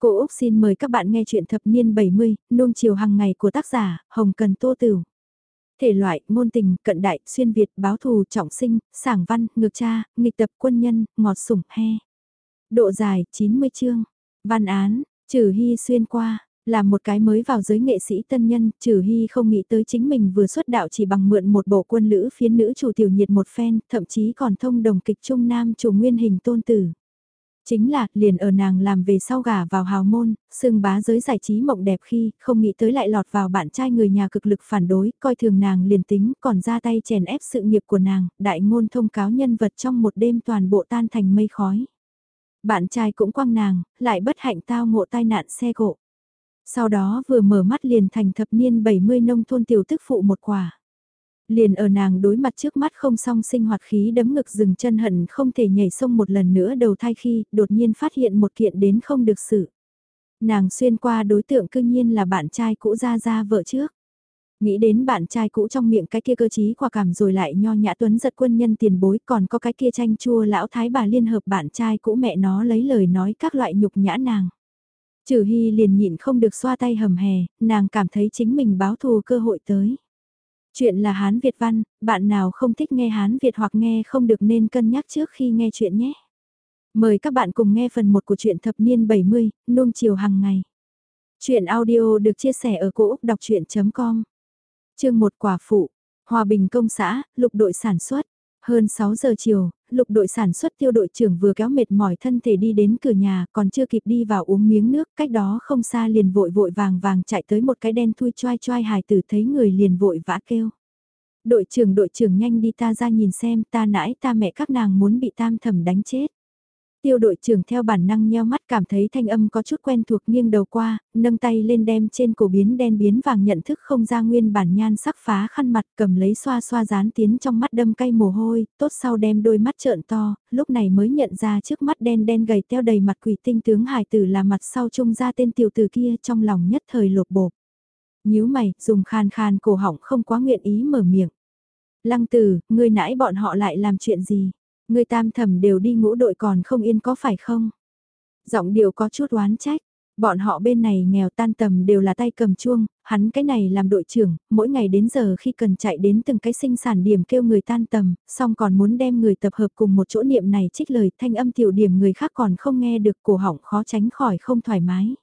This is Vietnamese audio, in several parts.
Cô Úc xin mời các bạn nghe chuyện thập niên 70, nung chiều hàng ngày của tác giả, Hồng Cần Tô Tửu. Thể loại, ngôn tình, cận đại, xuyên Việt, báo thù, trọng sinh, sảng văn, ngược cha, nghịch tập quân nhân, ngọt sủng, he. Độ dài, 90 chương. Văn án, trừ hy xuyên qua, là một cái mới vào giới nghệ sĩ tân nhân, trừ hy không nghĩ tới chính mình vừa xuất đạo chỉ bằng mượn một bộ quân lữ phiến nữ chủ tiểu nhiệt một phen, thậm chí còn thông đồng kịch trung nam chủ nguyên hình tôn tử. Chính là, liền ở nàng làm về sau gả vào hào môn, xương bá giới giải trí mộng đẹp khi, không nghĩ tới lại lọt vào bạn trai người nhà cực lực phản đối, coi thường nàng liền tính, còn ra tay chèn ép sự nghiệp của nàng, đại ngôn thông cáo nhân vật trong một đêm toàn bộ tan thành mây khói. Bạn trai cũng quăng nàng, lại bất hạnh tao ngộ tai nạn xe cộ. Sau đó vừa mở mắt liền thành thập niên 70 nông thôn tiểu tức phụ một quả liền ở nàng đối mặt trước mắt không song sinh hoạt khí đấm ngực dừng chân hận không thể nhảy sông một lần nữa đầu thai khi đột nhiên phát hiện một kiện đến không được xử. Nàng xuyên qua đối tượng cương nhiên là bạn trai cũ ra ra vợ trước. Nghĩ đến bạn trai cũ trong miệng cái kia cơ chí quả cảm rồi lại nho nhã tuấn giật quân nhân tiền bối còn có cái kia tranh chua lão thái bà liên hợp bạn trai cũ mẹ nó lấy lời nói các loại nhục nhã nàng. Trừ Hy liền nhịn không được xoa tay hầm hè, nàng cảm thấy chính mình báo thù cơ hội tới. Chuyện là Hán Việt văn, bạn nào không thích nghe Hán Việt hoặc nghe không được nên cân nhắc trước khi nghe chuyện nhé. Mời các bạn cùng nghe phần 1 của truyện thập niên 70, nung chiều hàng ngày. Chuyện audio được chia sẻ ở cỗ đọc chuyện.com Chương 1 Quả Phụ, Hòa Bình Công xã, lục đội sản xuất. Hơn 6 giờ chiều, lục đội sản xuất tiêu đội trưởng vừa kéo mệt mỏi thân thể đi đến cửa nhà, còn chưa kịp đi vào uống miếng nước, cách đó không xa liền vội vội vàng vàng chạy tới một cái đen thui choai choai hài tử thấy người liền vội vã kêu. Đội trưởng đội trưởng nhanh đi ta ra nhìn xem ta nãi ta mẹ các nàng muốn bị tam thầm đánh chết. Tiêu đội trưởng theo bản năng nheo mắt cảm thấy thanh âm có chút quen thuộc nghiêng đầu qua, nâng tay lên đem trên cổ biến đen biến vàng nhận thức không ra nguyên bản nhan sắc phá khăn mặt cầm lấy xoa xoa dán tiến trong mắt đâm cay mồ hôi, tốt sau đem đôi mắt trợn to, lúc này mới nhận ra trước mắt đen đen gầy teo đầy mặt quỷ tinh tướng hải tử là mặt sau trung ra tên tiểu tử kia trong lòng nhất thời lột bột. nhíu mày, dùng khan khan cổ họng không quá nguyện ý mở miệng. Lăng tử, người nãy bọn họ lại làm chuyện gì? Người tam thẩm đều đi ngũ đội còn không yên có phải không? Giọng điệu có chút oán trách. Bọn họ bên này nghèo tan tầm đều là tay cầm chuông, hắn cái này làm đội trưởng, mỗi ngày đến giờ khi cần chạy đến từng cái sinh sản điểm kêu người tan tầm, xong còn muốn đem người tập hợp cùng một chỗ niệm này trích lời thanh âm tiểu điểm người khác còn không nghe được cổ họng khó tránh khỏi không thoải mái.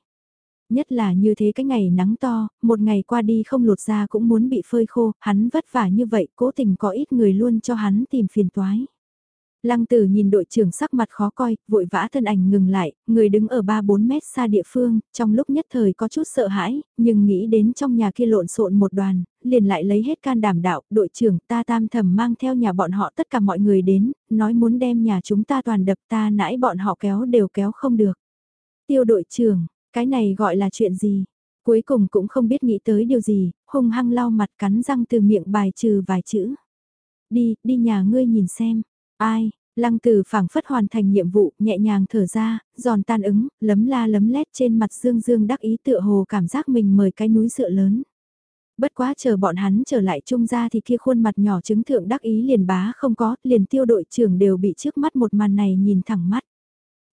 Nhất là như thế cái ngày nắng to, một ngày qua đi không lột ra cũng muốn bị phơi khô, hắn vất vả như vậy cố tình có ít người luôn cho hắn tìm phiền toái. Lăng tử nhìn đội trưởng sắc mặt khó coi, vội vã thân ảnh ngừng lại, người đứng ở 3-4 mét xa địa phương, trong lúc nhất thời có chút sợ hãi, nhưng nghĩ đến trong nhà kia lộn xộn một đoàn, liền lại lấy hết can đảm đạo, đội trưởng ta tam thầm mang theo nhà bọn họ tất cả mọi người đến, nói muốn đem nhà chúng ta toàn đập ta nãy bọn họ kéo đều kéo không được. Tiêu đội trưởng, cái này gọi là chuyện gì? Cuối cùng cũng không biết nghĩ tới điều gì, hung hăng lau mặt cắn răng từ miệng bài trừ vài chữ. Đi, đi nhà ngươi nhìn xem. Ai, lăng từ phảng phất hoàn thành nhiệm vụ, nhẹ nhàng thở ra, giòn tan ứng, lấm la lấm lét trên mặt dương dương đắc ý tựa hồ cảm giác mình mời cái núi dựa lớn. Bất quá chờ bọn hắn trở lại trung ra thì kia khuôn mặt nhỏ chứng thượng đắc ý liền bá không có, liền tiêu đội trưởng đều bị trước mắt một màn này nhìn thẳng mắt.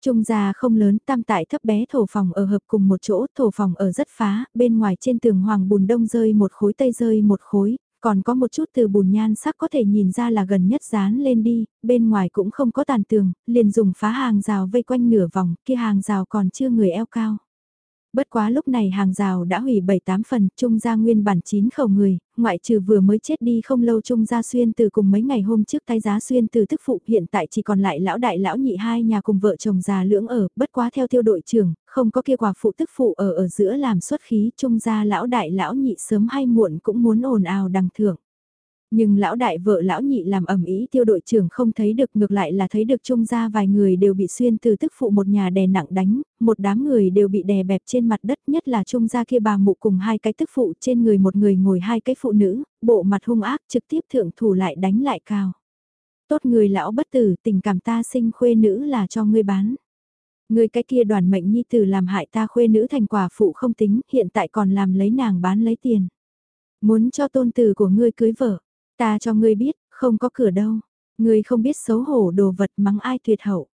Trung gia không lớn, tam tại thấp bé thổ phòng ở hợp cùng một chỗ, thổ phòng ở rất phá, bên ngoài trên tường hoàng bùn đông rơi một khối tây rơi một khối, còn có một chút từ bùn nhan sắc có thể nhìn ra là gần nhất dán lên đi, bên ngoài cũng không có tàn tường, liền dùng phá hàng rào vây quanh nửa vòng, kia hàng rào còn chưa người eo cao. Bất quá lúc này hàng rào đã hủy 7-8 phần, Trung gia nguyên bản 9 khẩu người, ngoại trừ vừa mới chết đi không lâu Trung gia xuyên từ cùng mấy ngày hôm trước tay giá xuyên từ tức phụ hiện tại chỉ còn lại lão đại lão nhị hai nhà cùng vợ chồng già lưỡng ở, bất quá theo tiêu đội trưởng, không có kia quả phụ tức phụ ở ở giữa làm xuất khí Trung gia lão đại lão nhị sớm hay muộn cũng muốn ồn ào đằng thưởng. Nhưng lão đại vợ lão nhị làm ẩm ý tiêu đội trưởng không thấy được ngược lại là thấy được trung gia vài người đều bị xuyên từ tức phụ một nhà đè nặng đánh, một đám người đều bị đè bẹp trên mặt đất nhất là trung gia kia bà mụ cùng hai cái tức phụ trên người một người ngồi hai cái phụ nữ, bộ mặt hung ác trực tiếp thượng thủ lại đánh lại cao. Tốt người lão bất tử tình cảm ta sinh khuê nữ là cho ngươi bán. Người cái kia đoàn mệnh nhi tử làm hại ta khuê nữ thành quả phụ không tính hiện tại còn làm lấy nàng bán lấy tiền. Muốn cho tôn tử của ngươi cưới vợ Ta cho ngươi biết, không có cửa đâu. Ngươi không biết xấu hổ đồ vật mắng ai tuyệt hậu.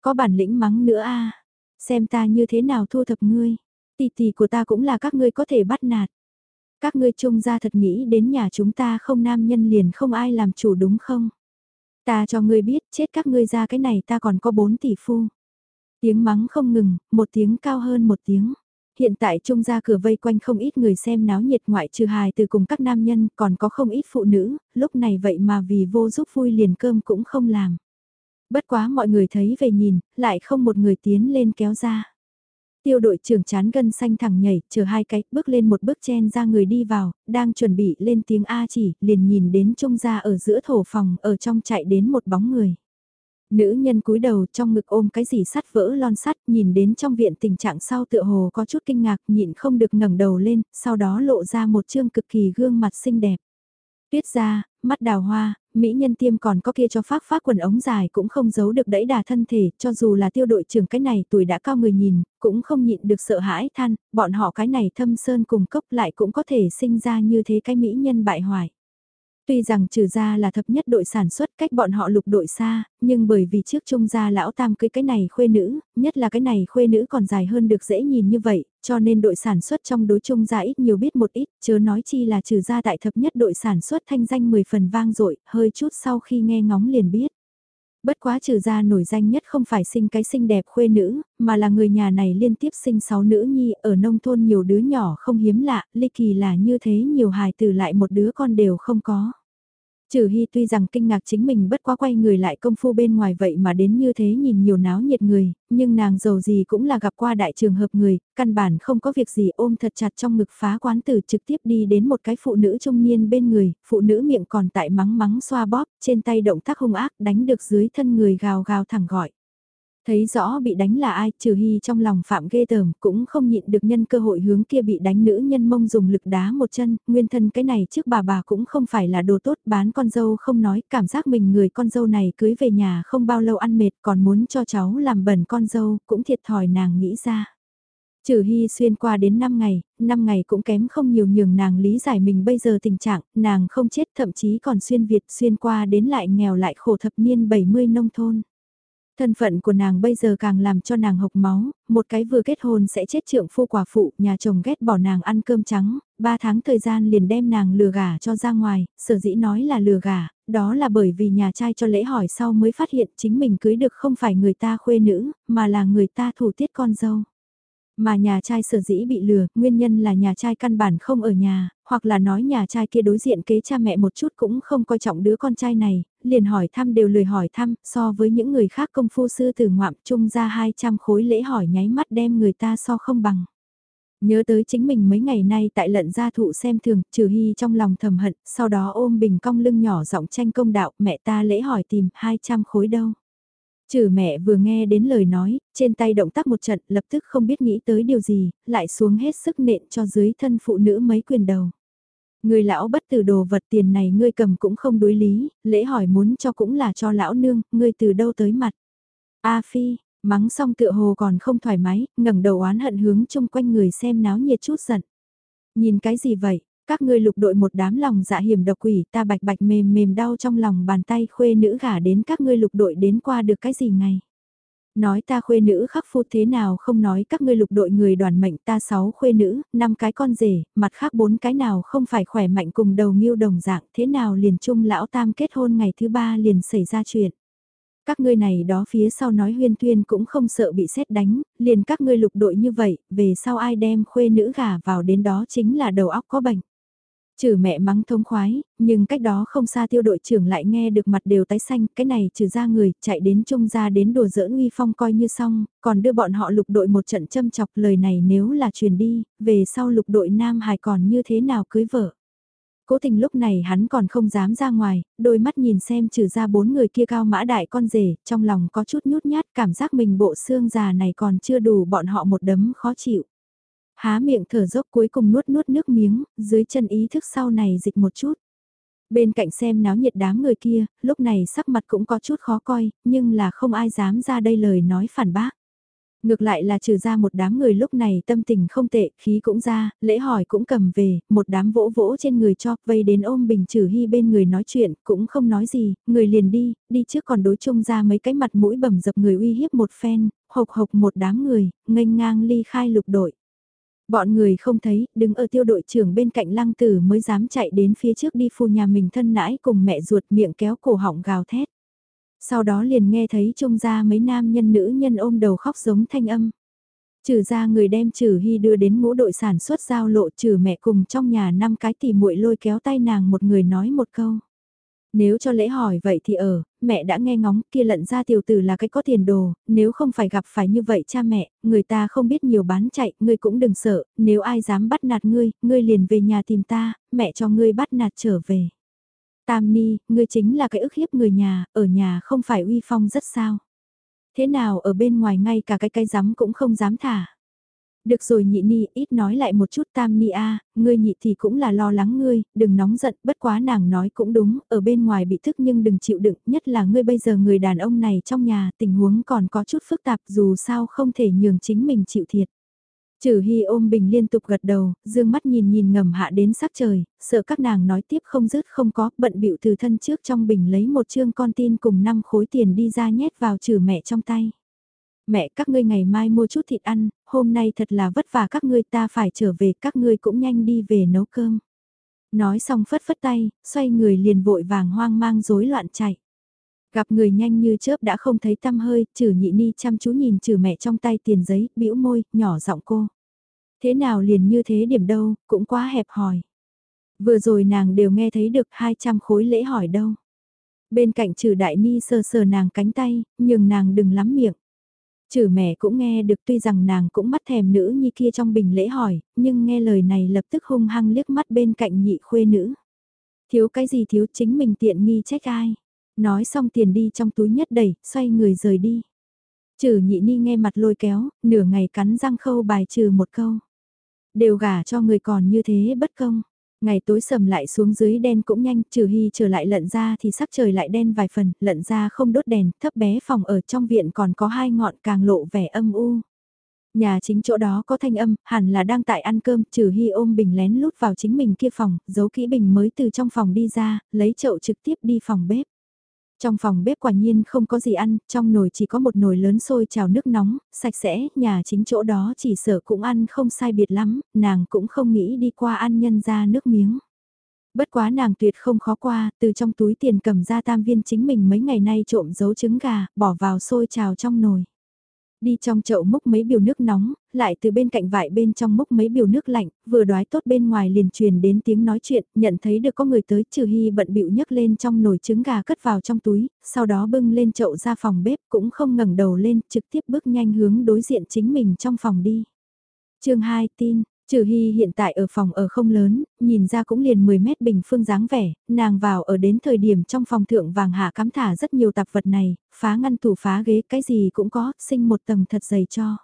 Có bản lĩnh mắng nữa a Xem ta như thế nào thu thập ngươi. Tỷ tỷ của ta cũng là các ngươi có thể bắt nạt. Các ngươi trung ra thật nghĩ đến nhà chúng ta không nam nhân liền không ai làm chủ đúng không? Ta cho ngươi biết chết các ngươi ra cái này ta còn có bốn tỷ phu. Tiếng mắng không ngừng, một tiếng cao hơn một tiếng. Hiện tại trung ra cửa vây quanh không ít người xem náo nhiệt ngoại trừ hài từ cùng các nam nhân còn có không ít phụ nữ, lúc này vậy mà vì vô giúp vui liền cơm cũng không làm. Bất quá mọi người thấy về nhìn, lại không một người tiến lên kéo ra. Tiêu đội trưởng chán gân xanh thẳng nhảy, chờ hai cái, bước lên một bước chen ra người đi vào, đang chuẩn bị lên tiếng A chỉ, liền nhìn đến trung ra ở giữa thổ phòng, ở trong chạy đến một bóng người. Nữ nhân cúi đầu trong ngực ôm cái gì sắt vỡ lon sắt nhìn đến trong viện tình trạng sau tựa hồ có chút kinh ngạc nhịn không được ngẩng đầu lên, sau đó lộ ra một chương cực kỳ gương mặt xinh đẹp. Tuyết ra, mắt đào hoa, mỹ nhân tiêm còn có kia cho phát phát quần ống dài cũng không giấu được đẩy đà thân thể, cho dù là tiêu đội trưởng cái này tuổi đã cao người nhìn, cũng không nhịn được sợ hãi than, bọn họ cái này thâm sơn cùng cốc lại cũng có thể sinh ra như thế cái mỹ nhân bại hoại. Tuy rằng trừ ra là thập nhất đội sản xuất cách bọn họ lục đội xa, nhưng bởi vì trước trung gia lão tam cưới cái này khuê nữ, nhất là cái này khuê nữ còn dài hơn được dễ nhìn như vậy, cho nên đội sản xuất trong đối trung gia ít nhiều biết một ít, chớ nói chi là trừ ra tại thập nhất đội sản xuất thanh danh 10 phần vang dội hơi chút sau khi nghe ngóng liền biết. Bất quá trừ ra nổi danh nhất không phải sinh cái xinh đẹp khuê nữ, mà là người nhà này liên tiếp sinh 6 nữ nhi, ở nông thôn nhiều đứa nhỏ không hiếm lạ, ly kỳ là như thế nhiều hài tử lại một đứa con đều không có. Trừ Hy tuy rằng kinh ngạc chính mình bất quá quay người lại công phu bên ngoài vậy mà đến như thế nhìn nhiều náo nhiệt người, nhưng nàng giàu gì cũng là gặp qua đại trường hợp người, căn bản không có việc gì ôm thật chặt trong ngực phá quán tử trực tiếp đi đến một cái phụ nữ trung niên bên người, phụ nữ miệng còn tại mắng mắng xoa bóp, trên tay động tác hung ác đánh được dưới thân người gào gào thẳng gọi. Thấy rõ bị đánh là ai, trừ hy trong lòng phạm ghê tởm, cũng không nhịn được nhân cơ hội hướng kia bị đánh nữ nhân mông dùng lực đá một chân, nguyên thân cái này trước bà bà cũng không phải là đồ tốt, bán con dâu không nói, cảm giác mình người con dâu này cưới về nhà không bao lâu ăn mệt còn muốn cho cháu làm bẩn con dâu, cũng thiệt thòi nàng nghĩ ra. Trừ Hy xuyên qua đến 5 ngày, 5 ngày cũng kém không nhiều nhường nàng lý giải mình bây giờ tình trạng, nàng không chết thậm chí còn xuyên Việt xuyên qua đến lại nghèo lại khổ thập niên 70 nông thôn. Thân phận của nàng bây giờ càng làm cho nàng hộc máu, một cái vừa kết hôn sẽ chết trượng phu quả phụ, nhà chồng ghét bỏ nàng ăn cơm trắng, ba tháng thời gian liền đem nàng lừa gả cho ra ngoài, sở dĩ nói là lừa gả, đó là bởi vì nhà trai cho lễ hỏi sau mới phát hiện chính mình cưới được không phải người ta khuê nữ, mà là người ta thủ tiết con dâu. Mà nhà trai sở dĩ bị lừa, nguyên nhân là nhà trai căn bản không ở nhà, hoặc là nói nhà trai kia đối diện kế cha mẹ một chút cũng không coi trọng đứa con trai này, liền hỏi thăm đều lười hỏi thăm, so với những người khác công phu sư tử ngoạm chung ra 200 khối lễ hỏi nháy mắt đem người ta so không bằng. Nhớ tới chính mình mấy ngày nay tại lận gia thụ xem thường, trừ hy trong lòng thầm hận, sau đó ôm bình cong lưng nhỏ giọng tranh công đạo, mẹ ta lễ hỏi tìm 200 khối đâu. Trừ mẹ vừa nghe đến lời nói, trên tay động tác một trận lập tức không biết nghĩ tới điều gì, lại xuống hết sức nện cho dưới thân phụ nữ mấy quyền đầu. Người lão bất từ đồ vật tiền này ngươi cầm cũng không đối lý, lễ hỏi muốn cho cũng là cho lão nương, ngươi từ đâu tới mặt. A Phi, mắng xong tựa hồ còn không thoải mái, ngẩng đầu oán hận hướng chung quanh người xem náo nhiệt chút giận. Nhìn cái gì vậy, các ngươi lục đội một đám lòng dạ hiểm độc quỷ ta bạch bạch mềm mềm đau trong lòng bàn tay khuê nữ gả đến các ngươi lục đội đến qua được cái gì ngày. Nói ta khuê nữ khắc phu thế nào không nói các ngươi lục đội người đoàn mệnh ta sáu khuê nữ, năm cái con rể, mặt khác bốn cái nào không phải khỏe mạnh cùng đầu nghiêu đồng dạng thế nào liền chung lão tam kết hôn ngày thứ ba liền xảy ra chuyện. Các ngươi này đó phía sau nói huyên tuyên cũng không sợ bị xét đánh, liền các ngươi lục đội như vậy, về sau ai đem khuê nữ gả vào đến đó chính là đầu óc có bệnh. Trừ mẹ mắng thông khoái, nhưng cách đó không xa tiêu đội trưởng lại nghe được mặt đều tái xanh, cái này trừ ra người, chạy đến trung ra đến đùa giỡn uy phong coi như xong, còn đưa bọn họ lục đội một trận châm chọc lời này nếu là truyền đi, về sau lục đội Nam Hải còn như thế nào cưới vợ. Cố tình lúc này hắn còn không dám ra ngoài, đôi mắt nhìn xem trừ ra bốn người kia cao mã đại con rể, trong lòng có chút nhút nhát cảm giác mình bộ xương già này còn chưa đủ bọn họ một đấm khó chịu. Há miệng thở dốc cuối cùng nuốt nuốt nước miếng, dưới chân ý thức sau này dịch một chút. Bên cạnh xem náo nhiệt đám người kia, lúc này sắc mặt cũng có chút khó coi, nhưng là không ai dám ra đây lời nói phản bác. Ngược lại là trừ ra một đám người lúc này tâm tình không tệ, khí cũng ra, lễ hỏi cũng cầm về, một đám vỗ vỗ trên người cho, vây đến ôm bình trừ hy bên người nói chuyện, cũng không nói gì, người liền đi, đi trước còn đối chung ra mấy cái mặt mũi bầm dập người uy hiếp một phen, hộc hộc một đám người, nghênh ngang ly khai lục đội. Bọn người không thấy, đứng ở tiêu đội trưởng bên cạnh lăng tử mới dám chạy đến phía trước đi phu nhà mình thân nãi cùng mẹ ruột miệng kéo cổ họng gào thét. Sau đó liền nghe thấy trông ra mấy nam nhân nữ nhân ôm đầu khóc giống thanh âm. Trừ ra người đem trừ hy đưa đến ngũ đội sản xuất giao lộ trừ mẹ cùng trong nhà năm cái tỉ muội lôi kéo tay nàng một người nói một câu. Nếu cho lễ hỏi vậy thì ở, mẹ đã nghe ngóng kia lận ra tiểu tử là cái có tiền đồ, nếu không phải gặp phải như vậy cha mẹ, người ta không biết nhiều bán chạy, ngươi cũng đừng sợ, nếu ai dám bắt nạt ngươi, ngươi liền về nhà tìm ta, mẹ cho ngươi bắt nạt trở về. Tam Ni, ngươi chính là cái ức hiếp người nhà, ở nhà không phải uy phong rất sao. Thế nào ở bên ngoài ngay cả cái cái dám cũng không dám thả. Được rồi nhị ni, ít nói lại một chút tam ni a, ngươi nhị thì cũng là lo lắng ngươi, đừng nóng giận, bất quá nàng nói cũng đúng, ở bên ngoài bị thức nhưng đừng chịu đựng, nhất là ngươi bây giờ người đàn ông này trong nhà, tình huống còn có chút phức tạp dù sao không thể nhường chính mình chịu thiệt. Trừ Hy ôm bình liên tục gật đầu, dương mắt nhìn nhìn ngầm hạ đến sắc trời, sợ các nàng nói tiếp không dứt không có, bận bịu từ thân trước trong bình lấy một chương con tin cùng năm khối tiền đi ra nhét vào trừ mẹ trong tay. Mẹ các ngươi ngày mai mua chút thịt ăn, hôm nay thật là vất vả các ngươi ta phải trở về các ngươi cũng nhanh đi về nấu cơm. Nói xong phất phất tay, xoay người liền vội vàng hoang mang rối loạn chạy. Gặp người nhanh như chớp đã không thấy tăm hơi, trừ nhị ni chăm chú nhìn trừ mẹ trong tay tiền giấy, bĩu môi, nhỏ giọng cô. Thế nào liền như thế điểm đâu, cũng quá hẹp hòi. Vừa rồi nàng đều nghe thấy được 200 khối lễ hỏi đâu. Bên cạnh trừ đại ni sờ sờ nàng cánh tay, nhưng nàng đừng lắm miệng chử mẹ cũng nghe được tuy rằng nàng cũng mắt thèm nữ nhi kia trong bình lễ hỏi, nhưng nghe lời này lập tức hung hăng liếc mắt bên cạnh nhị khuê nữ. Thiếu cái gì thiếu chính mình tiện nghi trách ai. Nói xong tiền đi trong túi nhất đẩy, xoay người rời đi. chử nhị ni nghe mặt lôi kéo, nửa ngày cắn răng khâu bài trừ một câu. Đều gả cho người còn như thế bất công. Ngày tối sầm lại xuống dưới đen cũng nhanh, trừ hy trở lại lận ra thì sắc trời lại đen vài phần, lận ra không đốt đèn, thấp bé phòng ở trong viện còn có hai ngọn càng lộ vẻ âm u. Nhà chính chỗ đó có thanh âm, hẳn là đang tại ăn cơm, trừ hy ôm bình lén lút vào chính mình kia phòng, giấu kỹ bình mới từ trong phòng đi ra, lấy chậu trực tiếp đi phòng bếp. Trong phòng bếp quả nhiên không có gì ăn, trong nồi chỉ có một nồi lớn sôi trào nước nóng, sạch sẽ, nhà chính chỗ đó chỉ sợ cũng ăn không sai biệt lắm, nàng cũng không nghĩ đi qua ăn nhân ra nước miếng. Bất quá nàng tuyệt không khó qua, từ trong túi tiền cầm ra tam viên chính mình mấy ngày nay trộm giấu trứng gà, bỏ vào sôi trào trong nồi. Đi trong chậu múc mấy biểu nước nóng, lại từ bên cạnh vại bên trong múc mấy biểu nước lạnh, vừa đoái tốt bên ngoài liền truyền đến tiếng nói chuyện, nhận thấy được có người tới trừ hy bận bịu nhấc lên trong nồi trứng gà cất vào trong túi, sau đó bưng lên chậu ra phòng bếp cũng không ngẩng đầu lên, trực tiếp bước nhanh hướng đối diện chính mình trong phòng đi. chương 2 tin, Trừ Hy hiện tại ở phòng ở không lớn, nhìn ra cũng liền 10 mét bình phương dáng vẻ, nàng vào ở đến thời điểm trong phòng thượng vàng hạ cắm thả rất nhiều tạp vật này, phá ngăn tủ phá ghế cái gì cũng có, sinh một tầng thật dày cho.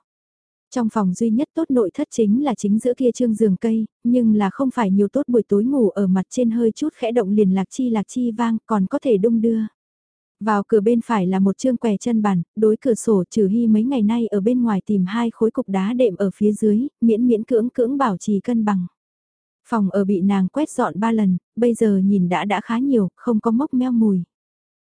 Trong phòng duy nhất tốt nội thất chính là chính giữa kia trương giường cây, nhưng là không phải nhiều tốt buổi tối ngủ ở mặt trên hơi chút khẽ động liền lạc chi lạc chi vang còn có thể đung đưa. Vào cửa bên phải là một chương què chân bàn, đối cửa sổ trừ hy mấy ngày nay ở bên ngoài tìm hai khối cục đá đệm ở phía dưới, miễn miễn cưỡng cưỡng bảo trì cân bằng. Phòng ở bị nàng quét dọn ba lần, bây giờ nhìn đã đã khá nhiều, không có mốc meo mùi.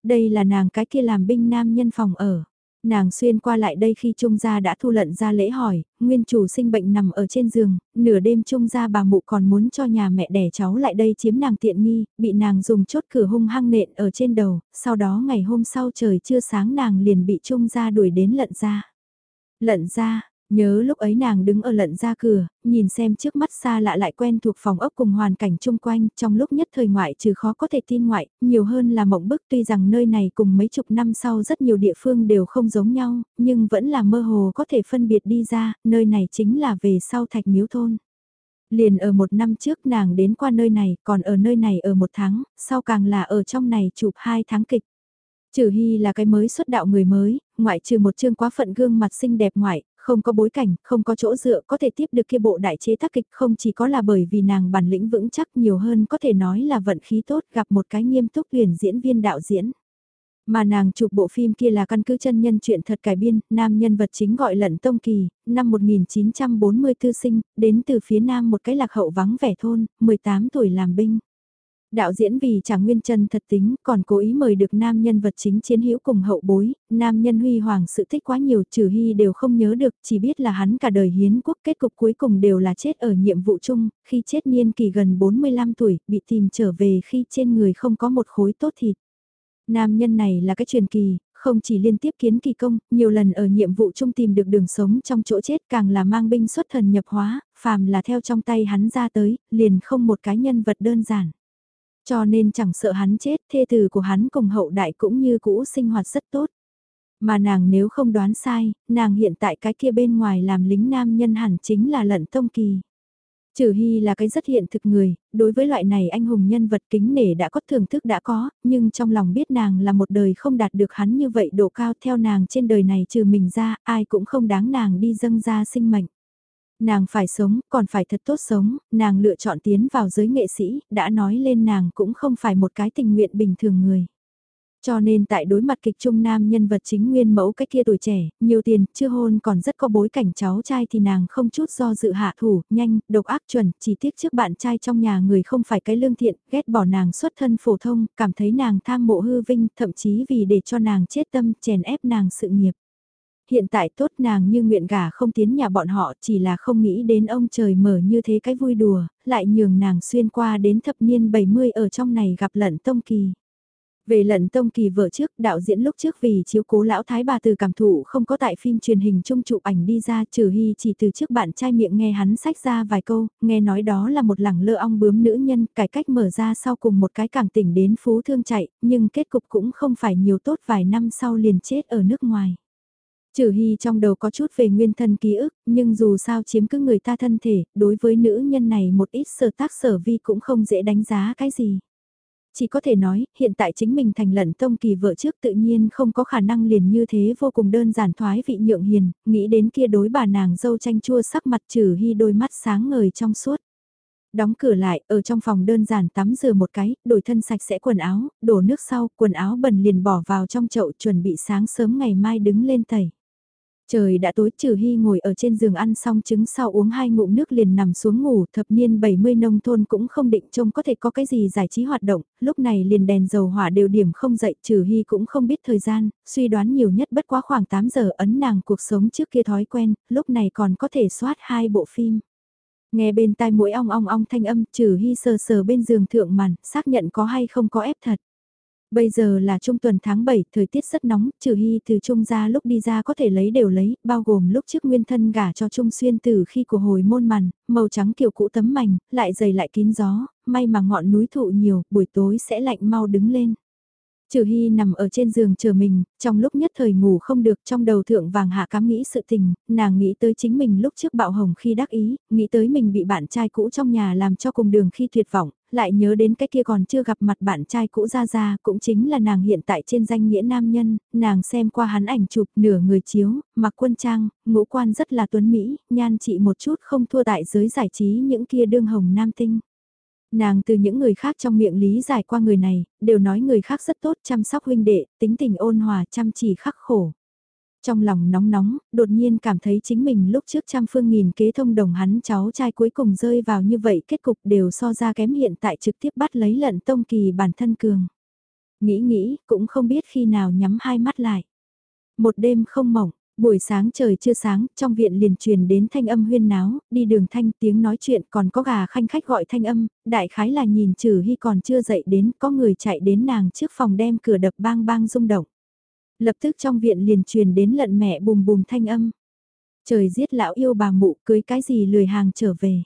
Đây là nàng cái kia làm binh nam nhân phòng ở nàng xuyên qua lại đây khi Trung gia đã thu lận ra lễ hỏi, nguyên chủ sinh bệnh nằm ở trên giường, nửa đêm Trung gia bà mụ còn muốn cho nhà mẹ đẻ cháu lại đây chiếm nàng tiện nghi, bị nàng dùng chốt cửa hung hăng nện ở trên đầu, sau đó ngày hôm sau trời chưa sáng nàng liền bị Trung gia đuổi đến lận ra. Lận ra, Nhớ lúc ấy nàng đứng ở lận ra cửa, nhìn xem trước mắt xa lạ lại quen thuộc phòng ốc cùng hoàn cảnh chung quanh, trong lúc nhất thời ngoại trừ khó có thể tin ngoại, nhiều hơn là mộng bức tuy rằng nơi này cùng mấy chục năm sau rất nhiều địa phương đều không giống nhau, nhưng vẫn là mơ hồ có thể phân biệt đi ra, nơi này chính là về sau thạch miếu thôn. Liền ở một năm trước nàng đến qua nơi này, còn ở nơi này ở một tháng, sau càng là ở trong này chụp hai tháng kịch. Trừ Hy là cái mới xuất đạo người mới, ngoại trừ một chương quá phận gương mặt xinh đẹp ngoại, không có bối cảnh, không có chỗ dựa có thể tiếp được kia bộ đại chế tác kịch không chỉ có là bởi vì nàng bản lĩnh vững chắc nhiều hơn có thể nói là vận khí tốt gặp một cái nghiêm túc huyền diễn viên đạo diễn. Mà nàng chụp bộ phim kia là căn cứ chân nhân chuyện thật cải biên, nam nhân vật chính gọi lận Tông Kỳ, năm 1944 sinh, đến từ phía nam một cái lạc hậu vắng vẻ thôn, 18 tuổi làm binh. Đạo diễn vì chẳng nguyên chân thật tính, còn cố ý mời được nam nhân vật chính chiến hữu cùng hậu bối, nam nhân huy hoàng sự thích quá nhiều trừ hy đều không nhớ được, chỉ biết là hắn cả đời hiến quốc kết cục cuối cùng đều là chết ở nhiệm vụ chung, khi chết niên kỳ gần 45 tuổi, bị tìm trở về khi trên người không có một khối tốt thịt. Nam nhân này là cái truyền kỳ, không chỉ liên tiếp kiến kỳ công, nhiều lần ở nhiệm vụ chung tìm được đường sống trong chỗ chết càng là mang binh xuất thần nhập hóa, phàm là theo trong tay hắn ra tới, liền không một cái nhân vật đơn giản. Cho nên chẳng sợ hắn chết, thê tử của hắn cùng hậu đại cũng như cũ sinh hoạt rất tốt. Mà nàng nếu không đoán sai, nàng hiện tại cái kia bên ngoài làm lính nam nhân hẳn chính là lận tông kỳ. Trừ Hy là cái rất hiện thực người, đối với loại này anh hùng nhân vật kính nể đã có thưởng thức đã có, nhưng trong lòng biết nàng là một đời không đạt được hắn như vậy độ cao theo nàng trên đời này trừ mình ra, ai cũng không đáng nàng đi dâng ra sinh mệnh. Nàng phải sống, còn phải thật tốt sống, nàng lựa chọn tiến vào giới nghệ sĩ, đã nói lên nàng cũng không phải một cái tình nguyện bình thường người. Cho nên tại đối mặt kịch trung nam nhân vật chính nguyên mẫu cái kia tuổi trẻ, nhiều tiền, chưa hôn còn rất có bối cảnh cháu trai thì nàng không chút do dự hạ thủ, nhanh, độc ác chuẩn, chỉ tiếc trước bạn trai trong nhà người không phải cái lương thiện, ghét bỏ nàng xuất thân phổ thông, cảm thấy nàng tham mộ hư vinh, thậm chí vì để cho nàng chết tâm, chèn ép nàng sự nghiệp hiện tại tốt nàng như nguyện gả không tiến nhà bọn họ chỉ là không nghĩ đến ông trời mở như thế cái vui đùa, lại nhường nàng xuyên qua đến thập niên 70 ở trong này gặp lận tông kỳ. Về lận tông kỳ vợ trước, đạo diễn lúc trước vì chiếu cố lão thái bà từ cảm thụ không có tại phim truyền hình chung chụp ảnh đi ra trừ hy chỉ từ trước bạn trai miệng nghe hắn sách ra vài câu, nghe nói đó là một lẳng lơ ong bướm nữ nhân, cải cách mở ra sau cùng một cái càng tỉnh đến phú thương chạy, nhưng kết cục cũng không phải nhiều tốt vài năm sau liền chết ở nước ngoài. Trừ Hy trong đầu có chút về nguyên thân ký ức, nhưng dù sao chiếm cứ người ta thân thể, đối với nữ nhân này một ít sở tác sở vi cũng không dễ đánh giá cái gì. Chỉ có thể nói, hiện tại chính mình thành lận tông kỳ vợ trước tự nhiên không có khả năng liền như thế vô cùng đơn giản thoái vị nhượng hiền, nghĩ đến kia đối bà nàng dâu chanh chua sắc mặt trừ hy đôi mắt sáng ngời trong suốt. Đóng cửa lại, ở trong phòng đơn giản tắm rửa một cái, đổi thân sạch sẽ quần áo, đổ nước sau, quần áo bẩn liền bỏ vào trong chậu chuẩn bị sáng sớm ngày mai đứng lên tẩy. Trời đã tối trừ hy ngồi ở trên giường ăn xong trứng sau uống hai ngụm nước liền nằm xuống ngủ thập niên 70 nông thôn cũng không định trông có thể có cái gì giải trí hoạt động, lúc này liền đèn dầu hỏa đều điểm không dậy trừ hy cũng không biết thời gian, suy đoán nhiều nhất bất quá khoảng 8 giờ ấn nàng cuộc sống trước kia thói quen, lúc này còn có thể soát hai bộ phim. Nghe bên tai mũi ong ong ong thanh âm trừ hy sờ sờ bên giường thượng màn, xác nhận có hay không có ép thật. Bây giờ là trung tuần tháng 7, thời tiết rất nóng, trừ hy từ trung ra lúc đi ra có thể lấy đều lấy, bao gồm lúc trước nguyên thân gả cho trung xuyên từ khi của hồi môn màn, màu trắng kiểu cũ tấm mảnh, lại dày lại kín gió, may mà ngọn núi thụ nhiều, buổi tối sẽ lạnh mau đứng lên. Trừ Hy nằm ở trên giường chờ mình, trong lúc nhất thời ngủ không được trong đầu thượng vàng hạ cám nghĩ sự tình, nàng nghĩ tới chính mình lúc trước bạo hồng khi đắc ý, nghĩ tới mình bị bạn trai cũ trong nhà làm cho cùng đường khi tuyệt vọng, lại nhớ đến cái kia còn chưa gặp mặt bạn trai cũ ra ra, cũng chính là nàng hiện tại trên danh nghĩa nam nhân, nàng xem qua hắn ảnh chụp nửa người chiếu, mặc quân trang, ngũ quan rất là tuấn Mỹ, nhan trị một chút không thua tại giới giải trí những kia đương hồng nam tinh. Nàng từ những người khác trong miệng lý giải qua người này, đều nói người khác rất tốt chăm sóc huynh đệ, tính tình ôn hòa chăm chỉ khắc khổ. Trong lòng nóng nóng, đột nhiên cảm thấy chính mình lúc trước trăm phương nghìn kế thông đồng hắn cháu trai cuối cùng rơi vào như vậy kết cục đều so ra kém hiện tại trực tiếp bắt lấy lận tông kỳ bản thân cường. Nghĩ nghĩ, cũng không biết khi nào nhắm hai mắt lại. Một đêm không mỏng, Buổi sáng trời chưa sáng, trong viện liền truyền đến thanh âm huyên náo, đi đường thanh tiếng nói chuyện còn có gà khanh khách gọi thanh âm, đại khái là nhìn trừ hy còn chưa dậy đến, có người chạy đến nàng trước phòng đem cửa đập bang bang rung động. Lập tức trong viện liền truyền đến lận mẹ bùm bùm thanh âm. Trời giết lão yêu bà mụ cưới cái gì lười hàng trở về.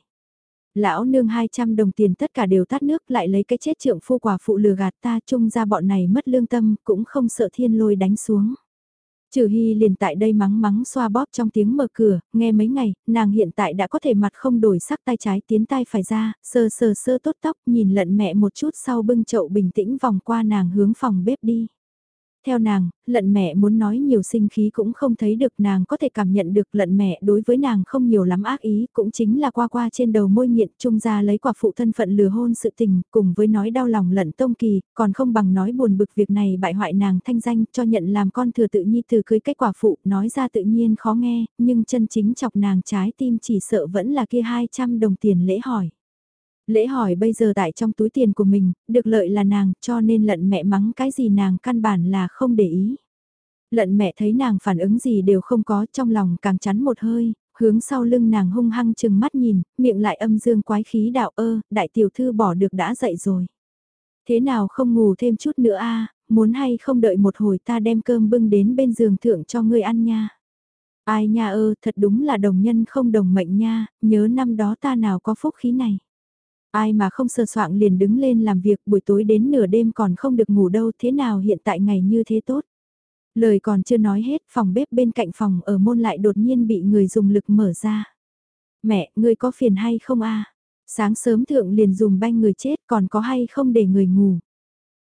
Lão nương 200 đồng tiền tất cả đều tắt nước lại lấy cái chết trượng phu quả phụ lừa gạt ta chung ra bọn này mất lương tâm cũng không sợ thiên lôi đánh xuống. Trừ Hy liền tại đây mắng mắng xoa bóp trong tiếng mở cửa, nghe mấy ngày, nàng hiện tại đã có thể mặt không đổi sắc tay trái tiến tay phải ra, sơ sơ sơ tốt tóc, nhìn lận mẹ một chút sau bưng chậu bình tĩnh vòng qua nàng hướng phòng bếp đi. Theo nàng, lận mẹ muốn nói nhiều sinh khí cũng không thấy được nàng có thể cảm nhận được lận mẹ đối với nàng không nhiều lắm ác ý cũng chính là qua qua trên đầu môi nghiện trung ra lấy quả phụ thân phận lừa hôn sự tình cùng với nói đau lòng lận tông kỳ còn không bằng nói buồn bực việc này bại hoại nàng thanh danh cho nhận làm con thừa tự nhi từ cưới cách quả phụ nói ra tự nhiên khó nghe nhưng chân chính chọc nàng trái tim chỉ sợ vẫn là kia 200 đồng tiền lễ hỏi. Lễ hỏi bây giờ tại trong túi tiền của mình, được lợi là nàng, cho nên lận mẹ mắng cái gì nàng căn bản là không để ý. Lận mẹ thấy nàng phản ứng gì đều không có, trong lòng càng chắn một hơi, hướng sau lưng nàng hung hăng chừng mắt nhìn, miệng lại âm dương quái khí đạo ơ, đại tiểu thư bỏ được đã dậy rồi. Thế nào không ngủ thêm chút nữa a muốn hay không đợi một hồi ta đem cơm bưng đến bên giường thượng cho ngươi ăn nha. Ai nha ơ, thật đúng là đồng nhân không đồng mệnh nha, nhớ năm đó ta nào có phúc khí này. Ai mà không sơ soạn liền đứng lên làm việc buổi tối đến nửa đêm còn không được ngủ đâu thế nào hiện tại ngày như thế tốt. Lời còn chưa nói hết phòng bếp bên cạnh phòng ở môn lại đột nhiên bị người dùng lực mở ra. Mẹ, ngươi có phiền hay không a? Sáng sớm thượng liền dùng banh người chết còn có hay không để người ngủ.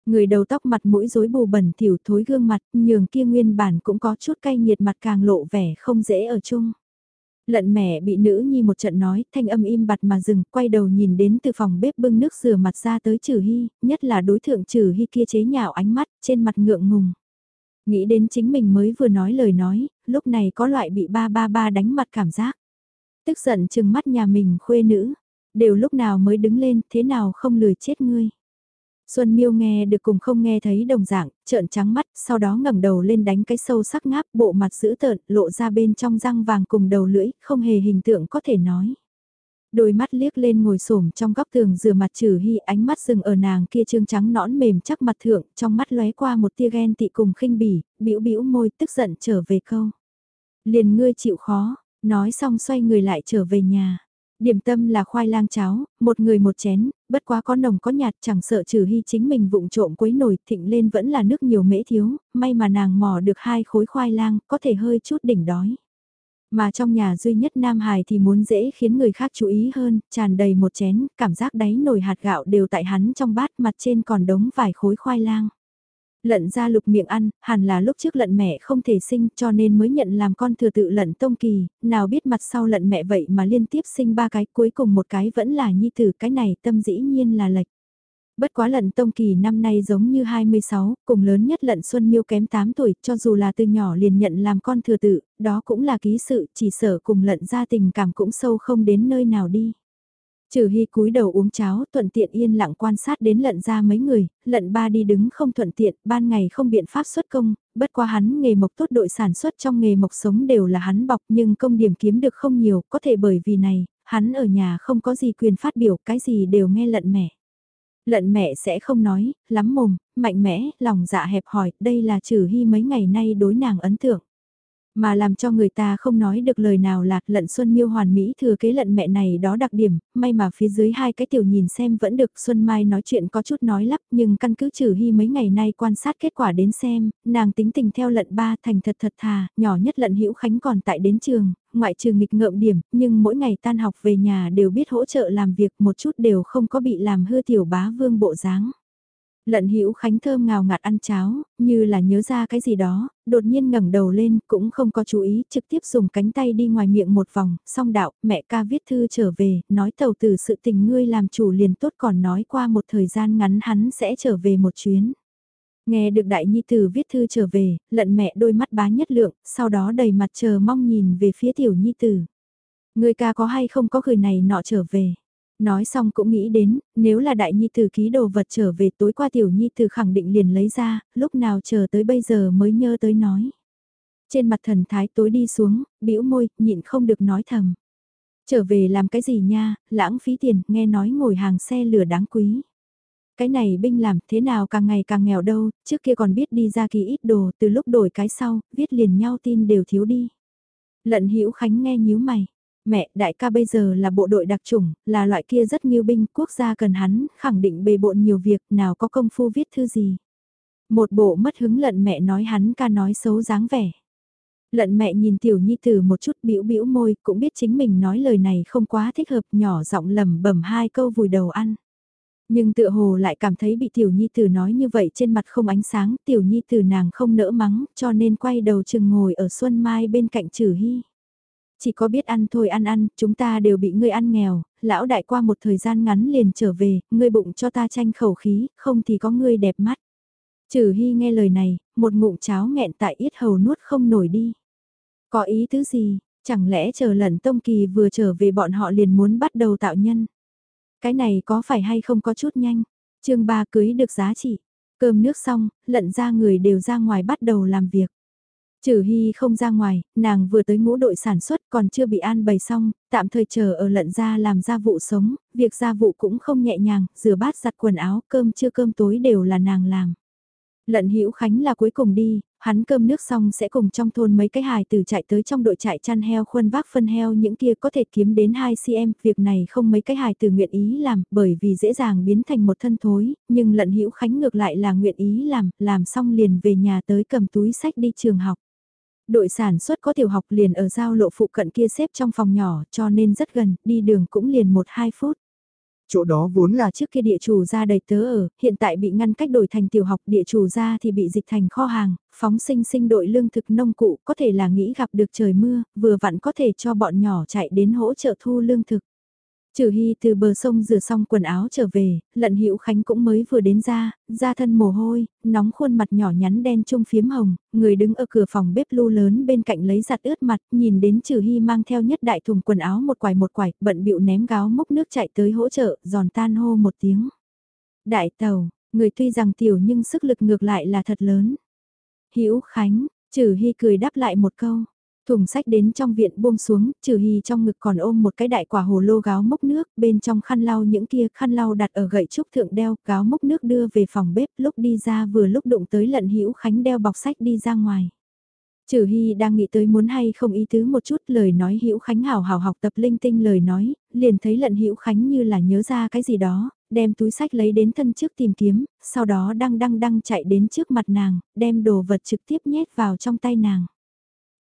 Người đầu tóc mặt mũi rối bù bẩn thỉu thối gương mặt, nhường kia nguyên bản cũng có chút cay nhiệt mặt càng lộ vẻ không dễ ở chung. Lận mẹ bị nữ nhi một trận nói, thanh âm im bặt mà dừng, quay đầu nhìn đến từ phòng bếp bưng nước rửa mặt ra tới trừ hy, nhất là đối thượng trừ hy kia chế nhạo ánh mắt, trên mặt ngượng ngùng. Nghĩ đến chính mình mới vừa nói lời nói, lúc này có loại bị ba ba ba đánh mặt cảm giác. Tức giận chừng mắt nhà mình khuê nữ, đều lúc nào mới đứng lên, thế nào không lười chết ngươi. Xuân Miêu nghe được cùng không nghe thấy đồng dạng, trợn trắng mắt, sau đó ngẩng đầu lên đánh cái sâu sắc ngáp, bộ mặt dữ tợn, lộ ra bên trong răng vàng cùng đầu lưỡi, không hề hình tượng có thể nói. Đôi mắt liếc lên ngồi xổm trong góc tường rửa mặt trừ hy ánh mắt dừng ở nàng kia trương trắng nõn mềm chắc mặt thượng, trong mắt lóe qua một tia ghen tị cùng khinh bỉ, bĩu bĩu môi tức giận trở về câu. Liền ngươi chịu khó, nói xong xoay người lại trở về nhà. Điểm tâm là khoai lang cháo, một người một chén, bất quá có nồng có nhạt chẳng sợ trừ hy chính mình vụng trộm quấy nổi thịnh lên vẫn là nước nhiều mễ thiếu, may mà nàng mò được hai khối khoai lang, có thể hơi chút đỉnh đói. Mà trong nhà duy nhất Nam Hải thì muốn dễ khiến người khác chú ý hơn, tràn đầy một chén, cảm giác đáy nồi hạt gạo đều tại hắn trong bát mặt trên còn đống vài khối khoai lang. Lận ra lục miệng ăn, hẳn là lúc trước lận mẹ không thể sinh cho nên mới nhận làm con thừa tự lận tông kỳ, nào biết mặt sau lận mẹ vậy mà liên tiếp sinh ba cái cuối cùng một cái vẫn là nhi tử cái này tâm dĩ nhiên là lệch. Bất quá lận tông kỳ năm nay giống như 26, cùng lớn nhất lận xuân miêu kém 8 tuổi, cho dù là từ nhỏ liền nhận làm con thừa tự, đó cũng là ký sự, chỉ sở cùng lận ra tình cảm cũng sâu không đến nơi nào đi. Trừ hy cúi đầu uống cháo, thuận tiện yên lặng quan sát đến lận ra mấy người, lận ba đi đứng không thuận tiện, ban ngày không biện pháp xuất công, bất qua hắn nghề mộc tốt đội sản xuất trong nghề mộc sống đều là hắn bọc nhưng công điểm kiếm được không nhiều, có thể bởi vì này, hắn ở nhà không có gì quyền phát biểu, cái gì đều nghe lận mẹ. Lận mẹ sẽ không nói, lắm mồm, mạnh mẽ, lòng dạ hẹp hỏi, đây là trừ hy mấy ngày nay đối nàng ấn tượng. Mà làm cho người ta không nói được lời nào là lận Xuân Miêu hoàn mỹ thừa kế lận mẹ này đó đặc điểm, may mà phía dưới hai cái tiểu nhìn xem vẫn được Xuân Mai nói chuyện có chút nói lắp nhưng căn cứ trừ hy mấy ngày nay quan sát kết quả đến xem, nàng tính tình theo lận ba thành thật thật thà, nhỏ nhất lận hữu Khánh còn tại đến trường, ngoại trừ nghịch ngợm điểm, nhưng mỗi ngày tan học về nhà đều biết hỗ trợ làm việc một chút đều không có bị làm hư tiểu bá vương bộ dáng. Lận hữu Khánh thơm ngào ngạt ăn cháo, như là nhớ ra cái gì đó, đột nhiên ngẩng đầu lên, cũng không có chú ý, trực tiếp dùng cánh tay đi ngoài miệng một vòng, song đạo, mẹ ca viết thư trở về, nói tàu từ sự tình ngươi làm chủ liền tốt còn nói qua một thời gian ngắn hắn sẽ trở về một chuyến. Nghe được đại nhi tử viết thư trở về, lận mẹ đôi mắt bá nhất lượng, sau đó đầy mặt chờ mong nhìn về phía tiểu nhi tử. Người ca có hay không có người này nọ trở về. Nói xong cũng nghĩ đến, nếu là đại nhi tử ký đồ vật trở về tối qua tiểu nhi tử khẳng định liền lấy ra, lúc nào chờ tới bây giờ mới nhớ tới nói. Trên mặt thần thái tối đi xuống, bĩu môi, nhịn không được nói thầm. Trở về làm cái gì nha, lãng phí tiền, nghe nói ngồi hàng xe lửa đáng quý. Cái này binh làm thế nào càng ngày càng nghèo đâu, trước kia còn biết đi ra kỳ ít đồ, từ lúc đổi cái sau, viết liền nhau tin đều thiếu đi. Lận hữu Khánh nghe nhíu mày, Mẹ, đại ca bây giờ là bộ đội đặc chủng, là loại kia rất nghiêu binh, quốc gia cần hắn, khẳng định bề bộn nhiều việc, nào có công phu viết thư gì. Một bộ mất hứng lận mẹ nói hắn ca nói xấu dáng vẻ. Lận mẹ nhìn tiểu nhi tử một chút bĩu bĩu môi, cũng biết chính mình nói lời này không quá thích hợp, nhỏ giọng lầm bẩm hai câu vùi đầu ăn. Nhưng tựa hồ lại cảm thấy bị tiểu nhi tử nói như vậy trên mặt không ánh sáng, tiểu nhi tử nàng không nỡ mắng, cho nên quay đầu chừng ngồi ở Xuân Mai bên cạnh trừ hy. Chỉ có biết ăn thôi ăn ăn, chúng ta đều bị ngươi ăn nghèo, lão đại qua một thời gian ngắn liền trở về, ngươi bụng cho ta tranh khẩu khí, không thì có ngươi đẹp mắt. Trừ hy nghe lời này, một ngụm cháo nghẹn tại yết hầu nuốt không nổi đi. Có ý tứ gì, chẳng lẽ chờ lận tông kỳ vừa trở về bọn họ liền muốn bắt đầu tạo nhân. Cái này có phải hay không có chút nhanh, chương ba cưới được giá trị, cơm nước xong, lận ra người đều ra ngoài bắt đầu làm việc. Trừ Hy không ra ngoài, nàng vừa tới ngũ đội sản xuất còn chưa bị an bày xong, tạm thời chờ ở lận ra làm gia vụ sống, việc gia vụ cũng không nhẹ nhàng, rửa bát giặt quần áo, cơm trưa cơm tối đều là nàng làm. Lận Hữu Khánh là cuối cùng đi, hắn cơm nước xong sẽ cùng trong thôn mấy cái hài tử chạy tới trong đội trại chăn heo khuân vác phân heo những kia có thể kiếm đến 2 cm, việc này không mấy cái hài tử nguyện ý làm, bởi vì dễ dàng biến thành một thân thối, nhưng Lận Hữu Khánh ngược lại là nguyện ý làm, làm xong liền về nhà tới cầm túi sách đi trường học. Đội sản xuất có tiểu học liền ở giao lộ phụ cận kia xếp trong phòng nhỏ cho nên rất gần, đi đường cũng liền 1-2 phút. Chỗ đó vốn là trước kia địa chủ ra đầy tớ ở, hiện tại bị ngăn cách đổi thành tiểu học địa chủ ra thì bị dịch thành kho hàng, phóng sinh sinh đội lương thực nông cụ có thể là nghĩ gặp được trời mưa, vừa vặn có thể cho bọn nhỏ chạy đến hỗ trợ thu lương thực. Trừ Hy từ bờ sông rửa xong quần áo trở về, lận Hữu Khánh cũng mới vừa đến ra, ra thân mồ hôi, nóng khuôn mặt nhỏ nhắn đen trung phiếm hồng, người đứng ở cửa phòng bếp lu lớn bên cạnh lấy giặt ướt mặt, nhìn đến Trừ Hy mang theo nhất đại thùng quần áo một quải một quải, bận bịu ném gáo mốc nước chạy tới hỗ trợ, giòn tan hô một tiếng. Đại tàu, người tuy rằng tiểu nhưng sức lực ngược lại là thật lớn. Hữu Khánh, Trừ Hy cười đáp lại một câu. Thùng sách đến trong viện buông xuống, trừ hy trong ngực còn ôm một cái đại quả hồ lô gáo mốc nước, bên trong khăn lau những kia khăn lau đặt ở gậy trúc thượng đeo, gáo mốc nước đưa về phòng bếp, lúc đi ra vừa lúc đụng tới lận hữu khánh đeo bọc sách đi ra ngoài. Trừ Hy đang nghĩ tới muốn hay không ý tứ một chút lời nói Hữu Khánh hào hào học tập linh tinh lời nói, liền thấy lận Hữu Khánh như là nhớ ra cái gì đó, đem túi sách lấy đến thân trước tìm kiếm, sau đó đăng đăng đăng chạy đến trước mặt nàng, đem đồ vật trực tiếp nhét vào trong tay nàng.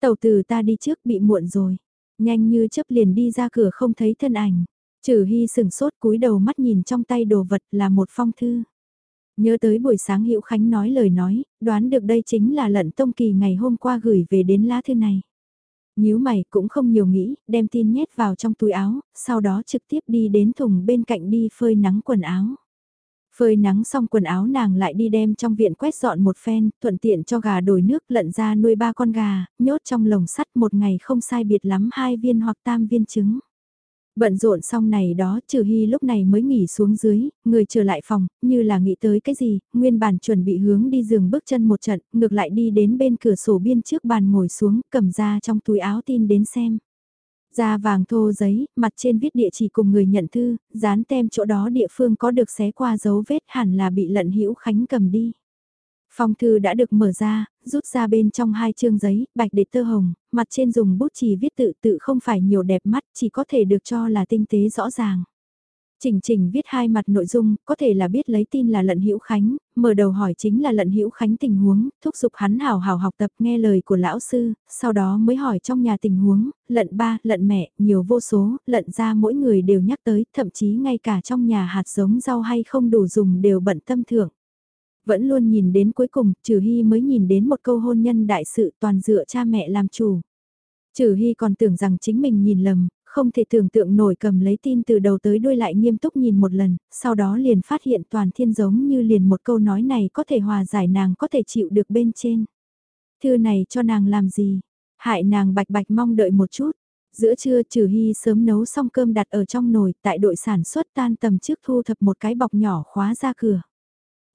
Tàu từ ta đi trước bị muộn rồi. Nhanh như chấp liền đi ra cửa không thấy thân ảnh. Trừ hy sừng sốt cúi đầu mắt nhìn trong tay đồ vật là một phong thư. Nhớ tới buổi sáng Hữu Khánh nói lời nói, đoán được đây chính là lận tông kỳ ngày hôm qua gửi về đến lá thư này. nhíu mày cũng không nhiều nghĩ, đem tin nhét vào trong túi áo, sau đó trực tiếp đi đến thùng bên cạnh đi phơi nắng quần áo. Phơi nắng xong quần áo nàng lại đi đem trong viện quét dọn một phen, thuận tiện cho gà đổi nước lận ra nuôi ba con gà, nhốt trong lồng sắt một ngày không sai biệt lắm hai viên hoặc tam viên trứng. Bận rộn xong này đó, trừ hy lúc này mới nghỉ xuống dưới, người trở lại phòng, như là nghĩ tới cái gì, nguyên bản chuẩn bị hướng đi giường bước chân một trận, ngược lại đi đến bên cửa sổ biên trước bàn ngồi xuống, cầm ra trong túi áo tin đến xem. Da vàng thô giấy, mặt trên viết địa chỉ cùng người nhận thư, dán tem chỗ đó địa phương có được xé qua dấu vết hẳn là bị lận hữu khánh cầm đi. Phong thư đã được mở ra, rút ra bên trong hai chương giấy, bạch để tơ hồng, mặt trên dùng bút chì viết tự tự không phải nhiều đẹp mắt, chỉ có thể được cho là tinh tế rõ ràng. Trình trình viết hai mặt nội dung, có thể là biết lấy tin là lận hữu khánh, mở đầu hỏi chính là lận hữu khánh tình huống, thúc giục hắn hào hào học tập nghe lời của lão sư, sau đó mới hỏi trong nhà tình huống, lận ba, lận mẹ, nhiều vô số, lận ra mỗi người đều nhắc tới, thậm chí ngay cả trong nhà hạt giống rau hay không đủ dùng đều bận tâm thưởng. Vẫn luôn nhìn đến cuối cùng, trừ hy mới nhìn đến một câu hôn nhân đại sự toàn dựa cha mẹ làm chủ. Trừ Hy còn tưởng rằng chính mình nhìn lầm, không thể tưởng tượng nổi cầm lấy tin từ đầu tới đuôi lại nghiêm túc nhìn một lần, sau đó liền phát hiện toàn thiên giống như liền một câu nói này có thể hòa giải nàng có thể chịu được bên trên. Thư này cho nàng làm gì? Hại nàng bạch bạch mong đợi một chút. Giữa trưa trừ hy sớm nấu xong cơm đặt ở trong nồi tại đội sản xuất tan tầm trước thu thập một cái bọc nhỏ khóa ra cửa.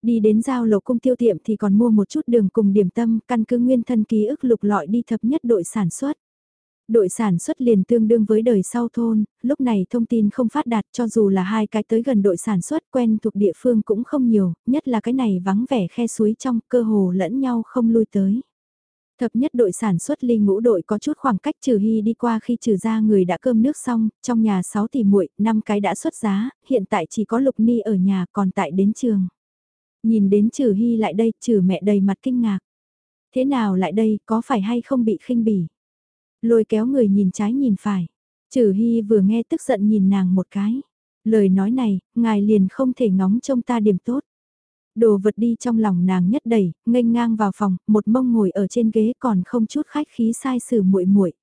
Đi đến giao lộ cung tiêu tiệm thì còn mua một chút đường cùng điểm tâm căn cứ nguyên thân ký ức lục lọi đi thập nhất đội sản xuất. Đội sản xuất liền tương đương với đời sau thôn, lúc này thông tin không phát đạt cho dù là hai cái tới gần đội sản xuất quen thuộc địa phương cũng không nhiều, nhất là cái này vắng vẻ khe suối trong cơ hồ lẫn nhau không lui tới. Thập nhất đội sản xuất ly ngũ đội có chút khoảng cách trừ hy đi qua khi trừ ra người đã cơm nước xong, trong nhà 6 tỷ muội năm cái đã xuất giá, hiện tại chỉ có lục ni ở nhà còn tại đến trường. Nhìn đến trừ hy lại đây, trừ mẹ đầy mặt kinh ngạc. Thế nào lại đây, có phải hay không bị khinh bỉ? Lôi kéo người nhìn trái nhìn phải. Trừ Hy vừa nghe tức giận nhìn nàng một cái. Lời nói này, ngài liền không thể ngóng trông ta điểm tốt. Đồ vật đi trong lòng nàng nhất đẩy nghênh ngang vào phòng, một mông ngồi ở trên ghế còn không chút khách khí sai sử muội muội.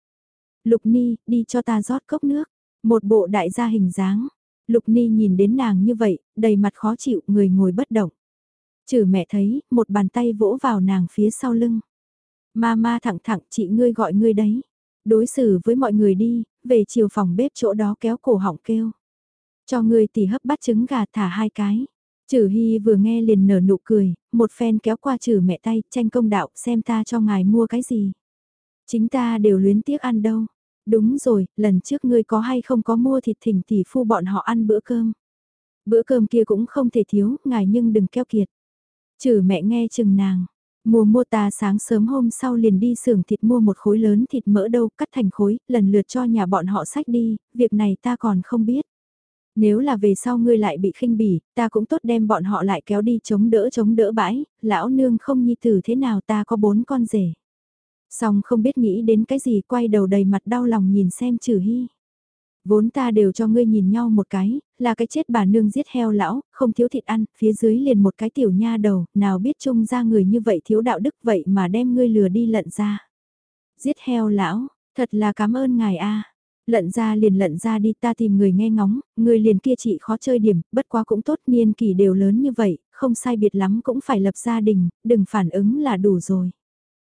Lục Ni, đi cho ta rót cốc nước. Một bộ đại gia hình dáng. Lục Ni nhìn đến nàng như vậy, đầy mặt khó chịu, người ngồi bất động. Chử mẹ thấy, một bàn tay vỗ vào nàng phía sau lưng. Ma ma thẳng thẳng chị ngươi gọi ngươi đấy. Đối xử với mọi người đi, về chiều phòng bếp chỗ đó kéo cổ họng kêu. Cho người tỉ hấp bát trứng gà thả hai cái. Trừ Hy vừa nghe liền nở nụ cười, một phen kéo qua trừ mẹ tay, tranh công đạo xem ta cho ngài mua cái gì. Chính ta đều luyến tiếc ăn đâu. Đúng rồi, lần trước ngươi có hay không có mua thịt thỉnh tỷ phu bọn họ ăn bữa cơm. Bữa cơm kia cũng không thể thiếu, ngài nhưng đừng keo kiệt. Trừ mẹ nghe chừng nàng. Mùa mua ta sáng sớm hôm sau liền đi xưởng thịt mua một khối lớn thịt mỡ đâu cắt thành khối, lần lượt cho nhà bọn họ sách đi, việc này ta còn không biết. Nếu là về sau ngươi lại bị khinh bỉ, ta cũng tốt đem bọn họ lại kéo đi chống đỡ chống đỡ bãi, lão nương không nhi tử thế nào ta có bốn con rể. Xong không biết nghĩ đến cái gì quay đầu đầy mặt đau lòng nhìn xem trừ hy. Vốn ta đều cho ngươi nhìn nhau một cái, là cái chết bà nương giết heo lão, không thiếu thịt ăn, phía dưới liền một cái tiểu nha đầu, nào biết trông ra người như vậy thiếu đạo đức vậy mà đem ngươi lừa đi lận ra. Giết heo lão, thật là cảm ơn ngài a Lận ra liền lận ra đi ta tìm người nghe ngóng, người liền kia chị khó chơi điểm, bất quá cũng tốt niên kỷ đều lớn như vậy, không sai biệt lắm cũng phải lập gia đình, đừng phản ứng là đủ rồi.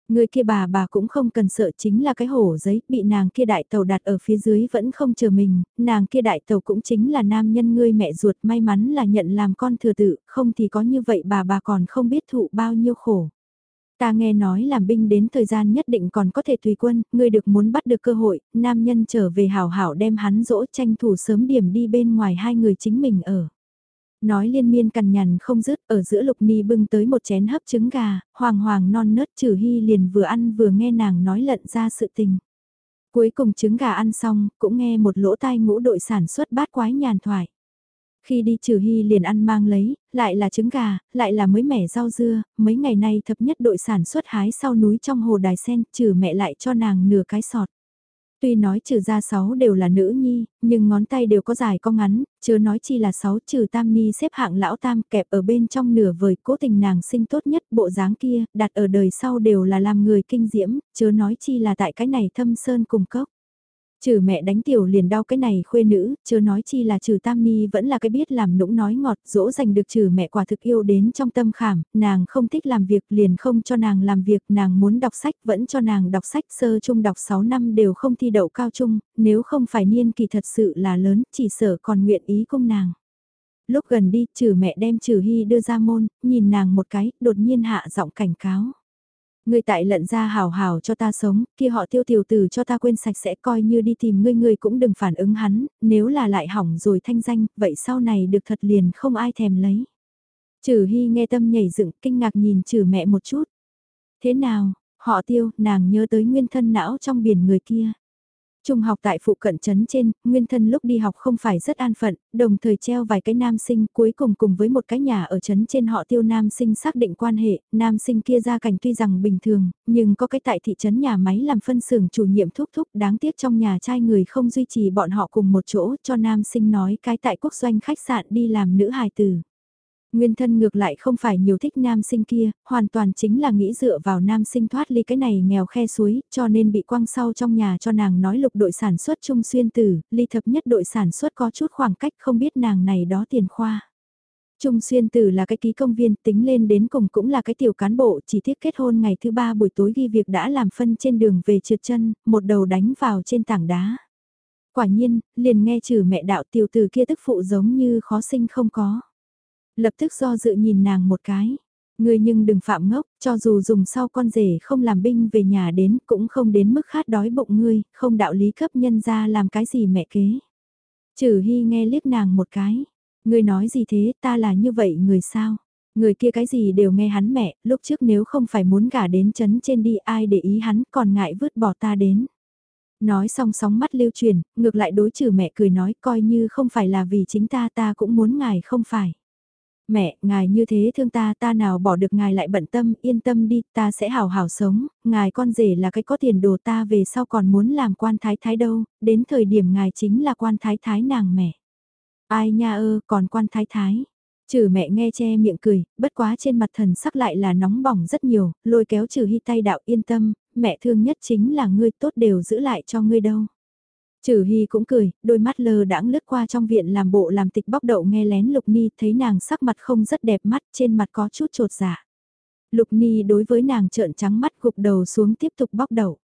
Người kia bà bà cũng không cần sợ chính là cái hổ giấy, bị nàng kia đại tàu đặt ở phía dưới vẫn không chờ mình, nàng kia đại tàu cũng chính là nam nhân ngươi mẹ ruột may mắn là nhận làm con thừa tự, không thì có như vậy bà bà còn không biết thụ bao nhiêu khổ. Ta nghe nói làm binh đến thời gian nhất định còn có thể tùy quân, ngươi được muốn bắt được cơ hội, nam nhân trở về hảo hảo đem hắn dỗ tranh thủ sớm điểm đi bên ngoài hai người chính mình ở. Nói liên miên cằn nhằn không dứt ở giữa lục ni bưng tới một chén hấp trứng gà, hoàng hoàng non nớt trừ hy liền vừa ăn vừa nghe nàng nói lận ra sự tình. Cuối cùng trứng gà ăn xong, cũng nghe một lỗ tai ngũ đội sản xuất bát quái nhàn thoại. Khi đi trừ hy liền ăn mang lấy, lại là trứng gà, lại là mới mẻ rau dưa, mấy ngày nay thập nhất đội sản xuất hái sau núi trong hồ đài sen, trừ mẹ lại cho nàng nửa cái sọt. Tuy nói trừ ra sáu đều là nữ nhi, nhưng ngón tay đều có dài có ngắn, chưa nói chi là sáu trừ tam ni xếp hạng lão tam kẹp ở bên trong nửa vời cố tình nàng sinh tốt nhất bộ dáng kia, đặt ở đời sau đều là làm người kinh diễm, chớ nói chi là tại cái này thâm sơn cùng cốc. Trừ mẹ đánh tiểu liền đau cái này khuê nữ, chưa nói chi là trừ tam ni vẫn là cái biết làm nũng nói ngọt, dỗ dành được trừ mẹ quả thực yêu đến trong tâm khảm, nàng không thích làm việc liền không cho nàng làm việc, nàng muốn đọc sách vẫn cho nàng đọc sách sơ trung đọc 6 năm đều không thi đậu cao trung, nếu không phải niên kỳ thật sự là lớn, chỉ sợ còn nguyện ý cung nàng. Lúc gần đi, trừ mẹ đem trừ hy đưa ra môn, nhìn nàng một cái, đột nhiên hạ giọng cảnh cáo. Ngươi tại lận ra hào hào cho ta sống, kia họ tiêu tiểu tử cho ta quên sạch sẽ coi như đi tìm ngươi ngươi cũng đừng phản ứng hắn, nếu là lại hỏng rồi thanh danh, vậy sau này được thật liền không ai thèm lấy. Trừ hy nghe tâm nhảy dựng kinh ngạc nhìn trừ mẹ một chút. Thế nào, họ tiêu, nàng nhớ tới nguyên thân não trong biển người kia. Trung học tại phụ cận trấn trên, nguyên thân lúc đi học không phải rất an phận, đồng thời treo vài cái nam sinh cuối cùng cùng với một cái nhà ở trấn trên họ tiêu nam sinh xác định quan hệ, nam sinh kia ra cảnh tuy rằng bình thường, nhưng có cái tại thị trấn nhà máy làm phân xưởng chủ nhiệm thúc thúc đáng tiếc trong nhà trai người không duy trì bọn họ cùng một chỗ cho nam sinh nói cái tại quốc doanh khách sạn đi làm nữ hài tử. Nguyên thân ngược lại không phải nhiều thích nam sinh kia, hoàn toàn chính là nghĩ dựa vào nam sinh thoát ly cái này nghèo khe suối, cho nên bị quăng sau trong nhà cho nàng nói lục đội sản xuất trung xuyên tử, ly thập nhất đội sản xuất có chút khoảng cách không biết nàng này đó tiền khoa. Trung xuyên tử là cái ký công viên tính lên đến cùng cũng là cái tiểu cán bộ chỉ thiết kết hôn ngày thứ ba buổi tối ghi việc đã làm phân trên đường về trượt chân, một đầu đánh vào trên tảng đá. Quả nhiên, liền nghe trừ mẹ đạo tiểu tử kia tức phụ giống như khó sinh không có. Lập tức do dự nhìn nàng một cái. Ngươi nhưng đừng phạm ngốc, cho dù dùng sau con rể không làm binh về nhà đến cũng không đến mức khát đói bụng ngươi, không đạo lý cấp nhân ra làm cái gì mẹ kế. Trừ hy nghe liếc nàng một cái. Ngươi nói gì thế, ta là như vậy người sao? Người kia cái gì đều nghe hắn mẹ, lúc trước nếu không phải muốn gả đến chấn trên đi ai để ý hắn còn ngại vứt bỏ ta đến. Nói xong sóng mắt lưu truyền, ngược lại đối trừ mẹ cười nói coi như không phải là vì chính ta ta cũng muốn ngài không phải. Mẹ, ngài như thế thương ta, ta nào bỏ được ngài lại bận tâm, yên tâm đi, ta sẽ hào hào sống, ngài con rể là cái có tiền đồ ta về sau còn muốn làm quan thái thái đâu, đến thời điểm ngài chính là quan thái thái nàng mẹ. Ai nha ơ, còn quan thái thái. Trừ mẹ nghe che miệng cười, bất quá trên mặt thần sắc lại là nóng bỏng rất nhiều, lôi kéo trừ hy tay đạo yên tâm, mẹ thương nhất chính là ngươi tốt đều giữ lại cho ngươi đâu. Trừ Hy cũng cười, đôi mắt lờ đãng lướt qua trong viện làm bộ làm tịch bóc đậu nghe lén Lục Ni, thấy nàng sắc mặt không rất đẹp mắt, trên mặt có chút trột giả. Lục Ni đối với nàng trợn trắng mắt gục đầu xuống tiếp tục bóc đậu.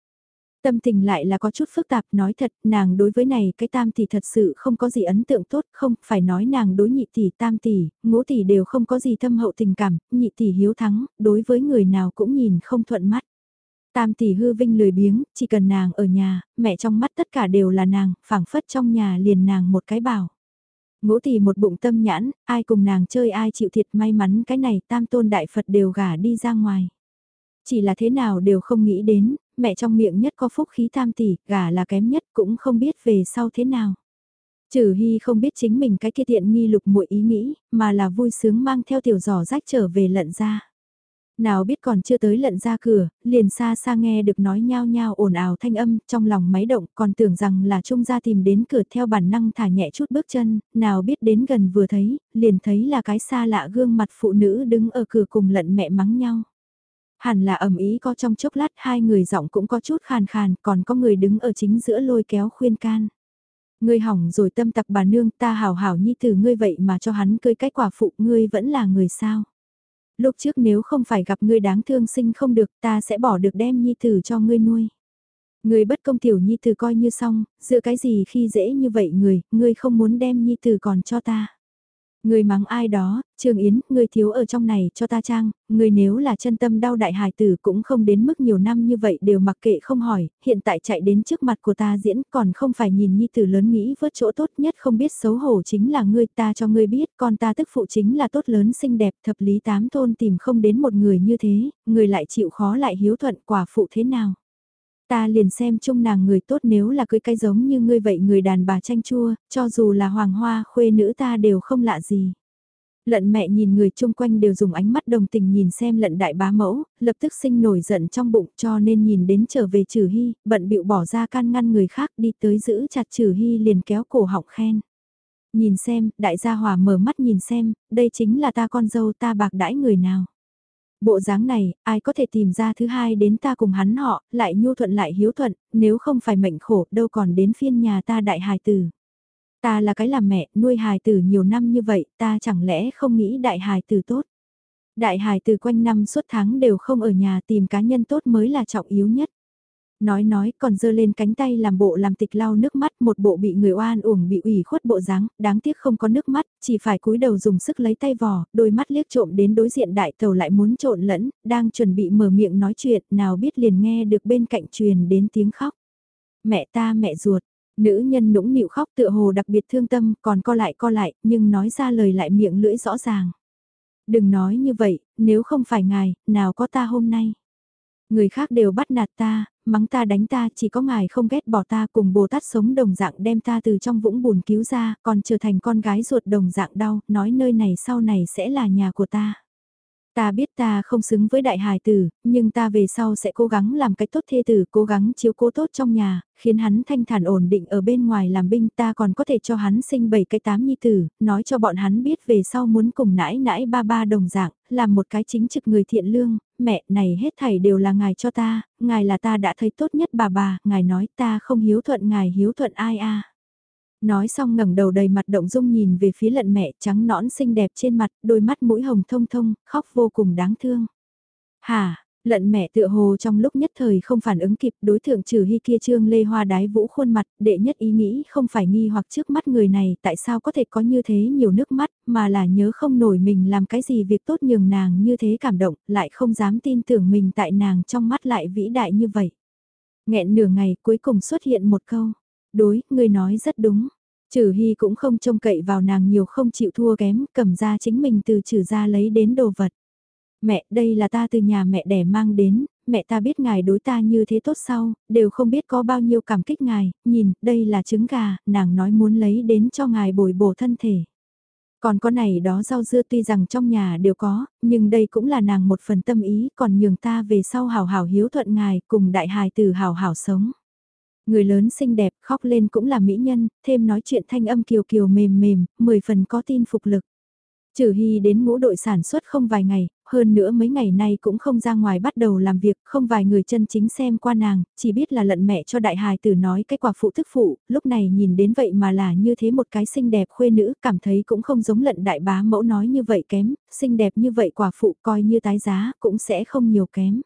Tâm tình lại là có chút phức tạp, nói thật, nàng đối với này cái tam tỷ thật sự không có gì ấn tượng tốt, không phải nói nàng đối nhị tỷ tam tỷ, ngũ tỷ đều không có gì thâm hậu tình cảm, nhị tỷ hiếu thắng, đối với người nào cũng nhìn không thuận mắt. Tam tỷ hư vinh lười biếng, chỉ cần nàng ở nhà, mẹ trong mắt tất cả đều là nàng, phảng phất trong nhà liền nàng một cái bảo. Ngũ tỷ một bụng tâm nhãn, ai cùng nàng chơi ai chịu thiệt may mắn cái này tam tôn đại Phật đều gả đi ra ngoài. Chỉ là thế nào đều không nghĩ đến, mẹ trong miệng nhất có phúc khí tam tỷ, gả là kém nhất cũng không biết về sau thế nào. Trừ Hy không biết chính mình cái kia tiện nghi lục muội ý nghĩ, mà là vui sướng mang theo tiểu giỏ rách trở về lận ra. Nào biết còn chưa tới lận ra cửa, liền xa xa nghe được nói nhao nhao ồn ào thanh âm trong lòng máy động còn tưởng rằng là trung gia tìm đến cửa theo bản năng thả nhẹ chút bước chân, nào biết đến gần vừa thấy, liền thấy là cái xa lạ gương mặt phụ nữ đứng ở cửa cùng lận mẹ mắng nhau. Hẳn là ẩm ý có trong chốc lát hai người giọng cũng có chút khàn khàn còn có người đứng ở chính giữa lôi kéo khuyên can. Ngươi hỏng rồi tâm tặc bà nương ta hảo hảo nhi từ ngươi vậy mà cho hắn cưới cái quả phụ ngươi vẫn là người sao lúc trước nếu không phải gặp ngươi đáng thương sinh không được ta sẽ bỏ được đem nhi tử cho ngươi nuôi. Ngươi bất công tiểu nhi tử coi như xong, dựa cái gì khi dễ như vậy người, ngươi không muốn đem nhi tử còn cho ta. Người mắng ai đó, Trường Yến, người thiếu ở trong này cho ta trang, người nếu là chân tâm đau đại hài tử cũng không đến mức nhiều năm như vậy đều mặc kệ không hỏi, hiện tại chạy đến trước mặt của ta diễn còn không phải nhìn nhi tử lớn nghĩ vớt chỗ tốt nhất không biết xấu hổ chính là ngươi ta cho ngươi biết con ta tức phụ chính là tốt lớn xinh đẹp thập lý tám thôn tìm không đến một người như thế, người lại chịu khó lại hiếu thuận quả phụ thế nào. Ta liền xem chung nàng người tốt nếu là cưới cái giống như ngươi vậy người đàn bà tranh chua, cho dù là hoàng hoa khuê nữ ta đều không lạ gì. Lận mẹ nhìn người chung quanh đều dùng ánh mắt đồng tình nhìn xem lận đại bá mẫu, lập tức sinh nổi giận trong bụng cho nên nhìn đến trở về trừ hy, bận bịu bỏ ra can ngăn người khác đi tới giữ chặt trừ hy liền kéo cổ họng khen. Nhìn xem, đại gia hòa mở mắt nhìn xem, đây chính là ta con dâu ta bạc đãi người nào. Bộ dáng này, ai có thể tìm ra thứ hai đến ta cùng hắn họ, lại nhu thuận lại hiếu thuận, nếu không phải mệnh khổ đâu còn đến phiên nhà ta đại hài tử. Ta là cái làm mẹ, nuôi hài tử nhiều năm như vậy, ta chẳng lẽ không nghĩ đại hài tử tốt. Đại hài tử quanh năm suốt tháng đều không ở nhà tìm cá nhân tốt mới là trọng yếu nhất nói nói còn giơ lên cánh tay làm bộ làm tịch lau nước mắt một bộ bị người oan uổng bị ủy khuất bộ dáng đáng tiếc không có nước mắt, chỉ phải cúi đầu dùng sức lấy tay vò, đôi mắt liếc trộm đến đối diện đại tàu lại muốn trộn lẫn, đang chuẩn bị mở miệng nói chuyện, nào biết liền nghe được bên cạnh truyền đến tiếng khóc. Mẹ ta mẹ ruột, nữ nhân nũng nịu khóc tựa hồ đặc biệt thương tâm, còn co lại co lại, nhưng nói ra lời lại miệng lưỡi rõ ràng. Đừng nói như vậy, nếu không phải ngài, nào có ta hôm nay. Người khác đều bắt nạt ta, mắng ta đánh ta, chỉ có ngài không ghét bỏ ta cùng Bồ Tát sống đồng dạng đem ta từ trong vũng bùn cứu ra, còn trở thành con gái ruột đồng dạng đau, nói nơi này sau này sẽ là nhà của ta. Ta biết ta không xứng với đại hài tử, nhưng ta về sau sẽ cố gắng làm cách tốt thê tử, cố gắng chiếu cố tốt trong nhà, khiến hắn thanh thản ổn định ở bên ngoài làm binh ta còn có thể cho hắn sinh bảy cái tám nhi tử, nói cho bọn hắn biết về sau muốn cùng nãi nãi ba ba đồng dạng, làm một cái chính trực người thiện lương, mẹ này hết thảy đều là ngài cho ta, ngài là ta đã thấy tốt nhất bà bà, ngài nói ta không hiếu thuận ngài hiếu thuận ai a Nói xong ngẩng đầu đầy mặt động dung nhìn về phía lận mẹ trắng nõn xinh đẹp trên mặt, đôi mắt mũi hồng thông thông, khóc vô cùng đáng thương. Hà, lận mẹ tựa hồ trong lúc nhất thời không phản ứng kịp đối tượng trừ hy kia trương lê hoa đái vũ khuôn mặt, đệ nhất ý nghĩ không phải nghi hoặc trước mắt người này tại sao có thể có như thế nhiều nước mắt, mà là nhớ không nổi mình làm cái gì việc tốt nhường nàng như thế cảm động, lại không dám tin tưởng mình tại nàng trong mắt lại vĩ đại như vậy. nghẹn nửa ngày cuối cùng xuất hiện một câu Đối, người nói rất đúng. Trừ Hy cũng không trông cậy vào nàng nhiều không chịu thua kém, cầm ra chính mình từ trừ ra lấy đến đồ vật. Mẹ, đây là ta từ nhà mẹ đẻ mang đến, mẹ ta biết ngài đối ta như thế tốt sau, đều không biết có bao nhiêu cảm kích ngài, nhìn, đây là trứng gà, nàng nói muốn lấy đến cho ngài bồi bổ thân thể. Còn có này đó rau dưa tuy rằng trong nhà đều có, nhưng đây cũng là nàng một phần tâm ý, còn nhường ta về sau hào hào hiếu thuận ngài cùng đại hài từ hào hào sống. Người lớn xinh đẹp, khóc lên cũng là mỹ nhân, thêm nói chuyện thanh âm kiều kiều mềm mềm, mười phần có tin phục lực. Trừ Hy đến ngũ đội sản xuất không vài ngày, hơn nữa mấy ngày nay cũng không ra ngoài bắt đầu làm việc, không vài người chân chính xem qua nàng, chỉ biết là lận mẹ cho đại hài tử nói cái quả phụ thức phụ, lúc này nhìn đến vậy mà là như thế một cái xinh đẹp khuê nữ, cảm thấy cũng không giống lận đại bá mẫu nói như vậy kém, xinh đẹp như vậy quả phụ coi như tái giá cũng sẽ không nhiều kém.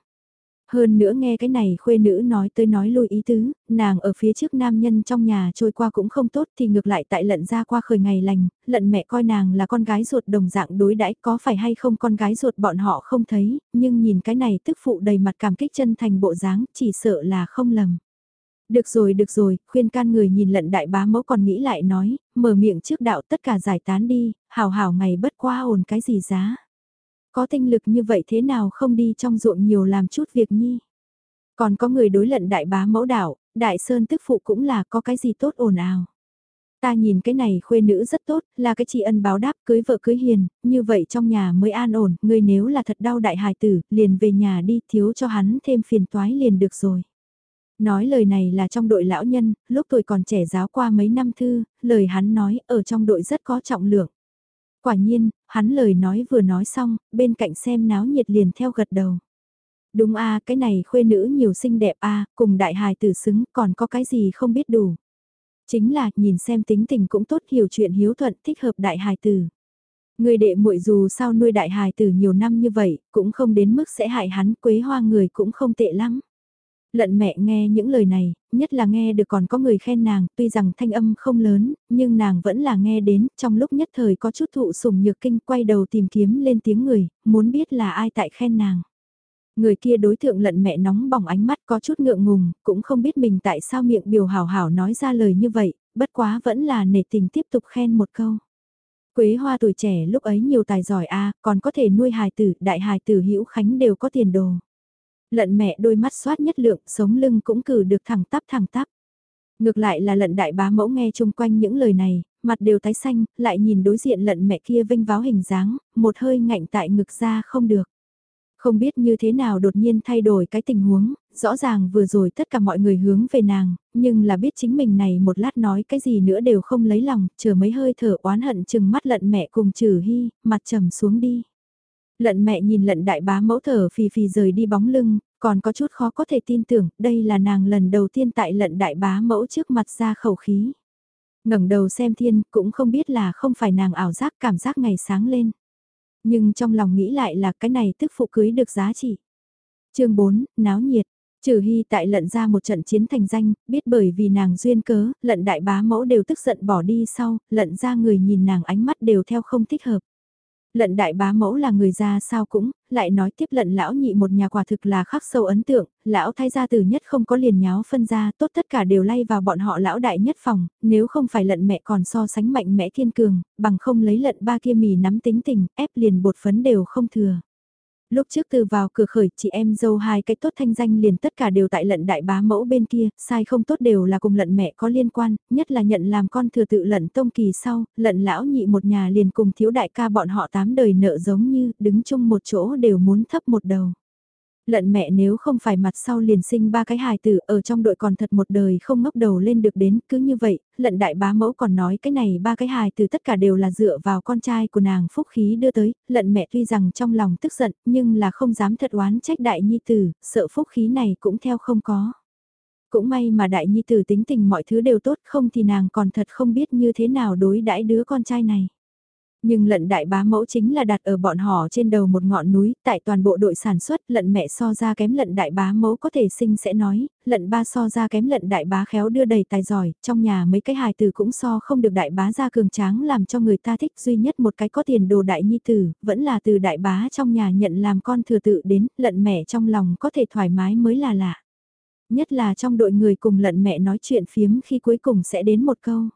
Hơn nữa nghe cái này khuê nữ nói tới nói lui ý tứ, nàng ở phía trước nam nhân trong nhà trôi qua cũng không tốt thì ngược lại tại lận ra qua khởi ngày lành, lận mẹ coi nàng là con gái ruột đồng dạng đối đãi có phải hay không con gái ruột bọn họ không thấy, nhưng nhìn cái này tức phụ đầy mặt cảm kích chân thành bộ dáng chỉ sợ là không lầm. Được rồi được rồi, khuyên can người nhìn lận đại bá mẫu còn nghĩ lại nói, mở miệng trước đạo tất cả giải tán đi, hào hào ngày bất qua ồn cái gì giá. Có tinh lực như vậy thế nào không đi trong ruộng nhiều làm chút việc nhi. Còn có người đối lận đại bá mẫu đảo, đại sơn tức phụ cũng là có cái gì tốt ồn ào. Ta nhìn cái này khuê nữ rất tốt, là cái chị ân báo đáp cưới vợ cưới hiền, như vậy trong nhà mới an ổn, người nếu là thật đau đại hài tử, liền về nhà đi thiếu cho hắn thêm phiền toái liền được rồi. Nói lời này là trong đội lão nhân, lúc tuổi còn trẻ giáo qua mấy năm thư, lời hắn nói ở trong đội rất có trọng lượng. Quả nhiên, hắn lời nói vừa nói xong, bên cạnh xem náo nhiệt liền theo gật đầu. Đúng a cái này khuê nữ nhiều xinh đẹp a cùng đại hài tử xứng còn có cái gì không biết đủ. Chính là nhìn xem tính tình cũng tốt hiểu chuyện hiếu thuận thích hợp đại hài tử. Người đệ muội dù sao nuôi đại hài tử nhiều năm như vậy, cũng không đến mức sẽ hại hắn quế hoa người cũng không tệ lắm. Lận mẹ nghe những lời này, nhất là nghe được còn có người khen nàng, tuy rằng thanh âm không lớn, nhưng nàng vẫn là nghe đến, trong lúc nhất thời có chút thụ sủng nhược kinh quay đầu tìm kiếm lên tiếng người, muốn biết là ai tại khen nàng. Người kia đối tượng lận mẹ nóng bỏng ánh mắt có chút ngượng ngùng, cũng không biết mình tại sao miệng biểu hảo hảo nói ra lời như vậy, bất quá vẫn là nể tình tiếp tục khen một câu. Quế hoa tuổi trẻ lúc ấy nhiều tài giỏi a còn có thể nuôi hài tử, đại hài tử hữu khánh đều có tiền đồ. Lận mẹ đôi mắt xoát nhất lượng, sống lưng cũng cử được thẳng tắp thẳng tắp. Ngược lại là lận đại bá mẫu nghe chung quanh những lời này, mặt đều tái xanh, lại nhìn đối diện lận mẹ kia vinh váo hình dáng, một hơi ngạnh tại ngực ra không được. Không biết như thế nào đột nhiên thay đổi cái tình huống, rõ ràng vừa rồi tất cả mọi người hướng về nàng, nhưng là biết chính mình này một lát nói cái gì nữa đều không lấy lòng, chờ mấy hơi thở oán hận chừng mắt lận mẹ cùng trừ hy, mặt trầm xuống đi. Lận mẹ nhìn lận đại bá mẫu thở phì phì rời đi bóng lưng, còn có chút khó có thể tin tưởng, đây là nàng lần đầu tiên tại lận đại bá mẫu trước mặt ra khẩu khí. ngẩng đầu xem thiên, cũng không biết là không phải nàng ảo giác cảm giác ngày sáng lên. Nhưng trong lòng nghĩ lại là cái này tức phụ cưới được giá trị. chương 4, náo nhiệt. Trừ hy tại lận ra một trận chiến thành danh, biết bởi vì nàng duyên cớ, lận đại bá mẫu đều tức giận bỏ đi sau, lận ra người nhìn nàng ánh mắt đều theo không thích hợp. Lận đại bá mẫu là người ra sao cũng, lại nói tiếp lận lão nhị một nhà quả thực là khắc sâu ấn tượng, lão thay gia tử nhất không có liền nháo phân ra, tốt tất cả đều lay vào bọn họ lão đại nhất phòng, nếu không phải lận mẹ còn so sánh mạnh mẽ thiên cường, bằng không lấy lận ba kia mì nắm tính tình, ép liền bột phấn đều không thừa. Lúc trước từ vào cửa khởi chị em dâu hai cái tốt thanh danh liền tất cả đều tại lận đại bá mẫu bên kia, sai không tốt đều là cùng lận mẹ có liên quan, nhất là nhận làm con thừa tự lận tông kỳ sau, lận lão nhị một nhà liền cùng thiếu đại ca bọn họ tám đời nợ giống như đứng chung một chỗ đều muốn thấp một đầu lận mẹ nếu không phải mặt sau liền sinh ba cái hài tử ở trong đội còn thật một đời không ngốc đầu lên được đến cứ như vậy, lận đại bá mẫu còn nói cái này ba cái hài tử tất cả đều là dựa vào con trai của nàng phúc khí đưa tới, lận mẹ tuy rằng trong lòng tức giận nhưng là không dám thật oán trách đại nhi tử, sợ phúc khí này cũng theo không có. Cũng may mà đại nhi tử tính tình mọi thứ đều tốt không thì nàng còn thật không biết như thế nào đối đãi đứa con trai này. Nhưng lận đại bá mẫu chính là đặt ở bọn họ trên đầu một ngọn núi, tại toàn bộ đội sản xuất, lận mẹ so ra kém lận đại bá mẫu có thể sinh sẽ nói, lận ba so ra kém lận đại bá khéo đưa đầy tài giỏi, trong nhà mấy cái hài tử cũng so không được đại bá ra cường tráng làm cho người ta thích duy nhất một cái có tiền đồ đại nhi tử, vẫn là từ đại bá trong nhà nhận làm con thừa tự đến, lận mẹ trong lòng có thể thoải mái mới là lạ. Nhất là trong đội người cùng lận mẹ nói chuyện phiếm khi cuối cùng sẽ đến một câu.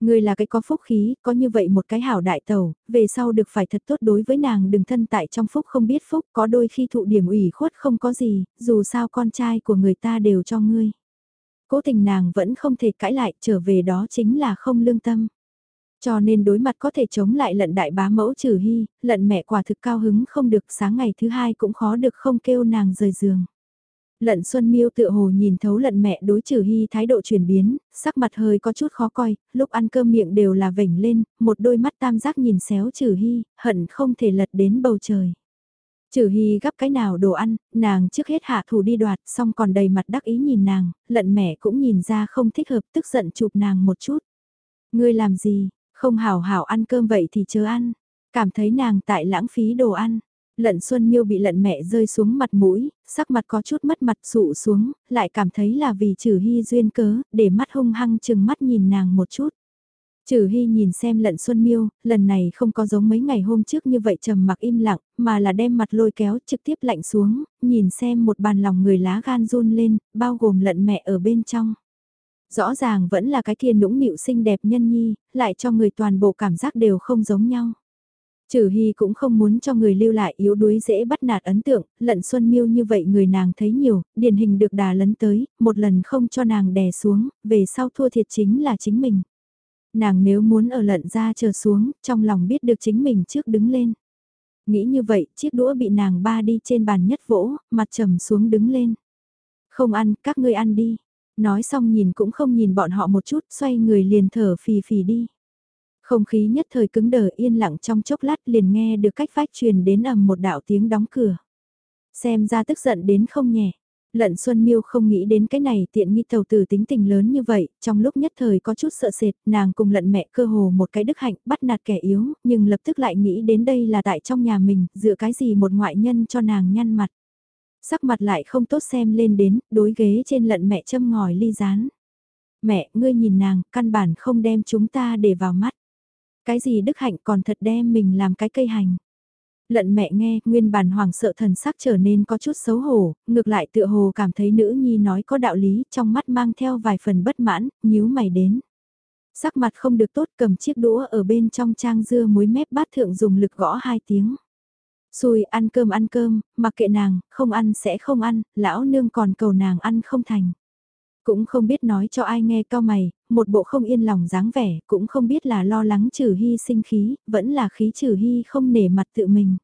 Người là cái có phúc khí, có như vậy một cái hảo đại tàu, về sau được phải thật tốt đối với nàng đừng thân tại trong phúc không biết phúc, có đôi khi thụ điểm ủy khuất không có gì, dù sao con trai của người ta đều cho ngươi. Cố tình nàng vẫn không thể cãi lại, trở về đó chính là không lương tâm. Cho nên đối mặt có thể chống lại lận đại bá mẫu trừ hy, lận mẹ quả thực cao hứng không được sáng ngày thứ hai cũng khó được không kêu nàng rời giường. Lận Xuân Miêu tựa hồ nhìn thấu lận mẹ đối trừ hy thái độ chuyển biến, sắc mặt hơi có chút khó coi, lúc ăn cơm miệng đều là vểnh lên, một đôi mắt tam giác nhìn xéo trừ hy, hận không thể lật đến bầu trời. Trừ hy gắp cái nào đồ ăn, nàng trước hết hạ thủ đi đoạt, xong còn đầy mặt đắc ý nhìn nàng, lận mẹ cũng nhìn ra không thích hợp tức giận chụp nàng một chút. Ngươi làm gì, không hảo hảo ăn cơm vậy thì chớ ăn, cảm thấy nàng tại lãng phí đồ ăn. Lận Xuân Miêu bị lận mẹ rơi xuống mặt mũi, sắc mặt có chút mất mặt sụ xuống, lại cảm thấy là vì trừ hy duyên cớ, để mắt hung hăng chừng mắt nhìn nàng một chút. Trừ Hy nhìn xem lận Xuân Miêu, lần này không có giống mấy ngày hôm trước như vậy trầm mặc im lặng, mà là đem mặt lôi kéo trực tiếp lạnh xuống, nhìn xem một bàn lòng người lá gan run lên, bao gồm lận mẹ ở bên trong. Rõ ràng vẫn là cái kia nũng nịu xinh đẹp nhân nhi, lại cho người toàn bộ cảm giác đều không giống nhau. Trừ Hy cũng không muốn cho người lưu lại yếu đuối dễ bắt nạt ấn tượng, lận xuân miêu như vậy người nàng thấy nhiều, điển hình được đà lấn tới, một lần không cho nàng đè xuống, về sau thua thiệt chính là chính mình. Nàng nếu muốn ở lận ra chờ xuống, trong lòng biết được chính mình trước đứng lên. Nghĩ như vậy, chiếc đũa bị nàng ba đi trên bàn nhất vỗ, mặt trầm xuống đứng lên. Không ăn, các ngươi ăn đi. Nói xong nhìn cũng không nhìn bọn họ một chút, xoay người liền thở phì phì đi. Không khí nhất thời cứng đờ yên lặng trong chốc lát liền nghe được cách vách truyền đến ầm một đạo tiếng đóng cửa. Xem ra tức giận đến không nhẹ. Lận Xuân Miêu không nghĩ đến cái này tiện nghi tàu tử tính tình lớn như vậy, trong lúc nhất thời có chút sợ sệt, nàng cùng lận mẹ cơ hồ một cái đức hạnh bắt nạt kẻ yếu, nhưng lập tức lại nghĩ đến đây là tại trong nhà mình, dựa cái gì một ngoại nhân cho nàng nhăn mặt. Sắc mặt lại không tốt xem lên đến, đối ghế trên lận mẹ châm ngòi ly rán. Mẹ, ngươi nhìn nàng, căn bản không đem chúng ta để vào mắt. Cái gì đức hạnh còn thật đem mình làm cái cây hành. Lận mẹ nghe, nguyên bản hoàng sợ thần sắc trở nên có chút xấu hổ, ngược lại tựa hồ cảm thấy nữ nhi nói có đạo lý, trong mắt mang theo vài phần bất mãn, nhíu mày đến. Sắc mặt không được tốt cầm chiếc đũa ở bên trong trang dưa muối mép bát thượng dùng lực gõ hai tiếng. Xui ăn cơm ăn cơm, mặc kệ nàng, không ăn sẽ không ăn, lão nương còn cầu nàng ăn không thành. Cũng không biết nói cho ai nghe cao mày, một bộ không yên lòng dáng vẻ, cũng không biết là lo lắng trừ hy sinh khí, vẫn là khí trừ hy không nể mặt tự mình.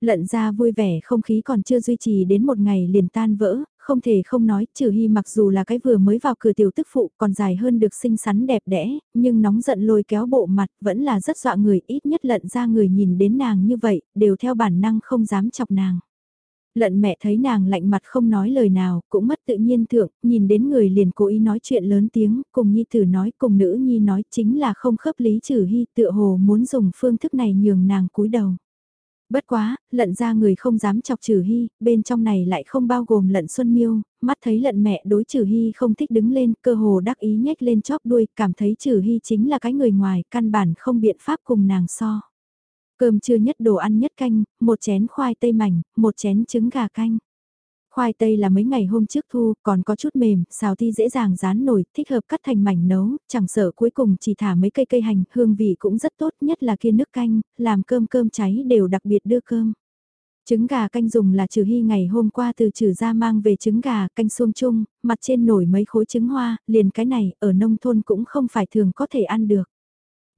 Lận ra vui vẻ không khí còn chưa duy trì đến một ngày liền tan vỡ, không thể không nói, trừ hy mặc dù là cái vừa mới vào cửa tiểu tức phụ còn dài hơn được xinh xắn đẹp đẽ, nhưng nóng giận lôi kéo bộ mặt vẫn là rất dọa người ít nhất lận ra người nhìn đến nàng như vậy, đều theo bản năng không dám chọc nàng. Lận mẹ thấy nàng lạnh mặt không nói lời nào, cũng mất tự nhiên thượng, nhìn đến người liền cố ý nói chuyện lớn tiếng, cùng nhi tử nói, cùng nữ nhi nói chính là không khớp lý trừ hy tựa hồ muốn dùng phương thức này nhường nàng cúi đầu. Bất quá, lận ra người không dám chọc trừ hy, bên trong này lại không bao gồm lận xuân miêu, mắt thấy lận mẹ đối trừ hy không thích đứng lên, cơ hồ đắc ý nhếch lên chóp đuôi, cảm thấy trừ hy chính là cái người ngoài, căn bản không biện pháp cùng nàng so. Cơm trưa nhất đồ ăn nhất canh, một chén khoai tây mảnh, một chén trứng gà canh. Khoai tây là mấy ngày hôm trước thu, còn có chút mềm, xào thi dễ dàng rán nổi, thích hợp cắt thành mảnh nấu, chẳng sợ cuối cùng chỉ thả mấy cây cây hành, hương vị cũng rất tốt, nhất là kia nước canh, làm cơm cơm cháy đều đặc biệt đưa cơm. Trứng gà canh dùng là trừ hy ngày hôm qua từ trừ ra mang về trứng gà canh xuông chung, mặt trên nổi mấy khối trứng hoa, liền cái này, ở nông thôn cũng không phải thường có thể ăn được.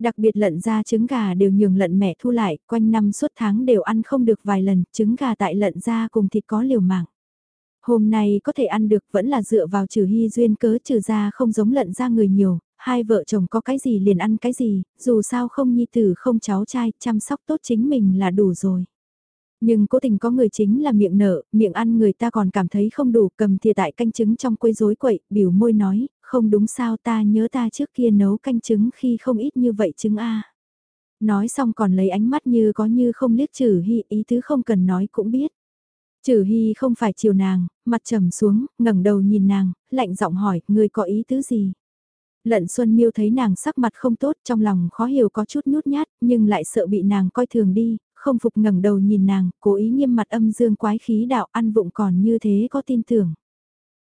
Đặc biệt lận ra trứng gà đều nhường lận mẹ thu lại, quanh năm suốt tháng đều ăn không được vài lần, trứng gà tại lận ra cùng thịt có liều mạng. Hôm nay có thể ăn được vẫn là dựa vào trừ hy duyên cớ trừ ra không giống lận ra người nhiều, hai vợ chồng có cái gì liền ăn cái gì, dù sao không nhi tử không cháu trai, chăm sóc tốt chính mình là đủ rồi. Nhưng cố tình có người chính là miệng nở, miệng ăn người ta còn cảm thấy không đủ cầm thìa tại canh trứng trong quấy rối quậy, biểu môi nói, không đúng sao ta nhớ ta trước kia nấu canh trứng khi không ít như vậy trứng a Nói xong còn lấy ánh mắt như có như không liếc trừ hy ý tứ không cần nói cũng biết. Trừ hy không phải chiều nàng, mặt trầm xuống, ngẩng đầu nhìn nàng, lạnh giọng hỏi, người có ý tứ gì? Lận Xuân Miêu thấy nàng sắc mặt không tốt trong lòng khó hiểu có chút nhút nhát, nhưng lại sợ bị nàng coi thường đi, không phục ngẩng đầu nhìn nàng, cố ý nghiêm mặt âm dương quái khí đạo ăn vụng còn như thế có tin tưởng.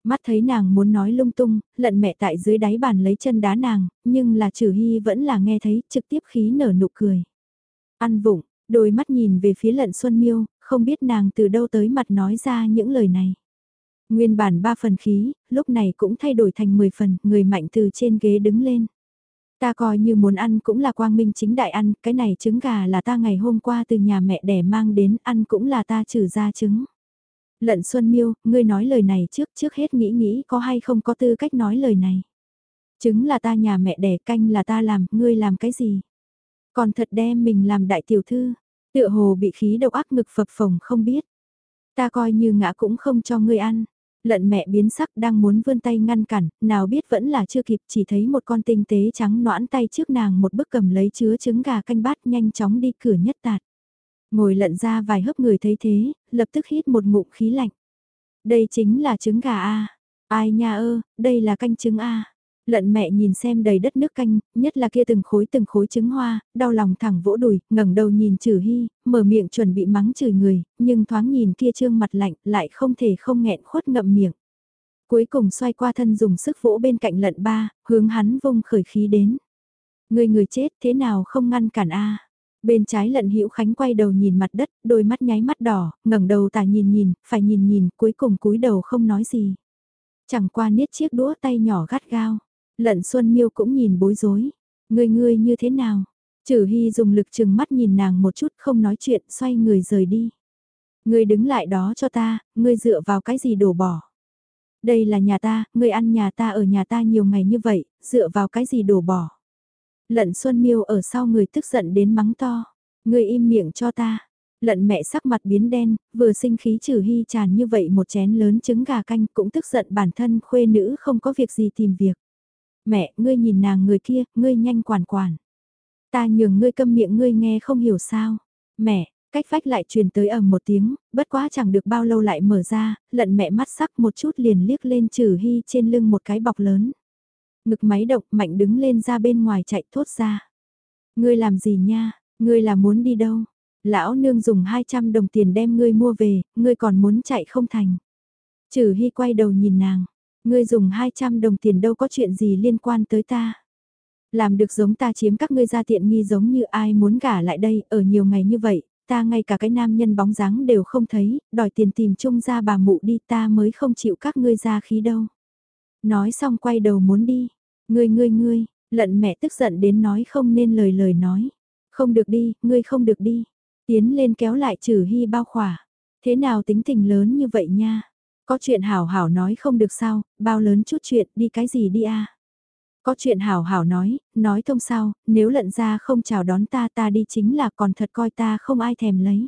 Mắt thấy nàng muốn nói lung tung, lận mẹ tại dưới đáy bàn lấy chân đá nàng, nhưng là trừ hy vẫn là nghe thấy trực tiếp khí nở nụ cười. Ăn vụng, đôi mắt nhìn về phía lận xuân miêu, không biết nàng từ đâu tới mặt nói ra những lời này. Nguyên bản ba phần khí, lúc này cũng thay đổi thành 10 phần, người mạnh từ trên ghế đứng lên. Ta coi như muốn ăn cũng là quang minh chính đại ăn, cái này trứng gà là ta ngày hôm qua từ nhà mẹ đẻ mang đến, ăn cũng là ta trừ ra trứng. Lận Xuân Miêu, ngươi nói lời này trước trước hết nghĩ nghĩ có hay không có tư cách nói lời này. Trứng là ta nhà mẹ đẻ canh là ta làm, ngươi làm cái gì? Còn thật đem mình làm đại tiểu thư, tựa hồ bị khí độc ác ngực phập phồng không biết. Ta coi như ngã cũng không cho ngươi ăn. Lận mẹ biến sắc đang muốn vươn tay ngăn cản, nào biết vẫn là chưa kịp chỉ thấy một con tinh tế trắng noãn tay trước nàng một bức cầm lấy chứa trứng gà canh bát nhanh chóng đi cửa nhất tạt. Ngồi lận ra vài hớp người thấy thế, lập tức hít một ngụm khí lạnh. Đây chính là trứng gà A. Ai nha ơ, đây là canh trứng A. Lận mẹ nhìn xem đầy đất nước canh, nhất là kia từng khối từng khối trứng hoa, đau lòng thẳng vỗ đùi, ngẩng đầu nhìn trừ hy, mở miệng chuẩn bị mắng chửi người, nhưng thoáng nhìn kia trương mặt lạnh lại không thể không nghẹn khuất ngậm miệng. Cuối cùng xoay qua thân dùng sức vỗ bên cạnh lận ba, hướng hắn vung khởi khí đến. Người người chết thế nào không ngăn cản a Bên trái lận hữu khánh quay đầu nhìn mặt đất, đôi mắt nháy mắt đỏ, ngẩng đầu tả nhìn nhìn, phải nhìn nhìn, cuối cùng cúi đầu không nói gì. Chẳng qua niết chiếc đũa tay nhỏ gắt gao. Lận Xuân Miêu cũng nhìn bối rối. Ngươi ngươi như thế nào? Trừ Hy dùng lực chừng mắt nhìn nàng một chút không nói chuyện xoay người rời đi. Ngươi đứng lại đó cho ta, ngươi dựa vào cái gì đổ bỏ. Đây là nhà ta, ngươi ăn nhà ta ở nhà ta nhiều ngày như vậy, dựa vào cái gì đổ bỏ. Lận Xuân Miêu ở sau người tức giận đến mắng to. người im miệng cho ta. Lận mẹ sắc mặt biến đen, vừa sinh khí trừ hy tràn như vậy một chén lớn trứng gà canh cũng tức giận bản thân khuê nữ không có việc gì tìm việc. Mẹ, ngươi nhìn nàng người kia, ngươi nhanh quản quản. Ta nhường ngươi câm miệng ngươi nghe không hiểu sao. Mẹ, cách vách lại truyền tới ầm một tiếng, bất quá chẳng được bao lâu lại mở ra, lận mẹ mắt sắc một chút liền liếc lên trừ hy trên lưng một cái bọc lớn. Ngực máy động mạnh đứng lên ra bên ngoài chạy thốt ra. Ngươi làm gì nha, ngươi là muốn đi đâu? Lão nương dùng 200 đồng tiền đem ngươi mua về, ngươi còn muốn chạy không thành. Trừ hy quay đầu nhìn nàng, Ngươi dùng 200 đồng tiền đâu có chuyện gì liên quan tới ta. Làm được giống ta chiếm các ngươi ra tiện nghi giống như ai muốn gả lại đây ở nhiều ngày như vậy, ta ngay cả cái nam nhân bóng dáng đều không thấy, đòi tiền tìm chung ra bà mụ đi ta mới không chịu các ngươi ra khí đâu. Nói xong quay đầu muốn đi, ngươi ngươi ngươi, lận mẹ tức giận đến nói không nên lời lời nói. Không được đi, ngươi không được đi. Tiến lên kéo lại trừ hy bao khỏa. Thế nào tính tình lớn như vậy nha? Có chuyện hảo hảo nói không được sao, bao lớn chút chuyện đi cái gì đi a Có chuyện hảo hảo nói, nói thông sao, nếu lận ra không chào đón ta ta đi chính là còn thật coi ta không ai thèm lấy.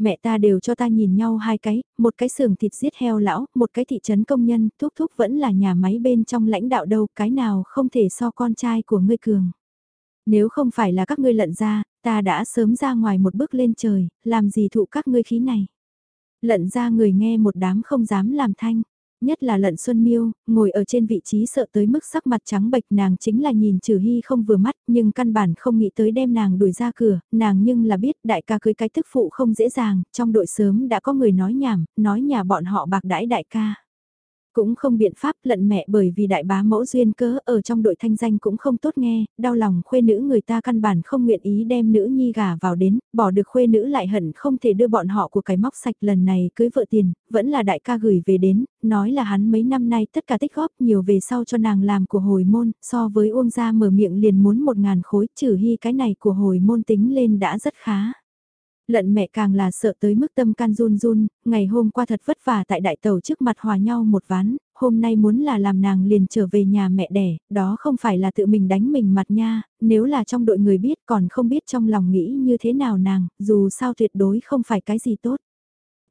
Mẹ ta đều cho ta nhìn nhau hai cái, một cái xưởng thịt giết heo lão, một cái thị trấn công nhân, thúc thúc vẫn là nhà máy bên trong lãnh đạo đâu, cái nào không thể so con trai của ngươi cường. Nếu không phải là các ngươi lận ra, ta đã sớm ra ngoài một bước lên trời, làm gì thụ các ngươi khí này. Lận ra người nghe một đám không dám làm thanh. Nhất là lận Xuân Miêu, ngồi ở trên vị trí sợ tới mức sắc mặt trắng bệch nàng chính là nhìn trừ hy không vừa mắt nhưng căn bản không nghĩ tới đem nàng đuổi ra cửa, nàng nhưng là biết đại ca cưới cái thức phụ không dễ dàng, trong đội sớm đã có người nói nhảm, nói nhà bọn họ bạc đãi đại ca. Cũng không biện pháp lận mẹ bởi vì đại bá mẫu duyên cớ ở trong đội thanh danh cũng không tốt nghe, đau lòng khuê nữ người ta căn bản không nguyện ý đem nữ nhi gà vào đến, bỏ được khuê nữ lại hận không thể đưa bọn họ của cái móc sạch lần này cưới vợ tiền, vẫn là đại ca gửi về đến, nói là hắn mấy năm nay tất cả tích góp nhiều về sau cho nàng làm của hồi môn, so với Uông gia mở miệng liền muốn một ngàn khối, trừ hy cái này của hồi môn tính lên đã rất khá. Lận mẹ càng là sợ tới mức tâm can run run, ngày hôm qua thật vất vả tại đại tàu trước mặt hòa nhau một ván, hôm nay muốn là làm nàng liền trở về nhà mẹ đẻ, đó không phải là tự mình đánh mình mặt nha, nếu là trong đội người biết còn không biết trong lòng nghĩ như thế nào nàng, dù sao tuyệt đối không phải cái gì tốt.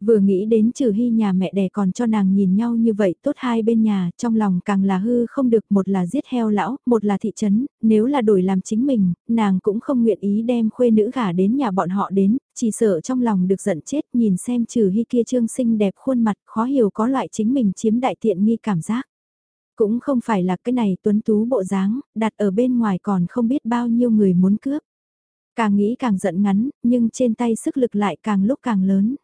Vừa nghĩ đến trừ hy nhà mẹ đẻ còn cho nàng nhìn nhau như vậy tốt hai bên nhà, trong lòng càng là hư không được một là giết heo lão, một là thị trấn, nếu là đổi làm chính mình, nàng cũng không nguyện ý đem khuê nữ gả đến nhà bọn họ đến, chỉ sợ trong lòng được giận chết nhìn xem trừ hy kia trương xinh đẹp khuôn mặt khó hiểu có loại chính mình chiếm đại tiện nghi cảm giác. Cũng không phải là cái này tuấn tú bộ dáng, đặt ở bên ngoài còn không biết bao nhiêu người muốn cướp. Càng nghĩ càng giận ngắn, nhưng trên tay sức lực lại càng lúc càng lớn.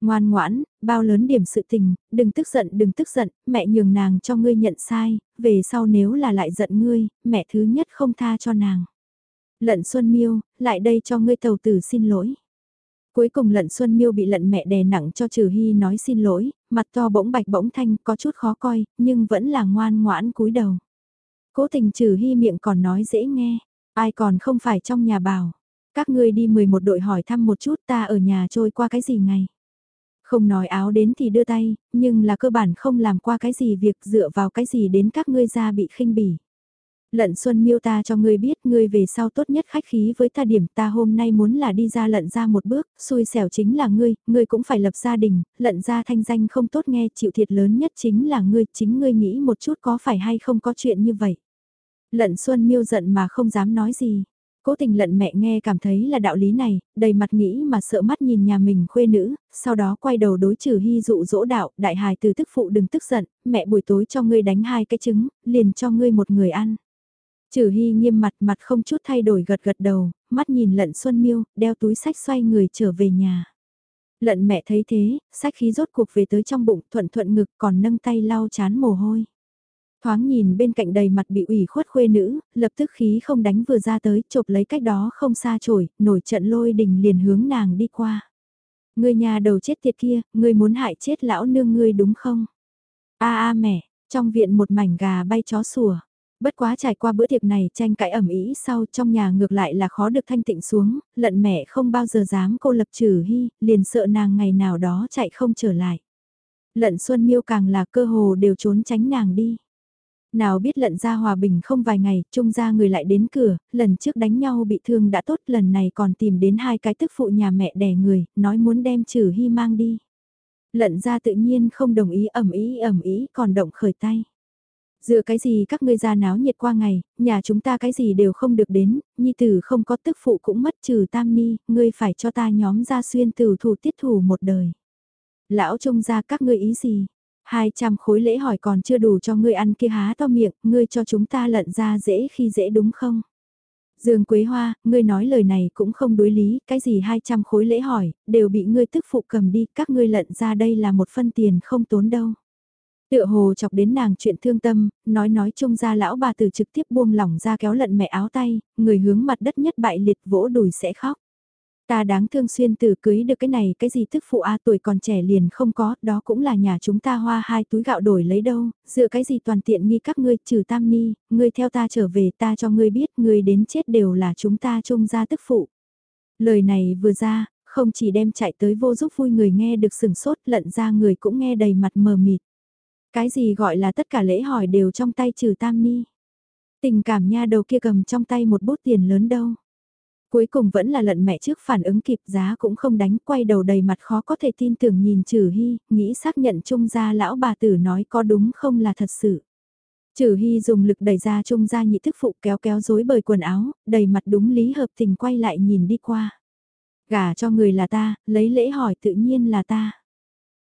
Ngoan ngoãn, bao lớn điểm sự tình, đừng tức giận đừng tức giận, mẹ nhường nàng cho ngươi nhận sai, về sau nếu là lại giận ngươi, mẹ thứ nhất không tha cho nàng. Lận Xuân Miêu, lại đây cho ngươi tàu tử xin lỗi. Cuối cùng lận Xuân Miêu bị lận mẹ đè nặng cho Trừ Hy nói xin lỗi, mặt to bỗng bạch bỗng thanh có chút khó coi, nhưng vẫn là ngoan ngoãn cúi đầu. Cố tình Trừ Hy miệng còn nói dễ nghe, ai còn không phải trong nhà bảo. Các ngươi đi 11 đội hỏi thăm một chút ta ở nhà trôi qua cái gì ngày. Không nói áo đến thì đưa tay, nhưng là cơ bản không làm qua cái gì việc dựa vào cái gì đến các ngươi ra bị khinh bỉ. Lận Xuân miêu ta cho ngươi biết ngươi về sau tốt nhất khách khí với ta điểm ta hôm nay muốn là đi ra lận ra một bước, xui xẻo chính là ngươi, ngươi cũng phải lập gia đình, lận ra thanh danh không tốt nghe chịu thiệt lớn nhất chính là ngươi, chính ngươi nghĩ một chút có phải hay không có chuyện như vậy. Lận Xuân miêu giận mà không dám nói gì. Cố tình lận mẹ nghe cảm thấy là đạo lý này, đầy mặt nghĩ mà sợ mắt nhìn nhà mình khuê nữ, sau đó quay đầu đối trừ hy dụ dỗ đạo, đại hài từ tức phụ đừng tức giận, mẹ buổi tối cho ngươi đánh hai cái trứng, liền cho ngươi một người ăn. Trừ hy nghiêm mặt mặt không chút thay đổi gật gật đầu, mắt nhìn lận xuân miêu, đeo túi sách xoay người trở về nhà. Lận mẹ thấy thế, sách khí rốt cuộc về tới trong bụng thuận thuận ngực còn nâng tay lau chán mồ hôi. Thoáng nhìn bên cạnh đầy mặt bị ủy khuất khuê nữ, lập tức khí không đánh vừa ra tới, chộp lấy cách đó không xa trổi, nổi trận lôi đình liền hướng nàng đi qua. Người nhà đầu chết tiệt kia, người muốn hại chết lão nương ngươi đúng không? a a mẹ, trong viện một mảnh gà bay chó sủa. Bất quá trải qua bữa tiệc này tranh cãi ẩm ý sau trong nhà ngược lại là khó được thanh tịnh xuống, lận mẹ không bao giờ dám cô lập trừ hy, liền sợ nàng ngày nào đó chạy không trở lại. Lận xuân miêu càng là cơ hồ đều trốn tránh nàng đi. Nào biết lận ra hòa bình không vài ngày, trung ra người lại đến cửa, lần trước đánh nhau bị thương đã tốt, lần này còn tìm đến hai cái tức phụ nhà mẹ đẻ người, nói muốn đem trừ hy mang đi. Lận ra tự nhiên không đồng ý ẩm ý ẩm ý còn động khởi tay. Dựa cái gì các ngươi ra náo nhiệt qua ngày, nhà chúng ta cái gì đều không được đến, nhi tử không có tức phụ cũng mất trừ tam ni, ngươi phải cho ta nhóm ra xuyên tử thủ tiết thủ một đời. Lão trông ra các ngươi ý gì? 200 khối lễ hỏi còn chưa đủ cho ngươi ăn kia há to miệng, ngươi cho chúng ta lận ra dễ khi dễ đúng không? Dương Quế Hoa, ngươi nói lời này cũng không đối lý, cái gì 200 khối lễ hỏi, đều bị ngươi tức phụ cầm đi, các ngươi lận ra đây là một phân tiền không tốn đâu. Tựa hồ chọc đến nàng chuyện thương tâm, nói nói chung ra lão bà tử trực tiếp buông lỏng ra kéo lận mẹ áo tay, người hướng mặt đất nhất bại liệt vỗ đùi sẽ khóc. Ta đáng thương xuyên từ cưới được cái này cái gì tức phụ A tuổi còn trẻ liền không có, đó cũng là nhà chúng ta hoa hai túi gạo đổi lấy đâu, dựa cái gì toàn tiện nghi các ngươi trừ tam ni, ngươi theo ta trở về ta cho ngươi biết, ngươi đến chết đều là chúng ta chung ra tức phụ. Lời này vừa ra, không chỉ đem chạy tới vô giúp vui người nghe được sừng sốt lận ra người cũng nghe đầy mặt mờ mịt. Cái gì gọi là tất cả lễ hỏi đều trong tay trừ tam ni. Tình cảm nha đầu kia cầm trong tay một bút tiền lớn đâu. Cuối cùng vẫn là lận mẹ trước phản ứng kịp giá cũng không đánh quay đầu đầy mặt khó có thể tin tưởng nhìn trừ hy, nghĩ xác nhận trung gia lão bà tử nói có đúng không là thật sự. Trừ hy dùng lực đẩy ra trung gia nhị thức phụ kéo kéo rối bời quần áo, đầy mặt đúng lý hợp tình quay lại nhìn đi qua. Gả cho người là ta, lấy lễ hỏi tự nhiên là ta.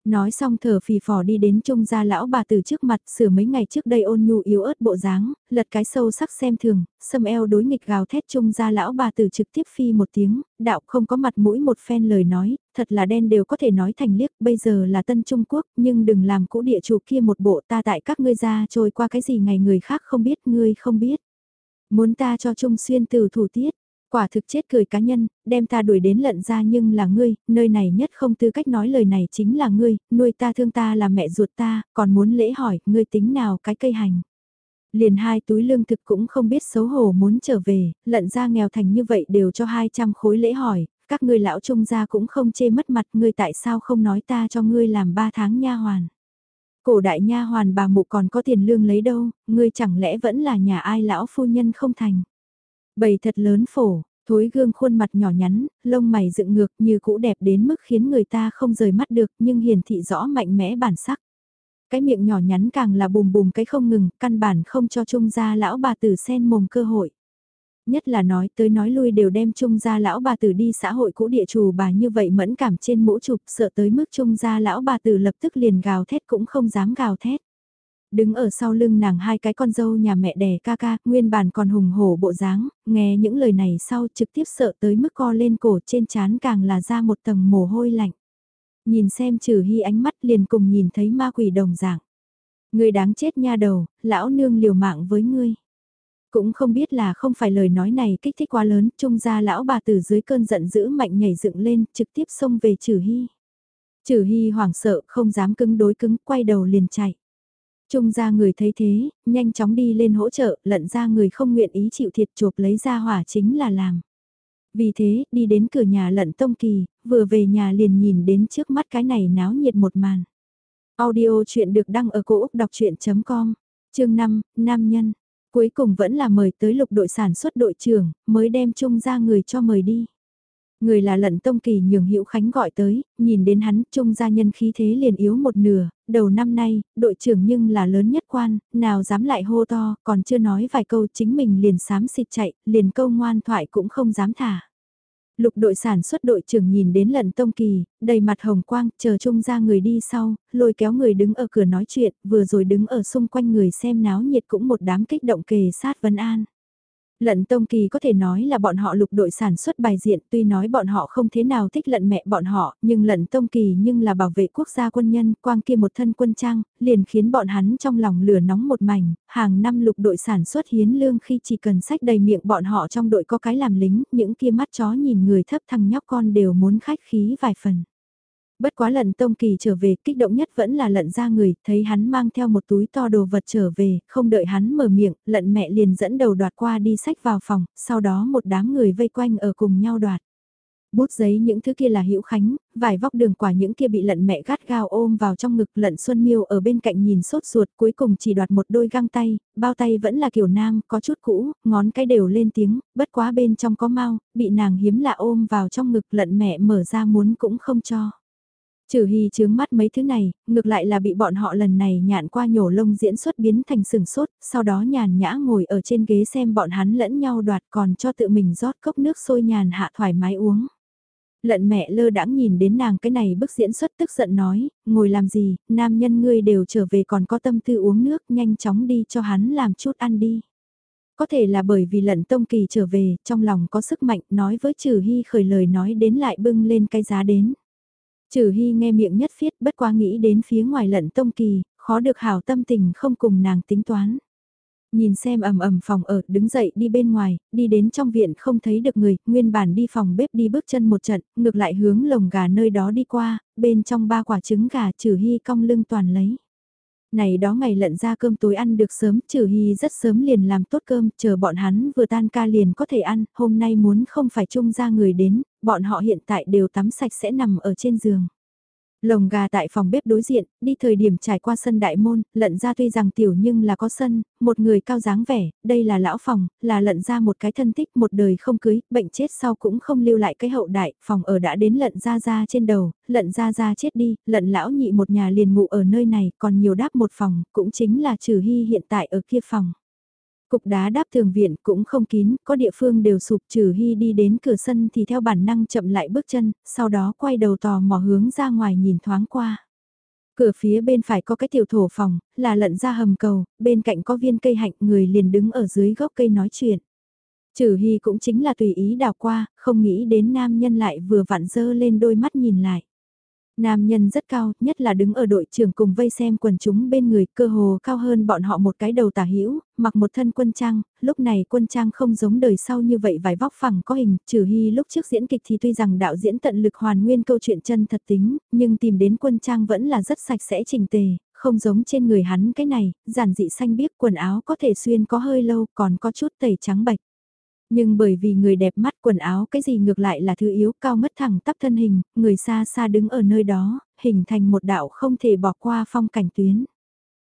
Nói xong thở phì phò đi đến trung gia lão bà từ trước mặt sửa mấy ngày trước đây ôn nhu yếu ớt bộ dáng, lật cái sâu sắc xem thường, xâm eo đối nghịch gào thét trung gia lão bà từ trực tiếp phi một tiếng, đạo không có mặt mũi một phen lời nói, thật là đen đều có thể nói thành liếc, bây giờ là tân Trung Quốc, nhưng đừng làm cũ địa chủ kia một bộ ta tại các ngươi ra trôi qua cái gì ngày người khác không biết, ngươi không biết. Muốn ta cho Trung Xuyên từ thủ tiết, Quả thực chết cười cá nhân, đem ta đuổi đến lận ra nhưng là ngươi, nơi này nhất không tư cách nói lời này chính là ngươi, nuôi ta thương ta là mẹ ruột ta, còn muốn lễ hỏi, ngươi tính nào cái cây hành. Liền hai túi lương thực cũng không biết xấu hổ muốn trở về, lận ra nghèo thành như vậy đều cho 200 khối lễ hỏi, các ngươi lão trung gia cũng không chê mất mặt ngươi tại sao không nói ta cho ngươi làm 3 tháng nha hoàn. Cổ đại nha hoàn bà mụ còn có tiền lương lấy đâu, ngươi chẳng lẽ vẫn là nhà ai lão phu nhân không thành. Bầy thật lớn phổ, thối gương khuôn mặt nhỏ nhắn, lông mày dựng ngược như cũ đẹp đến mức khiến người ta không rời mắt được nhưng hiển thị rõ mạnh mẽ bản sắc. Cái miệng nhỏ nhắn càng là bùm bùm cái không ngừng, căn bản không cho trung gia lão bà tử sen mồm cơ hội. Nhất là nói tới nói lui đều đem trung gia lão bà tử đi xã hội cũ địa chủ bà như vậy mẫn cảm trên mũ chụp sợ tới mức trung gia lão bà tử lập tức liền gào thét cũng không dám gào thét. Đứng ở sau lưng nàng hai cái con dâu nhà mẹ đẻ ca ca, nguyên bản còn hùng hổ bộ dáng, nghe những lời này sau trực tiếp sợ tới mức co lên cổ trên chán càng là ra một tầng mồ hôi lạnh. Nhìn xem trừ hy ánh mắt liền cùng nhìn thấy ma quỷ đồng dạng. Người đáng chết nha đầu, lão nương liều mạng với ngươi. Cũng không biết là không phải lời nói này kích thích quá lớn, trung ra lão bà từ dưới cơn giận dữ mạnh nhảy dựng lên, trực tiếp xông về trừ hy. Trừ hy hoảng sợ, không dám cứng đối cứng, quay đầu liền chạy. Trung ra người thấy thế, nhanh chóng đi lên hỗ trợ, lận ra người không nguyện ý chịu thiệt chuộc lấy ra hỏa chính là làm. Vì thế, đi đến cửa nhà lận tông kỳ, vừa về nhà liền nhìn đến trước mắt cái này náo nhiệt một màn. Audio chuyện được đăng ở cổ Úc đọc chuyện.com, chương 5, Nam Nhân. Cuối cùng vẫn là mời tới lục đội sản xuất đội trưởng, mới đem trung ra người cho mời đi. Người là lận tông kỳ nhường hữu Khánh gọi tới, nhìn đến hắn trung gia nhân khí thế liền yếu một nửa, đầu năm nay, đội trưởng nhưng là lớn nhất quan, nào dám lại hô to, còn chưa nói vài câu chính mình liền sám xịt chạy, liền câu ngoan thoại cũng không dám thả. Lục đội sản xuất đội trưởng nhìn đến lận tông kỳ, đầy mặt hồng quang, chờ trung ra người đi sau, lôi kéo người đứng ở cửa nói chuyện, vừa rồi đứng ở xung quanh người xem náo nhiệt cũng một đám kích động kề sát vấn an. Lận Tông Kỳ có thể nói là bọn họ lục đội sản xuất bài diện tuy nói bọn họ không thế nào thích lận mẹ bọn họ, nhưng lận Tông Kỳ nhưng là bảo vệ quốc gia quân nhân, quang kia một thân quân trang, liền khiến bọn hắn trong lòng lửa nóng một mảnh, hàng năm lục đội sản xuất hiến lương khi chỉ cần sách đầy miệng bọn họ trong đội có cái làm lính, những kia mắt chó nhìn người thấp thằng nhóc con đều muốn khách khí vài phần. Bất quá lận Tông Kỳ trở về, kích động nhất vẫn là lận ra người, thấy hắn mang theo một túi to đồ vật trở về, không đợi hắn mở miệng, lận mẹ liền dẫn đầu đoạt qua đi sách vào phòng, sau đó một đám người vây quanh ở cùng nhau đoạt. Bút giấy những thứ kia là hữu khánh, vài vóc đường quả những kia bị lận mẹ gắt gao ôm vào trong ngực lận Xuân Miêu ở bên cạnh nhìn sốt ruột cuối cùng chỉ đoạt một đôi găng tay, bao tay vẫn là kiểu nam, có chút cũ, ngón cái đều lên tiếng, bất quá bên trong có mau, bị nàng hiếm lạ ôm vào trong ngực lận mẹ mở ra muốn cũng không cho. Trừ hy chướng mắt mấy thứ này, ngược lại là bị bọn họ lần này nhạn qua nhổ lông diễn xuất biến thành sừng sốt, sau đó nhàn nhã ngồi ở trên ghế xem bọn hắn lẫn nhau đoạt còn cho tự mình rót cốc nước sôi nhàn hạ thoải mái uống. Lận mẹ lơ đãng nhìn đến nàng cái này bức diễn xuất tức giận nói, ngồi làm gì, nam nhân ngươi đều trở về còn có tâm tư uống nước, nhanh chóng đi cho hắn làm chút ăn đi. Có thể là bởi vì lận tông kỳ trở về, trong lòng có sức mạnh nói với trừ hy khởi lời nói đến lại bưng lên cái giá đến. Trừ Hy nghe miệng nhất phiết bất quá nghĩ đến phía ngoài lận tông kỳ, khó được hảo tâm tình không cùng nàng tính toán. Nhìn xem ầm ầm phòng ở, đứng dậy đi bên ngoài, đi đến trong viện không thấy được người, nguyên bản đi phòng bếp đi bước chân một trận, ngược lại hướng lồng gà nơi đó đi qua, bên trong ba quả trứng gà trừ hy cong lưng toàn lấy. Này đó ngày lận ra cơm tối ăn được sớm, trừ hy rất sớm liền làm tốt cơm, chờ bọn hắn vừa tan ca liền có thể ăn, hôm nay muốn không phải chung ra người đến, bọn họ hiện tại đều tắm sạch sẽ nằm ở trên giường. Lồng gà tại phòng bếp đối diện, đi thời điểm trải qua sân đại môn, lận ra tuy rằng tiểu nhưng là có sân, một người cao dáng vẻ, đây là lão phòng, là lận ra một cái thân tích một đời không cưới, bệnh chết sau cũng không lưu lại cái hậu đại, phòng ở đã đến lận ra ra trên đầu, lận ra ra chết đi, lận lão nhị một nhà liền ngủ ở nơi này, còn nhiều đáp một phòng, cũng chính là trừ hy hiện tại ở kia phòng. Cục đá đáp tường viện cũng không kín, có địa phương đều sụp trừ hy đi đến cửa sân thì theo bản năng chậm lại bước chân, sau đó quay đầu tò mò hướng ra ngoài nhìn thoáng qua. Cửa phía bên phải có cái tiểu thổ phòng, là lận ra hầm cầu, bên cạnh có viên cây hạnh người liền đứng ở dưới gốc cây nói chuyện. Trừ hy cũng chính là tùy ý đào qua, không nghĩ đến nam nhân lại vừa vặn dơ lên đôi mắt nhìn lại. Nam nhân rất cao, nhất là đứng ở đội trưởng cùng vây xem quần chúng bên người, cơ hồ cao hơn bọn họ một cái đầu tả hữu mặc một thân quân trang, lúc này quân trang không giống đời sau như vậy vài vóc phẳng có hình, trừ hy lúc trước diễn kịch thì tuy rằng đạo diễn tận lực hoàn nguyên câu chuyện chân thật tính, nhưng tìm đến quân trang vẫn là rất sạch sẽ trình tề, không giống trên người hắn cái này, giản dị xanh biếc quần áo có thể xuyên có hơi lâu còn có chút tẩy trắng bạch. Nhưng bởi vì người đẹp mắt quần áo cái gì ngược lại là thứ yếu cao mất thẳng tắp thân hình, người xa xa đứng ở nơi đó, hình thành một đạo không thể bỏ qua phong cảnh tuyến.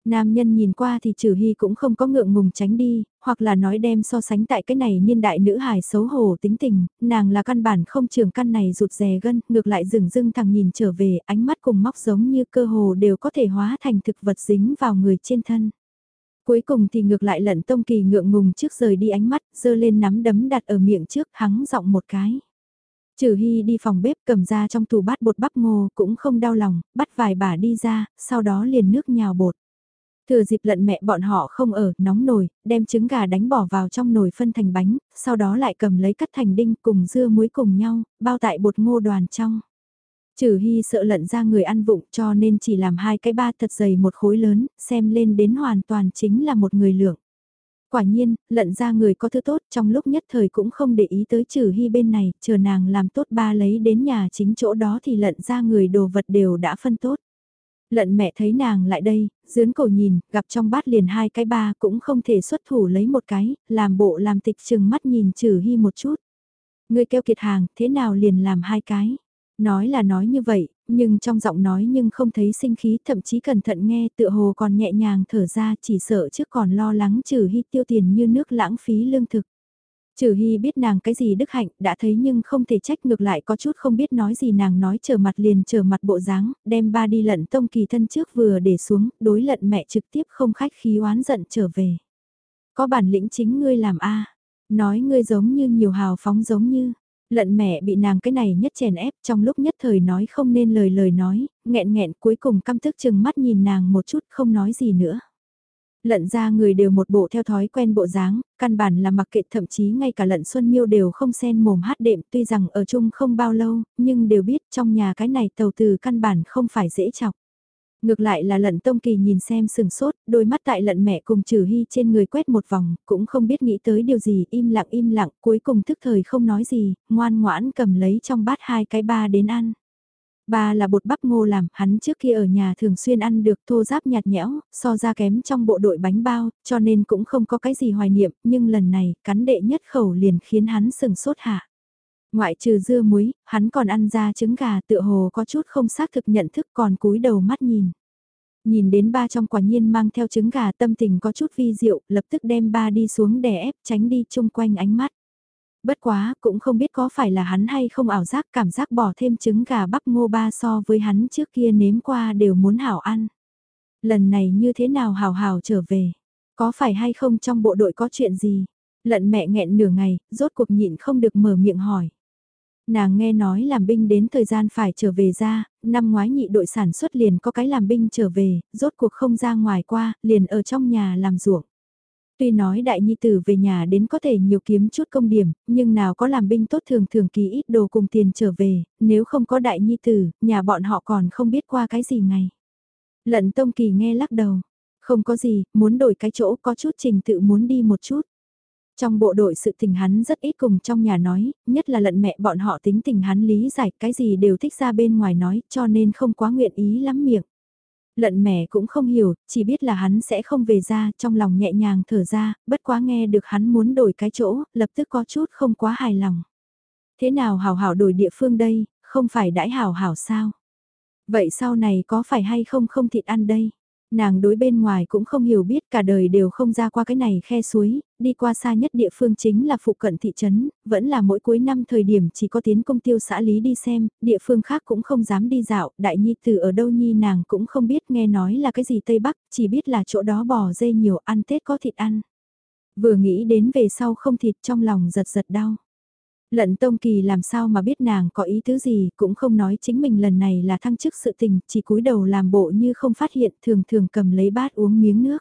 Nam nhân nhìn qua thì trừ hy cũng không có ngượng ngùng tránh đi, hoặc là nói đem so sánh tại cái này niên đại nữ hài xấu hổ tính tình, nàng là căn bản không trường căn này rụt rè gân, ngược lại rừng rưng thằng nhìn trở về, ánh mắt cùng móc giống như cơ hồ đều có thể hóa thành thực vật dính vào người trên thân. Cuối cùng thì ngược lại lận tông kỳ ngượng ngùng trước rời đi ánh mắt, dơ lên nắm đấm đặt ở miệng trước, hắng giọng một cái. Trừ Hy đi phòng bếp cầm ra trong tủ bát bột bắp ngô cũng không đau lòng, bắt vài bà đi ra, sau đó liền nước nhào bột. Thừa dịp lận mẹ bọn họ không ở, nóng nồi, đem trứng gà đánh bỏ vào trong nồi phân thành bánh, sau đó lại cầm lấy cắt thành đinh cùng dưa muối cùng nhau, bao tại bột ngô đoàn trong. Trừ hy sợ lận ra người ăn vụng cho nên chỉ làm hai cái ba thật dày một khối lớn, xem lên đến hoàn toàn chính là một người lượng. Quả nhiên, lận ra người có thứ tốt trong lúc nhất thời cũng không để ý tới trừ hy bên này, chờ nàng làm tốt ba lấy đến nhà chính chỗ đó thì lận ra người đồ vật đều đã phân tốt. Lận mẹ thấy nàng lại đây, dướn cổ nhìn, gặp trong bát liền hai cái ba cũng không thể xuất thủ lấy một cái, làm bộ làm tịch chừng mắt nhìn trừ hy một chút. người kêu kiệt hàng, thế nào liền làm hai cái? Nói là nói như vậy, nhưng trong giọng nói nhưng không thấy sinh khí, thậm chí cẩn thận nghe tựa hồ còn nhẹ nhàng thở ra chỉ sợ trước còn lo lắng trừ hy tiêu tiền như nước lãng phí lương thực. Trừ Hy biết nàng cái gì đức hạnh, đã thấy nhưng không thể trách ngược lại có chút không biết nói gì nàng nói trở mặt liền trở mặt bộ dáng, đem ba đi lận tông kỳ thân trước vừa để xuống, đối lận mẹ trực tiếp không khách khí oán giận trở về. Có bản lĩnh chính ngươi làm a nói ngươi giống như nhiều hào phóng giống như, lận mẹ bị nàng cái này nhất chèn ép trong lúc nhất thời nói không nên lời lời nói, nghẹn nghẹn cuối cùng căm tức chừng mắt nhìn nàng một chút không nói gì nữa. Lận ra người đều một bộ theo thói quen bộ dáng, căn bản là mặc kệ thậm chí ngay cả lận xuân miêu đều không xen mồm hát đệm tuy rằng ở chung không bao lâu, nhưng đều biết trong nhà cái này tàu từ căn bản không phải dễ chọc. Ngược lại là lận tông kỳ nhìn xem sừng sốt, đôi mắt tại lận mẹ cùng trừ hy trên người quét một vòng, cũng không biết nghĩ tới điều gì, im lặng im lặng, cuối cùng thức thời không nói gì, ngoan ngoãn cầm lấy trong bát hai cái ba đến ăn. Ba là bột bắp ngô làm, hắn trước kia ở nhà thường xuyên ăn được thô giáp nhạt nhẽo, so ra kém trong bộ đội bánh bao, cho nên cũng không có cái gì hoài niệm, nhưng lần này, cắn đệ nhất khẩu liền khiến hắn sừng sốt hạ. Ngoại trừ dưa muối, hắn còn ăn ra trứng gà tựa hồ có chút không xác thực nhận thức còn cúi đầu mắt nhìn. Nhìn đến ba trong quả nhiên mang theo trứng gà tâm tình có chút vi diệu, lập tức đem ba đi xuống đè ép tránh đi chung quanh ánh mắt. Bất quá, cũng không biết có phải là hắn hay không ảo giác cảm giác bỏ thêm trứng gà bắp ngô ba so với hắn trước kia nếm qua đều muốn hảo ăn. Lần này như thế nào hào hào trở về? Có phải hay không trong bộ đội có chuyện gì? Lận mẹ nghẹn nửa ngày, rốt cuộc nhịn không được mở miệng hỏi. Nàng nghe nói làm binh đến thời gian phải trở về ra, năm ngoái nhị đội sản xuất liền có cái làm binh trở về, rốt cuộc không ra ngoài qua, liền ở trong nhà làm ruộng. Tuy nói đại nhi tử về nhà đến có thể nhiều kiếm chút công điểm, nhưng nào có làm binh tốt thường thường ký ít đồ cùng tiền trở về, nếu không có đại nhi tử, nhà bọn họ còn không biết qua cái gì ngày. Lận Tông Kỳ nghe lắc đầu, không có gì, muốn đổi cái chỗ có chút trình tự muốn đi một chút. Trong bộ đội sự tình hắn rất ít cùng trong nhà nói, nhất là lận mẹ bọn họ tính tình hắn lý giải cái gì đều thích ra bên ngoài nói cho nên không quá nguyện ý lắm miệng. Lận mẹ cũng không hiểu, chỉ biết là hắn sẽ không về ra, trong lòng nhẹ nhàng thở ra, bất quá nghe được hắn muốn đổi cái chỗ, lập tức có chút không quá hài lòng. Thế nào hảo hảo đổi địa phương đây, không phải đãi hảo hảo sao? Vậy sau này có phải hay không không thịt ăn đây? Nàng đối bên ngoài cũng không hiểu biết cả đời đều không ra qua cái này khe suối, đi qua xa nhất địa phương chính là phụ cận thị trấn, vẫn là mỗi cuối năm thời điểm chỉ có tiến công tiêu xã lý đi xem, địa phương khác cũng không dám đi dạo, đại nhi từ ở đâu nhi nàng cũng không biết nghe nói là cái gì Tây Bắc, chỉ biết là chỗ đó bò dê nhiều ăn Tết có thịt ăn. Vừa nghĩ đến về sau không thịt trong lòng giật giật đau. Lận Tông Kỳ làm sao mà biết nàng có ý tứ gì, cũng không nói chính mình lần này là thăng chức sự tình, chỉ cúi đầu làm bộ như không phát hiện, thường thường cầm lấy bát uống miếng nước.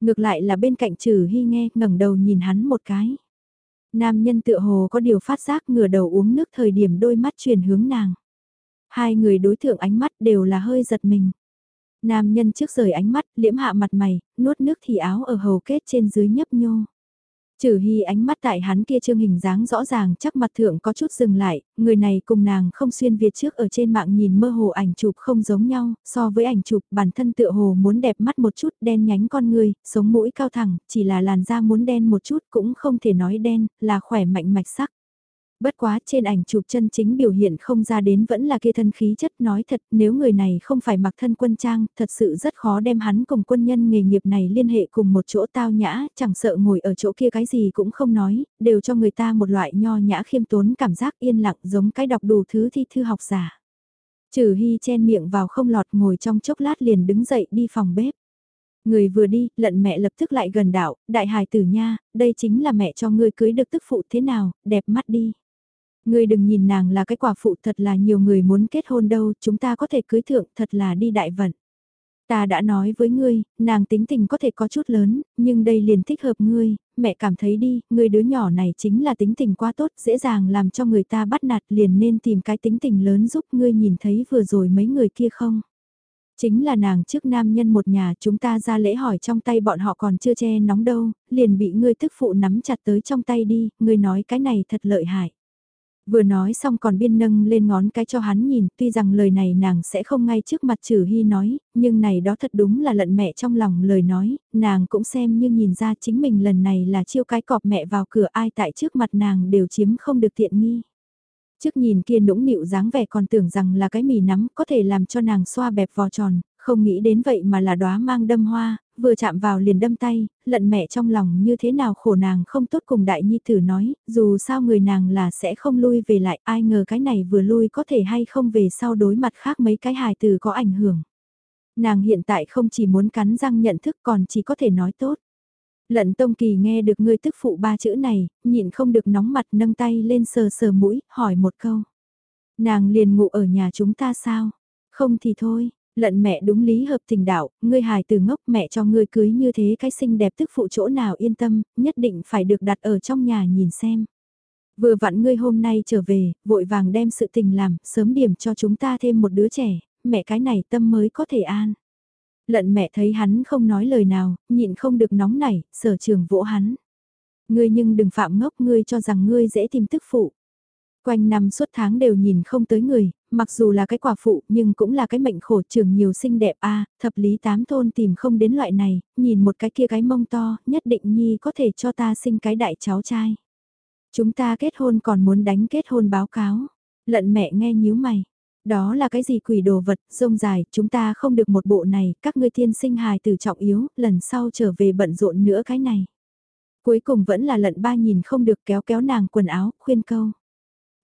Ngược lại là bên cạnh trừ hy nghe, ngẩng đầu nhìn hắn một cái. Nam nhân tựa hồ có điều phát giác ngửa đầu uống nước thời điểm đôi mắt truyền hướng nàng. Hai người đối thượng ánh mắt đều là hơi giật mình. Nam nhân trước rời ánh mắt, liễm hạ mặt mày, nuốt nước thì áo ở hầu kết trên dưới nhấp nhô. Trừ hy ánh mắt tại hắn kia trương hình dáng rõ ràng chắc mặt thượng có chút dừng lại, người này cùng nàng không xuyên Việt trước ở trên mạng nhìn mơ hồ ảnh chụp không giống nhau, so với ảnh chụp bản thân tựa hồ muốn đẹp mắt một chút đen nhánh con người, sống mũi cao thẳng, chỉ là làn da muốn đen một chút cũng không thể nói đen, là khỏe mạnh mạch sắc. Bất quá trên ảnh chụp chân chính biểu hiện không ra đến vẫn là kia thân khí chất nói thật nếu người này không phải mặc thân quân trang thật sự rất khó đem hắn cùng quân nhân nghề nghiệp này liên hệ cùng một chỗ tao nhã chẳng sợ ngồi ở chỗ kia cái gì cũng không nói đều cho người ta một loại nho nhã khiêm tốn cảm giác yên lặng giống cái đọc đủ thứ thi thư học giả. Trừ hy chen miệng vào không lọt ngồi trong chốc lát liền đứng dậy đi phòng bếp. Người vừa đi, lận mẹ lập tức lại gần đảo, đại hài tử nha, đây chính là mẹ cho ngươi cưới được tức phụ thế nào, đẹp mắt đi. Ngươi đừng nhìn nàng là cái quả phụ thật là nhiều người muốn kết hôn đâu, chúng ta có thể cưới thượng thật là đi đại vận. Ta đã nói với ngươi, nàng tính tình có thể có chút lớn, nhưng đây liền thích hợp ngươi, mẹ cảm thấy đi, ngươi đứa nhỏ này chính là tính tình quá tốt, dễ dàng làm cho người ta bắt nạt liền nên tìm cái tính tình lớn giúp ngươi nhìn thấy vừa rồi mấy người kia không. Chính là nàng trước nam nhân một nhà chúng ta ra lễ hỏi trong tay bọn họ còn chưa che nóng đâu, liền bị ngươi thức phụ nắm chặt tới trong tay đi, ngươi nói cái này thật lợi hại. Vừa nói xong còn biên nâng lên ngón cái cho hắn nhìn, tuy rằng lời này nàng sẽ không ngay trước mặt trừ hy nói, nhưng này đó thật đúng là lận mẹ trong lòng lời nói, nàng cũng xem như nhìn ra chính mình lần này là chiêu cái cọp mẹ vào cửa ai tại trước mặt nàng đều chiếm không được tiện nghi. Trước nhìn kia nũng nịu dáng vẻ còn tưởng rằng là cái mì nắm có thể làm cho nàng xoa bẹp vò tròn, không nghĩ đến vậy mà là đóa mang đâm hoa, vừa chạm vào liền đâm tay, lận mẹ trong lòng như thế nào khổ nàng không tốt cùng đại nhi tử nói, dù sao người nàng là sẽ không lui về lại, ai ngờ cái này vừa lui có thể hay không về sau đối mặt khác mấy cái hài từ có ảnh hưởng. Nàng hiện tại không chỉ muốn cắn răng nhận thức còn chỉ có thể nói tốt. Lận Tông Kỳ nghe được ngươi tức phụ ba chữ này, nhịn không được nóng mặt nâng tay lên sờ sờ mũi, hỏi một câu. Nàng liền ngủ ở nhà chúng ta sao? Không thì thôi, lận mẹ đúng lý hợp tình đạo, ngươi hài từ ngốc mẹ cho ngươi cưới như thế cái xinh đẹp tức phụ chỗ nào yên tâm, nhất định phải được đặt ở trong nhà nhìn xem. Vừa vặn ngươi hôm nay trở về, vội vàng đem sự tình làm, sớm điểm cho chúng ta thêm một đứa trẻ, mẹ cái này tâm mới có thể an. Lận mẹ thấy hắn không nói lời nào, nhịn không được nóng nảy, sở trường vỗ hắn. Ngươi nhưng đừng phạm ngốc ngươi cho rằng ngươi dễ tìm tức phụ. Quanh năm suốt tháng đều nhìn không tới người, mặc dù là cái quả phụ nhưng cũng là cái mệnh khổ trường nhiều xinh đẹp a thập lý tám thôn tìm không đến loại này, nhìn một cái kia cái mông to, nhất định nhi có thể cho ta sinh cái đại cháu trai. Chúng ta kết hôn còn muốn đánh kết hôn báo cáo. Lận mẹ nghe nhíu mày. Đó là cái gì quỷ đồ vật, rông dài, chúng ta không được một bộ này, các ngươi thiên sinh hài tử trọng yếu, lần sau trở về bận rộn nữa cái này. Cuối cùng vẫn là lận ba nhìn không được kéo kéo nàng quần áo, khuyên câu.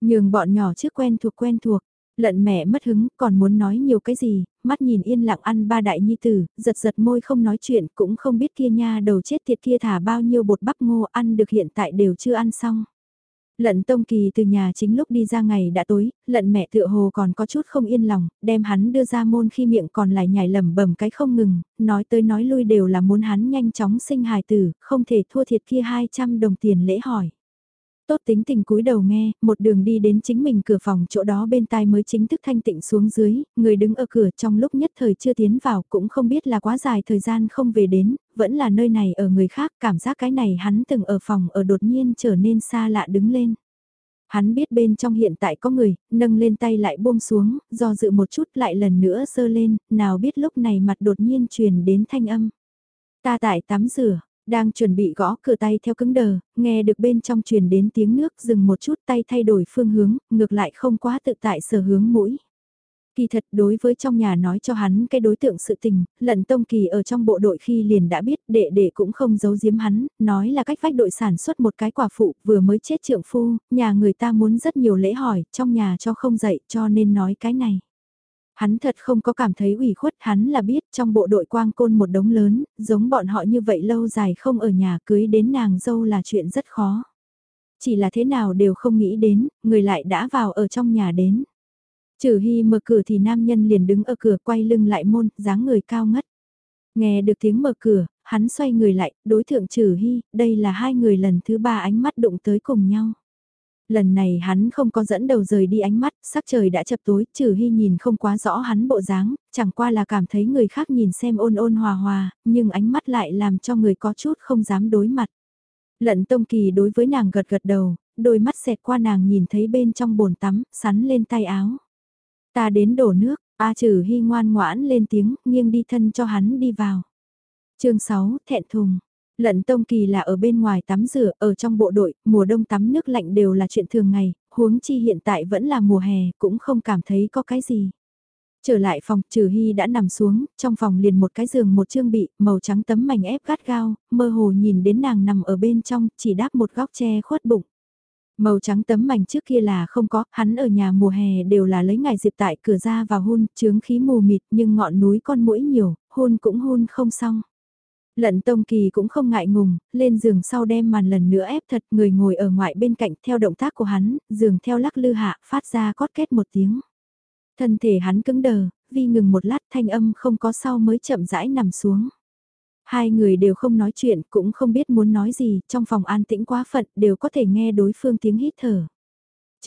Nhường bọn nhỏ trước quen thuộc quen thuộc, lận mẹ mất hứng, còn muốn nói nhiều cái gì, mắt nhìn yên lặng ăn ba đại nhi tử, giật giật môi không nói chuyện, cũng không biết kia nha đầu chết tiệt kia thả bao nhiêu bột bắp ngô ăn được hiện tại đều chưa ăn xong. Lận Tông Kỳ từ nhà chính lúc đi ra ngày đã tối, lận mẹ tựa hồ còn có chút không yên lòng, đem hắn đưa ra môn khi miệng còn lại nhảy lầm bầm cái không ngừng, nói tới nói lui đều là muốn hắn nhanh chóng sinh hài tử, không thể thua thiệt kia 200 đồng tiền lễ hỏi. Tốt tính tình cúi đầu nghe, một đường đi đến chính mình cửa phòng chỗ đó bên tai mới chính thức thanh tịnh xuống dưới, người đứng ở cửa trong lúc nhất thời chưa tiến vào cũng không biết là quá dài thời gian không về đến, vẫn là nơi này ở người khác cảm giác cái này hắn từng ở phòng ở đột nhiên trở nên xa lạ đứng lên. Hắn biết bên trong hiện tại có người, nâng lên tay lại buông xuống, do dự một chút lại lần nữa sơ lên, nào biết lúc này mặt đột nhiên truyền đến thanh âm. Ta tại tắm rửa, đang chuẩn bị gõ cửa tay theo cứng đờ, nghe được bên trong truyền đến tiếng nước dừng một chút tay thay đổi phương hướng, ngược lại không quá tự tại sở hướng mũi. Kỳ thật đối với trong nhà nói cho hắn cái đối tượng sự tình, lận tông kỳ ở trong bộ đội khi liền đã biết đệ đệ cũng không giấu giếm hắn, nói là cách vách đội sản xuất một cái quả phụ vừa mới chết trượng phu, nhà người ta muốn rất nhiều lễ hỏi, trong nhà cho không dậy cho nên nói cái này. Hắn thật không có cảm thấy ủy khuất, hắn là biết trong bộ đội quang côn một đống lớn, giống bọn họ như vậy lâu dài không ở nhà cưới đến nàng dâu là chuyện rất khó. Chỉ là thế nào đều không nghĩ đến, người lại đã vào ở trong nhà đến. Trừ Hy mở cửa thì nam nhân liền đứng ở cửa quay lưng lại môn, dáng người cao ngất. Nghe được tiếng mở cửa, hắn xoay người lại, đối thượng Trừ Hy, đây là hai người lần thứ ba ánh mắt đụng tới cùng nhau. Lần này hắn không có dẫn đầu rời đi ánh mắt, sắc trời đã chập tối, trừ hy nhìn không quá rõ hắn bộ dáng, chẳng qua là cảm thấy người khác nhìn xem ôn ôn hòa hòa, nhưng ánh mắt lại làm cho người có chút không dám đối mặt. Lận tông kỳ đối với nàng gật gật đầu, đôi mắt xẹt qua nàng nhìn thấy bên trong bồn tắm, sắn lên tay áo. Ta đến đổ nước, A trừ hy ngoan ngoãn lên tiếng, nghiêng đi thân cho hắn đi vào. chương 6, thẹn thùng. Lận Tông Kỳ là ở bên ngoài tắm rửa, ở trong bộ đội, mùa đông tắm nước lạnh đều là chuyện thường ngày, huống chi hiện tại vẫn là mùa hè, cũng không cảm thấy có cái gì. Trở lại phòng, Trừ Hy đã nằm xuống, trong phòng liền một cái giường một trương bị, màu trắng tấm mảnh ép gắt gao, mơ hồ nhìn đến nàng nằm ở bên trong, chỉ đáp một góc che khuất bụng. Màu trắng tấm mảnh trước kia là không có, hắn ở nhà mùa hè đều là lấy ngày dịp tại cửa ra vào hôn, chướng khí mù mịt nhưng ngọn núi con mũi nhiều, hôn cũng hôn không xong. Lận Tông Kỳ cũng không ngại ngùng, lên giường sau đem màn lần nữa ép thật người ngồi ở ngoại bên cạnh theo động tác của hắn, giường theo lắc lư hạ phát ra cót kết một tiếng. Thân thể hắn cứng đờ, vì ngừng một lát thanh âm không có sau mới chậm rãi nằm xuống. Hai người đều không nói chuyện, cũng không biết muốn nói gì, trong phòng an tĩnh quá phận đều có thể nghe đối phương tiếng hít thở.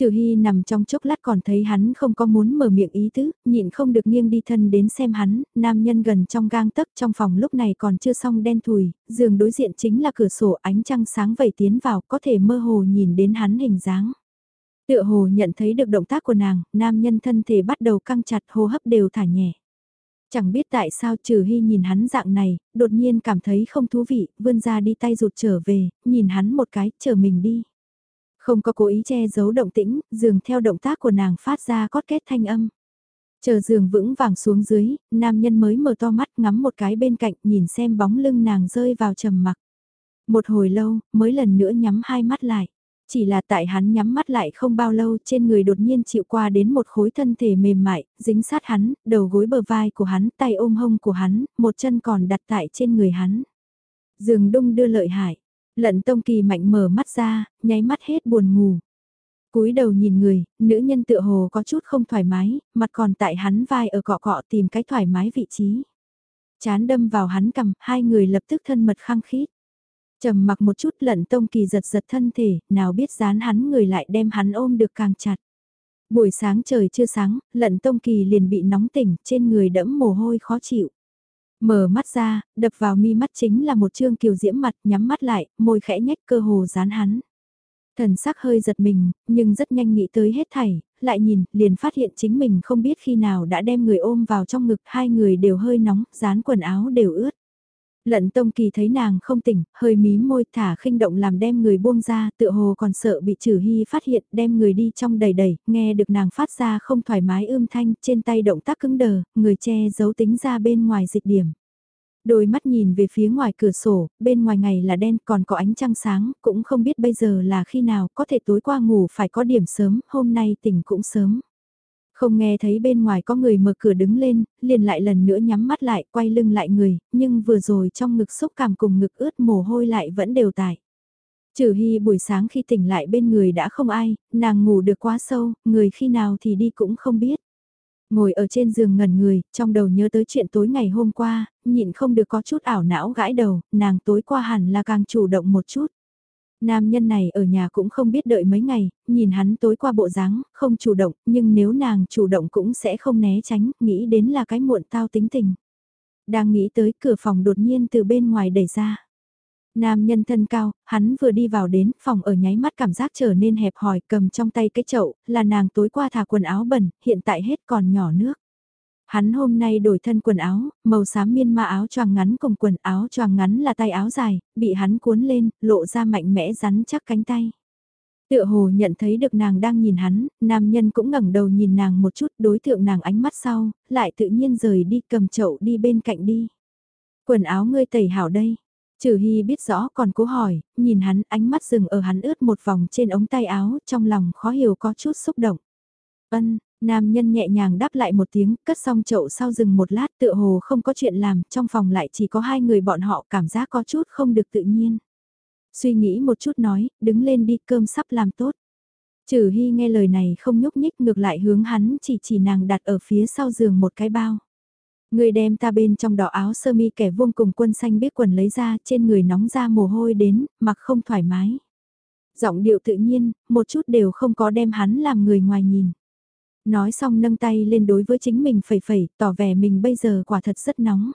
Trừ Hy nằm trong chốc lát còn thấy hắn không có muốn mở miệng ý tứ, nhịn không được nghiêng đi thân đến xem hắn, nam nhân gần trong gang tấc trong phòng lúc này còn chưa xong đen thùi, giường đối diện chính là cửa sổ ánh trăng sáng vẩy tiến vào có thể mơ hồ nhìn đến hắn hình dáng. Tựa hồ nhận thấy được động tác của nàng, nam nhân thân thể bắt đầu căng chặt hô hấp đều thả nhẹ. Chẳng biết tại sao trừ hy nhìn hắn dạng này, đột nhiên cảm thấy không thú vị, vươn ra đi tay rụt trở về, nhìn hắn một cái, chờ mình đi. Không có cố ý che giấu động tĩnh, dường theo động tác của nàng phát ra cót kết thanh âm. Chờ giường vững vàng xuống dưới, nam nhân mới mở to mắt ngắm một cái bên cạnh nhìn xem bóng lưng nàng rơi vào trầm mặc. Một hồi lâu, mới lần nữa nhắm hai mắt lại. Chỉ là tại hắn nhắm mắt lại không bao lâu trên người đột nhiên chịu qua đến một khối thân thể mềm mại, dính sát hắn, đầu gối bờ vai của hắn, tay ôm hông của hắn, một chân còn đặt tại trên người hắn. Dường đung đưa lợi hại, lận tông kỳ mạnh mở mắt ra, nháy mắt hết buồn ngủ. cúi đầu nhìn người, nữ nhân tựa hồ có chút không thoải mái, mặt còn tại hắn vai ở cọ cọ tìm cái thoải mái vị trí. Chán đâm vào hắn cầm, hai người lập tức thân mật khăng khít trầm mặc một chút lận tông kỳ giật giật thân thể, nào biết dán hắn người lại đem hắn ôm được càng chặt. Buổi sáng trời chưa sáng, lận tông kỳ liền bị nóng tỉnh, trên người đẫm mồ hôi khó chịu. Mở mắt ra, đập vào mi mắt chính là một trương kiều diễm mặt, nhắm mắt lại, môi khẽ nhách cơ hồ dán hắn. Thần sắc hơi giật mình, nhưng rất nhanh nghĩ tới hết thảy, lại nhìn, liền phát hiện chính mình không biết khi nào đã đem người ôm vào trong ngực, hai người đều hơi nóng, dán quần áo đều ướt. Lận Tông Kỳ thấy nàng không tỉnh, hơi mí môi thả khinh động làm đem người buông ra, tựa hồ còn sợ bị trừ hy phát hiện, đem người đi trong đầy đầy, nghe được nàng phát ra không thoải mái ưm thanh, trên tay động tác cứng đờ, người che giấu tính ra bên ngoài dịch điểm. Đôi mắt nhìn về phía ngoài cửa sổ, bên ngoài ngày là đen còn có ánh trăng sáng, cũng không biết bây giờ là khi nào, có thể tối qua ngủ phải có điểm sớm, hôm nay tỉnh cũng sớm. Không nghe thấy bên ngoài có người mở cửa đứng lên, liền lại lần nữa nhắm mắt lại, quay lưng lại người, nhưng vừa rồi trong ngực xúc cảm cùng ngực ướt mồ hôi lại vẫn đều tại Trừ Hy buổi sáng khi tỉnh lại bên người đã không ai, nàng ngủ được quá sâu, người khi nào thì đi cũng không biết. Ngồi ở trên giường ngẩn người, trong đầu nhớ tới chuyện tối ngày hôm qua, nhịn không được có chút ảo não gãi đầu, nàng tối qua hẳn là càng chủ động một chút. Nam nhân này ở nhà cũng không biết đợi mấy ngày, nhìn hắn tối qua bộ dáng, không chủ động, nhưng nếu nàng chủ động cũng sẽ không né tránh, nghĩ đến là cái muộn tao tính tình. Đang nghĩ tới cửa phòng đột nhiên từ bên ngoài đẩy ra. Nam nhân thân cao, hắn vừa đi vào đến, phòng ở nháy mắt cảm giác trở nên hẹp hòi, cầm trong tay cái chậu, là nàng tối qua thả quần áo bẩn, hiện tại hết còn nhỏ nước. Hắn hôm nay đổi thân quần áo, màu xám miên ma áo choàng ngắn cùng quần áo choàng ngắn là tay áo dài, bị hắn cuốn lên, lộ ra mạnh mẽ rắn chắc cánh tay. Tựa hồ nhận thấy được nàng đang nhìn hắn, nam nhân cũng ngẩng đầu nhìn nàng một chút đối tượng nàng ánh mắt sau, lại tự nhiên rời đi cầm chậu đi bên cạnh đi. Quần áo ngươi tẩy hảo đây. Trừ Hy biết rõ còn cố hỏi, nhìn hắn ánh mắt dừng ở hắn ướt một vòng trên ống tay áo trong lòng khó hiểu có chút xúc động. Ân, Nam nhân nhẹ nhàng đáp lại một tiếng, cất xong chậu sau rừng một lát tựa hồ không có chuyện làm, trong phòng lại chỉ có hai người bọn họ cảm giác có chút không được tự nhiên. Suy nghĩ một chút nói, đứng lên đi cơm sắp làm tốt. Trừ Hy nghe lời này không nhúc nhích ngược lại hướng hắn chỉ chỉ nàng đặt ở phía sau giường một cái bao. Người đem ta bên trong đỏ áo sơ mi kẻ vuông cùng quân xanh biết quần lấy ra trên người nóng ra mồ hôi đến, mặc không thoải mái. Giọng điệu tự nhiên, một chút đều không có đem hắn làm người ngoài nhìn. Nói xong nâng tay lên đối với chính mình phẩy phẩy, tỏ vẻ mình bây giờ quả thật rất nóng.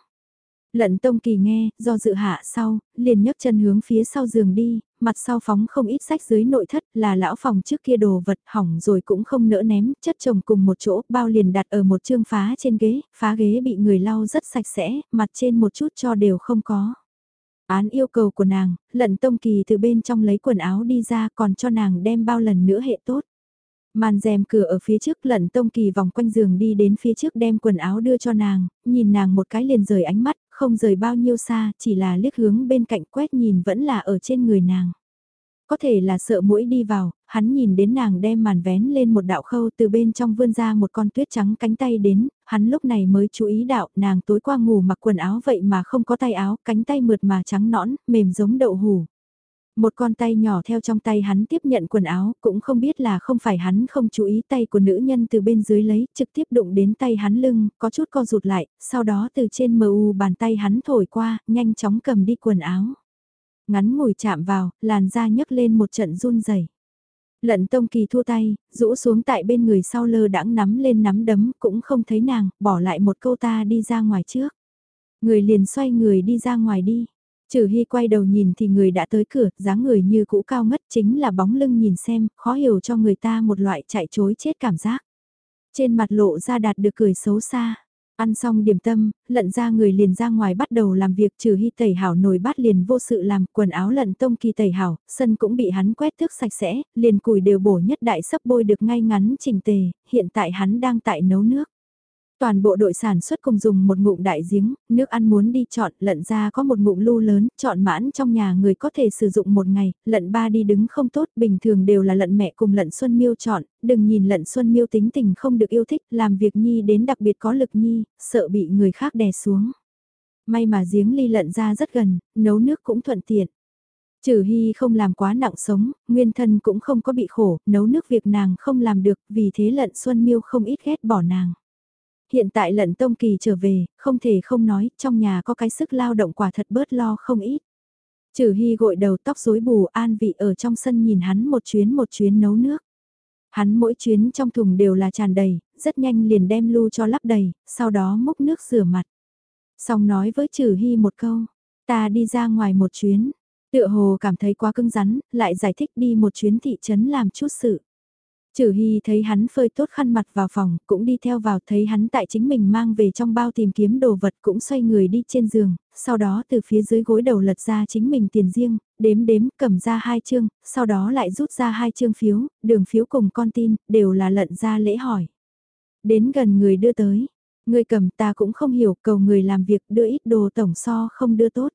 Lận Tông Kỳ nghe, do dự hạ sau, liền nhấc chân hướng phía sau giường đi, mặt sau phóng không ít sách dưới nội thất là lão phòng trước kia đồ vật hỏng rồi cũng không nỡ ném, chất chồng cùng một chỗ, bao liền đặt ở một chương phá trên ghế, phá ghế bị người lau rất sạch sẽ, mặt trên một chút cho đều không có. Án yêu cầu của nàng, lận Tông Kỳ từ bên trong lấy quần áo đi ra còn cho nàng đem bao lần nữa hệ tốt. Màn rèm cửa ở phía trước lận tông kỳ vòng quanh giường đi đến phía trước đem quần áo đưa cho nàng, nhìn nàng một cái liền rời ánh mắt, không rời bao nhiêu xa, chỉ là liếc hướng bên cạnh quét nhìn vẫn là ở trên người nàng. Có thể là sợ mũi đi vào, hắn nhìn đến nàng đem màn vén lên một đạo khâu từ bên trong vươn ra một con tuyết trắng cánh tay đến, hắn lúc này mới chú ý đạo nàng tối qua ngủ mặc quần áo vậy mà không có tay áo, cánh tay mượt mà trắng nõn, mềm giống đậu hủ. Một con tay nhỏ theo trong tay hắn tiếp nhận quần áo, cũng không biết là không phải hắn không chú ý tay của nữ nhân từ bên dưới lấy, trực tiếp đụng đến tay hắn lưng, có chút co rụt lại, sau đó từ trên mờ u bàn tay hắn thổi qua, nhanh chóng cầm đi quần áo. Ngắn ngồi chạm vào, làn da nhấc lên một trận run rẩy. Lận Tông Kỳ thua tay, rũ xuống tại bên người sau lơ đãng nắm lên nắm đấm, cũng không thấy nàng, bỏ lại một câu ta đi ra ngoài trước. Người liền xoay người đi ra ngoài đi. Trừ Hy quay đầu nhìn thì người đã tới cửa, dáng người như cũ cao ngất chính là bóng lưng nhìn xem, khó hiểu cho người ta một loại chạy chối chết cảm giác. Trên mặt lộ ra đạt được cười xấu xa. Ăn xong điểm tâm, lận ra người liền ra ngoài bắt đầu làm việc trừ hy tẩy hảo nồi bát liền vô sự làm quần áo lận tông kỳ tẩy hảo, sân cũng bị hắn quét thước sạch sẽ, liền củi đều bổ nhất đại sấp bôi được ngay ngắn chỉnh tề, hiện tại hắn đang tại nấu nước. Toàn bộ đội sản xuất cùng dùng một ngụm đại giếng, nước ăn muốn đi chọn, lận ra có một ngụm lu lớn, chọn mãn trong nhà người có thể sử dụng một ngày, lận ba đi đứng không tốt, bình thường đều là lận mẹ cùng lận Xuân Miêu chọn, đừng nhìn lận Xuân Miêu tính tình không được yêu thích, làm việc nhi đến đặc biệt có lực nhi, sợ bị người khác đè xuống. May mà giếng ly lận ra rất gần, nấu nước cũng thuận tiện. Trừ Hy không làm quá nặng sống, nguyên thân cũng không có bị khổ, nấu nước việc nàng không làm được, vì thế lận Xuân Miêu không ít ghét bỏ nàng. Hiện tại lận tông kỳ trở về, không thể không nói, trong nhà có cái sức lao động quả thật bớt lo không ít. Trừ hy gội đầu tóc rối bù an vị ở trong sân nhìn hắn một chuyến một chuyến nấu nước. Hắn mỗi chuyến trong thùng đều là tràn đầy, rất nhanh liền đem lu cho lắp đầy, sau đó múc nước rửa mặt. Xong nói với trừ hy một câu, ta đi ra ngoài một chuyến, tựa hồ cảm thấy quá cứng rắn, lại giải thích đi một chuyến thị trấn làm chút sự. Trừ Hy thấy hắn phơi tốt khăn mặt vào phòng, cũng đi theo vào thấy hắn tại chính mình mang về trong bao tìm kiếm đồ vật cũng xoay người đi trên giường, sau đó từ phía dưới gối đầu lật ra chính mình tiền riêng, đếm đếm, cầm ra hai chương, sau đó lại rút ra hai chương phiếu, đường phiếu cùng con tin, đều là lận ra lễ hỏi. Đến gần người đưa tới, người cầm ta cũng không hiểu cầu người làm việc đưa ít đồ tổng so không đưa tốt.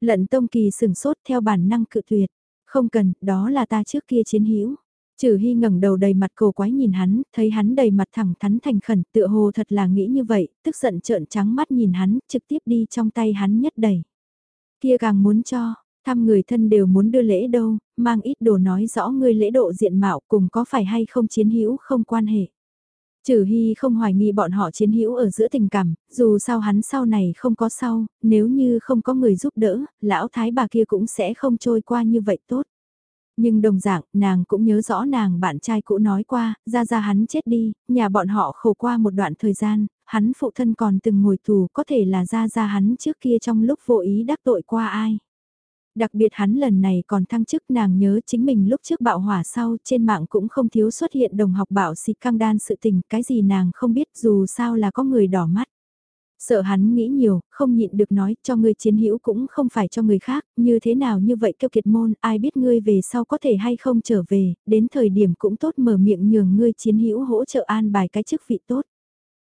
Lận tông kỳ sừng sốt theo bản năng cự tuyệt, không cần, đó là ta trước kia chiến hữu Trừ Hy ngẩng đầu đầy mặt cổ quái nhìn hắn, thấy hắn đầy mặt thẳng thắn thành khẩn, tựa hồ thật là nghĩ như vậy, tức giận trợn trắng mắt nhìn hắn, trực tiếp đi trong tay hắn nhất đầy. Kia càng muốn cho, thăm người thân đều muốn đưa lễ đâu, mang ít đồ nói rõ ngươi lễ độ diện mạo cùng có phải hay không chiến hữu không quan hệ. Trừ Hy không hoài nghi bọn họ chiến hữu ở giữa tình cảm, dù sao hắn sau này không có sau, nếu như không có người giúp đỡ, lão thái bà kia cũng sẽ không trôi qua như vậy tốt. Nhưng đồng dạng, nàng cũng nhớ rõ nàng bạn trai cũ nói qua, ra ra hắn chết đi, nhà bọn họ khổ qua một đoạn thời gian, hắn phụ thân còn từng ngồi tù có thể là ra ra hắn trước kia trong lúc vô ý đắc tội qua ai. Đặc biệt hắn lần này còn thăng chức nàng nhớ chính mình lúc trước bạo hỏa sau trên mạng cũng không thiếu xuất hiện đồng học bảo xịt căng đan sự tình cái gì nàng không biết dù sao là có người đỏ mắt. Sợ hắn nghĩ nhiều, không nhịn được nói cho ngươi chiến hữu cũng không phải cho người khác, như thế nào như vậy kêu kiệt môn, ai biết ngươi về sau có thể hay không trở về, đến thời điểm cũng tốt mở miệng nhường ngươi chiến hữu hỗ trợ an bài cái chức vị tốt.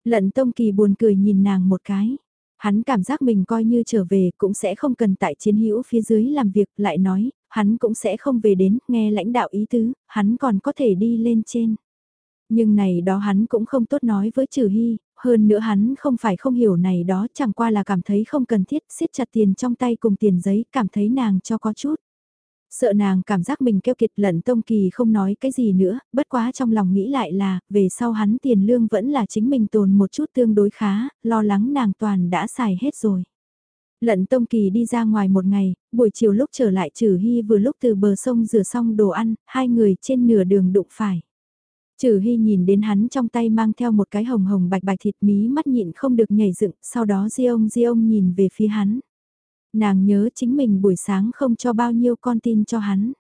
Lận Tông Kỳ buồn cười nhìn nàng một cái. Hắn cảm giác mình coi như trở về cũng sẽ không cần tại chiến hữu phía dưới làm việc, lại nói, hắn cũng sẽ không về đến, nghe lãnh đạo ý tứ, hắn còn có thể đi lên trên. Nhưng này đó hắn cũng không tốt nói với Trừ Hy, hơn nữa hắn không phải không hiểu này đó chẳng qua là cảm thấy không cần thiết siết chặt tiền trong tay cùng tiền giấy cảm thấy nàng cho có chút. Sợ nàng cảm giác mình keo kiệt lận tông kỳ không nói cái gì nữa, bất quá trong lòng nghĩ lại là, về sau hắn tiền lương vẫn là chính mình tồn một chút tương đối khá, lo lắng nàng toàn đã xài hết rồi. Lận Tông Kỳ đi ra ngoài một ngày, buổi chiều lúc trở lại Trừ Hy vừa lúc từ bờ sông rửa xong đồ ăn, hai người trên nửa đường đụng phải. Trừ Hy nhìn đến hắn trong tay mang theo một cái hồng hồng bạch bạch thịt mí mắt nhịn không được nhảy dựng, sau đó di ông di ông nhìn về phía hắn. Nàng nhớ chính mình buổi sáng không cho bao nhiêu con tin cho hắn.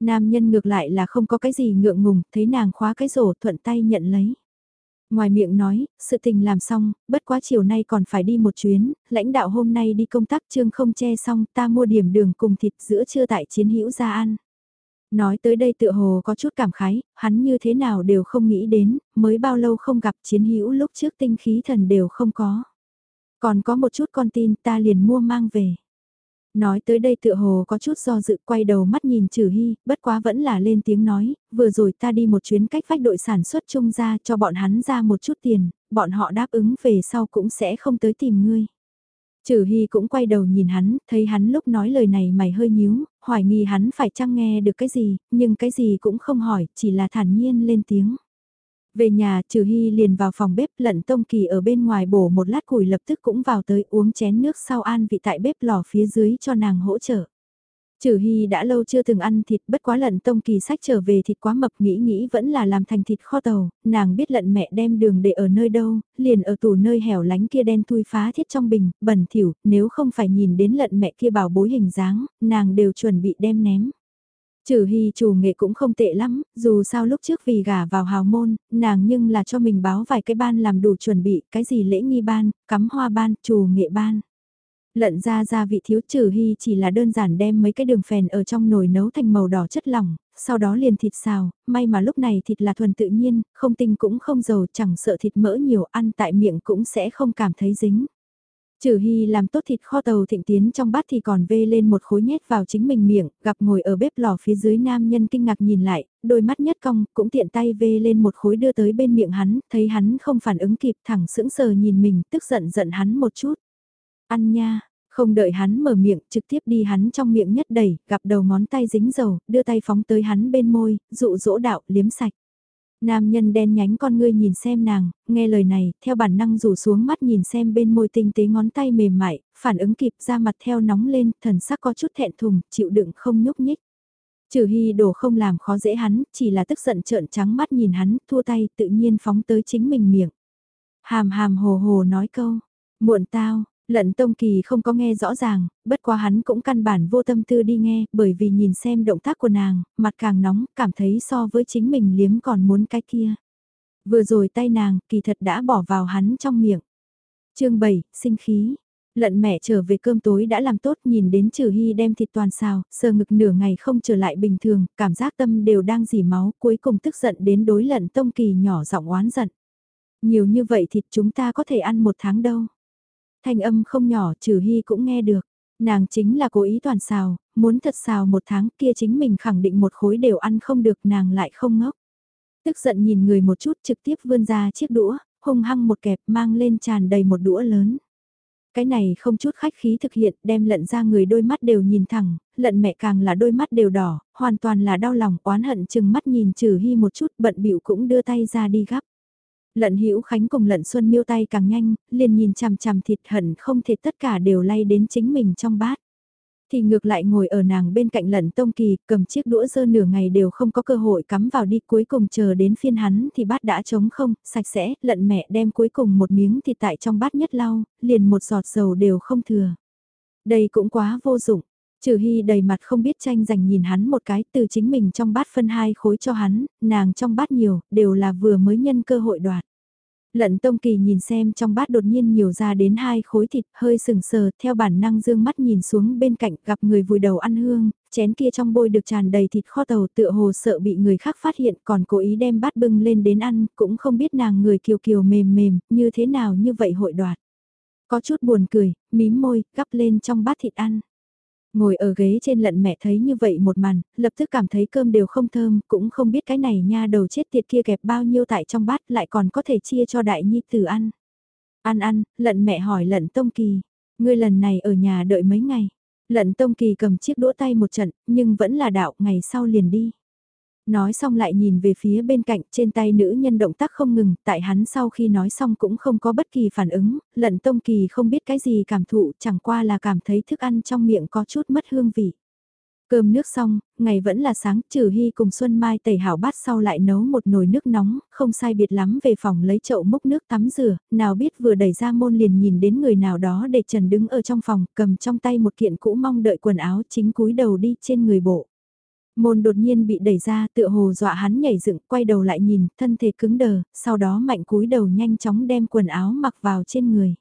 Nam nhân ngược lại là không có cái gì ngượng ngùng, thấy nàng khóa cái rổ thuận tay nhận lấy. Ngoài miệng nói, sự tình làm xong, bất quá chiều nay còn phải đi một chuyến, lãnh đạo hôm nay đi công tác trương không che xong ta mua điểm đường cùng thịt giữa trưa tại chiến hữu ra ăn. Nói tới đây tựa hồ có chút cảm khái, hắn như thế nào đều không nghĩ đến, mới bao lâu không gặp chiến hữu lúc trước tinh khí thần đều không có. Còn có một chút con tin ta liền mua mang về. Nói tới đây tựa hồ có chút do dự quay đầu mắt nhìn trừ hy, bất quá vẫn là lên tiếng nói, vừa rồi ta đi một chuyến cách vách đội sản xuất chung ra cho bọn hắn ra một chút tiền, bọn họ đáp ứng về sau cũng sẽ không tới tìm ngươi. Trừ Hy cũng quay đầu nhìn hắn, thấy hắn lúc nói lời này mày hơi nhíu, hoài nghi hắn phải chăng nghe được cái gì, nhưng cái gì cũng không hỏi, chỉ là thản nhiên lên tiếng. Về nhà, Trừ Hy liền vào phòng bếp lận Tông Kỳ ở bên ngoài bổ một lát củi lập tức cũng vào tới uống chén nước sau an vị tại bếp lò phía dưới cho nàng hỗ trợ. Trừ Hy đã lâu chưa từng ăn thịt bất quá lận tông kỳ sách trở về thịt quá mập nghĩ nghĩ vẫn là làm thành thịt kho tàu, nàng biết lận mẹ đem đường để ở nơi đâu, liền ở tủ nơi hẻo lánh kia đen thui phá thiết trong bình, bẩn thỉu, nếu không phải nhìn đến lận mẹ kia bảo bối hình dáng, nàng đều chuẩn bị đem ném. Trừ hy chủ nghệ cũng không tệ lắm, dù sao lúc trước vì gả vào hào môn, nàng nhưng là cho mình báo vài cái ban làm đủ chuẩn bị, cái gì lễ nghi ban, cắm hoa ban, chủ nghệ ban. Lận ra gia vị thiếu trừ hy chỉ là đơn giản đem mấy cái đường phèn ở trong nồi nấu thành màu đỏ chất lỏng, sau đó liền thịt xào, may mà lúc này thịt là thuần tự nhiên, không tinh cũng không dầu chẳng sợ thịt mỡ nhiều ăn tại miệng cũng sẽ không cảm thấy dính. Trừ Hy làm tốt thịt kho tàu thịnh tiến trong bát thì còn vê lên một khối nhét vào chính mình miệng, gặp ngồi ở bếp lò phía dưới nam nhân kinh ngạc nhìn lại, đôi mắt nhất cong, cũng tiện tay vê lên một khối đưa tới bên miệng hắn, thấy hắn không phản ứng kịp thẳng sững sờ nhìn mình, tức giận giận hắn một chút. Ăn nha, không đợi hắn mở miệng, trực tiếp đi hắn trong miệng nhất đẩy, gặp đầu ngón tay dính dầu, đưa tay phóng tới hắn bên môi, dụ dỗ đạo, liếm sạch. Nam nhân đen nhánh con ngươi nhìn xem nàng, nghe lời này, theo bản năng rủ xuống mắt nhìn xem bên môi tinh tế ngón tay mềm mại, phản ứng kịp ra mặt theo nóng lên, thần sắc có chút thẹn thùng, chịu đựng không nhúc nhích. Trừ hy đồ không làm khó dễ hắn, chỉ là tức giận trợn trắng mắt nhìn hắn, thua tay tự nhiên phóng tới chính mình miệng. Hàm hàm hồ hồ nói câu, muộn tao, Lận Tông Kỳ không có nghe rõ ràng, bất quá hắn cũng căn bản vô tâm tư đi nghe, bởi vì nhìn xem động tác của nàng, mặt càng nóng, cảm thấy so với chính mình liếm còn muốn cái kia. Vừa rồi tay nàng, kỳ thật đã bỏ vào hắn trong miệng. chương 7, sinh khí. Lận mẹ trở về cơm tối đã làm tốt nhìn đến trừ hy đem thịt toàn xào, sờ ngực nửa ngày không trở lại bình thường, cảm giác tâm đều đang dỉ máu, cuối cùng tức giận đến đối lận tông kỳ nhỏ giọng oán giận. Nhiều như vậy thịt chúng ta có thể ăn một tháng đâu. Thanh âm không nhỏ trừ hy cũng nghe được. Nàng chính là cố ý toàn xào, muốn thật xào một tháng kia chính mình khẳng định một khối đều ăn không được nàng lại không ngốc. Tức giận nhìn người một chút trực tiếp vươn ra chiếc đũa, hung hăng một kẹp mang lên tràn đầy một đũa lớn. Cái này không chút khách khí thực hiện đem lận ra người đôi mắt đều nhìn thẳng, lận mẹ càng là đôi mắt đều đỏ, hoàn toàn là đau lòng oán hận chừng mắt nhìn trừ hy một chút bận bịu cũng đưa tay ra đi gắp. Lận Hữu Khánh cùng Lận Xuân miêu tay càng nhanh, liền nhìn chằm chằm thịt hận không thể tất cả đều lay đến chính mình trong bát. Thì ngược lại ngồi ở nàng bên cạnh Lận Tông Kỳ, cầm chiếc đũa dơ nửa ngày đều không có cơ hội cắm vào đi, cuối cùng chờ đến phiên hắn thì bát đã trống không, sạch sẽ, Lận mẹ đem cuối cùng một miếng thịt tại trong bát nhất lau, liền một giọt dầu đều không thừa. Đây cũng quá vô dụng, Trừ Hy đầy mặt không biết tranh giành nhìn hắn một cái từ chính mình trong bát phân hai khối cho hắn, nàng trong bát nhiều, đều là vừa mới nhân cơ hội đoạt. Lận Tông Kỳ nhìn xem trong bát đột nhiên nhiều ra đến hai khối thịt hơi sừng sờ theo bản năng dương mắt nhìn xuống bên cạnh gặp người vùi đầu ăn hương, chén kia trong bôi được tràn đầy thịt kho tàu tựa hồ sợ bị người khác phát hiện còn cố ý đem bát bưng lên đến ăn cũng không biết nàng người kiều kiều mềm mềm như thế nào như vậy hội đoạt. Có chút buồn cười, mím môi, gắp lên trong bát thịt ăn. Ngồi ở ghế trên lận mẹ thấy như vậy một màn, lập tức cảm thấy cơm đều không thơm, cũng không biết cái này nha đầu chết tiệt kia kẹp bao nhiêu tại trong bát lại còn có thể chia cho đại nhi tử ăn. Ăn ăn, lận mẹ hỏi lận tông kỳ, ngươi lần này ở nhà đợi mấy ngày. Lận tông kỳ cầm chiếc đũa tay một trận, nhưng vẫn là đạo, ngày sau liền đi. Nói xong lại nhìn về phía bên cạnh trên tay nữ nhân động tác không ngừng, tại hắn sau khi nói xong cũng không có bất kỳ phản ứng, lận tông kỳ không biết cái gì cảm thụ, chẳng qua là cảm thấy thức ăn trong miệng có chút mất hương vị. Cơm nước xong, ngày vẫn là sáng, trừ hy cùng Xuân Mai tẩy hảo bát sau lại nấu một nồi nước nóng, không sai biệt lắm về phòng lấy chậu múc nước tắm rửa, nào biết vừa đẩy ra môn liền nhìn đến người nào đó để trần đứng ở trong phòng, cầm trong tay một kiện cũ mong đợi quần áo chính cúi đầu đi trên người bộ. Môn đột nhiên bị đẩy ra tựa hồ dọa hắn nhảy dựng quay đầu lại nhìn, thân thể cứng đờ, sau đó mạnh cúi đầu nhanh chóng đem quần áo mặc vào trên người.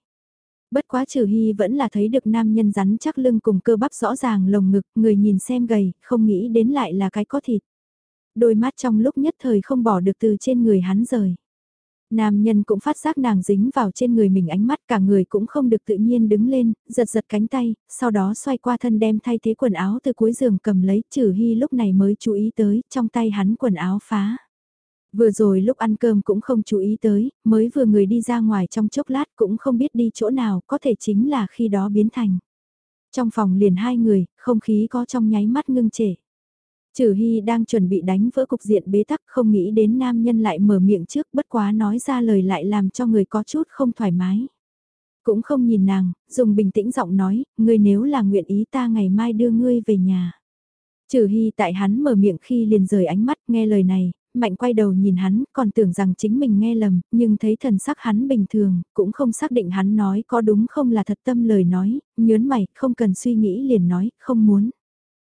Bất quá trừ hy vẫn là thấy được nam nhân rắn chắc lưng cùng cơ bắp rõ ràng lồng ngực, người nhìn xem gầy, không nghĩ đến lại là cái có thịt. Đôi mắt trong lúc nhất thời không bỏ được từ trên người hắn rời. Nam nhân cũng phát giác nàng dính vào trên người mình ánh mắt cả người cũng không được tự nhiên đứng lên, giật giật cánh tay, sau đó xoay qua thân đem thay thế quần áo từ cuối giường cầm lấy trừ hy lúc này mới chú ý tới, trong tay hắn quần áo phá. Vừa rồi lúc ăn cơm cũng không chú ý tới, mới vừa người đi ra ngoài trong chốc lát cũng không biết đi chỗ nào, có thể chính là khi đó biến thành. Trong phòng liền hai người, không khí có trong nháy mắt ngưng trệ. Trừ Hy đang chuẩn bị đánh vỡ cục diện bế tắc không nghĩ đến nam nhân lại mở miệng trước bất quá nói ra lời lại làm cho người có chút không thoải mái. Cũng không nhìn nàng, dùng bình tĩnh giọng nói, ngươi nếu là nguyện ý ta ngày mai đưa ngươi về nhà. Trừ Hy tại hắn mở miệng khi liền rời ánh mắt nghe lời này, mạnh quay đầu nhìn hắn, còn tưởng rằng chính mình nghe lầm, nhưng thấy thần sắc hắn bình thường, cũng không xác định hắn nói có đúng không là thật tâm lời nói, nhớn mày, không cần suy nghĩ liền nói, không muốn.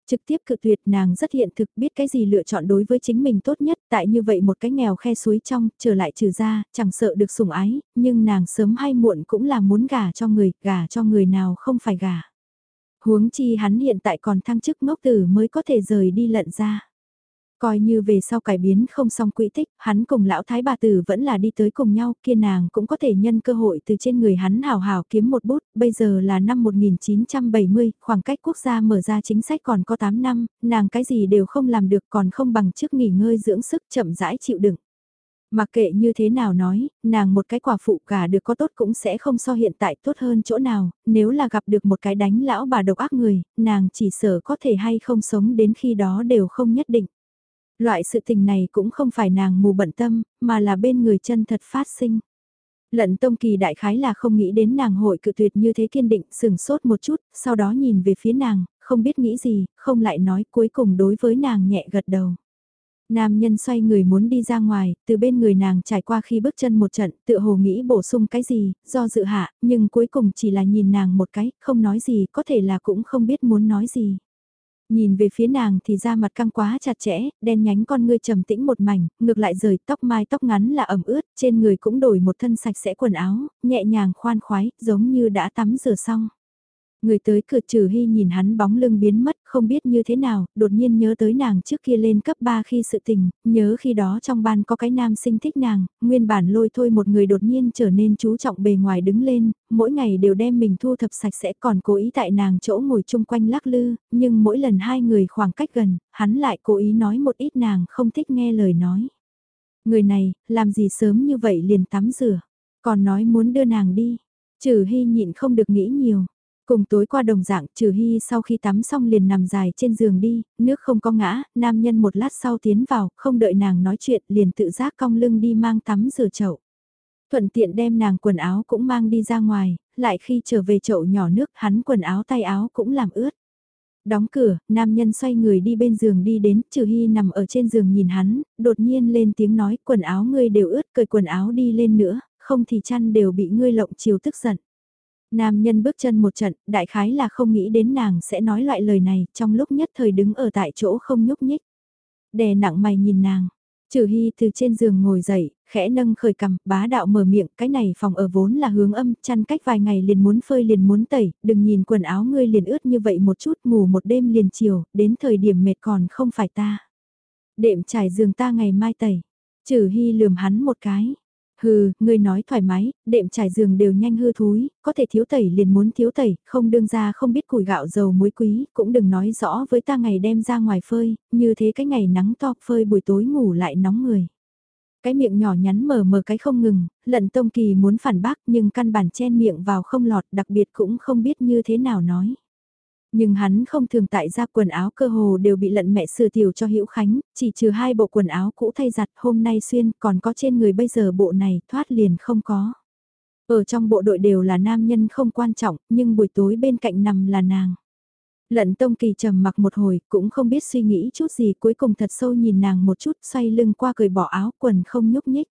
Trực tiếp cự tuyệt nàng rất hiện thực biết cái gì lựa chọn đối với chính mình tốt nhất tại như vậy một cái nghèo khe suối trong, trở lại trừ ra, chẳng sợ được sủng ái, nhưng nàng sớm hay muộn cũng là muốn gả cho người, gả cho người nào không phải gả. Huống chi hắn hiện tại còn thăng chức ngốc tử mới có thể rời đi lận ra. Coi như về sau cải biến không xong quỹ tích, hắn cùng lão thái bà tử vẫn là đi tới cùng nhau, kia nàng cũng có thể nhân cơ hội từ trên người hắn hào hào kiếm một bút, bây giờ là năm 1970, khoảng cách quốc gia mở ra chính sách còn có 8 năm, nàng cái gì đều không làm được còn không bằng trước nghỉ ngơi dưỡng sức chậm rãi chịu đựng. Mặc kệ như thế nào nói, nàng một cái quả phụ cả được có tốt cũng sẽ không so hiện tại tốt hơn chỗ nào, nếu là gặp được một cái đánh lão bà độc ác người, nàng chỉ sợ có thể hay không sống đến khi đó đều không nhất định. Loại sự tình này cũng không phải nàng mù bận tâm, mà là bên người chân thật phát sinh. Lận Tông Kỳ đại khái là không nghĩ đến nàng hội cự tuyệt như thế kiên định, sừng sốt một chút, sau đó nhìn về phía nàng, không biết nghĩ gì, không lại nói cuối cùng đối với nàng nhẹ gật đầu. Nam nhân xoay người muốn đi ra ngoài, từ bên người nàng trải qua khi bước chân một trận, tự hồ nghĩ bổ sung cái gì, do dự hạ, nhưng cuối cùng chỉ là nhìn nàng một cái, không nói gì, có thể là cũng không biết muốn nói gì. Nhìn về phía nàng thì da mặt căng quá chặt chẽ, đen nhánh con ngươi trầm tĩnh một mảnh, ngược lại rời tóc mai tóc ngắn là ẩm ướt, trên người cũng đổi một thân sạch sẽ quần áo, nhẹ nhàng khoan khoái, giống như đã tắm rửa xong. Người tới cửa trừ hy nhìn hắn bóng lưng biến mất, không biết như thế nào, đột nhiên nhớ tới nàng trước kia lên cấp 3 khi sự tình, nhớ khi đó trong ban có cái nam sinh thích nàng, nguyên bản lôi thôi một người đột nhiên trở nên chú trọng bề ngoài đứng lên, mỗi ngày đều đem mình thu thập sạch sẽ còn cố ý tại nàng chỗ ngồi chung quanh lắc lư, nhưng mỗi lần hai người khoảng cách gần, hắn lại cố ý nói một ít nàng không thích nghe lời nói. Người này, làm gì sớm như vậy liền tắm rửa, còn nói muốn đưa nàng đi, trừ hy nhịn không được nghĩ nhiều Cùng tối qua đồng dạng, trừ hy sau khi tắm xong liền nằm dài trên giường đi, nước không có ngã, nam nhân một lát sau tiến vào, không đợi nàng nói chuyện liền tự giác cong lưng đi mang tắm rửa chậu. Thuận tiện đem nàng quần áo cũng mang đi ra ngoài, lại khi trở về chậu nhỏ nước hắn quần áo tay áo cũng làm ướt. Đóng cửa, nam nhân xoay người đi bên giường đi đến, trừ hy nằm ở trên giường nhìn hắn, đột nhiên lên tiếng nói quần áo ngươi đều ướt cởi quần áo đi lên nữa, không thì chăn đều bị ngươi lộng chiều tức giận. Nam nhân bước chân một trận, đại khái là không nghĩ đến nàng sẽ nói loại lời này, trong lúc nhất thời đứng ở tại chỗ không nhúc nhích. Đè nặng mày nhìn nàng, Trừ Hy từ trên giường ngồi dậy, khẽ nâng khởi cầm, bá đạo mở miệng, cái này phòng ở vốn là hướng âm, chăn cách vài ngày liền muốn phơi liền muốn tẩy, đừng nhìn quần áo ngươi liền ướt như vậy một chút, ngủ một đêm liền chiều, đến thời điểm mệt còn không phải ta. Đệm trải giường ta ngày mai tẩy. Trừ Hy lườm hắn một cái. Hừ, ngươi nói thoải mái, đệm trải giường đều nhanh hư thúi, có thể thiếu tẩy liền muốn thiếu tẩy, không đương ra không biết củi gạo dầu muối quý, cũng đừng nói rõ với ta ngày đem ra ngoài phơi, như thế cái ngày nắng to phơi buổi tối ngủ lại nóng người. Cái miệng nhỏ nhắn mở mở cái không ngừng, lận tông kỳ muốn phản bác nhưng căn bản chen miệng vào không lọt đặc biệt cũng không biết như thế nào nói. Nhưng hắn không thường tại ra quần áo cơ hồ đều bị lận mẹ sửa tiểu cho Hữu Khánh, chỉ trừ hai bộ quần áo cũ thay giặt hôm nay xuyên còn có trên người bây giờ bộ này thoát liền không có. Ở trong bộ đội đều là nam nhân không quan trọng, nhưng buổi tối bên cạnh nằm là nàng. Lận Tông Kỳ trầm mặc một hồi, cũng không biết suy nghĩ chút gì, cuối cùng thật sâu nhìn nàng một chút, xoay lưng qua cười bỏ áo quần không nhúc nhích.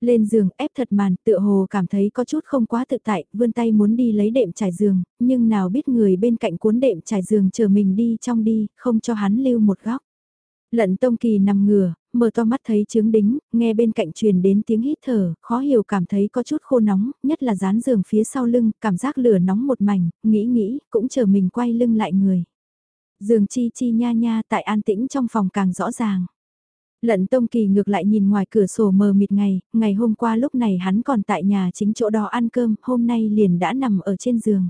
Lên giường ép thật màn, tựa hồ cảm thấy có chút không quá tự tại, vươn tay muốn đi lấy đệm trải giường, nhưng nào biết người bên cạnh cuốn đệm trải giường chờ mình đi trong đi, không cho hắn lưu một góc. Lận Tông Kỳ nằm ngửa, mở to mắt thấy trướng đính, nghe bên cạnh truyền đến tiếng hít thở, khó hiểu cảm thấy có chút khô nóng, nhất là dán giường phía sau lưng, cảm giác lửa nóng một mảnh, nghĩ nghĩ, cũng chờ mình quay lưng lại người. Giường chi chi nha nha tại an tĩnh trong phòng càng rõ ràng. Lận Tông Kỳ ngược lại nhìn ngoài cửa sổ mờ mịt ngày, ngày hôm qua lúc này hắn còn tại nhà chính chỗ đó ăn cơm, hôm nay liền đã nằm ở trên giường.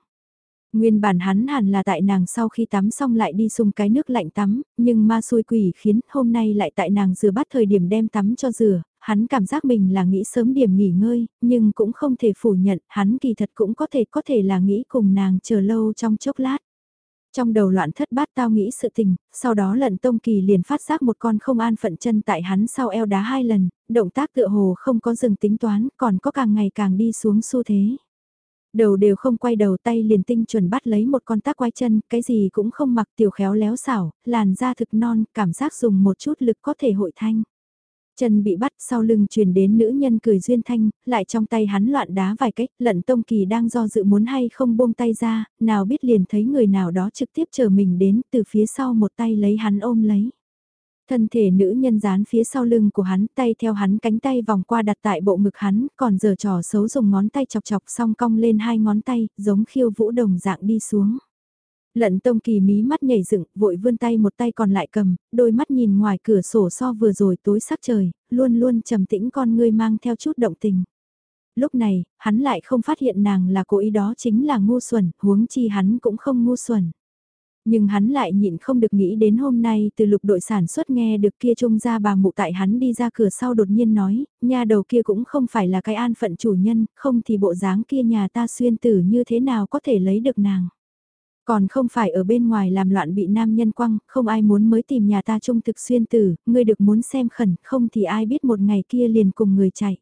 Nguyên bản hắn hẳn là tại nàng sau khi tắm xong lại đi xung cái nước lạnh tắm, nhưng ma xui quỷ khiến hôm nay lại tại nàng rửa bắt thời điểm đem tắm cho rửa, hắn cảm giác mình là nghĩ sớm điểm nghỉ ngơi, nhưng cũng không thể phủ nhận, hắn kỳ thật cũng có thể có thể là nghĩ cùng nàng chờ lâu trong chốc lát. Trong đầu loạn thất bát tao nghĩ sự tình, sau đó lận tông kỳ liền phát giác một con không an phận chân tại hắn sau eo đá hai lần, động tác tựa hồ không có dừng tính toán, còn có càng ngày càng đi xuống xu thế. Đầu đều không quay đầu tay liền tinh chuẩn bắt lấy một con tác quái chân, cái gì cũng không mặc tiểu khéo léo xảo, làn da thực non, cảm giác dùng một chút lực có thể hội thanh. Chân bị bắt sau lưng truyền đến nữ nhân cười duyên thanh, lại trong tay hắn loạn đá vài cách, lận tông kỳ đang do dự muốn hay không buông tay ra, nào biết liền thấy người nào đó trực tiếp chờ mình đến từ phía sau một tay lấy hắn ôm lấy. Thân thể nữ nhân dán phía sau lưng của hắn tay theo hắn cánh tay vòng qua đặt tại bộ ngực hắn, còn giờ trò xấu dùng ngón tay chọc chọc song cong lên hai ngón tay, giống khiêu vũ đồng dạng đi xuống. Lận tông kỳ mí mắt nhảy dựng, vội vươn tay một tay còn lại cầm, đôi mắt nhìn ngoài cửa sổ so vừa rồi tối sắc trời, luôn luôn trầm tĩnh con ngươi mang theo chút động tình. Lúc này, hắn lại không phát hiện nàng là cố ý đó chính là ngu xuẩn, huống chi hắn cũng không ngu xuẩn. Nhưng hắn lại nhịn không được nghĩ đến hôm nay từ lục đội sản xuất nghe được kia trông ra bà mụ tại hắn đi ra cửa sau đột nhiên nói, nhà đầu kia cũng không phải là cái an phận chủ nhân, không thì bộ dáng kia nhà ta xuyên tử như thế nào có thể lấy được nàng. Còn không phải ở bên ngoài làm loạn bị nam nhân quăng, không ai muốn mới tìm nhà ta trung thực xuyên tử, ngươi được muốn xem khẩn, không thì ai biết một ngày kia liền cùng người chạy.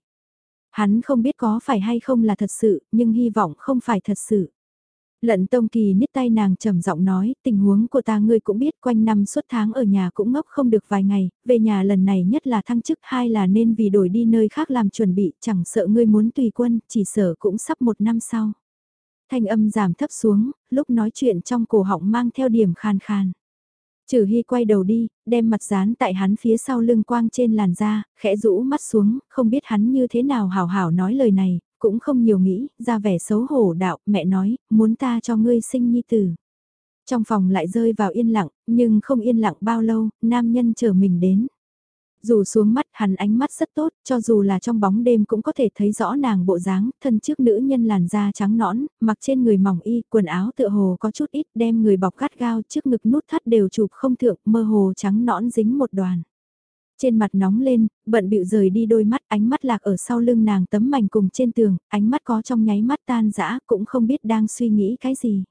Hắn không biết có phải hay không là thật sự, nhưng hy vọng không phải thật sự. Lận Tông Kỳ nít tay nàng trầm giọng nói, tình huống của ta ngươi cũng biết quanh năm suốt tháng ở nhà cũng ngốc không được vài ngày, về nhà lần này nhất là thăng chức hai là nên vì đổi đi nơi khác làm chuẩn bị, chẳng sợ ngươi muốn tùy quân, chỉ sợ cũng sắp một năm sau. Thanh âm giảm thấp xuống, lúc nói chuyện trong cổ họng mang theo điểm khàn khàn. Trừ Hy quay đầu đi, đem mặt dán tại hắn phía sau lưng quang trên làn da, khẽ rũ mắt xuống, không biết hắn như thế nào hảo hảo nói lời này, cũng không nhiều nghĩ, ra vẻ xấu hổ đạo, mẹ nói, muốn ta cho ngươi sinh nhi tử. Trong phòng lại rơi vào yên lặng, nhưng không yên lặng bao lâu, nam nhân chờ mình đến. Dù xuống mắt hắn ánh mắt rất tốt, cho dù là trong bóng đêm cũng có thể thấy rõ nàng bộ dáng, thân trước nữ nhân làn da trắng nõn, mặc trên người mỏng y, quần áo tựa hồ có chút ít đem người bọc gắt gao trước ngực nút thắt đều chụp không thượng, mơ hồ trắng nõn dính một đoàn. Trên mặt nóng lên, bận bịu rời đi đôi mắt, ánh mắt lạc ở sau lưng nàng tấm mảnh cùng trên tường, ánh mắt có trong nháy mắt tan dã cũng không biết đang suy nghĩ cái gì.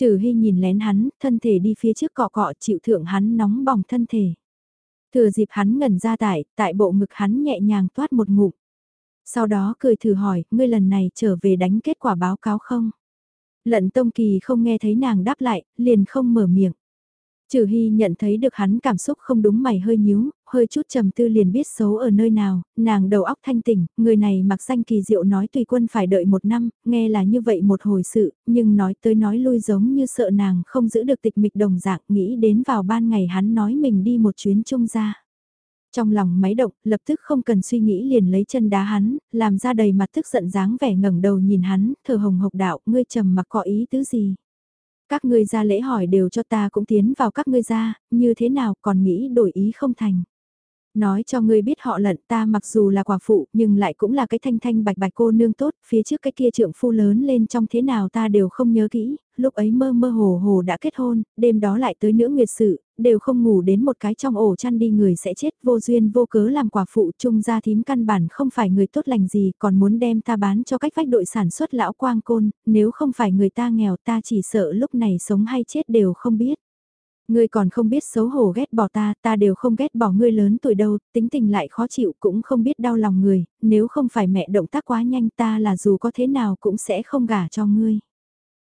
Trừ hy nhìn lén hắn, thân thể đi phía trước cọ cọ chịu thượng hắn nóng bỏng thân thể. Thừa dịp hắn ngẩn ra tại, tại bộ ngực hắn nhẹ nhàng toát một ngụm. Sau đó cười thử hỏi, ngươi lần này trở về đánh kết quả báo cáo không? Lận Tông Kỳ không nghe thấy nàng đáp lại, liền không mở miệng. Trừ Hy nhận thấy được hắn cảm xúc không đúng mày hơi nhíu, hơi chút trầm tư liền biết xấu ở nơi nào, nàng đầu óc thanh tỉnh, người này mặc danh kỳ diệu nói tùy quân phải đợi một năm, nghe là như vậy một hồi sự, nhưng nói tới nói lui giống như sợ nàng không giữ được tịch mịch đồng dạng, nghĩ đến vào ban ngày hắn nói mình đi một chuyến chung ra. Trong lòng máy động, lập tức không cần suy nghĩ liền lấy chân đá hắn, làm ra đầy mặt tức giận dáng vẻ ngẩng đầu nhìn hắn, thở hồng hộc đạo, ngươi trầm mặc có ý tứ gì. Các ngươi ra lễ hỏi đều cho ta cũng tiến vào các ngươi ra, như thế nào còn nghĩ đổi ý không thành. Nói cho ngươi biết họ lận ta mặc dù là quả phụ nhưng lại cũng là cái thanh thanh bạch bạch cô nương tốt, phía trước cái kia trượng phu lớn lên trong thế nào ta đều không nhớ kỹ, lúc ấy mơ mơ hồ hồ đã kết hôn, đêm đó lại tới nữ nguyệt sự, đều không ngủ đến một cái trong ổ chăn đi người sẽ chết vô duyên vô cớ làm quả phụ trung gia thím căn bản không phải người tốt lành gì còn muốn đem ta bán cho cách vách đội sản xuất lão quang côn, nếu không phải người ta nghèo ta chỉ sợ lúc này sống hay chết đều không biết. Ngươi còn không biết xấu hổ ghét bỏ ta, ta đều không ghét bỏ ngươi lớn tuổi đâu, tính tình lại khó chịu cũng không biết đau lòng người, nếu không phải mẹ động tác quá nhanh ta là dù có thế nào cũng sẽ không gả cho ngươi.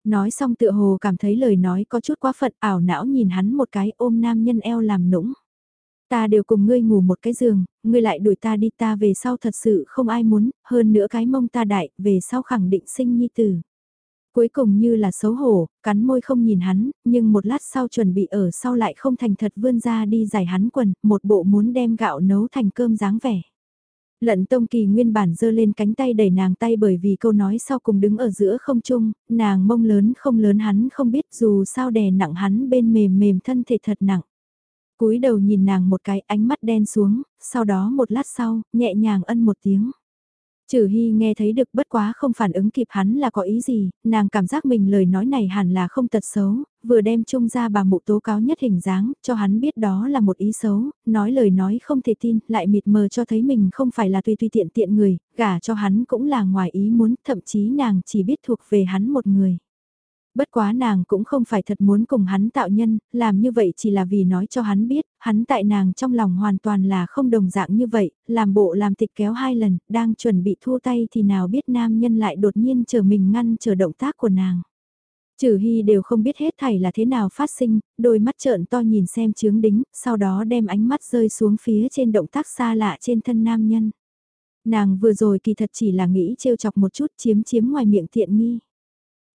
Nói xong tựa hồ cảm thấy lời nói có chút quá phận ảo não nhìn hắn một cái ôm nam nhân eo làm nũng. Ta đều cùng ngươi ngủ một cái giường, ngươi lại đuổi ta đi ta về sau thật sự không ai muốn, hơn nữa cái mông ta đại, về sau khẳng định sinh nhi tử. Cuối cùng như là xấu hổ, cắn môi không nhìn hắn, nhưng một lát sau chuẩn bị ở sau lại không thành thật vươn ra đi giải hắn quần, một bộ muốn đem gạo nấu thành cơm dáng vẻ. Lận Tông Kỳ nguyên bản giơ lên cánh tay đẩy nàng tay bởi vì câu nói sau cùng đứng ở giữa không trung, nàng mông lớn không lớn hắn không biết dù sao đè nặng hắn bên mềm mềm thân thể thật nặng. cúi đầu nhìn nàng một cái ánh mắt đen xuống, sau đó một lát sau, nhẹ nhàng ân một tiếng. Trừ Hy nghe thấy được bất quá không phản ứng kịp hắn là có ý gì, nàng cảm giác mình lời nói này hẳn là không tật xấu, vừa đem chung ra bà mụ tố cáo nhất hình dáng, cho hắn biết đó là một ý xấu, nói lời nói không thể tin, lại mịt mờ cho thấy mình không phải là tùy tùy tiện tiện người, gả cho hắn cũng là ngoài ý muốn, thậm chí nàng chỉ biết thuộc về hắn một người. Bất quá nàng cũng không phải thật muốn cùng hắn tạo nhân, làm như vậy chỉ là vì nói cho hắn biết, hắn tại nàng trong lòng hoàn toàn là không đồng dạng như vậy, làm bộ làm tịch kéo hai lần, đang chuẩn bị thua tay thì nào biết nam nhân lại đột nhiên chờ mình ngăn chờ động tác của nàng. Trừ Hy đều không biết hết thảy là thế nào phát sinh, đôi mắt trợn to nhìn xem chướng đính, sau đó đem ánh mắt rơi xuống phía trên động tác xa lạ trên thân nam nhân. Nàng vừa rồi kỳ thật chỉ là nghĩ trêu chọc một chút chiếm chiếm ngoài miệng tiện nghi.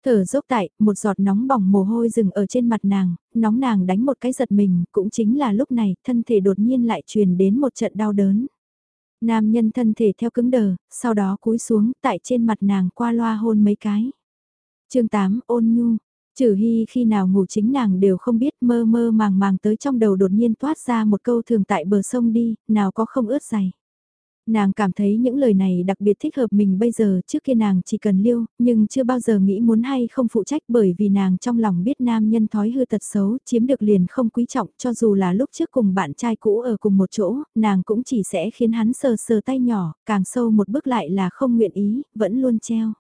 Thở dốc tại, một giọt nóng bỏng mồ hôi rừng ở trên mặt nàng, nóng nàng đánh một cái giật mình, cũng chính là lúc này, thân thể đột nhiên lại truyền đến một trận đau đớn. Nam nhân thân thể theo cứng đờ, sau đó cúi xuống, tại trên mặt nàng qua loa hôn mấy cái. chương 8, ôn nhu. Trừ hy khi nào ngủ chính nàng đều không biết mơ mơ màng màng tới trong đầu đột nhiên toát ra một câu thường tại bờ sông đi, nào có không ướt dày. Nàng cảm thấy những lời này đặc biệt thích hợp mình bây giờ trước kia nàng chỉ cần liêu, nhưng chưa bao giờ nghĩ muốn hay không phụ trách bởi vì nàng trong lòng biết nam nhân thói hư tật xấu, chiếm được liền không quý trọng cho dù là lúc trước cùng bạn trai cũ ở cùng một chỗ, nàng cũng chỉ sẽ khiến hắn sờ sờ tay nhỏ, càng sâu một bước lại là không nguyện ý, vẫn luôn treo.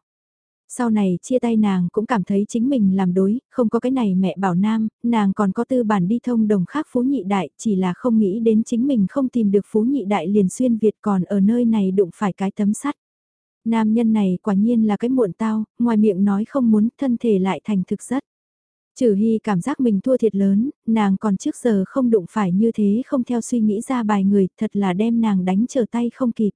Sau này chia tay nàng cũng cảm thấy chính mình làm đối, không có cái này mẹ bảo nam, nàng còn có tư bản đi thông đồng khác phú nhị đại, chỉ là không nghĩ đến chính mình không tìm được phú nhị đại liền xuyên Việt còn ở nơi này đụng phải cái tấm sắt. Nam nhân này quả nhiên là cái muộn tao, ngoài miệng nói không muốn, thân thể lại thành thực rất. Trừ Hy cảm giác mình thua thiệt lớn, nàng còn trước giờ không đụng phải như thế không theo suy nghĩ ra bài người, thật là đem nàng đánh trở tay không kịp.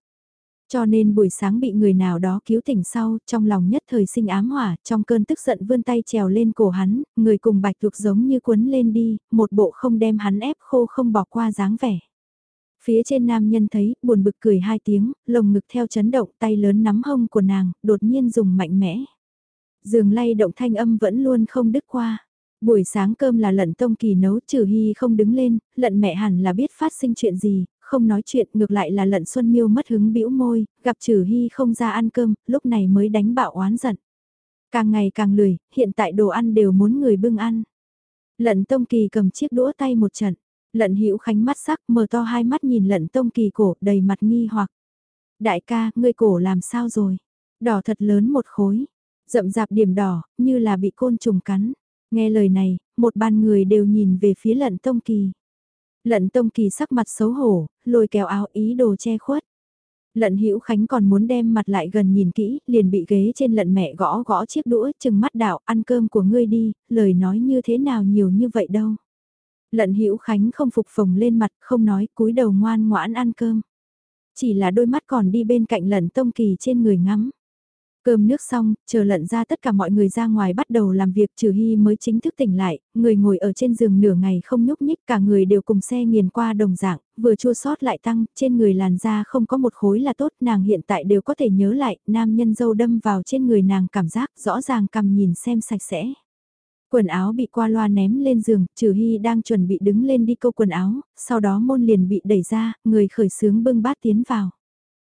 Cho nên buổi sáng bị người nào đó cứu tỉnh sau, trong lòng nhất thời sinh ám hỏa, trong cơn tức giận vươn tay trèo lên cổ hắn, người cùng bạch thuộc giống như cuốn lên đi, một bộ không đem hắn ép khô không bỏ qua dáng vẻ. Phía trên nam nhân thấy, buồn bực cười hai tiếng, lồng ngực theo chấn động tay lớn nắm hông của nàng, đột nhiên dùng mạnh mẽ. Dường lay động thanh âm vẫn luôn không đứt qua. Buổi sáng cơm là lận tông kỳ nấu trừ hy không đứng lên, lận mẹ hẳn là biết phát sinh chuyện gì, không nói chuyện ngược lại là lận xuân miêu mất hứng bĩu môi, gặp trừ hy không ra ăn cơm, lúc này mới đánh bạo oán giận. Càng ngày càng lười, hiện tại đồ ăn đều muốn người bưng ăn. Lận tông kỳ cầm chiếc đũa tay một trận, lận hữu khánh mắt sắc mở to hai mắt nhìn lận tông kỳ cổ đầy mặt nghi hoặc. Đại ca, ngươi cổ làm sao rồi? Đỏ thật lớn một khối, rậm rạp điểm đỏ, như là bị côn trùng cắn. Nghe lời này, một bàn người đều nhìn về phía lận tông kỳ. Lận Tông Kỳ sắc mặt xấu hổ, lôi kéo áo ý đồ che khuất. Lận Hữu Khánh còn muốn đem mặt lại gần nhìn kỹ, liền bị ghế trên lận mẹ gõ gõ chiếc đũa, chừng mắt đạo, ăn cơm của ngươi đi, lời nói như thế nào nhiều như vậy đâu. Lận Hữu Khánh không phục phồng lên mặt, không nói, cúi đầu ngoan ngoãn ăn cơm. Chỉ là đôi mắt còn đi bên cạnh lận Tông Kỳ trên người ngắm. Cơm nước xong, chờ lận ra tất cả mọi người ra ngoài bắt đầu làm việc trừ hy mới chính thức tỉnh lại, người ngồi ở trên giường nửa ngày không nhúc nhích cả người đều cùng xe nghiền qua đồng dạng, vừa chua sót lại tăng, trên người làn da không có một khối là tốt, nàng hiện tại đều có thể nhớ lại, nam nhân dâu đâm vào trên người nàng cảm giác rõ ràng cầm nhìn xem sạch sẽ. Quần áo bị qua loa ném lên giường, trừ hy đang chuẩn bị đứng lên đi câu quần áo, sau đó môn liền bị đẩy ra, người khởi sướng bưng bát tiến vào.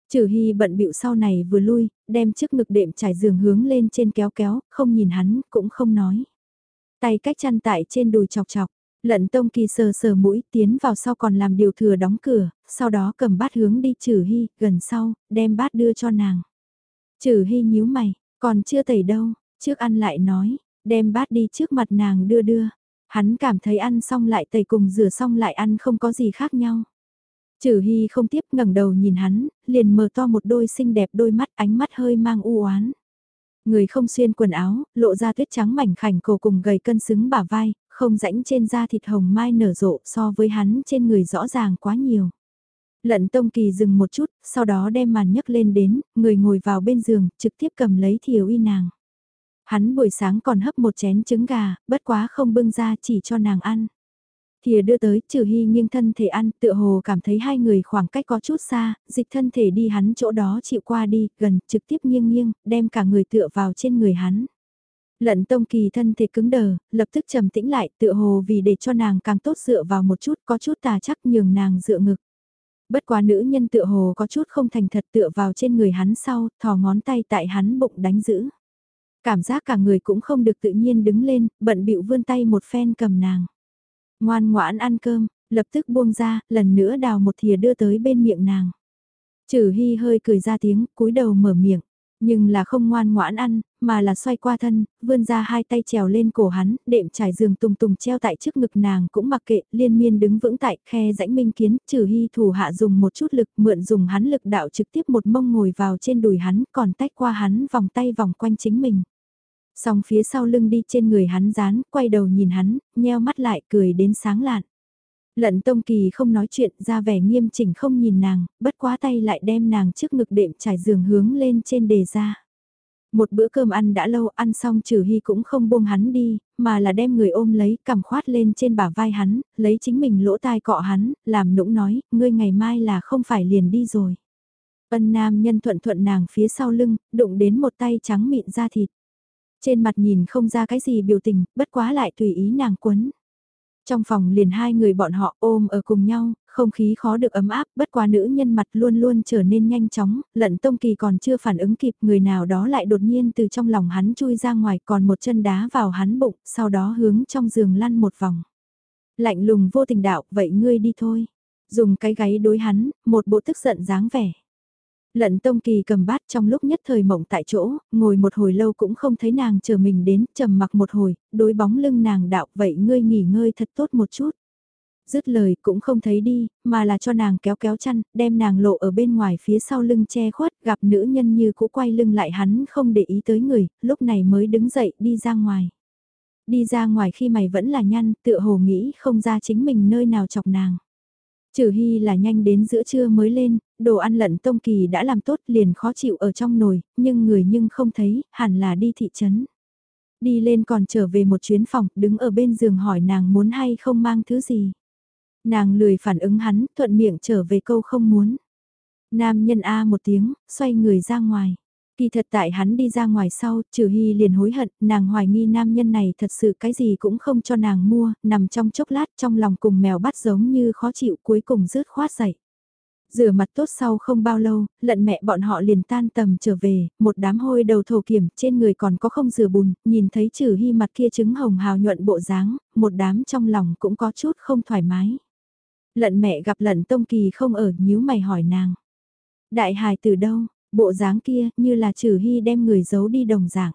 Trừ Hy bận bịu sau này vừa lui, đem chiếc ngực đệm trải giường hướng lên trên kéo kéo, không nhìn hắn, cũng không nói. Tay cách chăn tại trên đùi chọc chọc, lận tông kỳ sờ sờ mũi tiến vào sau còn làm điều thừa đóng cửa, sau đó cầm bát hướng đi Trừ Hy, gần sau, đem bát đưa cho nàng. Trừ Hy nhíu mày, còn chưa tẩy đâu, trước ăn lại nói, đem bát đi trước mặt nàng đưa đưa. Hắn cảm thấy ăn xong lại tẩy cùng rửa xong lại ăn không có gì khác nhau. Trừ Hy không tiếp ngẩng đầu nhìn hắn, liền mở to một đôi xinh đẹp đôi mắt ánh mắt hơi mang u oán. Người không xuyên quần áo, lộ ra tuyết trắng mảnh khảnh cổ cùng gầy cân xứng bả vai, không rãnh trên da thịt hồng mai nở rộ so với hắn trên người rõ ràng quá nhiều. Lận Tông Kỳ dừng một chút, sau đó đem màn nhấc lên đến, người ngồi vào bên giường, trực tiếp cầm lấy thiều y nàng. Hắn buổi sáng còn hấp một chén trứng gà, bất quá không bưng ra chỉ cho nàng ăn. Thìa đưa tới, trừ hy nghiêng thân thể ăn, tựa hồ cảm thấy hai người khoảng cách có chút xa, dịch thân thể đi hắn chỗ đó chịu qua đi, gần, trực tiếp nghiêng nghiêng, đem cả người tựa vào trên người hắn. Lận tông kỳ thân thể cứng đờ, lập tức trầm tĩnh lại, tựa hồ vì để cho nàng càng tốt dựa vào một chút, có chút tà chắc nhường nàng dựa ngực. Bất quá nữ nhân tựa hồ có chút không thành thật tựa vào trên người hắn sau, thò ngón tay tại hắn bụng đánh giữ. Cảm giác cả người cũng không được tự nhiên đứng lên, bận bịu vươn tay một phen cầm nàng. Ngoan ngoãn ăn cơm, lập tức buông ra, lần nữa đào một thìa đưa tới bên miệng nàng. Trừ Hy hơi cười ra tiếng, cúi đầu mở miệng, nhưng là không ngoan ngoãn ăn, mà là xoay qua thân, vươn ra hai tay trèo lên cổ hắn, đệm trải giường tùng tùng treo tại trước ngực nàng cũng mặc kệ, liên miên đứng vững tại khe rãnh minh kiến, trừ hy thủ hạ dùng một chút lực mượn dùng hắn lực đạo trực tiếp một mông ngồi vào trên đùi hắn, còn tách qua hắn vòng tay vòng quanh chính mình. Song phía sau lưng đi trên người hắn dán, quay đầu nhìn hắn, nheo mắt lại cười đến sáng lạn. Lận Tông Kỳ không nói chuyện ra vẻ nghiêm chỉnh không nhìn nàng, bất quá tay lại đem nàng trước ngực đệm trải giường hướng lên trên đề ra. Một bữa cơm ăn đã lâu ăn xong trừ hy cũng không buông hắn đi, mà là đem người ôm lấy cằm khoát lên trên bả vai hắn, lấy chính mình lỗ tai cọ hắn, làm nũng nói, ngươi ngày mai là không phải liền đi rồi. Ân nam nhân thuận thuận nàng phía sau lưng, đụng đến một tay trắng mịn da thịt. Trên mặt nhìn không ra cái gì biểu tình, bất quá lại tùy ý nàng quấn. Trong phòng liền hai người bọn họ ôm ở cùng nhau, không khí khó được ấm áp, bất quá nữ nhân mặt luôn luôn trở nên nhanh chóng, lận tông kỳ còn chưa phản ứng kịp người nào đó lại đột nhiên từ trong lòng hắn chui ra ngoài còn một chân đá vào hắn bụng, sau đó hướng trong giường lăn một vòng. Lạnh lùng vô tình đạo, vậy ngươi đi thôi. Dùng cái gáy đối hắn, một bộ tức giận dáng vẻ. Lận Tông Kỳ cầm bát trong lúc nhất thời mộng tại chỗ, ngồi một hồi lâu cũng không thấy nàng chờ mình đến, trầm mặc một hồi, đối bóng lưng nàng đạo vậy ngươi nghỉ ngơi thật tốt một chút. Dứt lời cũng không thấy đi, mà là cho nàng kéo kéo chăn, đem nàng lộ ở bên ngoài phía sau lưng che khuất, gặp nữ nhân như cũ quay lưng lại hắn không để ý tới người, lúc này mới đứng dậy đi ra ngoài. Đi ra ngoài khi mày vẫn là nhăn, tựa hồ nghĩ không ra chính mình nơi nào chọc nàng. Trừ Hy là nhanh đến giữa trưa mới lên, đồ ăn lận tông kỳ đã làm tốt liền khó chịu ở trong nồi, nhưng người nhưng không thấy, hẳn là đi thị trấn. Đi lên còn trở về một chuyến phòng, đứng ở bên giường hỏi nàng muốn hay không mang thứ gì. Nàng lười phản ứng hắn, thuận miệng trở về câu không muốn. Nam nhân A một tiếng, xoay người ra ngoài. Kỳ thật tại hắn đi ra ngoài sau, trừ hy liền hối hận, nàng hoài nghi nam nhân này thật sự cái gì cũng không cho nàng mua, nằm trong chốc lát trong lòng cùng mèo bắt giống như khó chịu cuối cùng rớt khoát dậy. Rửa mặt tốt sau không bao lâu, lận mẹ bọn họ liền tan tầm trở về, một đám hôi đầu thổ kiểm, trên người còn có không rửa bùn, nhìn thấy trừ hy mặt kia trứng hồng hào nhuận bộ dáng, một đám trong lòng cũng có chút không thoải mái. Lận mẹ gặp lận tông kỳ không ở nhíu mày hỏi nàng. Đại hài từ đâu, bộ dáng kia như là trừ hy đem người giấu đi đồng dạng.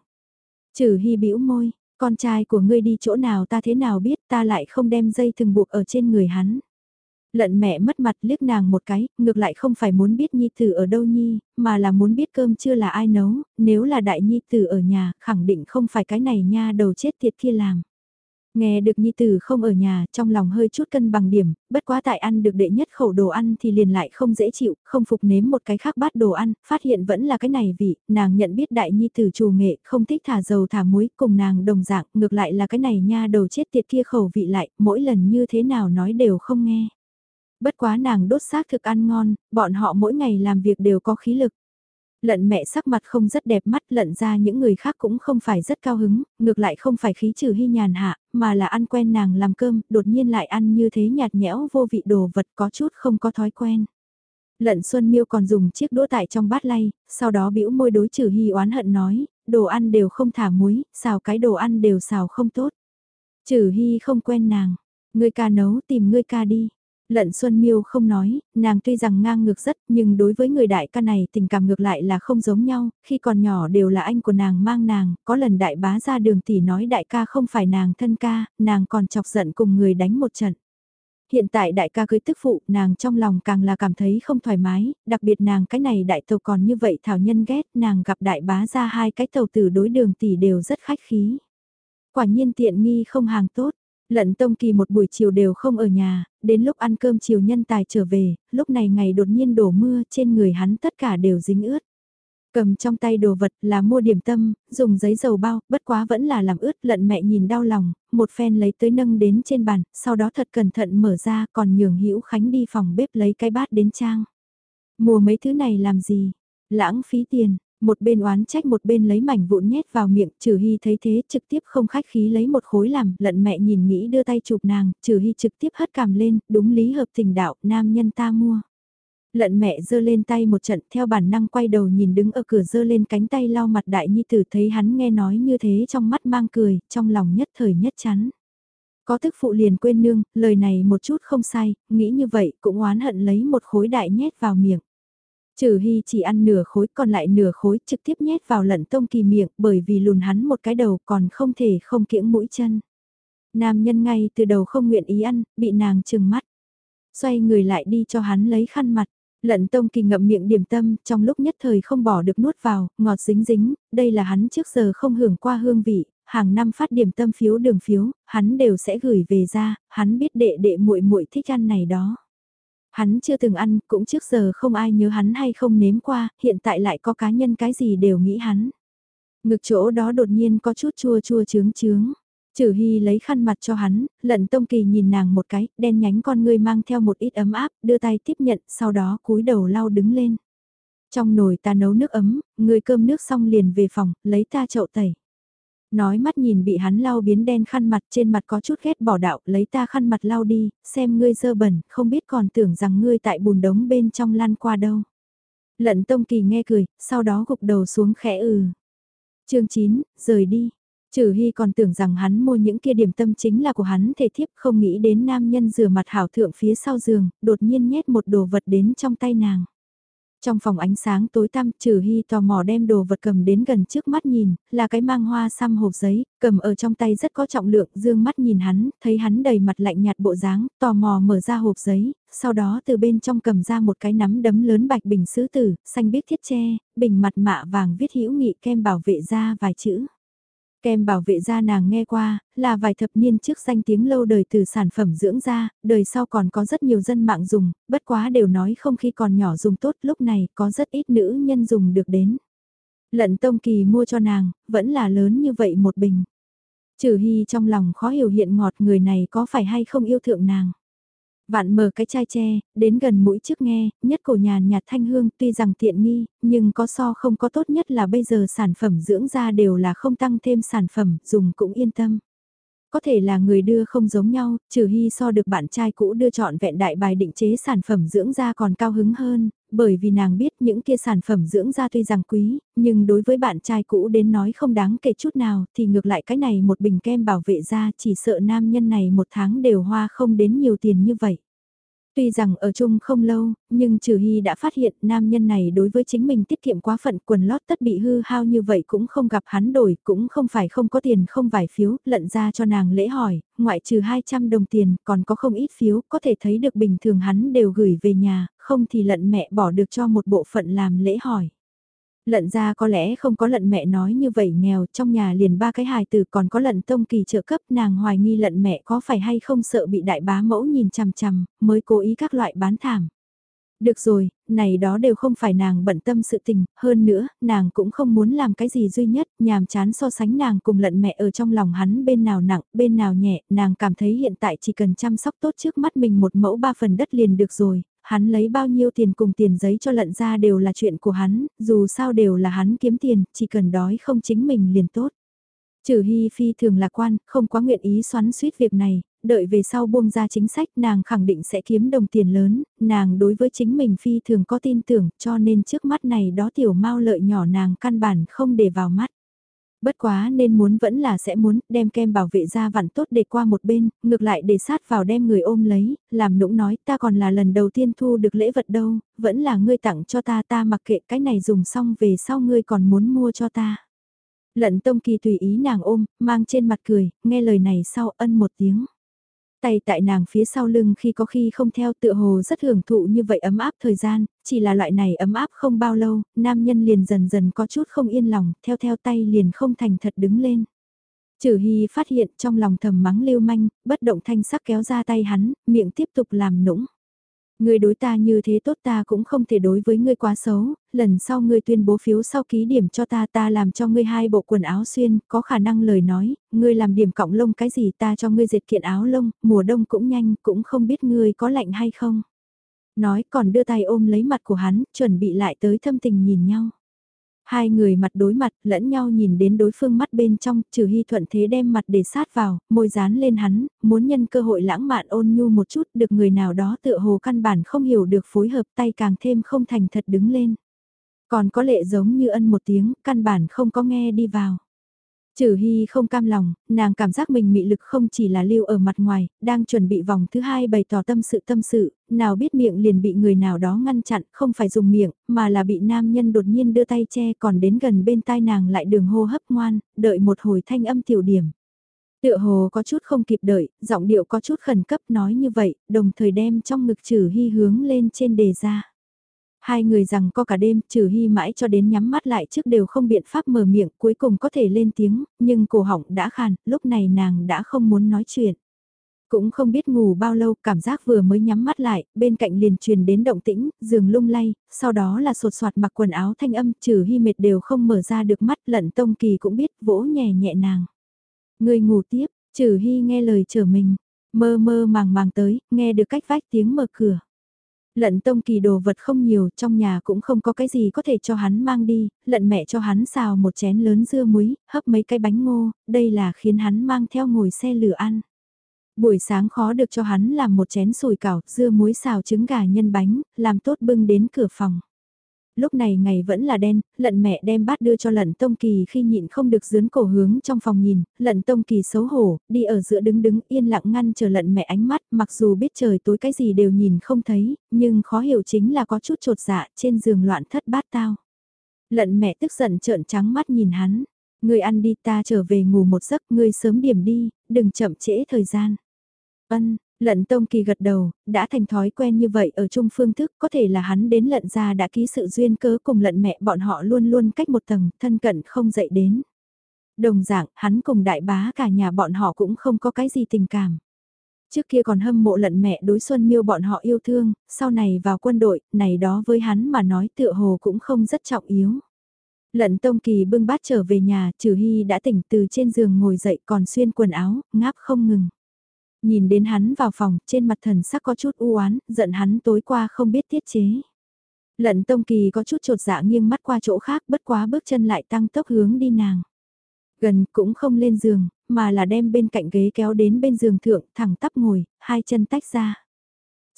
Trừ hy bĩu môi, con trai của ngươi đi chỗ nào ta thế nào biết ta lại không đem dây thừng buộc ở trên người hắn. Lận mẹ mất mặt liếc nàng một cái, ngược lại không phải muốn biết nhi tử ở đâu nhi, mà là muốn biết cơm chưa là ai nấu, nếu là đại nhi tử ở nhà, khẳng định không phải cái này nha đầu chết tiệt kia làm. Nghe được Nhi Tử không ở nhà, trong lòng hơi chút cân bằng điểm, bất quá tại ăn được đệ nhất khẩu đồ ăn thì liền lại không dễ chịu, không phục nếm một cái khác bát đồ ăn, phát hiện vẫn là cái này vị, nàng nhận biết đại Nhi Tử trù nghệ, không thích thả dầu thả muối, cùng nàng đồng dạng, ngược lại là cái này nha đầu chết tiệt kia khẩu vị lại, mỗi lần như thế nào nói đều không nghe. Bất quá nàng đốt xác thực ăn ngon, bọn họ mỗi ngày làm việc đều có khí lực. Lận mẹ sắc mặt không rất đẹp mắt lận ra những người khác cũng không phải rất cao hứng, ngược lại không phải khí trừ hy nhàn hạ, mà là ăn quen nàng làm cơm, đột nhiên lại ăn như thế nhạt nhẽo vô vị đồ vật có chút không có thói quen. Lận Xuân Miêu còn dùng chiếc đũa tại trong bát lay, sau đó bĩu môi đối trừ hy oán hận nói, đồ ăn đều không thả muối, xào cái đồ ăn đều xào không tốt. Trừ hy không quen nàng, ngươi ca nấu tìm ngươi ca đi. Lận Xuân Miêu không nói, nàng tuy rằng ngang ngược rất nhưng đối với người đại ca này tình cảm ngược lại là không giống nhau, khi còn nhỏ đều là anh của nàng mang nàng, có lần đại bá ra đường tỷ nói đại ca không phải nàng thân ca, nàng còn chọc giận cùng người đánh một trận. Hiện tại đại ca cưới tức phụ, nàng trong lòng càng là cảm thấy không thoải mái, đặc biệt nàng cái này đại tàu còn như vậy thảo nhân ghét, nàng gặp đại bá ra hai cái tàu tử đối đường tỷ đều rất khách khí. Quả nhiên tiện nghi không hàng tốt, Lận Tông Kỳ một buổi chiều đều không ở nhà, đến lúc ăn cơm chiều nhân tài trở về, lúc này ngày đột nhiên đổ mưa, trên người hắn tất cả đều dính ướt. Cầm trong tay đồ vật là mua điểm tâm, dùng giấy dầu bao, bất quá vẫn là làm ướt lận mẹ nhìn đau lòng, một phen lấy tới nâng đến trên bàn, sau đó thật cẩn thận mở ra còn nhường hữu Khánh đi phòng bếp lấy cái bát đến trang. Mua mấy thứ này làm gì? Lãng phí tiền, một bên oán trách một bên lấy mảnh vụn nhét vào miệng, trừ hy thấy thế trực tiếp không khách khí lấy một khối làm, lận mẹ nhìn nghĩ đưa tay chụp nàng, trừ hy trực tiếp hất cảm lên, đúng lý hợp tình đạo, nam nhân ta mua. Lận mẹ giơ lên tay một trận theo bản năng quay đầu nhìn đứng ở cửa giơ lên cánh tay lau mặt đại nhi tử thấy hắn nghe nói như thế trong mắt mang cười, trong lòng nhất thời nhất chắn. Có tức phụ liền quên nương, lời này một chút không sai, nghĩ như vậy cũng oán hận lấy một khối đại nhét vào miệng. Trừ Hy chỉ ăn nửa khối còn lại nửa khối trực tiếp nhét vào lận tông kỳ miệng bởi vì lùn hắn một cái đầu còn không thể không kiễng mũi chân. Nam nhân ngay từ đầu không nguyện ý ăn, bị nàng trừng mắt. Xoay người lại đi cho hắn lấy khăn mặt. Lận tông kỳ ngậm miệng điểm tâm, trong lúc nhất thời không bỏ được nuốt vào, ngọt dính dính, đây là hắn trước giờ không hưởng qua hương vị, hàng năm phát điểm tâm phiếu đường phiếu, hắn đều sẽ gửi về ra, hắn biết đệ đệ muội muội thích ăn này đó. Hắn chưa từng ăn, cũng trước giờ không ai nhớ hắn hay không nếm qua, hiện tại lại có cá nhân cái gì đều nghĩ hắn. Ngực chỗ đó đột nhiên có chút chua chua trướng trướng. Trừ Hy lấy khăn mặt cho hắn, lận tông kỳ nhìn nàng một cái, đen nhánh con ngươi mang theo một ít ấm áp, đưa tay tiếp nhận, sau đó cúi đầu lau đứng lên. Trong nồi ta nấu nước ấm, người cơm nước xong liền về phòng, lấy ta chậu tẩy. Nói mắt nhìn bị hắn lau biến đen khăn mặt trên mặt có chút ghét bỏ đạo, lấy ta khăn mặt lau đi, xem ngươi dơ bẩn, không biết còn tưởng rằng ngươi tại bùn đống bên trong lăn qua đâu. Lận tông kỳ nghe cười, sau đó gục đầu xuống khẽ ừ. chương 9, rời đi. Trừ Hy còn tưởng rằng hắn mua những kia điểm tâm chính là của hắn thể thiếp không nghĩ đến nam nhân rửa mặt hảo thượng phía sau giường, đột nhiên nhét một đồ vật đến trong tay nàng. Trong phòng ánh sáng tối tăm, trừ hy tò mò đem đồ vật cầm đến gần trước mắt nhìn, là cái mang hoa xăm hộp giấy, cầm ở trong tay rất có trọng lượng, dương mắt nhìn hắn, thấy hắn đầy mặt lạnh nhạt bộ dáng, tò mò mở ra hộp giấy, sau đó từ bên trong cầm ra một cái nắm đấm lớn bạch bình sứ tử, xanh biếc thiết tre, bình mặt mạ vàng viết hữu nghị kem bảo vệ ra vài chữ. Kem bảo vệ da nàng nghe qua, là vài thập niên trước danh tiếng lâu đời từ sản phẩm dưỡng da, đời sau còn có rất nhiều dân mạng dùng, bất quá đều nói không khi còn nhỏ dùng tốt lúc này có rất ít nữ nhân dùng được đến. Lận tông kỳ mua cho nàng, vẫn là lớn như vậy một bình. Trừ hy trong lòng khó hiểu hiện ngọt người này có phải hay không yêu thượng nàng. Vạn mở cái chai tre, đến gần mũi trước nghe, nhất cổ nhàn nhạt thanh hương tuy rằng tiện nghi, nhưng có so không có tốt nhất là bây giờ sản phẩm dưỡng da đều là không tăng thêm sản phẩm, dùng cũng yên tâm. Có thể là người đưa không giống nhau, trừ hy so được bạn trai cũ đưa chọn vẹn đại bài định chế sản phẩm dưỡng da còn cao hứng hơn, bởi vì nàng biết những kia sản phẩm dưỡng da tuy rằng quý, nhưng đối với bạn trai cũ đến nói không đáng kể chút nào, thì ngược lại cái này một bình kem bảo vệ da chỉ sợ nam nhân này một tháng đều hoa không đến nhiều tiền như vậy. Tuy rằng ở chung không lâu, nhưng Trừ Hy đã phát hiện nam nhân này đối với chính mình tiết kiệm quá phận quần lót tất bị hư hao như vậy cũng không gặp hắn đổi, cũng không phải không có tiền không vài phiếu, lận ra cho nàng lễ hỏi, ngoại trừ 200 đồng tiền, còn có không ít phiếu, có thể thấy được bình thường hắn đều gửi về nhà, không thì lận mẹ bỏ được cho một bộ phận làm lễ hỏi. Lận ra có lẽ không có lận mẹ nói như vậy nghèo, trong nhà liền ba cái hài tử còn có lận tông kỳ trợ cấp nàng hoài nghi lận mẹ có phải hay không sợ bị đại bá mẫu nhìn chằm chằm, mới cố ý các loại bán thảm. Được rồi, này đó đều không phải nàng bận tâm sự tình, hơn nữa, nàng cũng không muốn làm cái gì duy nhất, nhàm chán so sánh nàng cùng lận mẹ ở trong lòng hắn bên nào nặng, bên nào nhẹ, nàng cảm thấy hiện tại chỉ cần chăm sóc tốt trước mắt mình một mẫu ba phần đất liền được rồi, hắn lấy bao nhiêu tiền cùng tiền giấy cho lận ra đều là chuyện của hắn, dù sao đều là hắn kiếm tiền, chỉ cần đói không chính mình liền tốt. Trừ Hy Phi thường lạc quan, không quá nguyện ý xoắn suýt việc này, đợi về sau buông ra chính sách nàng khẳng định sẽ kiếm đồng tiền lớn, nàng đối với chính mình Phi thường có tin tưởng cho nên trước mắt này đó tiểu mau lợi nhỏ nàng căn bản không để vào mắt. Bất quá nên muốn vẫn là sẽ muốn đem kem bảo vệ ra vặn tốt để qua một bên, ngược lại để sát vào đem người ôm lấy, làm nũng nói ta còn là lần đầu tiên thu được lễ vật đâu, vẫn là ngươi tặng cho ta ta mặc kệ cái này dùng xong về sau ngươi còn muốn mua cho ta. Lận tông kỳ tùy ý nàng ôm, mang trên mặt cười, nghe lời này sau ân một tiếng. Tay tại nàng phía sau lưng khi có khi không theo tựa hồ rất hưởng thụ như vậy ấm áp thời gian, chỉ là loại này ấm áp không bao lâu, nam nhân liền dần dần có chút không yên lòng, theo theo tay liền không thành thật đứng lên. Trừ Hy phát hiện trong lòng thầm mắng lưu manh, bất động thanh sắc kéo ra tay hắn, miệng tiếp tục làm nũng. Ngươi đối ta như thế tốt ta cũng không thể đối với ngươi quá xấu, lần sau ngươi tuyên bố phiếu sau ký điểm cho ta ta làm cho ngươi hai bộ quần áo xuyên, có khả năng lời nói, ngươi làm điểm cọng lông cái gì ta cho ngươi dệt kiện áo lông, mùa đông cũng nhanh, cũng không biết ngươi có lạnh hay không. Nói còn đưa tay ôm lấy mặt của hắn, chuẩn bị lại tới thâm tình nhìn nhau. Hai người mặt đối mặt, lẫn nhau nhìn đến đối phương mắt bên trong, trừ hy thuận thế đem mặt để sát vào, môi dán lên hắn, muốn nhân cơ hội lãng mạn ôn nhu một chút, được người nào đó tựa hồ căn bản không hiểu được phối hợp tay càng thêm không thành thật đứng lên. Còn có lệ giống như ân một tiếng, căn bản không có nghe đi vào. Trừ Hy không cam lòng, nàng cảm giác mình mị lực không chỉ là lưu ở mặt ngoài, đang chuẩn bị vòng thứ hai bày tỏ tâm sự tâm sự, nào biết miệng liền bị người nào đó ngăn chặn, không phải dùng miệng, mà là bị nam nhân đột nhiên đưa tay che còn đến gần bên tai nàng lại đường hô hấp ngoan, đợi một hồi thanh âm tiểu điểm. Tựa hồ có chút không kịp đợi, giọng điệu có chút khẩn cấp nói như vậy, đồng thời đem trong ngực trừ hy hướng lên trên đề ra. Hai người rằng có cả đêm, trừ hy mãi cho đến nhắm mắt lại trước đều không biện pháp mở miệng, cuối cùng có thể lên tiếng, nhưng cổ họng đã khàn, lúc này nàng đã không muốn nói chuyện. Cũng không biết ngủ bao lâu, cảm giác vừa mới nhắm mắt lại, bên cạnh liền truyền đến động tĩnh, giường lung lay, sau đó là sột soạt mặc quần áo thanh âm, trừ hy mệt đều không mở ra được mắt, lận tông kỳ cũng biết, vỗ nhẹ nhẹ nàng. Người ngủ tiếp, trừ hy nghe lời chờ mình, mơ mơ màng màng tới, nghe được cách vách tiếng mở cửa. Lận tông kỳ đồ vật không nhiều, trong nhà cũng không có cái gì có thể cho hắn mang đi, lận mẹ cho hắn xào một chén lớn dưa muối, hấp mấy cái bánh ngô, đây là khiến hắn mang theo ngồi xe lửa ăn. Buổi sáng khó được cho hắn làm một chén sùi cảo, dưa muối xào trứng gà nhân bánh, làm tốt bưng đến cửa phòng. Lúc này ngày vẫn là đen, lận mẹ đem bát đưa cho lận tông kỳ khi nhịn không được dướn cổ hướng trong phòng nhìn, lận tông kỳ xấu hổ, đi ở giữa đứng đứng yên lặng ngăn chờ lận mẹ ánh mắt, mặc dù biết trời tối cái gì đều nhìn không thấy, nhưng khó hiểu chính là có chút trột dạ trên giường loạn thất bát tao. Lận mẹ tức giận trợn trắng mắt nhìn hắn, ngươi ăn đi ta trở về ngủ một giấc, ngươi sớm điểm đi, đừng chậm trễ thời gian. Ân, Lận Tông Kỳ gật đầu, đã thành thói quen như vậy ở chung phương thức, có thể là hắn đến lận ra đã ký sự duyên cớ cùng lận mẹ bọn họ luôn luôn cách một tầng, thân cận không dậy đến. Đồng dạng, hắn cùng đại bá cả nhà bọn họ cũng không có cái gì tình cảm. Trước kia còn hâm mộ lận mẹ đối xuân miêu bọn họ yêu thương, sau này vào quân đội, này đó với hắn mà nói tựa hồ cũng không rất trọng yếu. Lận Tông Kỳ bưng bát trở về nhà, trừ hy đã tỉnh từ trên giường ngồi dậy còn xuyên quần áo, ngáp không ngừng. Nhìn đến hắn vào phòng, trên mặt thần sắc có chút u oán giận hắn tối qua không biết tiết chế. Lận Tông Kỳ có chút trột dạ nghiêng mắt qua chỗ khác bất quá bước chân lại tăng tốc hướng đi nàng. Gần cũng không lên giường, mà là đem bên cạnh ghế kéo đến bên giường thượng thẳng tắp ngồi, hai chân tách ra.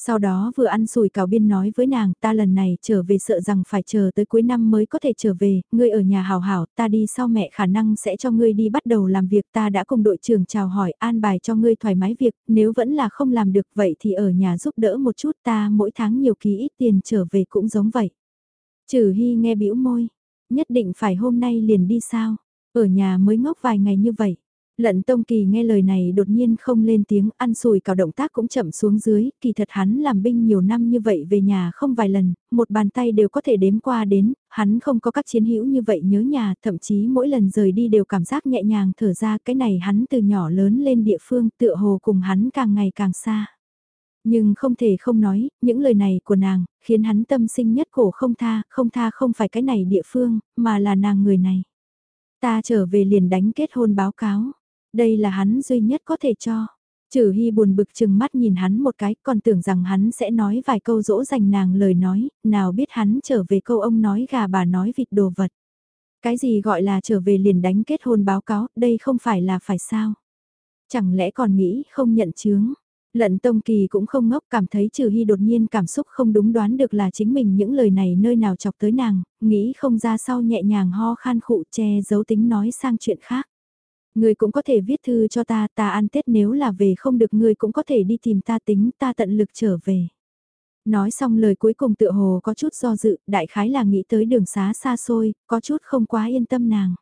Sau đó vừa ăn sủi cào biên nói với nàng ta lần này trở về sợ rằng phải chờ tới cuối năm mới có thể trở về, ngươi ở nhà hào hảo, ta đi sau mẹ khả năng sẽ cho ngươi đi bắt đầu làm việc ta đã cùng đội trưởng chào hỏi an bài cho ngươi thoải mái việc, nếu vẫn là không làm được vậy thì ở nhà giúp đỡ một chút ta mỗi tháng nhiều ký ít tiền trở về cũng giống vậy. Trừ hy nghe bĩu môi, nhất định phải hôm nay liền đi sao, ở nhà mới ngốc vài ngày như vậy. Lận Tông Kỳ nghe lời này đột nhiên không lên tiếng, ăn sùi cào động tác cũng chậm xuống dưới, kỳ thật hắn làm binh nhiều năm như vậy về nhà không vài lần, một bàn tay đều có thể đếm qua đến, hắn không có các chiến hữu như vậy nhớ nhà, thậm chí mỗi lần rời đi đều cảm giác nhẹ nhàng thở ra cái này hắn từ nhỏ lớn lên địa phương tựa hồ cùng hắn càng ngày càng xa. Nhưng không thể không nói, những lời này của nàng, khiến hắn tâm sinh nhất khổ không tha, không tha không phải cái này địa phương, mà là nàng người này. Ta trở về liền đánh kết hôn báo cáo. Đây là hắn duy nhất có thể cho. Trừ Hy buồn bực chừng mắt nhìn hắn một cái, còn tưởng rằng hắn sẽ nói vài câu dỗ dành nàng lời nói, nào biết hắn trở về câu ông nói gà bà nói vịt đồ vật. Cái gì gọi là trở về liền đánh kết hôn báo cáo, đây không phải là phải sao? Chẳng lẽ còn nghĩ không nhận chướng? Lận Tông Kỳ cũng không ngốc cảm thấy trừ hy đột nhiên cảm xúc không đúng đoán được là chính mình những lời này nơi nào chọc tới nàng, nghĩ không ra sau nhẹ nhàng ho khan khụ che giấu tính nói sang chuyện khác. Ngươi cũng có thể viết thư cho ta, ta ăn Tết nếu là về không được ngươi cũng có thể đi tìm ta tính ta tận lực trở về. Nói xong lời cuối cùng tựa hồ có chút do dự, đại khái là nghĩ tới đường xá xa xôi, có chút không quá yên tâm nàng.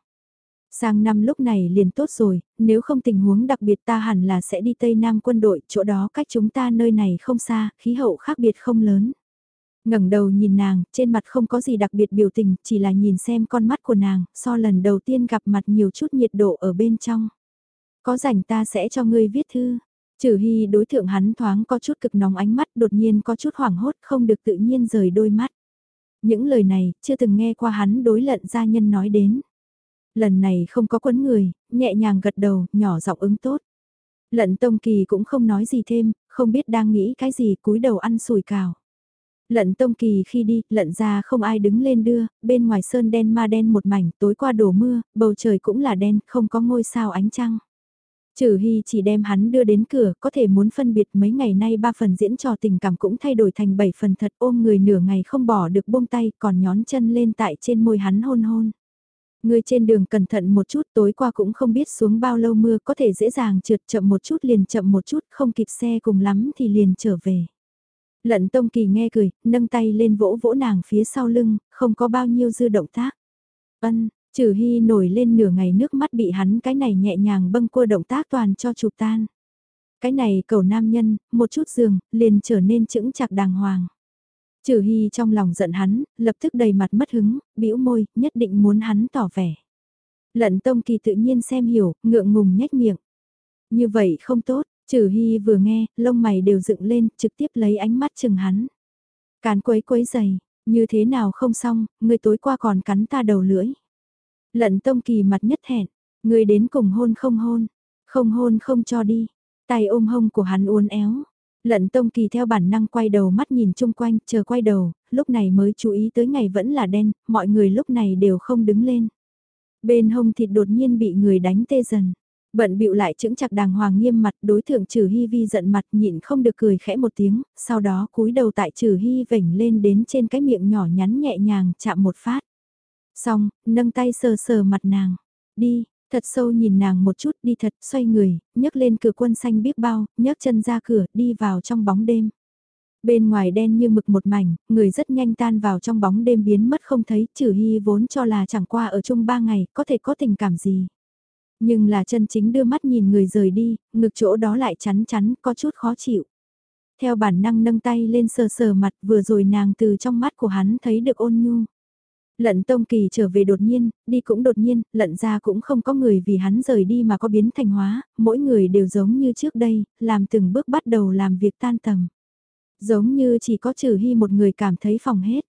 Sang năm lúc này liền tốt rồi, nếu không tình huống đặc biệt ta hẳn là sẽ đi Tây Nam quân đội, chỗ đó cách chúng ta nơi này không xa, khí hậu khác biệt không lớn ngẩng đầu nhìn nàng, trên mặt không có gì đặc biệt biểu tình, chỉ là nhìn xem con mắt của nàng, so lần đầu tiên gặp mặt nhiều chút nhiệt độ ở bên trong. Có rảnh ta sẽ cho ngươi viết thư. Trừ hy đối thượng hắn thoáng có chút cực nóng ánh mắt đột nhiên có chút hoảng hốt không được tự nhiên rời đôi mắt. Những lời này chưa từng nghe qua hắn đối lận gia nhân nói đến. Lần này không có quấn người, nhẹ nhàng gật đầu, nhỏ giọng ứng tốt. Lận Tông Kỳ cũng không nói gì thêm, không biết đang nghĩ cái gì cúi đầu ăn sùi cào. Lận tông kỳ khi đi, lận ra không ai đứng lên đưa, bên ngoài sơn đen ma đen một mảnh, tối qua đổ mưa, bầu trời cũng là đen, không có ngôi sao ánh trăng. Trừ Hy chỉ đem hắn đưa đến cửa, có thể muốn phân biệt mấy ngày nay ba phần diễn trò tình cảm cũng thay đổi thành bảy phần thật ôm người nửa ngày không bỏ được buông tay còn nhón chân lên tại trên môi hắn hôn hôn. Người trên đường cẩn thận một chút tối qua cũng không biết xuống bao lâu mưa có thể dễ dàng trượt chậm một chút liền chậm một chút không kịp xe cùng lắm thì liền trở về. Lận Tông Kỳ nghe cười, nâng tay lên vỗ vỗ nàng phía sau lưng, không có bao nhiêu dư động tác. Ân, trừ hy nổi lên nửa ngày nước mắt bị hắn cái này nhẹ nhàng bâng cua động tác toàn cho chụp tan. Cái này cầu nam nhân, một chút giường, liền trở nên chững chạc đàng hoàng. Trừ Hy trong lòng giận hắn, lập tức đầy mặt mất hứng, bĩu môi, nhất định muốn hắn tỏ vẻ. Lận Tông Kỳ tự nhiên xem hiểu, ngượng ngùng nhếch miệng. Như vậy không tốt, Trừ Hy vừa nghe, lông mày đều dựng lên, trực tiếp lấy ánh mắt chừng hắn. Cán quấy quấy dày, như thế nào không xong, người tối qua còn cắn ta đầu lưỡi. Lận Tông Kỳ mặt nhất hẹn, người đến cùng hôn không hôn, không hôn không cho đi, tay ôm hông của hắn uốn éo. Lận Tông Kỳ theo bản năng quay đầu mắt nhìn chung quanh, chờ quay đầu, lúc này mới chú ý tới ngày vẫn là đen, mọi người lúc này đều không đứng lên. Bên hông thịt đột nhiên bị người đánh tê dần. Bận bịu lại chững chặt đàng hoàng nghiêm mặt đối thượng trừ hy vi giận mặt nhịn không được cười khẽ một tiếng, sau đó cúi đầu tại trừ hy vểnh lên đến trên cái miệng nhỏ nhắn nhẹ nhàng chạm một phát. Xong, nâng tay sờ sờ mặt nàng. Đi, Thật sâu nhìn nàng một chút đi thật, xoay người, nhấc lên cửa quân xanh biết bao, nhấc chân ra cửa, đi vào trong bóng đêm. Bên ngoài đen như mực một mảnh, người rất nhanh tan vào trong bóng đêm biến mất không thấy, trừ hy vốn cho là chẳng qua ở chung ba ngày, có thể có tình cảm gì. Nhưng là chân chính đưa mắt nhìn người rời đi, ngực chỗ đó lại chắn chắn, có chút khó chịu. Theo bản năng nâng tay lên sờ sờ mặt vừa rồi nàng từ trong mắt của hắn thấy được ôn nhu. Lận Tông Kỳ trở về đột nhiên, đi cũng đột nhiên, lận ra cũng không có người vì hắn rời đi mà có biến thành hóa, mỗi người đều giống như trước đây, làm từng bước bắt đầu làm việc tan tầm. Giống như chỉ có trừ hy một người cảm thấy phòng hết.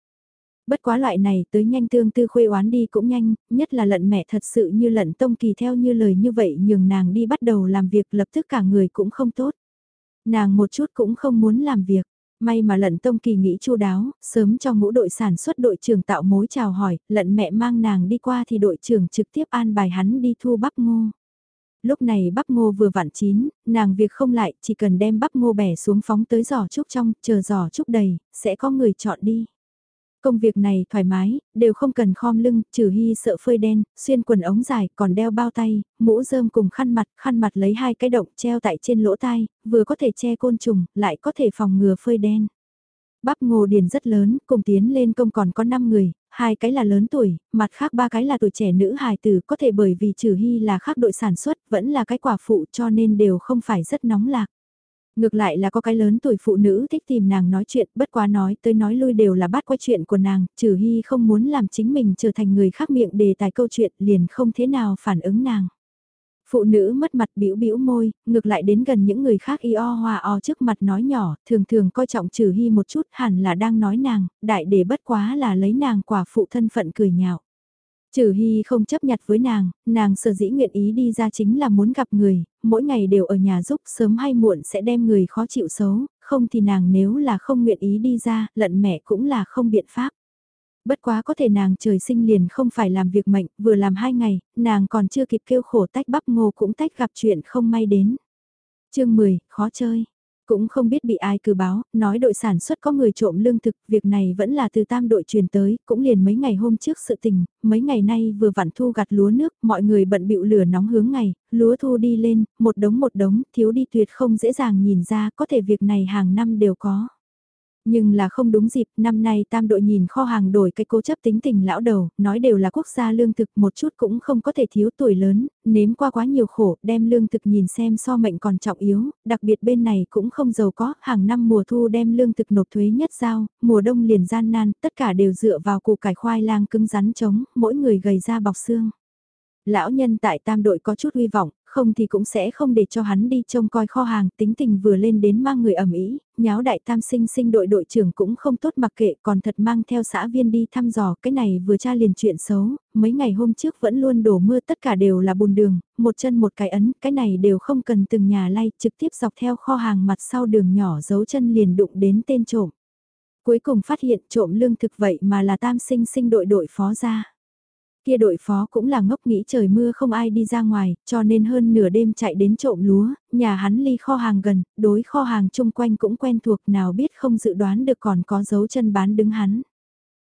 Bất quá loại này tới nhanh tương tư khuê oán đi cũng nhanh, nhất là lận mẹ thật sự như lận Tông Kỳ theo như lời như vậy nhường nàng đi bắt đầu làm việc lập tức cả người cũng không tốt. Nàng một chút cũng không muốn làm việc May mà lận tông kỳ nghĩ chu đáo, sớm cho ngũ đội sản xuất đội trưởng tạo mối chào hỏi, lận mẹ mang nàng đi qua thì đội trưởng trực tiếp an bài hắn đi thu bắp ngô. Lúc này bắp ngô vừa vặn chín, nàng việc không lại, chỉ cần đem bắp ngô bẻ xuống phóng tới giỏ trúc trong, chờ giỏ trúc đầy, sẽ có người chọn đi. Công việc này thoải mái, đều không cần khom lưng, trừ hy sợ phơi đen, xuyên quần ống dài, còn đeo bao tay, mũ rơm cùng khăn mặt, khăn mặt lấy hai cái động treo tại trên lỗ tai, vừa có thể che côn trùng, lại có thể phòng ngừa phơi đen. Bắp ngô điền rất lớn, cùng tiến lên công còn có 5 người, hai cái là lớn tuổi, mặt khác ba cái là tuổi trẻ nữ hài tử có thể bởi vì trừ hy là khác đội sản xuất, vẫn là cái quả phụ cho nên đều không phải rất nóng lạc. Ngược lại là có cái lớn tuổi phụ nữ thích tìm nàng nói chuyện, bất quá nói tới nói lui đều là bắt quay chuyện của nàng, trừ hy không muốn làm chính mình trở thành người khác miệng đề tài câu chuyện liền không thế nào phản ứng nàng. Phụ nữ mất mặt bĩu bĩu môi, ngược lại đến gần những người khác y o hòa o trước mặt nói nhỏ, thường thường coi trọng trừ hy một chút hẳn là đang nói nàng, đại để bất quá là lấy nàng quả phụ thân phận cười nhạo. Trừ Hy không chấp nhặt với nàng, nàng sở dĩ nguyện ý đi ra chính là muốn gặp người, mỗi ngày đều ở nhà giúp sớm hay muộn sẽ đem người khó chịu xấu, không thì nàng nếu là không nguyện ý đi ra, lận mẹ cũng là không biện pháp. Bất quá có thể nàng trời sinh liền không phải làm việc mệnh, vừa làm hai ngày, nàng còn chưa kịp kêu khổ tách bắp ngô cũng tách gặp chuyện không may đến. chương 10, khó chơi. Cũng không biết bị ai cử báo, nói đội sản xuất có người trộm lương thực, việc này vẫn là từ tam đội truyền tới, cũng liền mấy ngày hôm trước sự tình, mấy ngày nay vừa vặn thu gặt lúa nước, mọi người bận bịu lửa nóng hướng ngày, lúa thu đi lên, một đống một đống, thiếu đi tuyệt không dễ dàng nhìn ra, có thể việc này hàng năm đều có. Nhưng là không đúng dịp, năm nay tam đội nhìn kho hàng đổi cái cố chấp tính tình lão đầu, nói đều là quốc gia lương thực một chút cũng không có thể thiếu tuổi lớn, nếm qua quá nhiều khổ, đem lương thực nhìn xem so mệnh còn trọng yếu, đặc biệt bên này cũng không giàu có, hàng năm mùa thu đem lương thực nộp thuế nhất giao, mùa đông liền gian nan, tất cả đều dựa vào củ cải khoai lang cứng rắn chống, mỗi người gầy ra bọc xương. Lão nhân tại tam đội có chút hy vọng, không thì cũng sẽ không để cho hắn đi trông coi kho hàng, tính tình vừa lên đến mang người ẩm ý, nháo đại tam sinh sinh đội đội trưởng cũng không tốt mặc kệ còn thật mang theo xã viên đi thăm dò cái này vừa tra liền chuyện xấu, mấy ngày hôm trước vẫn luôn đổ mưa tất cả đều là bùn đường, một chân một cái ấn, cái này đều không cần từng nhà lay, trực tiếp dọc theo kho hàng mặt sau đường nhỏ giấu chân liền đụng đến tên trộm. Cuối cùng phát hiện trộm lương thực vậy mà là tam sinh sinh đội đội phó ra. Kia đội phó cũng là ngốc nghĩ trời mưa không ai đi ra ngoài, cho nên hơn nửa đêm chạy đến trộm lúa, nhà hắn ly kho hàng gần, đối kho hàng chung quanh cũng quen thuộc nào biết không dự đoán được còn có dấu chân bán đứng hắn.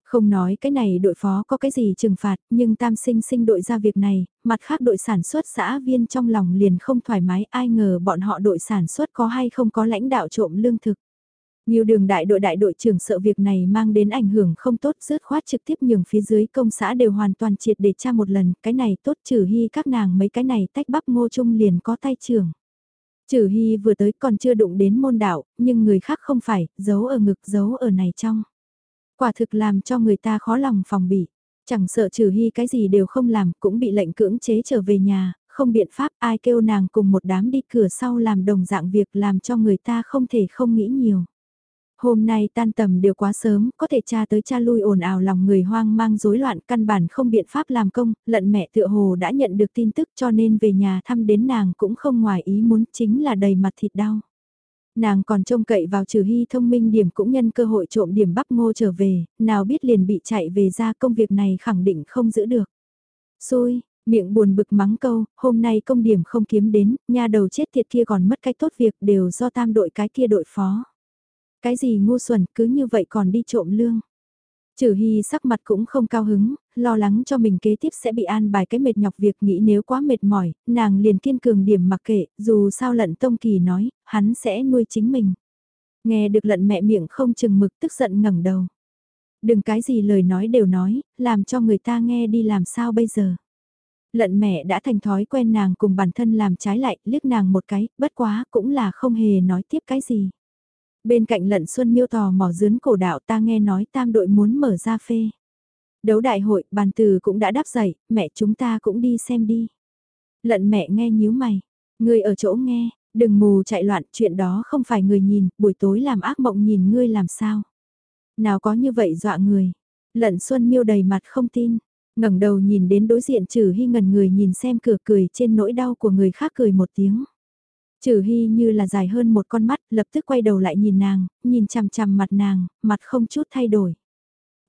Không nói cái này đội phó có cái gì trừng phạt, nhưng tam sinh sinh đội ra việc này, mặt khác đội sản xuất xã viên trong lòng liền không thoải mái ai ngờ bọn họ đội sản xuất có hay không có lãnh đạo trộm lương thực. Nhiều đường đại đội đại đội trưởng sợ việc này mang đến ảnh hưởng không tốt rớt khoát trực tiếp nhường phía dưới công xã đều hoàn toàn triệt để tra một lần, cái này tốt trừ hy các nàng mấy cái này tách bắp ngô chung liền có tay trưởng. Trừ hy vừa tới còn chưa đụng đến môn đạo, nhưng người khác không phải, giấu ở ngực giấu ở này trong. Quả thực làm cho người ta khó lòng phòng bị. Chẳng sợ trừ hy cái gì đều không làm, cũng bị lệnh cưỡng chế trở về nhà, không biện pháp ai kêu nàng cùng một đám đi cửa sau làm đồng dạng việc làm cho người ta không thể không nghĩ nhiều. Hôm nay tan tầm đều quá sớm, có thể cha tới cha lui ồn ào lòng người hoang mang rối loạn căn bản không biện pháp làm công, lận mẹ tựa hồ đã nhận được tin tức cho nên về nhà thăm đến nàng cũng không ngoài ý muốn chính là đầy mặt thịt đau. Nàng còn trông cậy vào trừ hy thông minh điểm cũng nhân cơ hội trộm điểm bắp ngô trở về, nào biết liền bị chạy về ra công việc này khẳng định không giữ được. Xui, miệng buồn bực mắng câu, hôm nay công điểm không kiếm đến, nhà đầu chết tiệt kia còn mất cách tốt việc đều do tam đội cái kia đội phó. Cái gì ngu xuẩn cứ như vậy còn đi trộm lương. Trừ Hy sắc mặt cũng không cao hứng, lo lắng cho mình kế tiếp sẽ bị an bài cái mệt nhọc việc nghĩ nếu quá mệt mỏi, nàng liền kiên cường điểm mặc kệ, dù sao lận Tông Kỳ nói, hắn sẽ nuôi chính mình. Nghe được lận mẹ miệng không chừng mực tức giận ngẩng đầu. Đừng cái gì lời nói đều nói, làm cho người ta nghe đi làm sao bây giờ. Lận mẹ đã thành thói quen nàng cùng bản thân làm trái lại, liếc nàng một cái, bất quá cũng là không hề nói tiếp cái gì. Bên cạnh lận xuân miêu tò mò dướn cổ đạo ta nghe nói tam đội muốn mở ra phê. Đấu đại hội, bàn từ cũng đã đáp dậy, mẹ chúng ta cũng đi xem đi. Lận mẹ nghe nhíu mày, người ở chỗ nghe, đừng mù chạy loạn, chuyện đó không phải người nhìn, buổi tối làm ác mộng nhìn ngươi làm sao. Nào có như vậy dọa người. Lận xuân miêu đầy mặt không tin, ngẩng đầu nhìn đến đối diện trừ hy ngần người nhìn xem cửa cười trên nỗi đau của người khác cười một tiếng. Trừ hy như là dài hơn một con mắt, lập tức quay đầu lại nhìn nàng, nhìn chằm chằm mặt nàng, mặt không chút thay đổi.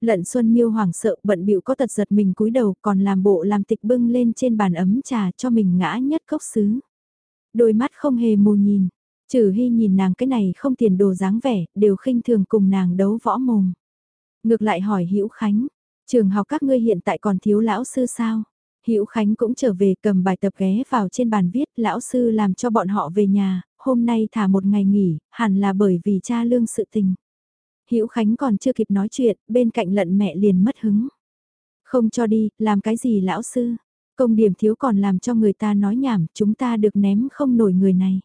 Lận Xuân Miêu hoảng sợ bận bịu có tật giật mình cúi đầu còn làm bộ làm tịch bưng lên trên bàn ấm trà cho mình ngã nhất cốc xứ. Đôi mắt không hề mù nhìn, trừ hy nhìn nàng cái này không tiền đồ dáng vẻ, đều khinh thường cùng nàng đấu võ mồm. Ngược lại hỏi Hữu Khánh, trường học các ngươi hiện tại còn thiếu lão sư sao? Hữu Khánh cũng trở về cầm bài tập ghé vào trên bàn viết, lão sư làm cho bọn họ về nhà, hôm nay thả một ngày nghỉ, hẳn là bởi vì cha lương sự tình. Hữu Khánh còn chưa kịp nói chuyện, bên cạnh lận mẹ liền mất hứng. Không cho đi, làm cái gì lão sư? Công điểm thiếu còn làm cho người ta nói nhảm, chúng ta được ném không nổi người này.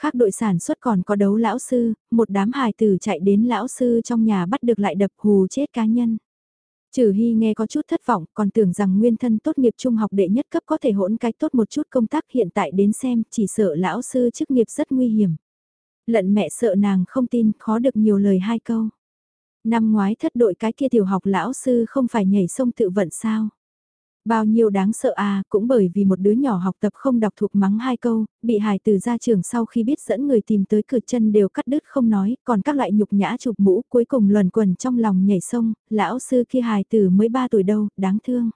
Khác đội sản xuất còn có đấu lão sư, một đám hài tử chạy đến lão sư trong nhà bắt được lại đập hù chết cá nhân. Trừ Hy nghe có chút thất vọng, còn tưởng rằng nguyên thân tốt nghiệp trung học đệ nhất cấp có thể hỗn cái tốt một chút công tác hiện tại đến xem, chỉ sợ lão sư chức nghiệp rất nguy hiểm. Lận mẹ sợ nàng không tin, khó được nhiều lời hai câu. Năm ngoái thất đội cái kia tiểu học lão sư không phải nhảy sông tự vận sao. Bao nhiêu đáng sợ à, cũng bởi vì một đứa nhỏ học tập không đọc thuộc mắng hai câu, bị hài từ ra trường sau khi biết dẫn người tìm tới cửa chân đều cắt đứt không nói, còn các loại nhục nhã chụp mũ cuối cùng luẩn quẩn trong lòng nhảy sông, lão sư kia hài từ mới ba tuổi đâu, đáng thương.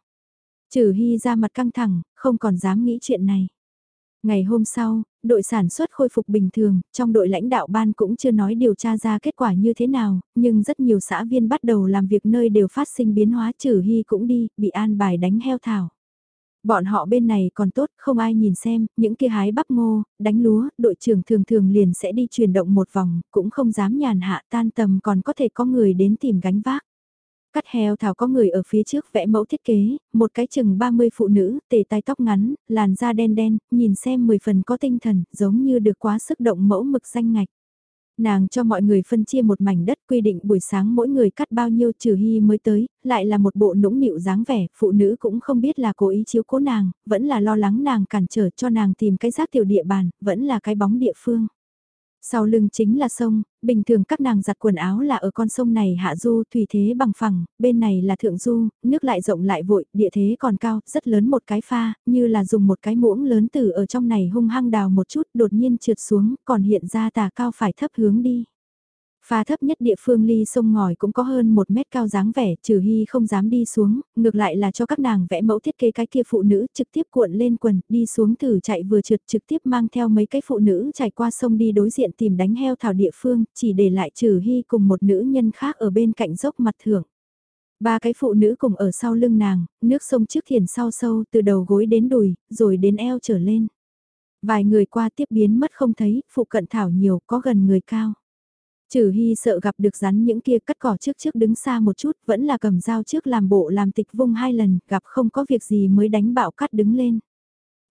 Trừ hy ra mặt căng thẳng, không còn dám nghĩ chuyện này. Ngày hôm sau, đội sản xuất khôi phục bình thường, trong đội lãnh đạo ban cũng chưa nói điều tra ra kết quả như thế nào, nhưng rất nhiều xã viên bắt đầu làm việc nơi đều phát sinh biến hóa trừ hy cũng đi, bị an bài đánh heo thảo. Bọn họ bên này còn tốt, không ai nhìn xem, những kia hái bắp ngô, đánh lúa, đội trưởng thường thường liền sẽ đi chuyển động một vòng, cũng không dám nhàn hạ tan tầm còn có thể có người đến tìm gánh vác. Cắt heo thảo có người ở phía trước vẽ mẫu thiết kế, một cái chừng 30 phụ nữ, tề tai tóc ngắn, làn da đen đen, nhìn xem 10 phần có tinh thần, giống như được quá sức động mẫu mực danh ngạch. Nàng cho mọi người phân chia một mảnh đất quy định buổi sáng mỗi người cắt bao nhiêu trừ hy mới tới, lại là một bộ nũng nịu dáng vẻ, phụ nữ cũng không biết là cố ý chiếu cố nàng, vẫn là lo lắng nàng cản trở cho nàng tìm cái rác tiểu địa bàn, vẫn là cái bóng địa phương. Sau lưng chính là sông, bình thường các nàng giặt quần áo là ở con sông này hạ du thủy thế bằng phẳng, bên này là thượng du, nước lại rộng lại vội, địa thế còn cao, rất lớn một cái pha, như là dùng một cái muỗng lớn từ ở trong này hung hăng đào một chút đột nhiên trượt xuống, còn hiện ra tà cao phải thấp hướng đi. Pha thấp nhất địa phương ly sông ngòi cũng có hơn một mét cao dáng vẻ, trừ hy không dám đi xuống, ngược lại là cho các nàng vẽ mẫu thiết kế cái kia phụ nữ trực tiếp cuộn lên quần, đi xuống thử chạy vừa trượt trực tiếp mang theo mấy cái phụ nữ chạy qua sông đi đối diện tìm đánh heo thảo địa phương, chỉ để lại trừ hy cùng một nữ nhân khác ở bên cạnh dốc mặt thưởng. Ba cái phụ nữ cùng ở sau lưng nàng, nước sông trước thiền sau sâu từ đầu gối đến đùi, rồi đến eo trở lên. Vài người qua tiếp biến mất không thấy, phụ cận thảo nhiều, có gần người cao. Trừ hy sợ gặp được rắn những kia cắt cỏ trước trước đứng xa một chút, vẫn là cầm dao trước làm bộ làm tịch vung hai lần, gặp không có việc gì mới đánh bạo cắt đứng lên.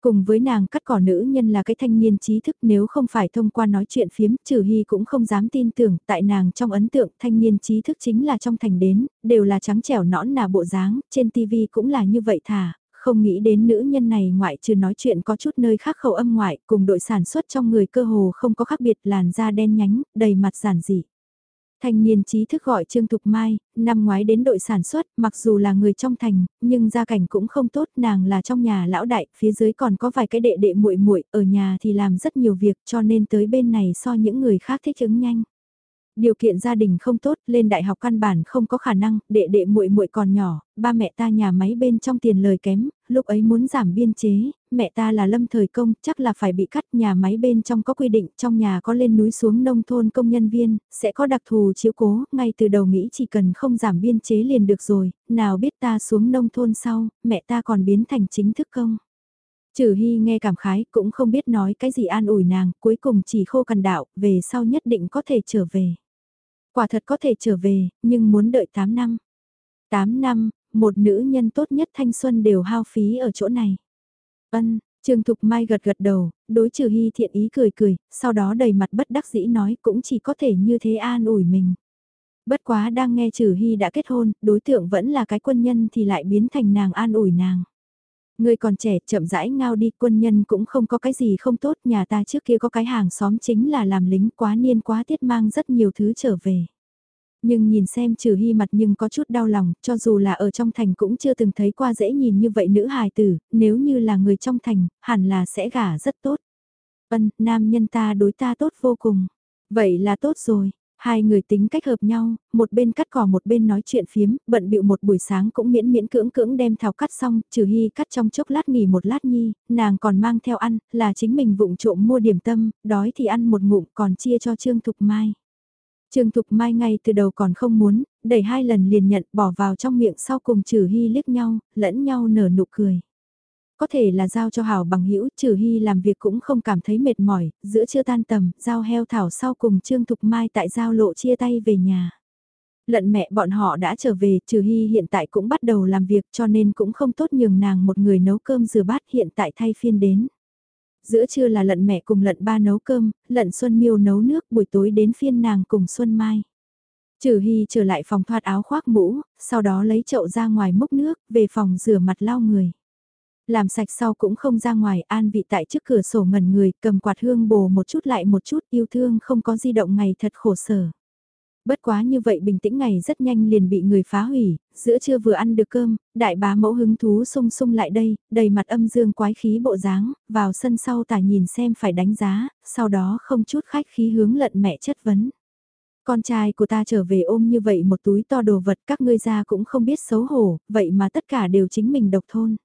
Cùng với nàng cắt cỏ nữ nhân là cái thanh niên trí thức nếu không phải thông qua nói chuyện phiếm, trừ hy cũng không dám tin tưởng, tại nàng trong ấn tượng thanh niên trí thức chính là trong thành đến, đều là trắng trẻo nõn nà bộ dáng, trên tivi cũng là như vậy thả, không nghĩ đến nữ nhân này ngoại trừ nói chuyện có chút nơi khác khẩu âm ngoại, cùng đội sản xuất trong người cơ hồ không có khác biệt làn da đen nhánh, đầy mặt giản dị. Thanh niên trí thức gọi Trương Thục Mai, năm ngoái đến đội sản xuất, mặc dù là người trong thành, nhưng gia cảnh cũng không tốt, nàng là trong nhà lão đại, phía dưới còn có vài cái đệ đệ muội muội, ở nhà thì làm rất nhiều việc, cho nên tới bên này so những người khác thích ứng nhanh. Điều kiện gia đình không tốt, lên đại học căn bản không có khả năng, đệ đệ muội muội còn nhỏ, ba mẹ ta nhà máy bên trong tiền lời kém, lúc ấy muốn giảm biên chế, mẹ ta là lâm thời công, chắc là phải bị cắt, nhà máy bên trong có quy định, trong nhà có lên núi xuống nông thôn công nhân viên, sẽ có đặc thù chiếu cố, ngay từ đầu nghĩ chỉ cần không giảm biên chế liền được rồi, nào biết ta xuống nông thôn sau, mẹ ta còn biến thành chính thức công. Trừ Hy nghe cảm khái cũng không biết nói cái gì an ủi nàng, cuối cùng chỉ khô cằn đạo, về sau nhất định có thể trở về. Quả thật có thể trở về, nhưng muốn đợi 8 năm. 8 năm, một nữ nhân tốt nhất thanh xuân đều hao phí ở chỗ này. Ân, Trương Thục Mai gật gật đầu, đối trừ hy thiện ý cười cười, sau đó đầy mặt bất đắc dĩ nói cũng chỉ có thể như thế an ủi mình. Bất quá đang nghe trừ hy đã kết hôn, đối tượng vẫn là cái quân nhân thì lại biến thành nàng an ủi nàng. Người còn trẻ chậm rãi ngao đi quân nhân cũng không có cái gì không tốt nhà ta trước kia có cái hàng xóm chính là làm lính quá niên quá tiết mang rất nhiều thứ trở về. Nhưng nhìn xem trừ hy mặt nhưng có chút đau lòng, cho dù là ở trong thành cũng chưa từng thấy qua dễ nhìn như vậy nữ hài tử, nếu như là người trong thành, hẳn là sẽ gả rất tốt. Ân, nam nhân ta đối ta tốt vô cùng. Vậy là tốt rồi, Hai người tính cách hợp nhau, một bên cắt cỏ một bên nói chuyện phiếm, bận bịu một buổi sáng cũng miễn miễn cưỡng cưỡng đem thảo cắt xong, trừ hy cắt trong chốc lát nghỉ một lát nhi, nàng còn mang theo ăn, là chính mình vụng trộm mua điểm tâm, đói thì ăn một ngụm còn chia cho Trương Thục Mai. Trương Thục Mai ngay từ đầu còn không muốn, đẩy hai lần liền nhận bỏ vào trong miệng sau cùng trừ hy liếc nhau, lẫn nhau nở nụ cười có thể là giao cho hảo bằng hữu trừ hy làm việc cũng không cảm thấy mệt mỏi, giữa chưa tan tầm, giao heo thảo sau cùng Trương Thục Mai tại giao lộ chia tay về nhà. Lận mẹ bọn họ đã trở về, trừ hy hiện tại cũng bắt đầu làm việc cho nên cũng không tốt nhường nàng một người nấu cơm rửa bát hiện tại thay phiên đến. Giữa trưa là lận mẹ cùng lận ba nấu cơm, lận Xuân Miêu nấu nước buổi tối đến phiên nàng cùng Xuân Mai. Trừ Hy trở lại phòng thoát áo khoác mũ, sau đó lấy chậu ra ngoài múc nước, về phòng rửa mặt lau người. Làm sạch sau cũng không ra ngoài, an vị tại trước cửa sổ ngẩn người, cầm quạt hương bồ một chút lại một chút, yêu thương không có di động ngày thật khổ sở. Bất quá như vậy bình tĩnh ngày rất nhanh liền bị người phá hủy, giữa trưa vừa ăn được cơm, đại bá mẫu hứng thú sung sung lại đây, đầy mặt âm dương quái khí bộ dáng, vào sân sau tả nhìn xem phải đánh giá, sau đó không chút khách khí hướng lận mẹ chất vấn. Con trai của ta trở về ôm như vậy một túi to đồ vật các ngươi ra cũng không biết xấu hổ, vậy mà tất cả đều chính mình độc thôn.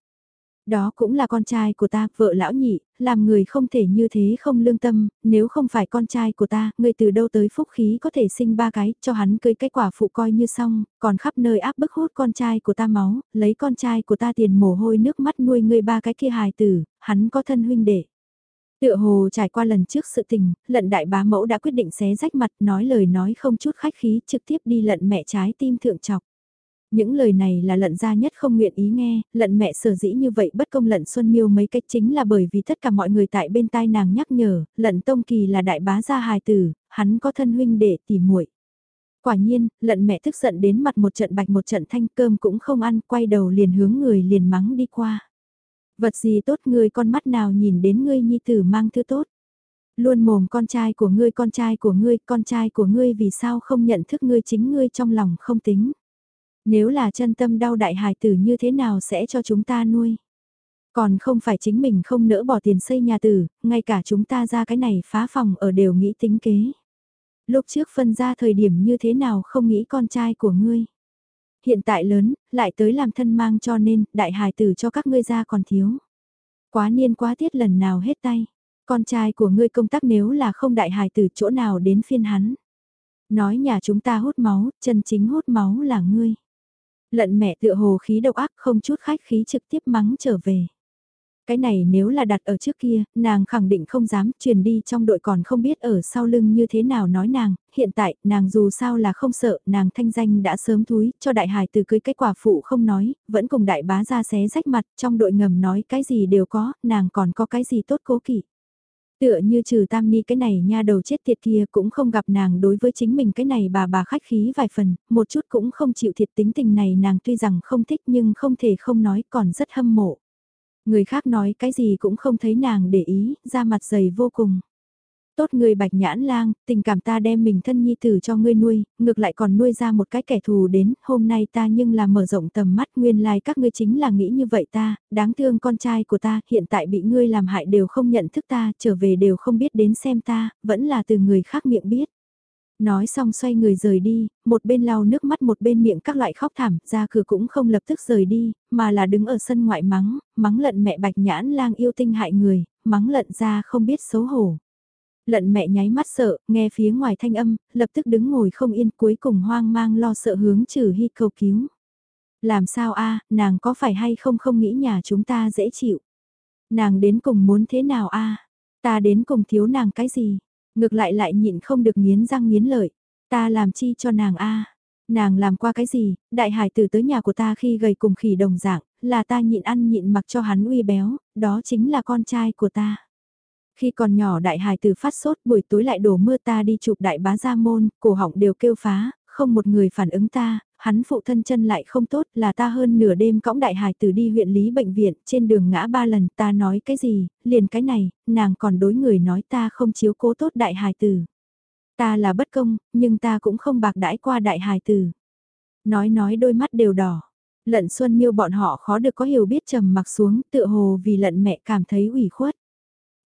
Đó cũng là con trai của ta, vợ lão nhị, làm người không thể như thế không lương tâm, nếu không phải con trai của ta, người từ đâu tới phúc khí có thể sinh ba cái, cho hắn cưới cái quả phụ coi như xong, còn khắp nơi áp bức hút con trai của ta máu, lấy con trai của ta tiền mồ hôi nước mắt nuôi người ba cái kia hài tử, hắn có thân huynh đệ. Tựa hồ trải qua lần trước sự tình, lận đại bá mẫu đã quyết định xé rách mặt nói lời nói không chút khách khí trực tiếp đi lận mẹ trái tim thượng chọc. Những lời này là lận ra nhất không nguyện ý nghe, lận mẹ sở dĩ như vậy bất công lận Xuân Miêu mấy cách chính là bởi vì tất cả mọi người tại bên tai nàng nhắc nhở, lận Tông Kỳ là đại bá gia hài tử, hắn có thân huynh để tỉ muội. Quả nhiên, lận mẹ tức giận đến mặt một trận bạch một trận thanh cơm cũng không ăn, quay đầu liền hướng người liền mắng đi qua. Vật gì tốt ngươi con mắt nào nhìn đến ngươi nhi tử mang thứ tốt. Luôn mồm con trai của ngươi con trai của ngươi, con trai của ngươi vì sao không nhận thức ngươi chính ngươi trong lòng không tính. Nếu là chân tâm đau đại hài tử như thế nào sẽ cho chúng ta nuôi? Còn không phải chính mình không nỡ bỏ tiền xây nhà tử, ngay cả chúng ta ra cái này phá phòng ở đều nghĩ tính kế. Lúc trước phân ra thời điểm như thế nào không nghĩ con trai của ngươi. Hiện tại lớn, lại tới làm thân mang cho nên đại hài tử cho các ngươi ra còn thiếu. Quá niên quá tiết lần nào hết tay. Con trai của ngươi công tác nếu là không đại hài tử chỗ nào đến phiên hắn. Nói nhà chúng ta hút máu, chân chính hút máu là ngươi. Lận mẹ tựa hồ khí độc ác không chút khách khí trực tiếp mắng trở về. Cái này nếu là đặt ở trước kia, nàng khẳng định không dám truyền đi trong đội còn không biết ở sau lưng như thế nào nói nàng, hiện tại, nàng dù sao là không sợ, nàng thanh danh đã sớm thúi, cho đại hải từ cưới kết quả phụ không nói, vẫn cùng đại bá ra xé rách mặt, trong đội ngầm nói cái gì đều có, nàng còn có cái gì tốt cố kỵ. Tựa như trừ tam ni cái này nha đầu chết tiệt kia cũng không gặp nàng đối với chính mình cái này bà bà khách khí vài phần, một chút cũng không chịu thiệt tính tình này nàng tuy rằng không thích nhưng không thể không nói còn rất hâm mộ. Người khác nói cái gì cũng không thấy nàng để ý, ra mặt dày vô cùng. Tốt người bạch nhãn lang, tình cảm ta đem mình thân nhi tử cho ngươi nuôi, ngược lại còn nuôi ra một cái kẻ thù đến, hôm nay ta nhưng là mở rộng tầm mắt nguyên lai like các ngươi chính là nghĩ như vậy ta, đáng thương con trai của ta, hiện tại bị ngươi làm hại đều không nhận thức ta, trở về đều không biết đến xem ta, vẫn là từ người khác miệng biết. Nói xong xoay người rời đi, một bên lau nước mắt một bên miệng các loại khóc thảm, ra cửa cũng không lập tức rời đi, mà là đứng ở sân ngoại mắng, mắng lận mẹ bạch nhãn lang yêu tinh hại người, mắng lận ra không biết xấu hổ. Lận mẹ nháy mắt sợ, nghe phía ngoài thanh âm, lập tức đứng ngồi không yên cuối cùng hoang mang lo sợ hướng trừ hy cầu cứu. Làm sao a nàng có phải hay không không nghĩ nhà chúng ta dễ chịu. Nàng đến cùng muốn thế nào a ta đến cùng thiếu nàng cái gì Ngược lại lại nhịn không được nghiến răng nghiến lợi. Ta làm chi cho nàng a Nàng làm qua cái gì, đại hải tử tới nhà của ta khi gầy cùng khỉ đồng dạng, là ta nhịn ăn nhịn mặc cho hắn uy béo, đó chính là con trai của ta. Khi còn nhỏ đại hải tử phát sốt buổi tối lại đổ mưa ta đi chụp đại bá gia môn, cổ họng đều kêu phá, không một người phản ứng ta, hắn phụ thân chân lại không tốt là ta hơn nửa đêm cõng đại hài tử đi huyện lý bệnh viện, trên đường ngã ba lần ta nói cái gì, liền cái này, nàng còn đối người nói ta không chiếu cố tốt đại hài tử. Ta là bất công, nhưng ta cũng không bạc đãi qua đại hài tử. Nói nói đôi mắt đều đỏ. Lận Xuân Miêu bọn họ khó được có hiểu biết trầm mặc xuống, tựa hồ vì lận mẹ cảm thấy ủy khuất.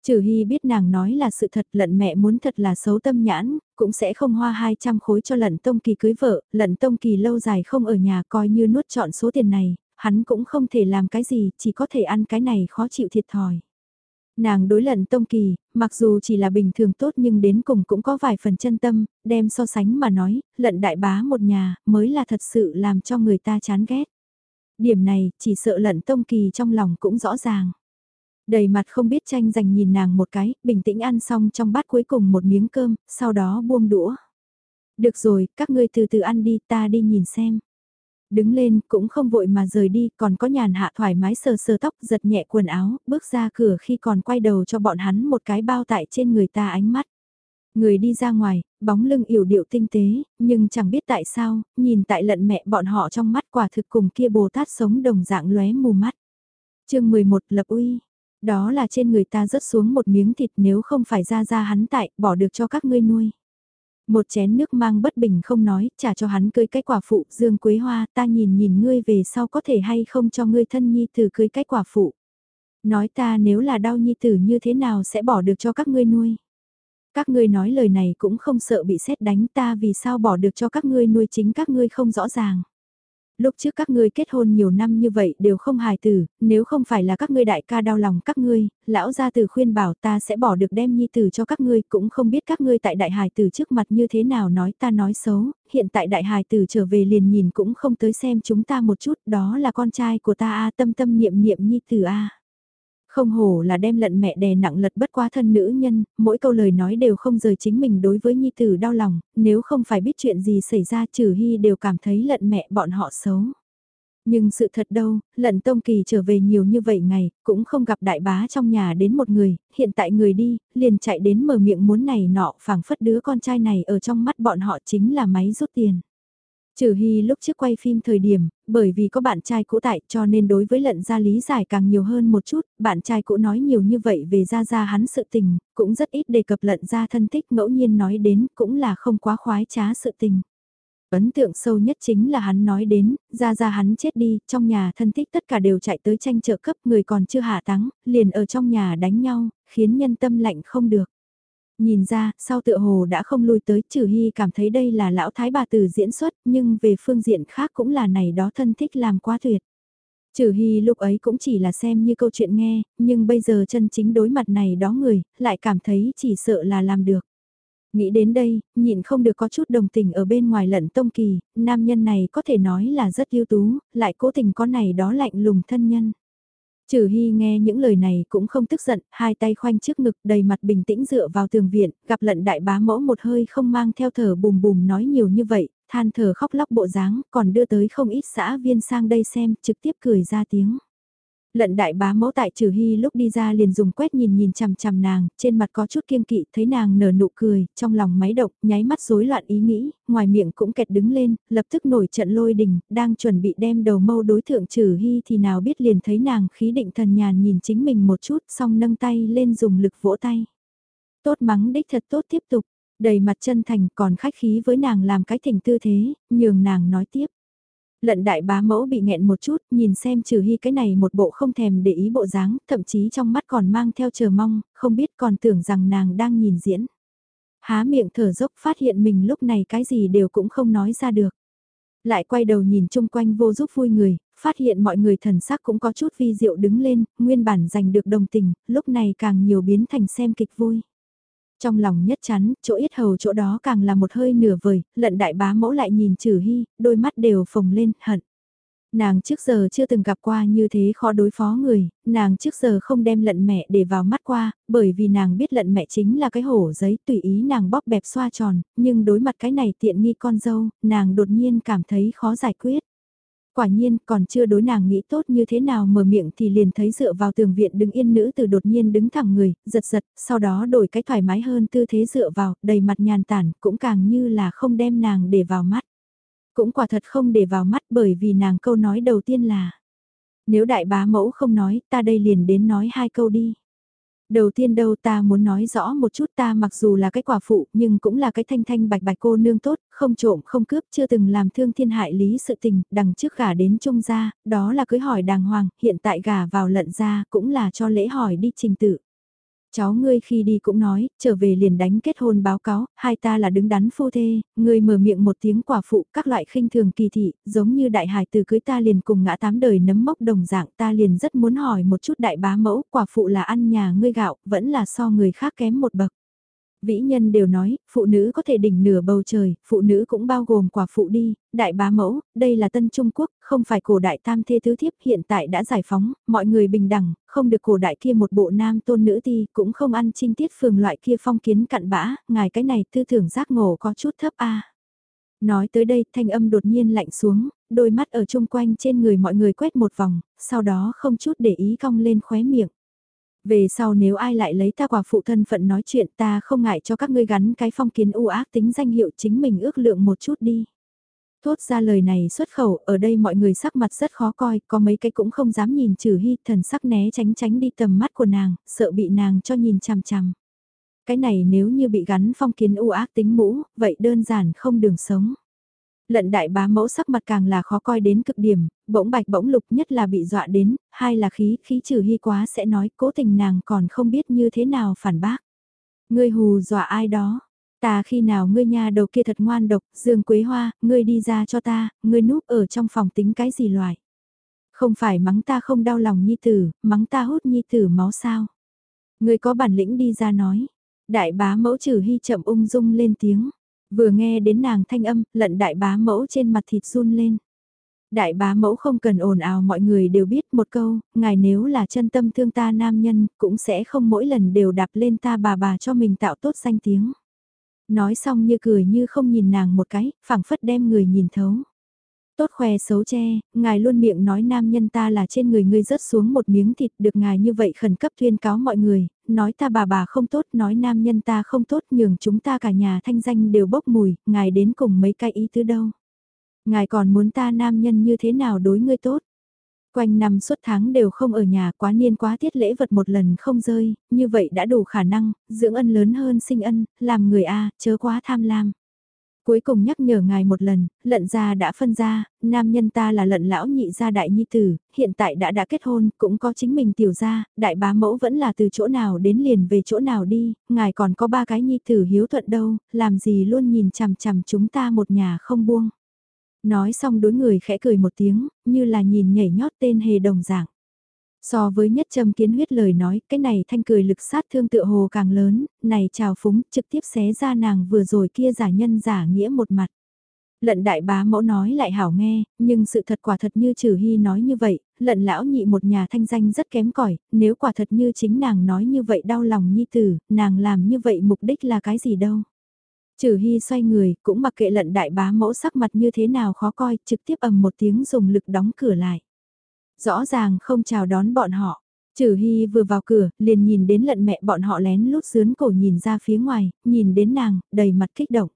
Trừ Hy biết nàng nói là sự thật lận mẹ muốn thật là xấu tâm nhãn, cũng sẽ không hoa 200 khối cho lận tông kỳ cưới vợ, lận tông kỳ lâu dài không ở nhà coi như nuốt chọn số tiền này, hắn cũng không thể làm cái gì, chỉ có thể ăn cái này khó chịu thiệt thòi. Nàng đối lận tông kỳ, mặc dù chỉ là bình thường tốt nhưng đến cùng cũng có vài phần chân tâm, đem so sánh mà nói, lận đại bá một nhà, mới là thật sự làm cho người ta chán ghét. Điểm này, chỉ sợ lận tông kỳ trong lòng cũng rõ ràng. Đầy mặt không biết tranh giành nhìn nàng một cái, bình tĩnh ăn xong trong bát cuối cùng một miếng cơm, sau đó buông đũa. Được rồi, các ngươi từ từ ăn đi, ta đi nhìn xem. Đứng lên, cũng không vội mà rời đi, còn có nhàn hạ thoải mái sờ sờ tóc, giật nhẹ quần áo, bước ra cửa khi còn quay đầu cho bọn hắn một cái bao tại trên người ta ánh mắt. Người đi ra ngoài, bóng lưng yểu điệu tinh tế, nhưng chẳng biết tại sao, nhìn tại lận mẹ bọn họ trong mắt quả thực cùng kia Bồ Tát sống đồng dạng lóe mù mắt. chương 11 Lập Uy đó là trên người ta rớt xuống một miếng thịt nếu không phải ra ra hắn tại, bỏ được cho các ngươi nuôi. Một chén nước mang bất bình không nói, trả cho hắn cưới cái quả phụ, Dương Quế Hoa, ta nhìn nhìn ngươi về sau có thể hay không cho ngươi thân nhi tử cưới cái quả phụ. Nói ta nếu là đau nhi tử như thế nào sẽ bỏ được cho các ngươi nuôi. Các ngươi nói lời này cũng không sợ bị xét đánh ta vì sao bỏ được cho các ngươi nuôi chính các ngươi không rõ ràng lúc trước các ngươi kết hôn nhiều năm như vậy đều không hài tử, nếu không phải là các ngươi đại ca đau lòng các ngươi, lão gia tử khuyên bảo ta sẽ bỏ được đem nhi tử cho các ngươi, cũng không biết các ngươi tại đại hài tử trước mặt như thế nào nói ta nói xấu, hiện tại đại hài tử trở về liền nhìn cũng không tới xem chúng ta một chút, đó là con trai của ta a tâm tâm niệm niệm nhi tử a. Không hổ là đem lận mẹ đè nặng lật bất quá thân nữ nhân, mỗi câu lời nói đều không rời chính mình đối với nhi tử đau lòng, nếu không phải biết chuyện gì xảy ra trừ hy đều cảm thấy lận mẹ bọn họ xấu. Nhưng sự thật đâu, lận tông kỳ trở về nhiều như vậy ngày, cũng không gặp đại bá trong nhà đến một người, hiện tại người đi, liền chạy đến mở miệng muốn này nọ phảng phất đứa con trai này ở trong mắt bọn họ chính là máy rút tiền. Trừ Hy lúc trước quay phim thời điểm, bởi vì có bạn trai cũ tại cho nên đối với lận gia lý giải càng nhiều hơn một chút, bạn trai cũ nói nhiều như vậy về ra ra hắn sự tình, cũng rất ít đề cập lận gia thân thích ngẫu nhiên nói đến cũng là không quá khoái trá sự tình. Ấn tượng sâu nhất chính là hắn nói đến, ra ra hắn chết đi, trong nhà thân thích tất cả đều chạy tới tranh trợ cấp người còn chưa hạ táng, liền ở trong nhà đánh nhau, khiến nhân tâm lạnh không được. Nhìn ra, sau tựa hồ đã không lui tới, trừ hy cảm thấy đây là lão thái bà từ diễn xuất, nhưng về phương diện khác cũng là này đó thân thích làm quá tuyệt. Trừ hy lúc ấy cũng chỉ là xem như câu chuyện nghe, nhưng bây giờ chân chính đối mặt này đó người, lại cảm thấy chỉ sợ là làm được. Nghĩ đến đây, nhịn không được có chút đồng tình ở bên ngoài lận tông kỳ, nam nhân này có thể nói là rất ưu tú, lại cố tình có này đó lạnh lùng thân nhân. Trừ Hy nghe những lời này cũng không tức giận, hai tay khoanh trước ngực đầy mặt bình tĩnh dựa vào tường viện, gặp lận đại bá mẫu một hơi không mang theo thở bùm bùm nói nhiều như vậy, than thở khóc lóc bộ dáng, còn đưa tới không ít xã viên sang đây xem, trực tiếp cười ra tiếng. Lận đại bá mẫu tại trừ hy lúc đi ra liền dùng quét nhìn nhìn chằm chằm nàng, trên mặt có chút kiêng kỵ, thấy nàng nở nụ cười, trong lòng máy độc nháy mắt rối loạn ý nghĩ, ngoài miệng cũng kẹt đứng lên, lập tức nổi trận lôi đình, đang chuẩn bị đem đầu mâu đối thượng trừ hy thì nào biết liền thấy nàng khí định thần nhàn nhìn chính mình một chút, xong nâng tay lên dùng lực vỗ tay. Tốt mắng đích thật tốt tiếp tục, đầy mặt chân thành còn khách khí với nàng làm cái thỉnh tư thế, nhường nàng nói tiếp. Lận đại bá mẫu bị nghẹn một chút, nhìn xem trừ hy cái này một bộ không thèm để ý bộ dáng, thậm chí trong mắt còn mang theo chờ mong, không biết còn tưởng rằng nàng đang nhìn diễn. Há miệng thở dốc phát hiện mình lúc này cái gì đều cũng không nói ra được. Lại quay đầu nhìn chung quanh vô giúp vui người, phát hiện mọi người thần sắc cũng có chút vi diệu đứng lên, nguyên bản giành được đồng tình, lúc này càng nhiều biến thành xem kịch vui. Trong lòng nhất chắn, chỗ ít hầu chỗ đó càng là một hơi nửa vời, lận đại bá mẫu lại nhìn trừ hy, đôi mắt đều phồng lên, hận. Nàng trước giờ chưa từng gặp qua như thế khó đối phó người, nàng trước giờ không đem lận mẹ để vào mắt qua, bởi vì nàng biết lận mẹ chính là cái hổ giấy tùy ý nàng bóp bẹp xoa tròn, nhưng đối mặt cái này tiện nghi con dâu, nàng đột nhiên cảm thấy khó giải quyết. Quả nhiên, còn chưa đối nàng nghĩ tốt như thế nào mở miệng thì liền thấy dựa vào tường viện đứng yên nữ từ đột nhiên đứng thẳng người, giật giật, sau đó đổi cái thoải mái hơn tư thế dựa vào, đầy mặt nhàn tản, cũng càng như là không đem nàng để vào mắt. Cũng quả thật không để vào mắt bởi vì nàng câu nói đầu tiên là Nếu đại bá mẫu không nói, ta đây liền đến nói hai câu đi. Đầu tiên đâu ta muốn nói rõ một chút ta mặc dù là cái quả phụ nhưng cũng là cái thanh thanh bạch bạch cô nương tốt, không trộm không cướp chưa từng làm thương thiên hại lý sự tình, đằng trước gả đến trung gia, đó là cưới hỏi đàng hoàng, hiện tại gả vào lận gia cũng là cho lễ hỏi đi trình tự. Cháu ngươi khi đi cũng nói, trở về liền đánh kết hôn báo cáo, hai ta là đứng đắn phu thê, ngươi mở miệng một tiếng quả phụ, các loại khinh thường kỳ thị, giống như đại hải từ cưới ta liền cùng ngã tám đời nấm mốc đồng dạng ta liền rất muốn hỏi một chút đại bá mẫu, quả phụ là ăn nhà ngươi gạo, vẫn là so người khác kém một bậc. Vĩ nhân đều nói, phụ nữ có thể đỉnh nửa bầu trời, phụ nữ cũng bao gồm quả phụ đi, đại bá mẫu, đây là tân Trung Quốc, không phải cổ đại tam thê tứ thiếp hiện tại đã giải phóng, mọi người bình đẳng, không được cổ đại kia một bộ nam tôn nữ ti, cũng không ăn trinh tiết phường loại kia phong kiến cặn bã, ngài cái này tư tưởng giác ngộ có chút thấp a. Nói tới đây, thanh âm đột nhiên lạnh xuống, đôi mắt ở chung quanh trên người mọi người quét một vòng, sau đó không chút để ý cong lên khóe miệng. Về sau nếu ai lại lấy ta quả phụ thân phận nói chuyện ta không ngại cho các ngươi gắn cái phong kiến u ác tính danh hiệu chính mình ước lượng một chút đi. Thốt ra lời này xuất khẩu, ở đây mọi người sắc mặt rất khó coi, có mấy cái cũng không dám nhìn trừ hy, thần sắc né tránh tránh đi tầm mắt của nàng, sợ bị nàng cho nhìn chằm chằm. Cái này nếu như bị gắn phong kiến u ác tính mũ, vậy đơn giản không đường sống. Lận đại bá mẫu sắc mặt càng là khó coi đến cực điểm, bỗng bạch bỗng lục nhất là bị dọa đến, hai là khí, khí trừ hy quá sẽ nói cố tình nàng còn không biết như thế nào phản bác. Ngươi hù dọa ai đó, ta khi nào ngươi nhà đầu kia thật ngoan độc, dương quế hoa, ngươi đi ra cho ta, ngươi núp ở trong phòng tính cái gì loại. Không phải mắng ta không đau lòng nhi tử, mắng ta hút nhi tử máu sao. Ngươi có bản lĩnh đi ra nói. Đại bá mẫu trừ hy chậm ung dung lên tiếng. Vừa nghe đến nàng thanh âm, lận đại bá mẫu trên mặt thịt run lên. Đại bá mẫu không cần ồn ào mọi người đều biết một câu, ngài nếu là chân tâm thương ta nam nhân, cũng sẽ không mỗi lần đều đạp lên ta bà bà cho mình tạo tốt danh tiếng. Nói xong như cười như không nhìn nàng một cái, phảng phất đem người nhìn thấu tốt khoe xấu che, ngài luôn miệng nói nam nhân ta là trên người ngươi rớt xuống một miếng thịt được ngài như vậy khẩn cấp tuyên cáo mọi người, nói ta bà bà không tốt, nói nam nhân ta không tốt nhường chúng ta cả nhà thanh danh đều bốc mùi, ngài đến cùng mấy cái ý tứ đâu. Ngài còn muốn ta nam nhân như thế nào đối ngươi tốt. Quanh năm suốt tháng đều không ở nhà quá niên quá tiết lễ vật một lần không rơi, như vậy đã đủ khả năng, dưỡng ân lớn hơn sinh ân, làm người A, chớ quá tham lam. Cuối cùng nhắc nhở ngài một lần, lận gia đã phân ra, nam nhân ta là lận lão nhị gia đại nhi tử, hiện tại đã đã kết hôn, cũng có chính mình tiểu gia, đại bá mẫu vẫn là từ chỗ nào đến liền về chỗ nào đi, ngài còn có ba cái nhi tử hiếu thuận đâu, làm gì luôn nhìn chằm chằm chúng ta một nhà không buông. Nói xong đối người khẽ cười một tiếng, như là nhìn nhảy nhót tên hề đồng dạng. So với nhất châm kiến huyết lời nói, cái này thanh cười lực sát thương tựa hồ càng lớn, này chào phúng, trực tiếp xé ra nàng vừa rồi kia giả nhân giả nghĩa một mặt. Lận đại bá mẫu nói lại hảo nghe, nhưng sự thật quả thật như trừ hy nói như vậy, lận lão nhị một nhà thanh danh rất kém cỏi nếu quả thật như chính nàng nói như vậy đau lòng nhi tử, nàng làm như vậy mục đích là cái gì đâu. Trừ hy xoay người, cũng mặc kệ lận đại bá mẫu sắc mặt như thế nào khó coi, trực tiếp ầm một tiếng dùng lực đóng cửa lại. Rõ ràng không chào đón bọn họ. Trừ Hy vừa vào cửa, liền nhìn đến lận mẹ bọn họ lén lút dướn cổ nhìn ra phía ngoài, nhìn đến nàng, đầy mặt kích động.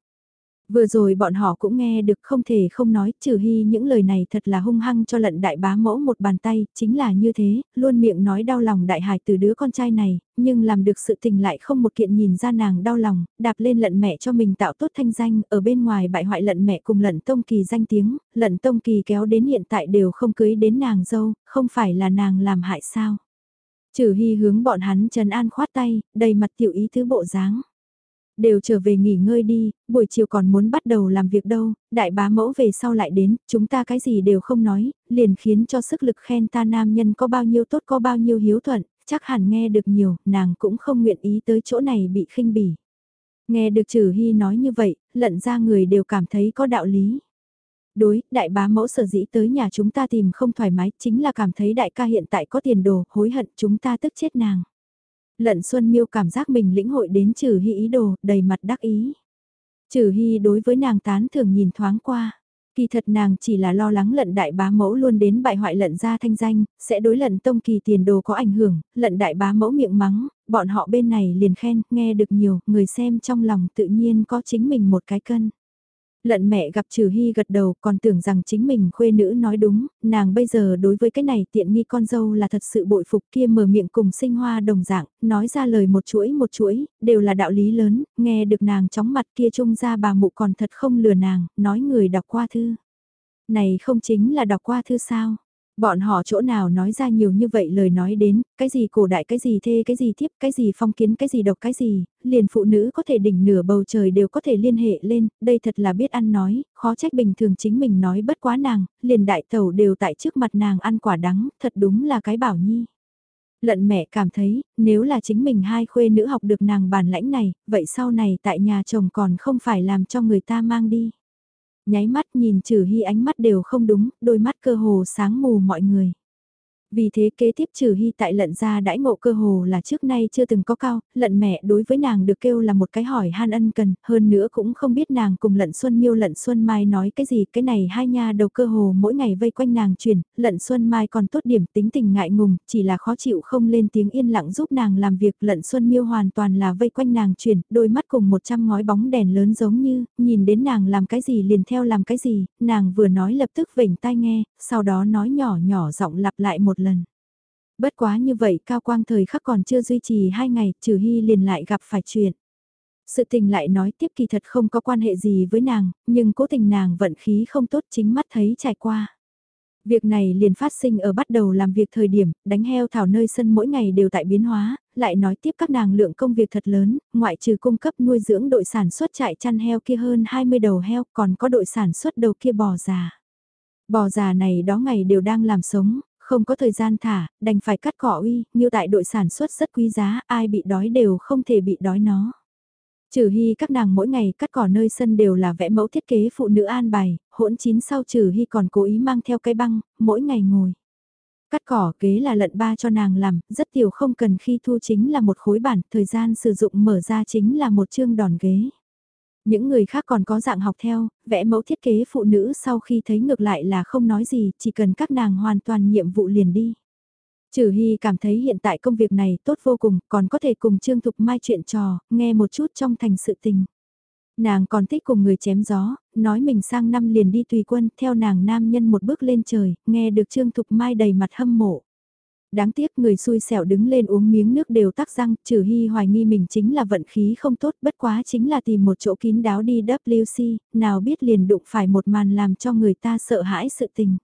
Vừa rồi bọn họ cũng nghe được không thể không nói, trừ hy những lời này thật là hung hăng cho lận đại bá mẫu một bàn tay, chính là như thế, luôn miệng nói đau lòng đại hải từ đứa con trai này, nhưng làm được sự tình lại không một kiện nhìn ra nàng đau lòng, đạp lên lận mẹ cho mình tạo tốt thanh danh, ở bên ngoài bại hoại lận mẹ cùng lận tông kỳ danh tiếng, lận tông kỳ kéo đến hiện tại đều không cưới đến nàng dâu, không phải là nàng làm hại sao. Trừ hy hướng bọn hắn trần an khoát tay, đầy mặt tiểu ý thứ bộ dáng đều trở về nghỉ ngơi đi, buổi chiều còn muốn bắt đầu làm việc đâu, đại bá mẫu về sau lại đến, chúng ta cái gì đều không nói, liền khiến cho sức lực khen ta nam nhân có bao nhiêu tốt có bao nhiêu hiếu thuận, chắc hẳn nghe được nhiều, nàng cũng không nguyện ý tới chỗ này bị khinh bỉ. Nghe được trừ hy nói như vậy, lận ra người đều cảm thấy có đạo lý. Đối, đại bá mẫu sở dĩ tới nhà chúng ta tìm không thoải mái, chính là cảm thấy đại ca hiện tại có tiền đồ, hối hận chúng ta tức chết nàng. Lận Xuân Miêu cảm giác mình lĩnh hội đến trừ hy ý đồ, đầy mặt đắc ý. Trừ hy đối với nàng tán thường nhìn thoáng qua. Kỳ thật nàng chỉ là lo lắng lận đại bá mẫu luôn đến bại hoại lận ra thanh danh, sẽ đối lận tông kỳ tiền đồ có ảnh hưởng, lận đại bá mẫu miệng mắng, bọn họ bên này liền khen, nghe được nhiều, người xem trong lòng tự nhiên có chính mình một cái cân. Lận mẹ gặp Trừ Hy gật đầu còn tưởng rằng chính mình khuê nữ nói đúng, nàng bây giờ đối với cái này tiện nghi con dâu là thật sự bội phục kia mở miệng cùng sinh hoa đồng dạng, nói ra lời một chuỗi một chuỗi, đều là đạo lý lớn, nghe được nàng chóng mặt kia trông ra bà mụ còn thật không lừa nàng, nói người đọc qua thư. Này không chính là đọc qua thư sao? Bọn họ chỗ nào nói ra nhiều như vậy lời nói đến, cái gì cổ đại cái gì thê cái gì thiếp cái gì phong kiến cái gì độc cái gì, liền phụ nữ có thể đỉnh nửa bầu trời đều có thể liên hệ lên, đây thật là biết ăn nói, khó trách bình thường chính mình nói bất quá nàng, liền đại tẩu đều tại trước mặt nàng ăn quả đắng, thật đúng là cái bảo nhi. Lận mẹ cảm thấy, nếu là chính mình hai khuê nữ học được nàng bản lãnh này, vậy sau này tại nhà chồng còn không phải làm cho người ta mang đi nháy mắt nhìn trừ hy ánh mắt đều không đúng, đôi mắt cơ hồ sáng mù mọi người. Vì thế kế tiếp trừ hy tại lận ra đãi ngộ cơ hồ là trước nay chưa từng có cao, lận mẹ đối với nàng được kêu là một cái hỏi han ân cần, hơn nữa cũng không biết nàng cùng lận xuân miêu lận xuân mai nói cái gì, cái này hai nha đầu cơ hồ mỗi ngày vây quanh nàng truyền, lận xuân mai còn tốt điểm tính tình ngại ngùng, chỉ là khó chịu không lên tiếng yên lặng giúp nàng làm việc, lận xuân miêu hoàn toàn là vây quanh nàng truyền, đôi mắt cùng một trăm ngói bóng đèn lớn giống như, nhìn đến nàng làm cái gì liền theo làm cái gì, nàng vừa nói lập tức vểnh tai nghe, sau đó nói nhỏ nhỏ giọng lặp lại một lần. Bất quá như vậy cao quang thời khắc còn chưa duy trì hai ngày, trừ hy liền lại gặp phải chuyện. Sự tình lại nói tiếp kỳ thật không có quan hệ gì với nàng, nhưng cố tình nàng vận khí không tốt chính mắt thấy trải qua. Việc này liền phát sinh ở bắt đầu làm việc thời điểm, đánh heo thảo nơi sân mỗi ngày đều tại biến hóa, lại nói tiếp các nàng lượng công việc thật lớn, ngoại trừ cung cấp nuôi dưỡng đội sản xuất trại chăn heo kia hơn 20 đầu heo, còn có đội sản xuất đầu kia bò già. Bò già này đó ngày đều đang làm sống, không có thời gian thả, đành phải cắt cỏ uy, như tại đội sản xuất rất quý giá, ai bị đói đều không thể bị đói nó. Trừ hy các nàng mỗi ngày cắt cỏ nơi sân đều là vẽ mẫu thiết kế phụ nữ an bài, hỗn chín sau trừ hy còn cố ý mang theo cái băng, mỗi ngày ngồi. Cắt cỏ kế là lận ba cho nàng làm, rất tiểu không cần khi thu chính là một khối bản, thời gian sử dụng mở ra chính là một chương đòn ghế. Những người khác còn có dạng học theo, vẽ mẫu thiết kế phụ nữ sau khi thấy ngược lại là không nói gì, chỉ cần các nàng hoàn toàn nhiệm vụ liền đi. Trừ Hy cảm thấy hiện tại công việc này tốt vô cùng, còn có thể cùng Trương Thục Mai chuyện trò, nghe một chút trong thành sự tình. Nàng còn thích cùng người chém gió, nói mình sang năm liền đi tùy quân, theo nàng nam nhân một bước lên trời, nghe được Trương Thục Mai đầy mặt hâm mộ. Đáng tiếc người xui xẻo đứng lên uống miếng nước đều tắc răng, trừ hy hoài nghi mình chính là vận khí không tốt, bất quá chính là tìm một chỗ kín đáo đi WC, nào biết liền đụng phải một màn làm cho người ta sợ hãi sự tình.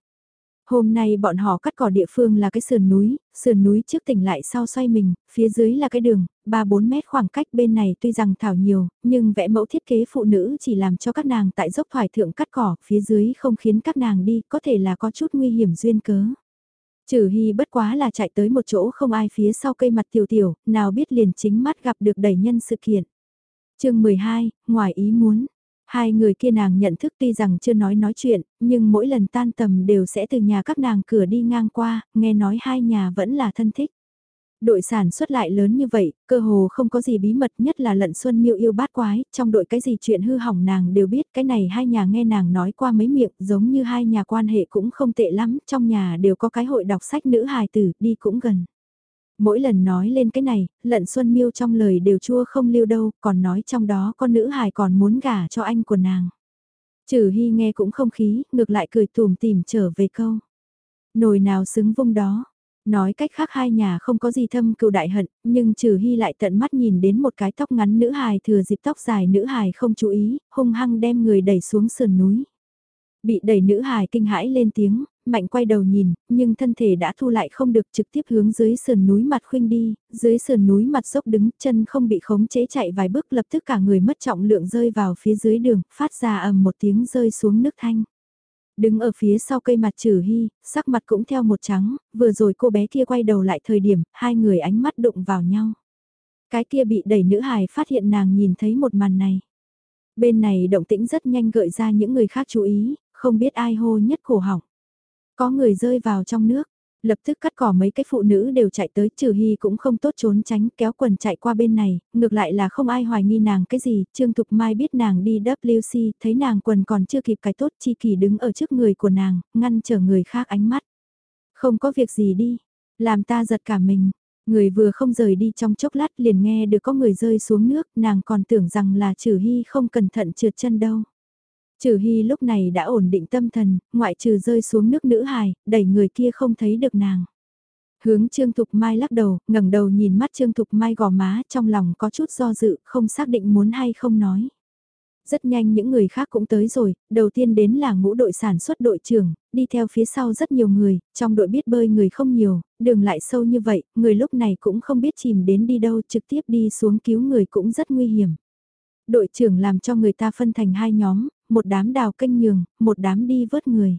Hôm nay bọn họ cắt cỏ địa phương là cái sườn núi, sườn núi trước tỉnh lại sau xoay mình, phía dưới là cái đường, 3-4 mét khoảng cách bên này tuy rằng thảo nhiều, nhưng vẽ mẫu thiết kế phụ nữ chỉ làm cho các nàng tại dốc thoải thượng cắt cỏ, phía dưới không khiến các nàng đi, có thể là có chút nguy hiểm duyên cớ. Trừ Hy bất quá là chạy tới một chỗ không ai phía sau cây mặt tiểu tiểu, nào biết liền chính mắt gặp được đẩy nhân sự kiện. chương 12, ngoài ý muốn. Hai người kia nàng nhận thức tuy rằng chưa nói nói chuyện, nhưng mỗi lần tan tầm đều sẽ từ nhà các nàng cửa đi ngang qua, nghe nói hai nhà vẫn là thân thích. Đội sản xuất lại lớn như vậy, cơ hồ không có gì bí mật nhất là lận xuân miêu yêu bát quái, trong đội cái gì chuyện hư hỏng nàng đều biết, cái này hai nhà nghe nàng nói qua mấy miệng, giống như hai nhà quan hệ cũng không tệ lắm, trong nhà đều có cái hội đọc sách nữ hài tử, đi cũng gần. Mỗi lần nói lên cái này, lận xuân miêu trong lời đều chua không lưu đâu, còn nói trong đó con nữ hài còn muốn gả cho anh của nàng. Trừ hy nghe cũng không khí, ngược lại cười tùm tìm trở về câu. Nồi nào xứng vung đó, Nói cách khác hai nhà không có gì thâm cựu đại hận, nhưng trừ hy lại tận mắt nhìn đến một cái tóc ngắn nữ hài thừa dịp tóc dài nữ hài không chú ý, hung hăng đem người đẩy xuống sườn núi. Bị đẩy nữ hài kinh hãi lên tiếng, mạnh quay đầu nhìn, nhưng thân thể đã thu lại không được trực tiếp hướng dưới sườn núi mặt khuynh đi, dưới sườn núi mặt dốc đứng, chân không bị khống chế chạy vài bước lập tức cả người mất trọng lượng rơi vào phía dưới đường, phát ra ầm một tiếng rơi xuống nước thanh. Đứng ở phía sau cây mặt trừ hy, sắc mặt cũng theo một trắng, vừa rồi cô bé kia quay đầu lại thời điểm, hai người ánh mắt đụng vào nhau. Cái kia bị đẩy nữ hài phát hiện nàng nhìn thấy một màn này. Bên này động tĩnh rất nhanh gợi ra những người khác chú ý, không biết ai hô nhất cổ họng. Có người rơi vào trong nước, lập tức cắt cỏ mấy cái phụ nữ đều chạy tới trừ hy cũng không tốt trốn tránh kéo quần chạy qua bên này, ngược lại là không ai hoài nghi nàng cái gì, Trương Thục Mai biết nàng đi WC, thấy nàng quần còn chưa kịp cái tốt chi kỳ đứng ở trước người của nàng, ngăn trở người khác ánh mắt. Không có việc gì đi, làm ta giật cả mình, người vừa không rời đi trong chốc lát liền nghe được có người rơi xuống nước, nàng còn tưởng rằng là trừ hy không cẩn thận trượt chân đâu. Trừ Hy lúc này đã ổn định tâm thần, ngoại trừ rơi xuống nước nữ hài, đẩy người kia không thấy được nàng. Hướng Trương Thục Mai lắc đầu, ngẩng đầu nhìn mắt Trương Thục Mai gò má, trong lòng có chút do dự, không xác định muốn hay không nói. Rất nhanh những người khác cũng tới rồi, đầu tiên đến là ngũ đội sản xuất đội trưởng, đi theo phía sau rất nhiều người, trong đội biết bơi người không nhiều, đường lại sâu như vậy, người lúc này cũng không biết chìm đến đi đâu trực tiếp đi xuống cứu người cũng rất nguy hiểm. Đội trưởng làm cho người ta phân thành hai nhóm, một đám đào canh nhường, một đám đi vớt người.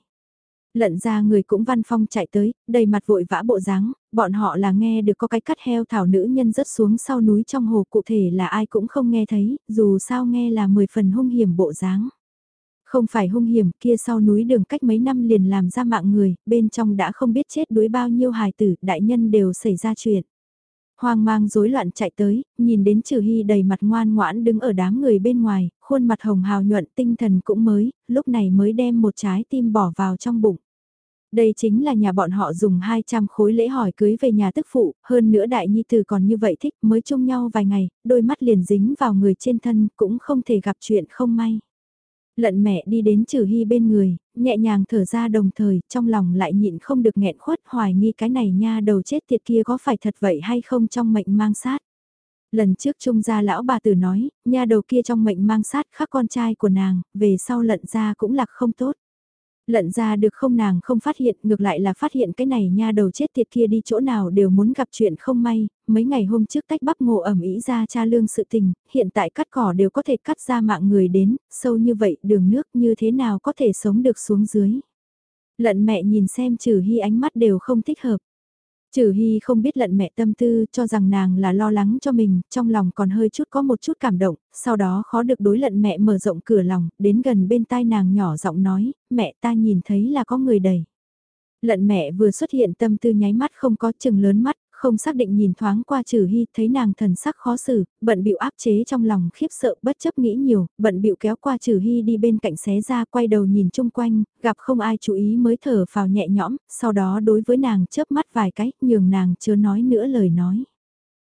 Lận ra người cũng văn phong chạy tới, đầy mặt vội vã bộ dáng, bọn họ là nghe được có cái cắt heo thảo nữ nhân rớt xuống sau núi trong hồ cụ thể là ai cũng không nghe thấy, dù sao nghe là mười phần hung hiểm bộ dáng. Không phải hung hiểm kia sau núi đường cách mấy năm liền làm ra mạng người, bên trong đã không biết chết đuối bao nhiêu hài tử, đại nhân đều xảy ra chuyện. Hoang mang rối loạn chạy tới, nhìn đến Trừ Hy đầy mặt ngoan ngoãn đứng ở đám người bên ngoài, khuôn mặt hồng hào nhuận tinh thần cũng mới, lúc này mới đem một trái tim bỏ vào trong bụng. Đây chính là nhà bọn họ dùng 200 khối lễ hỏi cưới về nhà tức phụ, hơn nữa đại nhi tử còn như vậy thích mới chung nhau vài ngày, đôi mắt liền dính vào người trên thân cũng không thể gặp chuyện không may. Lận mẹ đi đến trừ hy bên người, nhẹ nhàng thở ra đồng thời, trong lòng lại nhịn không được nghẹn khuất hoài nghi cái này nha đầu chết tiệt kia có phải thật vậy hay không trong mệnh mang sát. Lần trước trung gia lão bà tử nói, nha đầu kia trong mệnh mang sát khắc con trai của nàng, về sau lận ra cũng lạc không tốt. Lận ra được không nàng không phát hiện, ngược lại là phát hiện cái này nha đầu chết tiệt kia đi chỗ nào đều muốn gặp chuyện không may, mấy ngày hôm trước tách bắp ngộ ẩm ý ra cha lương sự tình, hiện tại cắt cỏ đều có thể cắt ra mạng người đến, sâu như vậy đường nước như thế nào có thể sống được xuống dưới. Lận mẹ nhìn xem trừ hy ánh mắt đều không thích hợp. Trừ Hy không biết lận mẹ tâm tư cho rằng nàng là lo lắng cho mình, trong lòng còn hơi chút có một chút cảm động, sau đó khó được đối lận mẹ mở rộng cửa lòng, đến gần bên tai nàng nhỏ giọng nói, mẹ ta nhìn thấy là có người đầy. Lận mẹ vừa xuất hiện tâm tư nháy mắt không có chừng lớn mắt, không xác định nhìn thoáng qua trừ hy, thấy nàng thần sắc khó xử, bận bịu áp chế trong lòng khiếp sợ bất chấp nghĩ nhiều, bận bịu kéo qua trừ hy đi bên cạnh xé ra quay đầu nhìn chung quanh, gặp không ai chú ý mới thở vào nhẹ nhõm, sau đó đối với nàng chớp mắt vài cái, nhường nàng chưa nói nữa lời nói.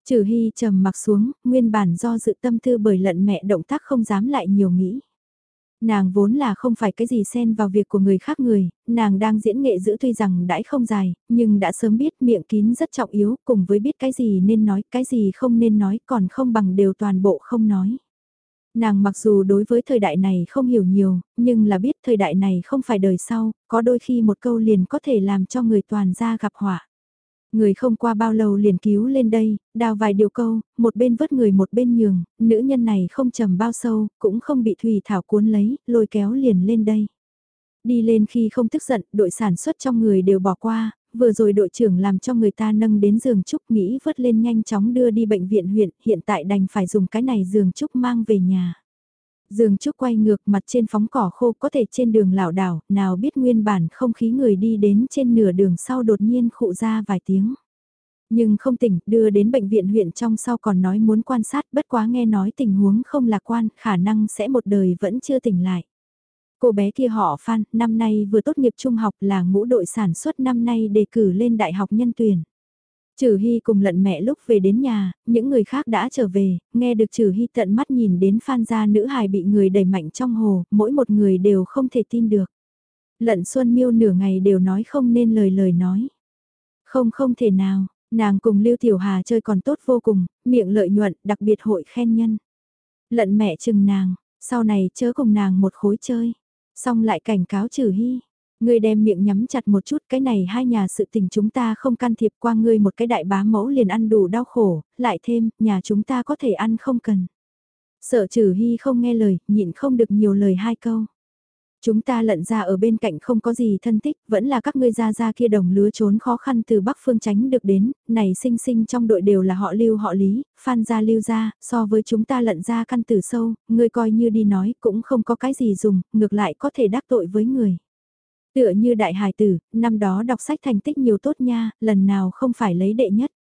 Trừ hy trầm mặc xuống, nguyên bản do dự tâm tư bởi lận mẹ động tác không dám lại nhiều nghĩ. Nàng vốn là không phải cái gì xen vào việc của người khác người, nàng đang diễn nghệ giữ tuy rằng đãi không dài, nhưng đã sớm biết miệng kín rất trọng yếu, cùng với biết cái gì nên nói, cái gì không nên nói, còn không bằng đều toàn bộ không nói. Nàng mặc dù đối với thời đại này không hiểu nhiều, nhưng là biết thời đại này không phải đời sau, có đôi khi một câu liền có thể làm cho người toàn ra gặp họa. Người không qua bao lâu liền cứu lên đây, đào vài điều câu, một bên vớt người một bên nhường, nữ nhân này không trầm bao sâu, cũng không bị thủy thảo cuốn lấy, lôi kéo liền lên đây. Đi lên khi không tức giận, đội sản xuất trong người đều bỏ qua, vừa rồi đội trưởng làm cho người ta nâng đến giường trúc nghĩ vớt lên nhanh chóng đưa đi bệnh viện huyện, hiện tại đành phải dùng cái này giường trúc mang về nhà. Giường trúc quay ngược mặt trên phóng cỏ khô có thể trên đường lảo đảo, nào biết nguyên bản không khí người đi đến trên nửa đường sau đột nhiên khụ ra vài tiếng. Nhưng không tỉnh, đưa đến bệnh viện huyện trong sau còn nói muốn quan sát bất quá nghe nói tình huống không lạc quan, khả năng sẽ một đời vẫn chưa tỉnh lại. Cô bé kia họ Phan, năm nay vừa tốt nghiệp trung học là ngũ đội sản xuất năm nay đề cử lên đại học nhân tuyển. Trừ Hy cùng lận mẹ lúc về đến nhà, những người khác đã trở về, nghe được Trừ Hy tận mắt nhìn đến Phan gia nữ hài bị người đẩy mạnh trong hồ, mỗi một người đều không thể tin được. Lận Xuân Miêu nửa ngày đều nói không nên lời lời nói. Không không thể nào, nàng cùng Lưu Tiểu Hà chơi còn tốt vô cùng, miệng lợi nhuận, đặc biệt hội khen nhân. Lận mẹ chừng nàng, sau này chớ cùng nàng một khối chơi. Xong lại cảnh cáo trừ hy. Ngươi đem miệng nhắm chặt một chút cái này hai nhà sự tình chúng ta không can thiệp qua ngươi một cái đại bá mẫu liền ăn đủ đau khổ, lại thêm, nhà chúng ta có thể ăn không cần. Sợ trừ hy không nghe lời, nhịn không được nhiều lời hai câu. Chúng ta lận ra ở bên cạnh không có gì thân tích, vẫn là các ngươi ra ra kia đồng lứa trốn khó khăn từ Bắc Phương tránh được đến, này sinh sinh trong đội đều là họ lưu họ lý, phan gia lưu gia, so với chúng ta lận ra căn từ sâu, ngươi coi như đi nói cũng không có cái gì dùng, ngược lại có thể đắc tội với người. Tựa như đại hài tử, năm đó đọc sách thành tích nhiều tốt nha, lần nào không phải lấy đệ nhất.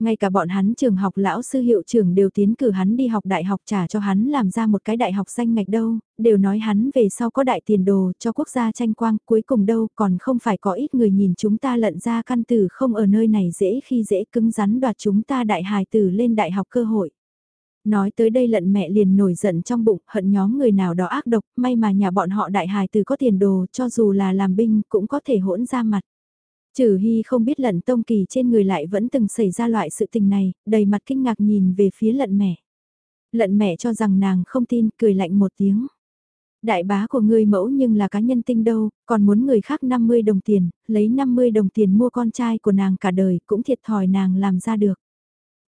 Ngay cả bọn hắn trường học lão sư hiệu trưởng đều tiến cử hắn đi học đại học trả cho hắn làm ra một cái đại học danh ngạch đâu, đều nói hắn về sau có đại tiền đồ cho quốc gia tranh quang, cuối cùng đâu còn không phải có ít người nhìn chúng ta lận ra căn tử không ở nơi này dễ khi dễ cứng rắn đoạt chúng ta đại hài tử lên đại học cơ hội. Nói tới đây lận mẹ liền nổi giận trong bụng, hận nhóm người nào đó ác độc, may mà nhà bọn họ đại hài tử có tiền đồ, cho dù là làm binh cũng có thể hỗn ra mặt. Trừ Hy không biết lận tông kỳ trên người lại vẫn từng xảy ra loại sự tình này, đầy mặt kinh ngạc nhìn về phía lận mẹ. Lận mẹ cho rằng nàng không tin, cười lạnh một tiếng. Đại bá của ngươi mẫu nhưng là cá nhân tinh đâu, còn muốn người khác 50 đồng tiền, lấy 50 đồng tiền mua con trai của nàng cả đời cũng thiệt thòi nàng làm ra được.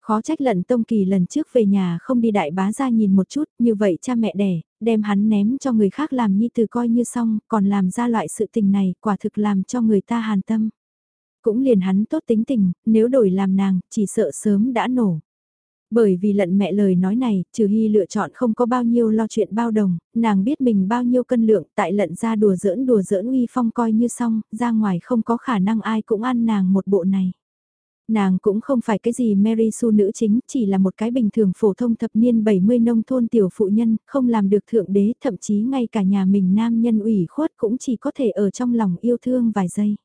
Khó trách lận tông kỳ lần trước về nhà không đi đại bá ra nhìn một chút, như vậy cha mẹ đẻ, đem hắn ném cho người khác làm nhi từ coi như xong, còn làm ra loại sự tình này, quả thực làm cho người ta hàn tâm. Cũng liền hắn tốt tính tình, nếu đổi làm nàng, chỉ sợ sớm đã nổ. Bởi vì lận mẹ lời nói này, trừ hy lựa chọn không có bao nhiêu lo chuyện bao đồng, nàng biết mình bao nhiêu cân lượng, tại lận ra đùa giỡn đùa giỡn uy phong coi như xong, ra ngoài không có khả năng ai cũng ăn nàng một bộ này. Nàng cũng không phải cái gì Mary Sue nữ chính, chỉ là một cái bình thường phổ thông thập niên 70 nông thôn tiểu phụ nhân, không làm được thượng đế, thậm chí ngay cả nhà mình nam nhân ủy khuất cũng chỉ có thể ở trong lòng yêu thương vài giây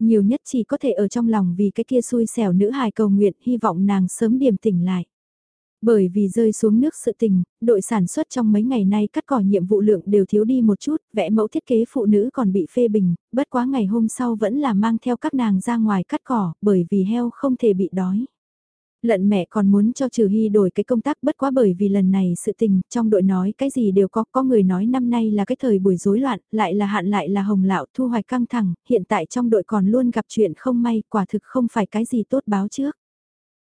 nhiều nhất chỉ có thể ở trong lòng vì cái kia xui xẻo nữ hài cầu nguyện hy vọng nàng sớm điểm tỉnh lại. Bởi vì rơi xuống nước sự tình, đội sản xuất trong mấy ngày nay cắt cỏ nhiệm vụ lượng đều thiếu đi một chút, vẽ mẫu thiết kế phụ nữ còn bị phê bình, bất quá ngày hôm sau vẫn là mang theo các nàng ra ngoài cắt cỏ, bởi vì heo không thể bị đói. Lận mẹ còn muốn cho Trừ Hy đổi cái công tác bất quá bởi vì lần này sự tình, trong đội nói cái gì đều có, có người nói năm nay là cái thời buổi rối loạn, lại là hạn lại là hồng lạo thu hoạch căng thẳng, hiện tại trong đội còn luôn gặp chuyện không may, quả thực không phải cái gì tốt báo trước.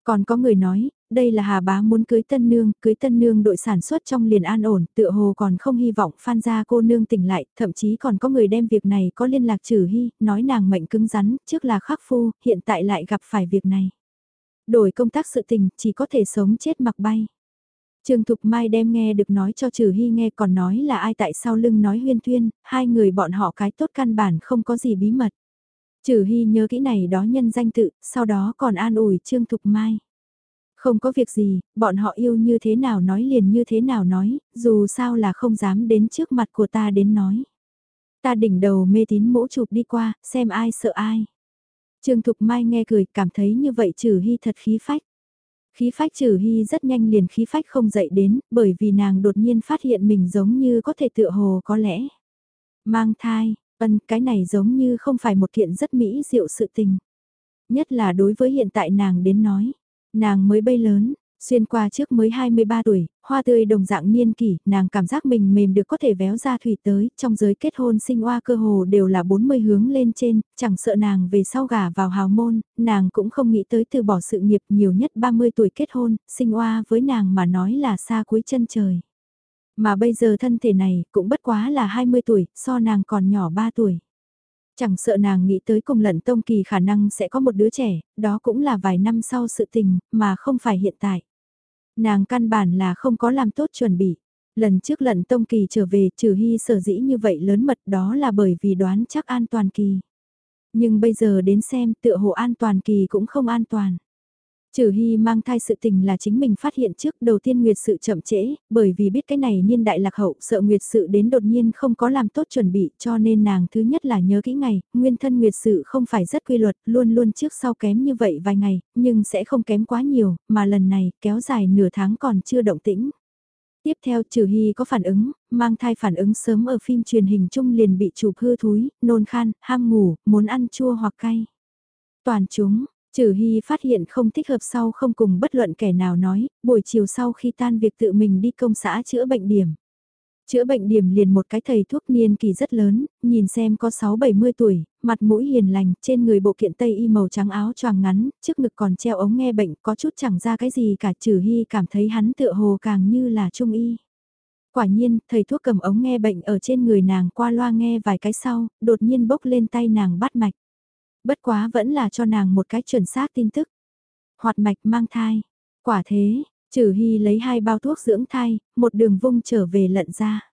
Còn có người nói, đây là Hà Bá muốn cưới tân nương, cưới tân nương đội sản xuất trong liền an ổn, tựa hồ còn không hy vọng phan gia cô nương tỉnh lại, thậm chí còn có người đem việc này có liên lạc trừ hy, nói nàng mệnh cứng rắn, trước là khắc phu, hiện tại lại gặp phải việc này đổi công tác sự tình, chỉ có thể sống chết mặc bay. Trương Thục Mai đem nghe được nói cho Trừ Hy nghe còn nói là ai tại sau lưng nói huyên thuyên, hai người bọn họ cái tốt căn bản không có gì bí mật. Trừ Hy nhớ kỹ này đó nhân danh tự, sau đó còn an ủi Trương Thục Mai. Không có việc gì, bọn họ yêu như thế nào nói liền như thế nào nói, dù sao là không dám đến trước mặt của ta đến nói. Ta đỉnh đầu mê tín mũ chụp đi qua, xem ai sợ ai. Trương Thục Mai nghe cười cảm thấy như vậy trừ hy thật khí phách. Khí phách trừ hy rất nhanh liền khí phách không dậy đến, bởi vì nàng đột nhiên phát hiện mình giống như có thể tựa hồ có lẽ. Mang thai, ân cái này giống như không phải một kiện rất mỹ diệu sự tình. Nhất là đối với hiện tại nàng đến nói, nàng mới bay lớn, Xuyên qua trước mới 23 tuổi, hoa tươi đồng dạng niên kỷ, nàng cảm giác mình mềm được có thể véo ra thủy tới, trong giới kết hôn sinh hoa cơ hồ đều là 40 hướng lên trên, chẳng sợ nàng về sau gả vào hào môn, nàng cũng không nghĩ tới từ bỏ sự nghiệp nhiều nhất 30 tuổi kết hôn, sinh hoa với nàng mà nói là xa cuối chân trời. Mà bây giờ thân thể này cũng bất quá là 20 tuổi, so nàng còn nhỏ 3 tuổi. Chẳng sợ nàng nghĩ tới cùng lận tông kỳ khả năng sẽ có một đứa trẻ, đó cũng là vài năm sau sự tình, mà không phải hiện tại. Nàng căn bản là không có làm tốt chuẩn bị. Lần trước lận tông kỳ trở về trừ hy sở dĩ như vậy lớn mật đó là bởi vì đoán chắc an toàn kỳ. Nhưng bây giờ đến xem tựa hồ an toàn kỳ cũng không an toàn. Trừ Hy mang thai sự tình là chính mình phát hiện trước đầu tiên Nguyệt sự chậm trễ, bởi vì biết cái này niên đại lạc hậu sợ Nguyệt sự đến đột nhiên không có làm tốt chuẩn bị cho nên nàng thứ nhất là nhớ kỹ ngày, nguyên thân Nguyệt sự không phải rất quy luật, luôn luôn trước sau kém như vậy vài ngày, nhưng sẽ không kém quá nhiều, mà lần này kéo dài nửa tháng còn chưa động tĩnh. Tiếp theo Trừ Hy có phản ứng, mang thai phản ứng sớm ở phim truyền hình chung liền bị chụp hư thúi, nôn khan, ham ngủ, muốn ăn chua hoặc cay. Toàn chúng, Trừ Hy phát hiện không thích hợp sau không cùng bất luận kẻ nào nói, buổi chiều sau khi tan việc tự mình đi công xã chữa bệnh điểm. Chữa bệnh điểm liền một cái thầy thuốc niên kỳ rất lớn, nhìn xem có 6-70 tuổi, mặt mũi hiền lành, trên người bộ kiện tây y màu trắng áo choàng ngắn, trước ngực còn treo ống nghe bệnh, có chút chẳng ra cái gì cả trừ hy cảm thấy hắn tựa hồ càng như là trung y. Quả nhiên, thầy thuốc cầm ống nghe bệnh ở trên người nàng qua loa nghe vài cái sau, đột nhiên bốc lên tay nàng bắt mạch. Bất quá vẫn là cho nàng một cái chuẩn xác tin tức. Hoạt mạch mang thai. Quả thế, trừ hy lấy hai bao thuốc dưỡng thai, một đường vung trở về lận ra.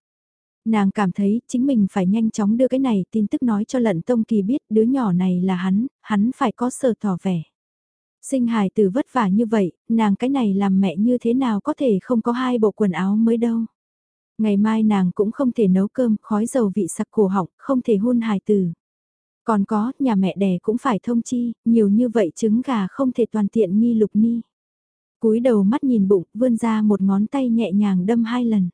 Nàng cảm thấy chính mình phải nhanh chóng đưa cái này tin tức nói cho lận tông kỳ biết đứa nhỏ này là hắn, hắn phải có sờ tỏ vẻ. Sinh hài từ vất vả như vậy, nàng cái này làm mẹ như thế nào có thể không có hai bộ quần áo mới đâu. Ngày mai nàng cũng không thể nấu cơm, khói dầu vị sặc cổ họng, không thể hôn hài tử. Còn có, nhà mẹ đẻ cũng phải thông chi, nhiều như vậy trứng gà không thể toàn tiện nghi lục ni. cúi đầu mắt nhìn bụng, vươn ra một ngón tay nhẹ nhàng đâm hai lần.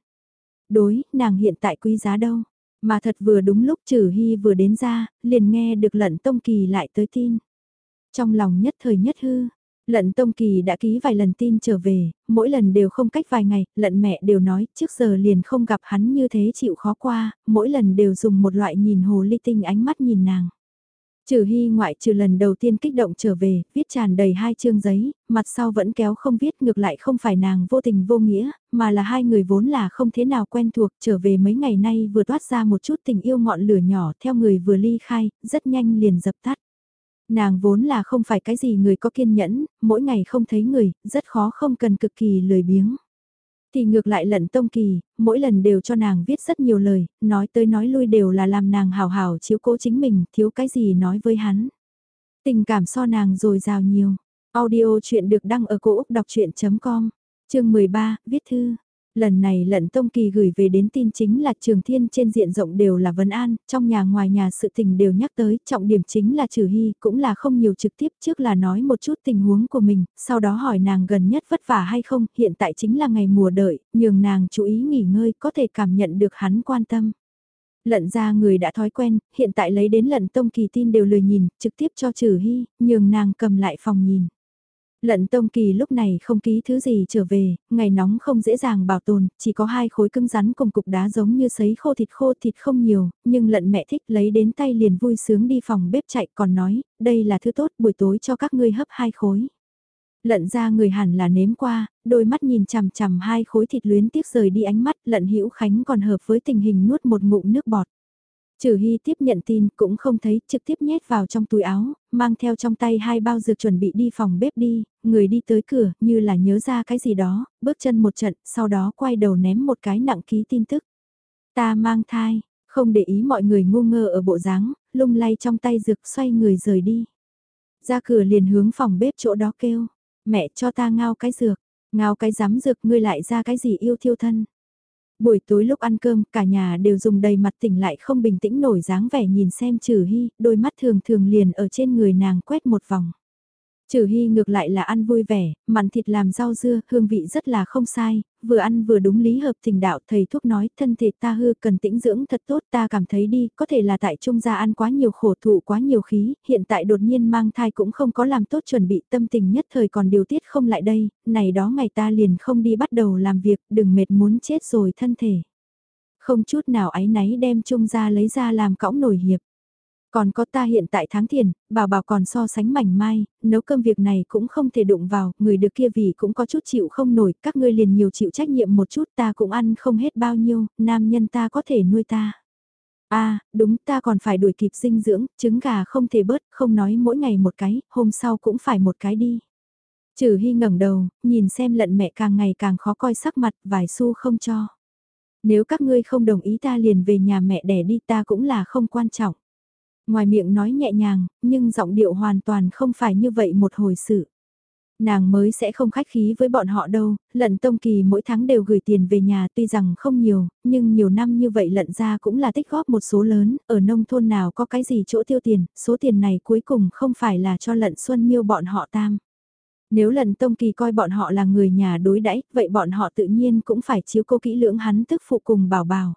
Đối, nàng hiện tại quý giá đâu. Mà thật vừa đúng lúc trừ hy vừa đến ra, liền nghe được lận tông kỳ lại tới tin. Trong lòng nhất thời nhất hư, Lận Tông Kỳ đã ký vài lần tin trở về, mỗi lần đều không cách vài ngày, lận mẹ đều nói trước giờ liền không gặp hắn như thế chịu khó qua, mỗi lần đều dùng một loại nhìn hồ ly tinh ánh mắt nhìn nàng. Trừ hy ngoại trừ lần đầu tiên kích động trở về, viết tràn đầy hai chương giấy, mặt sau vẫn kéo không viết ngược lại không phải nàng vô tình vô nghĩa, mà là hai người vốn là không thế nào quen thuộc trở về mấy ngày nay vừa toát ra một chút tình yêu ngọn lửa nhỏ theo người vừa ly khai, rất nhanh liền dập tắt. Nàng vốn là không phải cái gì người có kiên nhẫn, mỗi ngày không thấy người, rất khó không cần cực kỳ lười biếng. Thì ngược lại lận tông kỳ, mỗi lần đều cho nàng viết rất nhiều lời, nói tới nói lui đều là làm nàng hào hào chiếu cố chính mình, thiếu cái gì nói với hắn. Tình cảm so nàng rồi rào nhiều. Audio chuyện được đăng ở cổ Úc đọc chuyện.com, chương 13, viết thư. Lần này lận tông kỳ gửi về đến tin chính là trường thiên trên diện rộng đều là vấn an, trong nhà ngoài nhà sự tình đều nhắc tới, trọng điểm chính là trừ hy, cũng là không nhiều trực tiếp trước là nói một chút tình huống của mình, sau đó hỏi nàng gần nhất vất vả hay không, hiện tại chính là ngày mùa đợi, nhường nàng chú ý nghỉ ngơi, có thể cảm nhận được hắn quan tâm. Lận ra người đã thói quen, hiện tại lấy đến lận tông kỳ tin đều lười nhìn, trực tiếp cho trừ hy, nhường nàng cầm lại phòng nhìn. Lận Tông Kỳ lúc này không ký thứ gì trở về, ngày nóng không dễ dàng bảo tồn, chỉ có hai khối cứng rắn cùng cục đá giống như sấy khô thịt khô thịt không nhiều, nhưng lận mẹ thích lấy đến tay liền vui sướng đi phòng bếp chạy còn nói, đây là thứ tốt buổi tối cho các ngươi hấp hai khối. Lận ra người hẳn là nếm qua, đôi mắt nhìn chằm chằm hai khối thịt luyến tiếc rời đi ánh mắt lận hữu khánh còn hợp với tình hình nuốt một ngụm nước bọt. Trừ Hy tiếp nhận tin cũng không thấy, trực tiếp nhét vào trong túi áo, mang theo trong tay hai bao dược chuẩn bị đi phòng bếp đi, người đi tới cửa như là nhớ ra cái gì đó, bước chân một trận, sau đó quay đầu ném một cái nặng ký tin tức. Ta mang thai, không để ý mọi người ngu ngơ ở bộ dáng, lung lay trong tay dược xoay người rời đi. Ra cửa liền hướng phòng bếp chỗ đó kêu, mẹ cho ta ngao cái dược, ngao cái dám dược ngươi lại ra cái gì yêu thiêu thân. Buổi tối lúc ăn cơm, cả nhà đều dùng đầy mặt tỉnh lại không bình tĩnh nổi dáng vẻ nhìn xem trừ hy, đôi mắt thường thường liền ở trên người nàng quét một vòng. Trừ hy ngược lại là ăn vui vẻ, mặn thịt làm rau dưa, hương vị rất là không sai, vừa ăn vừa đúng lý hợp tình đạo thầy thuốc nói thân thể ta hư cần tĩnh dưỡng thật tốt ta cảm thấy đi, có thể là tại trung gia ăn quá nhiều khổ thụ quá nhiều khí, hiện tại đột nhiên mang thai cũng không có làm tốt chuẩn bị tâm tình nhất thời còn điều tiết không lại đây, này đó ngày ta liền không đi bắt đầu làm việc, đừng mệt muốn chết rồi thân thể. Không chút nào áy náy đem trung gia lấy ra làm cõng nổi hiệp. Còn có ta hiện tại tháng thiền, bảo bảo còn so sánh mảnh mai, nấu cơm việc này cũng không thể đụng vào, người được kia vì cũng có chút chịu không nổi, các ngươi liền nhiều chịu trách nhiệm một chút ta cũng ăn không hết bao nhiêu, nam nhân ta có thể nuôi ta. a đúng ta còn phải đuổi kịp dinh dưỡng, trứng gà không thể bớt, không nói mỗi ngày một cái, hôm sau cũng phải một cái đi. Trừ Hy ngẩng đầu, nhìn xem lận mẹ càng ngày càng khó coi sắc mặt, vài xu không cho. Nếu các ngươi không đồng ý ta liền về nhà mẹ đẻ đi ta cũng là không quan trọng. Ngoài miệng nói nhẹ nhàng, nhưng giọng điệu hoàn toàn không phải như vậy một hồi sự nàng mới sẽ không khách khí với bọn họ đâu, lận tông kỳ mỗi tháng đều gửi tiền về nhà tuy rằng không nhiều, nhưng nhiều năm như vậy lận ra cũng là tích góp một số lớn, ở nông thôn nào có cái gì chỗ tiêu tiền, số tiền này cuối cùng không phải là cho lận xuân miêu bọn họ tam. Nếu lận tông kỳ coi bọn họ là người nhà đối đãi vậy bọn họ tự nhiên cũng phải chiếu cô kỹ lưỡng hắn tức phụ cùng bảo bảo.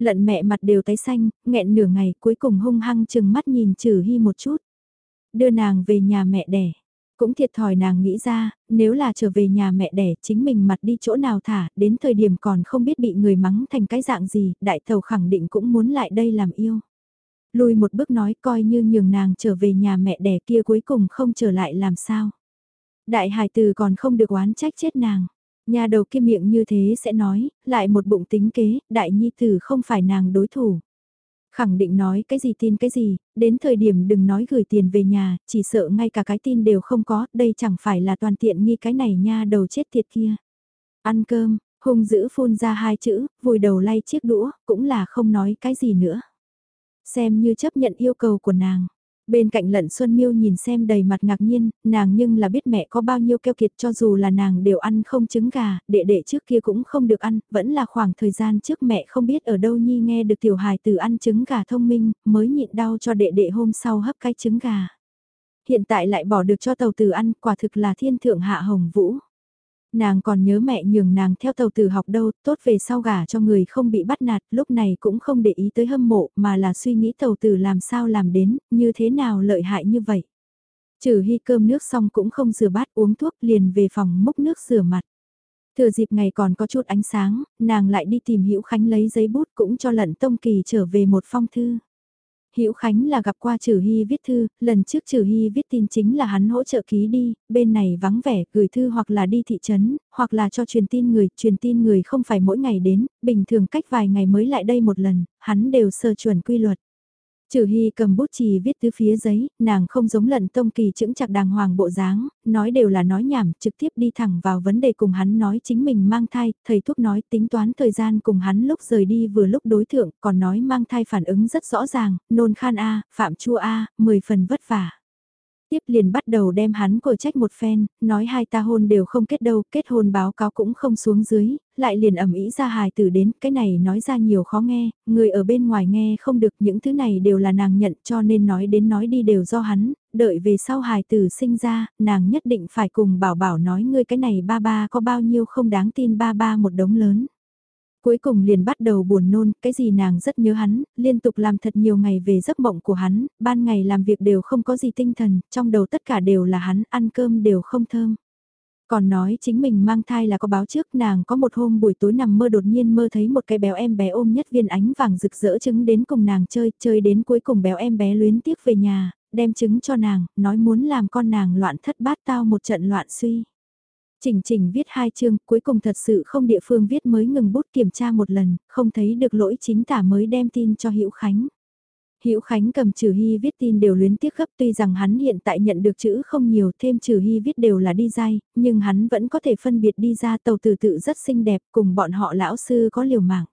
Lận mẹ mặt đều tái xanh, nghẹn nửa ngày cuối cùng hung hăng chừng mắt nhìn trừ hy một chút. Đưa nàng về nhà mẹ đẻ cũng thiệt thòi nàng nghĩ ra, nếu là trở về nhà mẹ đẻ chính mình mặt đi chỗ nào thả, đến thời điểm còn không biết bị người mắng thành cái dạng gì, đại thầu khẳng định cũng muốn lại đây làm yêu. Lùi một bước nói coi như nhường nàng trở về nhà mẹ đẻ kia cuối cùng không trở lại làm sao. Đại hải từ còn không được oán trách chết nàng. Nhà đầu kia miệng như thế sẽ nói, lại một bụng tính kế, đại nhi tử không phải nàng đối thủ. Khẳng định nói cái gì tin cái gì, đến thời điểm đừng nói gửi tiền về nhà, chỉ sợ ngay cả cái tin đều không có, đây chẳng phải là toàn tiện nghi cái này nha đầu chết thiệt kia. Ăn cơm, hung dữ phun ra hai chữ, vùi đầu lay chiếc đũa, cũng là không nói cái gì nữa. Xem như chấp nhận yêu cầu của nàng. Bên cạnh lận Xuân Miêu nhìn xem đầy mặt ngạc nhiên, nàng nhưng là biết mẹ có bao nhiêu keo kiệt cho dù là nàng đều ăn không trứng gà, đệ đệ trước kia cũng không được ăn, vẫn là khoảng thời gian trước mẹ không biết ở đâu nhi nghe được tiểu hài từ ăn trứng gà thông minh, mới nhịn đau cho đệ đệ hôm sau hấp cái trứng gà. Hiện tại lại bỏ được cho tàu tử ăn, quả thực là thiên thượng hạ hồng vũ. Nàng còn nhớ mẹ nhường nàng theo tàu tử học đâu, tốt về sau gả cho người không bị bắt nạt, lúc này cũng không để ý tới hâm mộ, mà là suy nghĩ tàu tử làm sao làm đến, như thế nào lợi hại như vậy. Trừ hy cơm nước xong cũng không rửa bát uống thuốc liền về phòng múc nước rửa mặt. Thừa dịp ngày còn có chút ánh sáng, nàng lại đi tìm Hữu Khánh lấy giấy bút cũng cho lận tông kỳ trở về một phong thư. Hữu Khánh là gặp qua Trử Hy viết thư, lần trước Trử Hy viết tin chính là hắn hỗ trợ ký đi, bên này vắng vẻ, gửi thư hoặc là đi thị trấn, hoặc là cho truyền tin người, truyền tin người không phải mỗi ngày đến, bình thường cách vài ngày mới lại đây một lần, hắn đều sơ chuẩn quy luật. Trừ Hy cầm bút chì viết tứ phía giấy, nàng không giống lận tông kỳ chững chặt đàng hoàng bộ dáng, nói đều là nói nhảm, trực tiếp đi thẳng vào vấn đề cùng hắn nói chính mình mang thai, thầy thuốc nói tính toán thời gian cùng hắn lúc rời đi vừa lúc đối thượng, còn nói mang thai phản ứng rất rõ ràng, nôn khan A, phạm chua A, 10 phần vất vả tiếp liền bắt đầu đem hắn cổi trách một phen, nói hai ta hôn đều không kết đâu, kết hôn báo cáo cũng không xuống dưới, lại liền ẩm ý ra hài tử đến, cái này nói ra nhiều khó nghe, người ở bên ngoài nghe không được những thứ này đều là nàng nhận cho nên nói đến nói đi đều do hắn, đợi về sau hài tử sinh ra, nàng nhất định phải cùng bảo bảo nói ngươi cái này ba ba có bao nhiêu không đáng tin ba ba một đống lớn. Cuối cùng liền bắt đầu buồn nôn, cái gì nàng rất nhớ hắn, liên tục làm thật nhiều ngày về giấc mộng của hắn, ban ngày làm việc đều không có gì tinh thần, trong đầu tất cả đều là hắn, ăn cơm đều không thơm. Còn nói chính mình mang thai là có báo trước nàng có một hôm buổi tối nằm mơ đột nhiên mơ thấy một cái béo em bé ôm nhất viên ánh vàng rực rỡ trứng đến cùng nàng chơi, chơi đến cuối cùng béo em bé luyến tiếc về nhà, đem trứng cho nàng, nói muốn làm con nàng loạn thất bát tao một trận loạn suy. Trình trình viết hai chương, cuối cùng thật sự không địa phương viết mới ngừng bút kiểm tra một lần, không thấy được lỗi chính tả mới đem tin cho Hữu Khánh. Hữu Khánh cầm Trừ Hy viết tin đều luyến tiếc gấp tuy rằng hắn hiện tại nhận được chữ không nhiều thêm Trừ Hy viết đều là đi dai, nhưng hắn vẫn có thể phân biệt đi ra tàu từ tự rất xinh đẹp cùng bọn họ lão sư có liều mạng.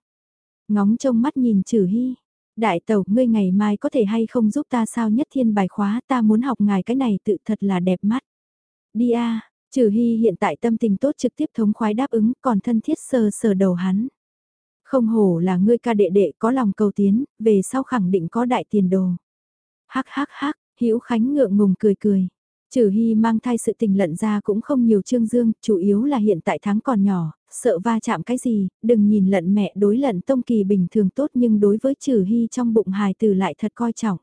Ngóng trông mắt nhìn Trừ Hy, đại tàu ngươi ngày mai có thể hay không giúp ta sao nhất thiên bài khóa ta muốn học ngài cái này tự thật là đẹp mắt. Đi a Trừ Hy hiện tại tâm tình tốt trực tiếp thống khoái đáp ứng còn thân thiết sờ sờ đầu hắn. Không hổ là ngươi ca đệ đệ có lòng cầu tiến, về sau khẳng định có đại tiền đồ. Hắc hắc hắc, Hữu Khánh ngượng ngùng cười cười. Trừ Hy mang thai sự tình lận ra cũng không nhiều trương dương, chủ yếu là hiện tại tháng còn nhỏ, sợ va chạm cái gì, đừng nhìn lận mẹ đối lận tông kỳ bình thường tốt nhưng đối với Trừ Hy trong bụng hài từ lại thật coi trọng.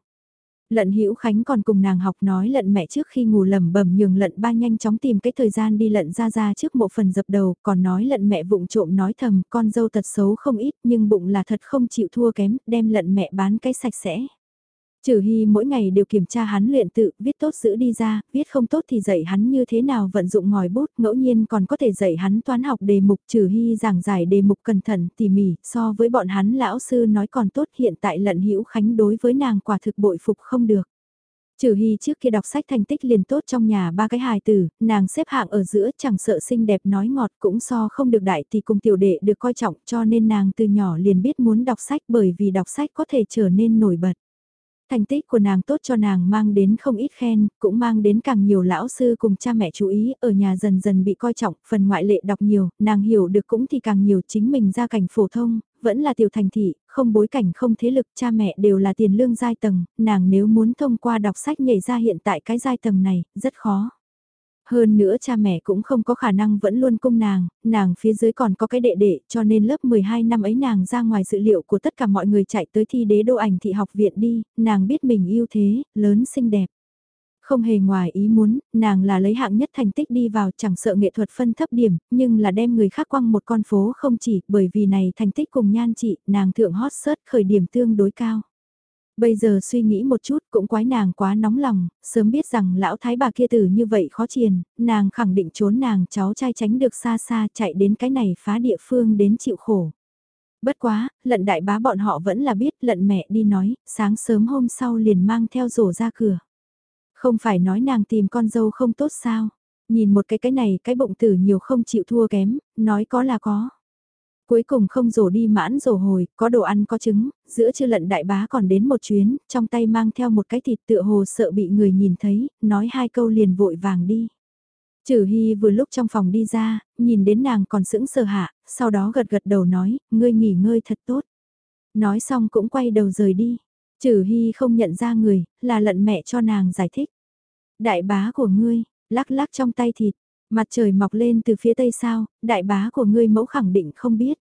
Lận Hữu Khánh còn cùng nàng học nói lận mẹ trước khi ngủ lẩm bẩm nhường lận ba nhanh chóng tìm cái thời gian đi lận ra ra trước một phần dập đầu, còn nói lận mẹ vụng trộm nói thầm, con dâu thật xấu không ít nhưng bụng là thật không chịu thua kém, đem lận mẹ bán cái sạch sẽ. Trừ Hy mỗi ngày đều kiểm tra hắn luyện tự, viết tốt giữ đi ra, viết không tốt thì dạy hắn như thế nào vận dụng ngòi bút, ngẫu nhiên còn có thể dạy hắn toán học đề mục. Trừ Hy giảng giải đề mục cẩn thận, tỉ mỉ, so với bọn hắn lão sư nói còn tốt hiện tại lận hữu khánh đối với nàng quả thực bội phục không được. Trừ Hy trước kia đọc sách thành tích liền tốt trong nhà ba cái hài tử, nàng xếp hạng ở giữa chẳng sợ xinh đẹp nói ngọt cũng so không được đại thì cùng tiểu đệ được coi trọng cho nên nàng từ nhỏ liền biết muốn đọc sách bởi vì đọc sách có thể trở nên nổi bật. Thành tích của nàng tốt cho nàng mang đến không ít khen, cũng mang đến càng nhiều lão sư cùng cha mẹ chú ý, ở nhà dần dần bị coi trọng, phần ngoại lệ đọc nhiều, nàng hiểu được cũng thì càng nhiều chính mình ra cảnh phổ thông, vẫn là tiểu thành thị, không bối cảnh không thế lực, cha mẹ đều là tiền lương giai tầng, nàng nếu muốn thông qua đọc sách nhảy ra hiện tại cái giai tầng này, rất khó. Hơn nữa cha mẹ cũng không có khả năng vẫn luôn cung nàng, nàng phía dưới còn có cái đệ đệ cho nên lớp 12 năm ấy nàng ra ngoài dự liệu của tất cả mọi người chạy tới thi đế đô ảnh thị học viện đi, nàng biết mình yêu thế, lớn xinh đẹp. Không hề ngoài ý muốn, nàng là lấy hạng nhất thành tích đi vào chẳng sợ nghệ thuật phân thấp điểm, nhưng là đem người khác quăng một con phố không chỉ bởi vì này thành tích cùng nhan chị, nàng thượng hot search khởi điểm tương đối cao. Bây giờ suy nghĩ một chút cũng quái nàng quá nóng lòng, sớm biết rằng lão thái bà kia tử như vậy khó triền, nàng khẳng định trốn nàng cháu trai tránh được xa xa chạy đến cái này phá địa phương đến chịu khổ. Bất quá, lận đại bá bọn họ vẫn là biết lận mẹ đi nói, sáng sớm hôm sau liền mang theo rổ ra cửa. Không phải nói nàng tìm con dâu không tốt sao, nhìn một cái cái này cái bụng tử nhiều không chịu thua kém, nói có là có. Cuối cùng không rổ đi mãn rổ hồi, có đồ ăn có trứng, giữa chưa lận đại bá còn đến một chuyến, trong tay mang theo một cái thịt tựa hồ sợ bị người nhìn thấy, nói hai câu liền vội vàng đi. Trừ Hy vừa lúc trong phòng đi ra, nhìn đến nàng còn sững sờ hạ, sau đó gật gật đầu nói, ngươi nghỉ ngơi thật tốt. Nói xong cũng quay đầu rời đi. Trừ Hy không nhận ra người, là lận mẹ cho nàng giải thích. Đại bá của ngươi, lắc lắc trong tay thịt, Mặt trời mọc lên từ phía tây sao, đại bá của ngươi mẫu khẳng định không biết.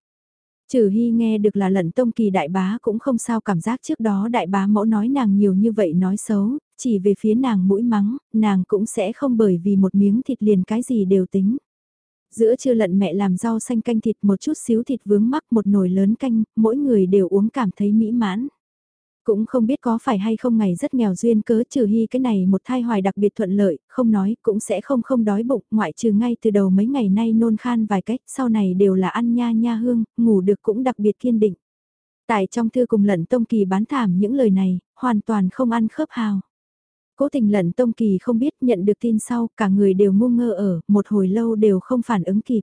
Trừ Hy nghe được là lận tông kỳ đại bá cũng không sao cảm giác trước đó đại bá mẫu nói nàng nhiều như vậy nói xấu, chỉ về phía nàng mũi mắng, nàng cũng sẽ không bởi vì một miếng thịt liền cái gì đều tính. Giữa trưa lận mẹ làm rau xanh canh thịt một chút xíu thịt vướng mắc một nồi lớn canh, mỗi người đều uống cảm thấy mỹ mãn. Cũng không biết có phải hay không ngày rất nghèo duyên cớ trừ hy cái này một thai hoài đặc biệt thuận lợi, không nói, cũng sẽ không không đói bụng, ngoại trừ ngay từ đầu mấy ngày nay nôn khan vài cách, sau này đều là ăn nha nha hương, ngủ được cũng đặc biệt kiên định. Tại trong thư cùng lận tông kỳ bán thảm những lời này, hoàn toàn không ăn khớp hào. Cố tình lận tông kỳ không biết nhận được tin sau, cả người đều ngu ngơ ở, một hồi lâu đều không phản ứng kịp.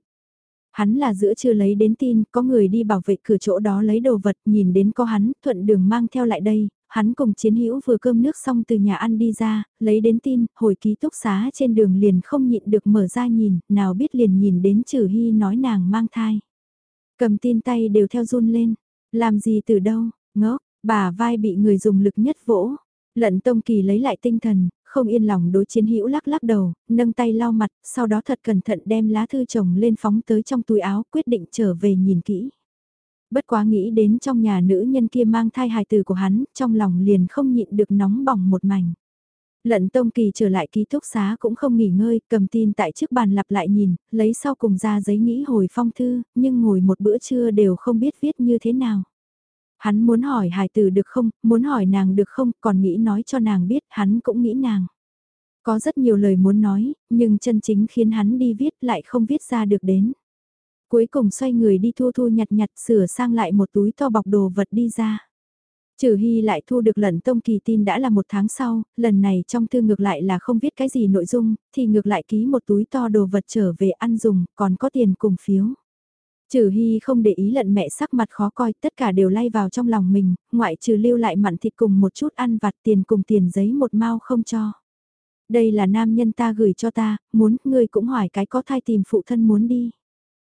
Hắn là giữa chưa lấy đến tin, có người đi bảo vệ cửa chỗ đó lấy đồ vật, nhìn đến có hắn, thuận đường mang theo lại đây, hắn cùng chiến hữu vừa cơm nước xong từ nhà ăn đi ra, lấy đến tin, hồi ký túc xá trên đường liền không nhịn được mở ra nhìn, nào biết liền nhìn đến trừ hy nói nàng mang thai. Cầm tin tay đều theo run lên, làm gì từ đâu, ngốc, bà vai bị người dùng lực nhất vỗ. Lận Tông Kỳ lấy lại tinh thần, không yên lòng đối chiến hữu lắc lắc đầu, nâng tay lau mặt, sau đó thật cẩn thận đem lá thư chồng lên phóng tới trong túi áo, quyết định trở về nhìn kỹ. Bất quá nghĩ đến trong nhà nữ nhân kia mang thai hài tử của hắn, trong lòng liền không nhịn được nóng bỏng một mảnh. Lận Tông Kỳ trở lại ký túc xá cũng không nghỉ ngơi, cầm tin tại trước bàn lặp lại nhìn, lấy sau cùng ra giấy nghĩ hồi phong thư, nhưng ngồi một bữa trưa đều không biết viết như thế nào. Hắn muốn hỏi hài tử được không, muốn hỏi nàng được không, còn nghĩ nói cho nàng biết, hắn cũng nghĩ nàng. Có rất nhiều lời muốn nói, nhưng chân chính khiến hắn đi viết lại không viết ra được đến. Cuối cùng xoay người đi thu thu nhặt nhặt sửa sang lại một túi to bọc đồ vật đi ra. Trừ Hy lại thu được lần tông kỳ tin đã là một tháng sau, lần này trong thư ngược lại là không viết cái gì nội dung, thì ngược lại ký một túi to đồ vật trở về ăn dùng, còn có tiền cùng phiếu. Trừ Hy không để ý lận mẹ sắc mặt khó coi, tất cả đều lay vào trong lòng mình, ngoại trừ lưu lại mặn thịt cùng một chút ăn vặt tiền cùng tiền giấy một mau không cho. Đây là nam nhân ta gửi cho ta, muốn, ngươi cũng hỏi cái có thai tìm phụ thân muốn đi.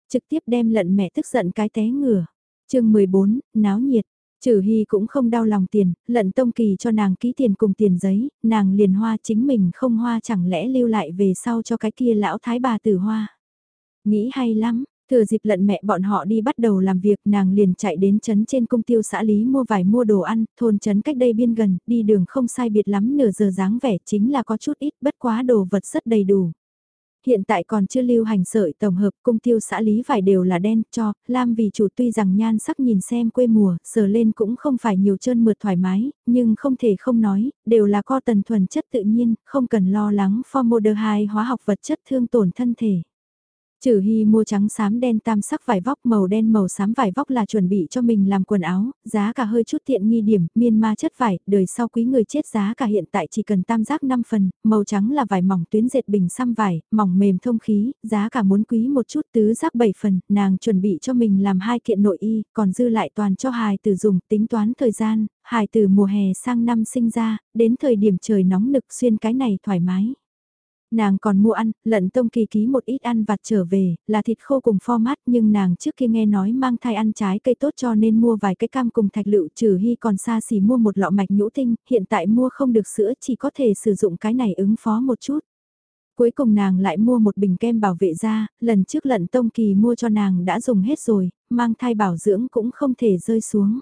Trực tiếp đem lận mẹ tức giận cái té ngửa. chương 14, náo nhiệt. Trừ Hy cũng không đau lòng tiền, lận tông kỳ cho nàng ký tiền cùng tiền giấy, nàng liền hoa chính mình không hoa chẳng lẽ lưu lại về sau cho cái kia lão thái bà tử hoa. Nghĩ hay lắm, Thừa dịp lận mẹ bọn họ đi bắt đầu làm việc nàng liền chạy đến trấn trên công tiêu xã Lý mua vài mua đồ ăn, thôn trấn cách đây biên gần, đi đường không sai biệt lắm nửa giờ dáng vẻ chính là có chút ít bất quá đồ vật rất đầy đủ. hiện tại còn chưa lưu hành sợi tổng hợp cung tiêu xã lý vải đều là đen cho, lam vì chủ tuy rằng nhan sắc nhìn xem quê mùa, sờ lên cũng không phải nhiều trơn mượt thoải mái, nhưng không thể không nói, đều là co tần thuần chất tự nhiên, không cần lo lắng formaldehyde hóa học vật chất thương tổn thân thể. Trừ Hy mua trắng xám đen tam sắc vải vóc màu đen màu xám vải vóc là chuẩn bị cho mình làm quần áo, giá cả hơi chút tiện nghi điểm, miên ma chất vải, đời sau quý người chết giá cả hiện tại chỉ cần tam giác 5 phần, màu trắng là vải mỏng tuyến dệt bình xăm vải, mỏng mềm thông khí, giá cả muốn quý một chút tứ giác 7 phần, nàng chuẩn bị cho mình làm hai kiện nội y, còn dư lại toàn cho hài tử dùng, tính toán thời gian, hài tử mùa hè sang năm sinh ra, đến thời điểm trời nóng nực xuyên cái này thoải mái. Nàng còn mua ăn, lận tông kỳ ký một ít ăn vặt trở về, là thịt khô cùng format nhưng nàng trước kia nghe nói mang thai ăn trái cây tốt cho nên mua vài cái cam cùng thạch lựu trừ hy còn xa xỉ mua một lọ mạch nhũ tinh, hiện tại mua không được sữa chỉ có thể sử dụng cái này ứng phó một chút. Cuối cùng nàng lại mua một bình kem bảo vệ da, lần trước lận tông kỳ mua cho nàng đã dùng hết rồi, mang thai bảo dưỡng cũng không thể rơi xuống.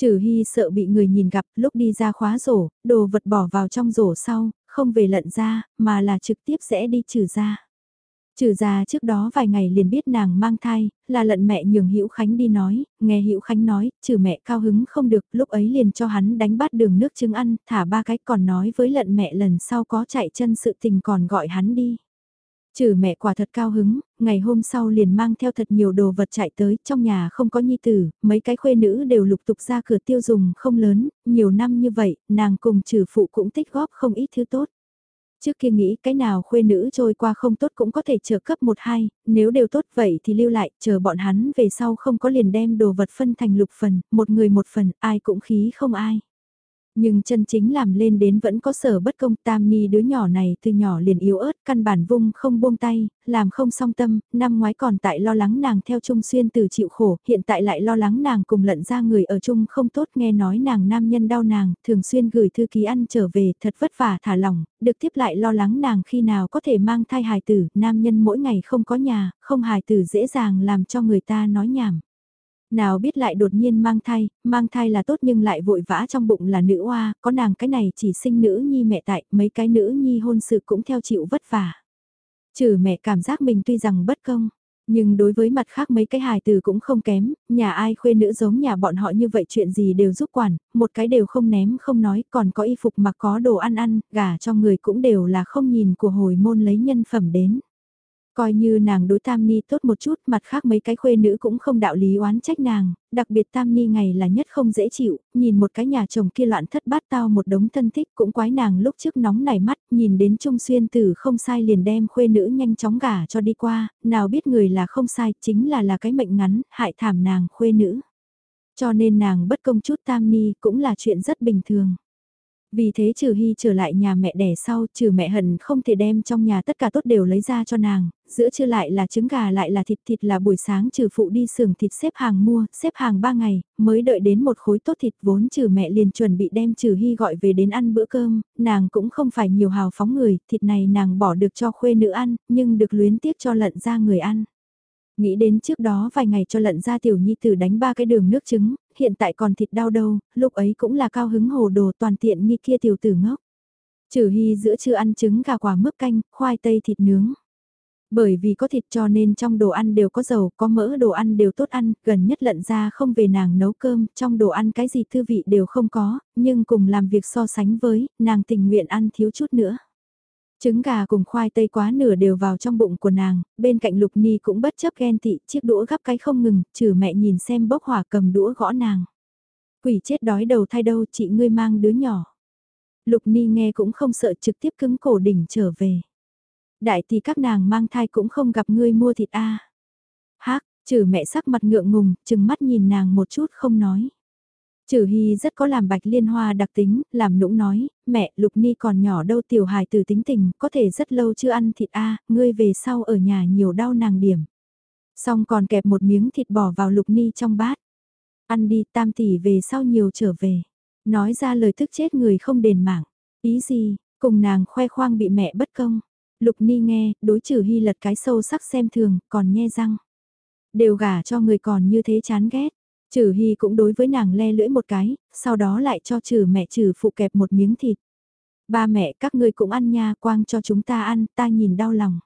Trừ Hy sợ bị người nhìn gặp lúc đi ra khóa rổ, đồ vật bỏ vào trong rổ sau, không về lận ra, mà là trực tiếp sẽ đi trừ ra. Trừ ra trước đó vài ngày liền biết nàng mang thai, là lận mẹ nhường Hữu Khánh đi nói, nghe Hữu Khánh nói, trừ mẹ cao hứng không được, lúc ấy liền cho hắn đánh bát đường nước trứng ăn, thả ba cái còn nói với lận mẹ lần sau có chạy chân sự tình còn gọi hắn đi. Trừ mẹ quả thật cao hứng, ngày hôm sau liền mang theo thật nhiều đồ vật chạy tới, trong nhà không có nhi tử, mấy cái khuê nữ đều lục tục ra cửa tiêu dùng không lớn, nhiều năm như vậy, nàng cùng trừ phụ cũng tích góp không ít thứ tốt. Trước kia nghĩ cái nào khuê nữ trôi qua không tốt cũng có thể chờ cấp một hai, nếu đều tốt vậy thì lưu lại, chờ bọn hắn về sau không có liền đem đồ vật phân thành lục phần, một người một phần, ai cũng khí không ai. Nhưng chân chính làm lên đến vẫn có sở bất công tam ni đứa nhỏ này từ nhỏ liền yếu ớt, căn bản vung không buông tay, làm không song tâm, năm ngoái còn tại lo lắng nàng theo Trung Xuyên từ chịu khổ, hiện tại lại lo lắng nàng cùng lận ra người ở chung không tốt nghe nói nàng nam nhân đau nàng, thường xuyên gửi thư ký ăn trở về thật vất vả thả lỏng, được tiếp lại lo lắng nàng khi nào có thể mang thai hài tử, nam nhân mỗi ngày không có nhà, không hài tử dễ dàng làm cho người ta nói nhảm. Nào biết lại đột nhiên mang thai, mang thai là tốt nhưng lại vội vã trong bụng là nữ oa, có nàng cái này chỉ sinh nữ nhi mẹ tại, mấy cái nữ nhi hôn sự cũng theo chịu vất vả. Trừ mẹ cảm giác mình tuy rằng bất công, nhưng đối với mặt khác mấy cái hài từ cũng không kém, nhà ai khuê nữ giống nhà bọn họ như vậy chuyện gì đều giúp quản, một cái đều không ném không nói, còn có y phục mà có đồ ăn ăn, gả cho người cũng đều là không nhìn của hồi môn lấy nhân phẩm đến. Coi như nàng đối Tam Ni tốt một chút, mặt khác mấy cái khuê nữ cũng không đạo lý oán trách nàng, đặc biệt Tam Ni ngày là nhất không dễ chịu, nhìn một cái nhà chồng kia loạn thất bát tao một đống thân thích cũng quái nàng lúc trước nóng nảy mắt, nhìn đến Trung Xuyên Tử không sai liền đem khuê nữ nhanh chóng gả cho đi qua, nào biết người là không sai, chính là là cái mệnh ngắn, hại thảm nàng khuê nữ. Cho nên nàng bất công chút Tam Ni cũng là chuyện rất bình thường. Vì thế trừ hy trở lại nhà mẹ đẻ sau, trừ mẹ hận không thể đem trong nhà tất cả tốt đều lấy ra cho nàng, giữa trưa lại là trứng gà lại là thịt thịt là buổi sáng trừ phụ đi xưởng thịt xếp hàng mua, xếp hàng ba ngày, mới đợi đến một khối tốt thịt vốn trừ mẹ liền chuẩn bị đem trừ hy gọi về đến ăn bữa cơm, nàng cũng không phải nhiều hào phóng người, thịt này nàng bỏ được cho khuê nữ ăn, nhưng được luyến tiếc cho lận ra người ăn. Nghĩ đến trước đó vài ngày cho lận ra tiểu nhi tử đánh ba cái đường nước trứng, hiện tại còn thịt đau đâu, lúc ấy cũng là cao hứng hồ đồ toàn tiện nghi kia tiểu tử ngốc. Trừ hy giữa chưa ăn trứng gà quả mướp canh, khoai tây thịt nướng. Bởi vì có thịt cho nên trong đồ ăn đều có dầu, có mỡ đồ ăn đều tốt ăn, gần nhất lận ra không về nàng nấu cơm, trong đồ ăn cái gì thư vị đều không có, nhưng cùng làm việc so sánh với, nàng tình nguyện ăn thiếu chút nữa. Trứng gà cùng khoai tây quá nửa đều vào trong bụng của nàng, bên cạnh Lục Ni cũng bất chấp ghen tị, chiếc đũa gắp cái không ngừng, trừ mẹ nhìn xem bốc hỏa cầm đũa gõ nàng. Quỷ chết đói đầu thai đâu chị ngươi mang đứa nhỏ. Lục Ni nghe cũng không sợ trực tiếp cứng cổ đỉnh trở về. Đại thì các nàng mang thai cũng không gặp ngươi mua thịt a. À. Trừ mẹ sắc mặt ngượng ngùng, chừng mắt nhìn nàng một chút không nói. Trừ Hy rất có làm bạch liên hoa đặc tính, làm nũng nói, mẹ, Lục Ni còn nhỏ đâu tiểu hài từ tính tình, có thể rất lâu chưa ăn thịt a ngươi về sau ở nhà nhiều đau nàng điểm. Xong còn kẹp một miếng thịt bỏ vào Lục Ni trong bát. Ăn đi tam tỷ về sau nhiều trở về. Nói ra lời thức chết người không đền mạng. Ý gì, cùng nàng khoe khoang bị mẹ bất công. Lục Ni nghe, đối trừ Hy lật cái sâu sắc xem thường, còn nhe răng. Đều gả cho người còn như thế chán ghét. Trừ Hy cũng đối với nàng le lưỡi một cái, sau đó lại cho trừ mẹ trừ phụ kẹp một miếng thịt. Ba mẹ các ngươi cũng ăn nha, quang cho chúng ta ăn, ta nhìn đau lòng.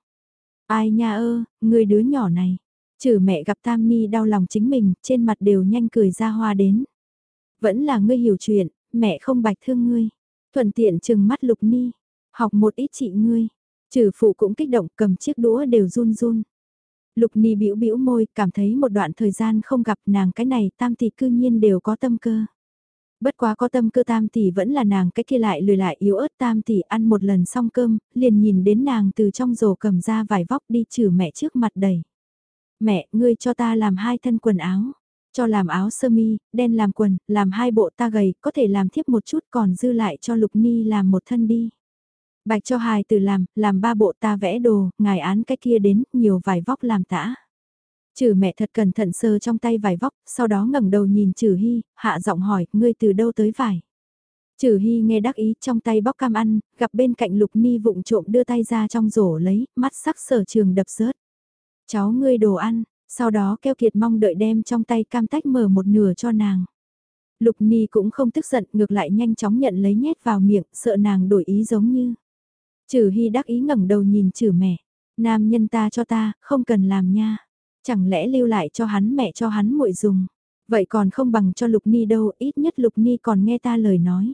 Ai nha ơ, người đứa nhỏ này. Trừ mẹ gặp Tam Ni đau lòng chính mình, trên mặt đều nhanh cười ra hoa đến. Vẫn là ngươi hiểu chuyện, mẹ không bạch thương ngươi. Thuận tiện chừng mắt Lục Ni, học một ít chị ngươi. Trừ phụ cũng kích động cầm chiếc đũa đều run run. Lục Ni bĩu bĩu môi, cảm thấy một đoạn thời gian không gặp nàng cái này tam tỷ cư nhiên đều có tâm cơ. Bất quá có tâm cơ tam tỷ vẫn là nàng cái kia lại lười lại yếu ớt tam tỷ ăn một lần xong cơm, liền nhìn đến nàng từ trong rổ cầm ra vải vóc đi trừ mẹ trước mặt đầy. Mẹ, ngươi cho ta làm hai thân quần áo. Cho làm áo sơ mi, đen làm quần, làm hai bộ ta gầy, có thể làm thiếp một chút còn dư lại cho Lục Ni làm một thân đi. Bạch cho hài từ làm, làm ba bộ ta vẽ đồ, ngài án cái kia đến, nhiều vải vóc làm tã. Trừ mẹ thật cẩn thận sơ trong tay vải vóc, sau đó ngẩng đầu nhìn Trừ Hy, hạ giọng hỏi, ngươi từ đâu tới vải? Trừ Hy nghe đắc ý trong tay bóc cam ăn, gặp bên cạnh Lục Ni vụng trộm đưa tay ra trong rổ lấy, mắt sắc sở trường đập rớt. Cháu ngươi đồ ăn, sau đó keo kiệt mong đợi đem trong tay cam tách mở một nửa cho nàng. Lục Ni cũng không tức giận, ngược lại nhanh chóng nhận lấy nhét vào miệng, sợ nàng đổi ý giống như. Trừ Hy đắc ý ngẩng đầu nhìn trừ mẹ, nam nhân ta cho ta, không cần làm nha. Chẳng lẽ lưu lại cho hắn mẹ cho hắn muội dùng. Vậy còn không bằng cho Lục Ni đâu, ít nhất Lục Ni còn nghe ta lời nói.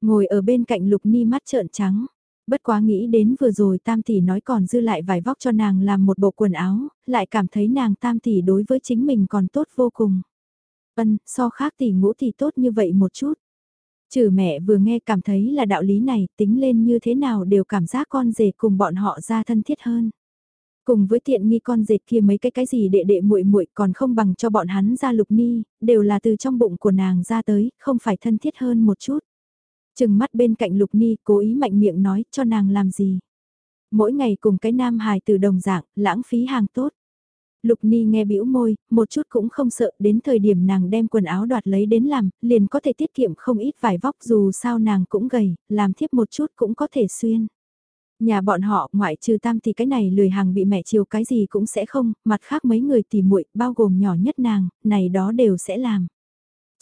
Ngồi ở bên cạnh Lục Ni mắt trợn trắng. Bất quá nghĩ đến vừa rồi Tam Tỷ nói còn dư lại vài vóc cho nàng làm một bộ quần áo, lại cảm thấy nàng Tam Tỷ đối với chính mình còn tốt vô cùng. Ân, so khác tỷ ngũ tỷ tốt như vậy một chút. Trừ mẹ vừa nghe cảm thấy là đạo lý này, tính lên như thế nào đều cảm giác con rể cùng bọn họ ra thân thiết hơn. Cùng với tiện nghi con dệt kia mấy cái cái gì đệ đệ muội muội còn không bằng cho bọn hắn ra lục ni, đều là từ trong bụng của nàng ra tới, không phải thân thiết hơn một chút. trừng mắt bên cạnh lục ni cố ý mạnh miệng nói cho nàng làm gì. Mỗi ngày cùng cái nam hài từ đồng dạng, lãng phí hàng tốt. Lục Ni nghe bĩu môi, một chút cũng không sợ, đến thời điểm nàng đem quần áo đoạt lấy đến làm, liền có thể tiết kiệm không ít vải vóc dù sao nàng cũng gầy, làm thiếp một chút cũng có thể xuyên. Nhà bọn họ, ngoại trừ tam thì cái này lười hàng bị mẹ chiều cái gì cũng sẽ không, mặt khác mấy người tỉ muội bao gồm nhỏ nhất nàng, này đó đều sẽ làm.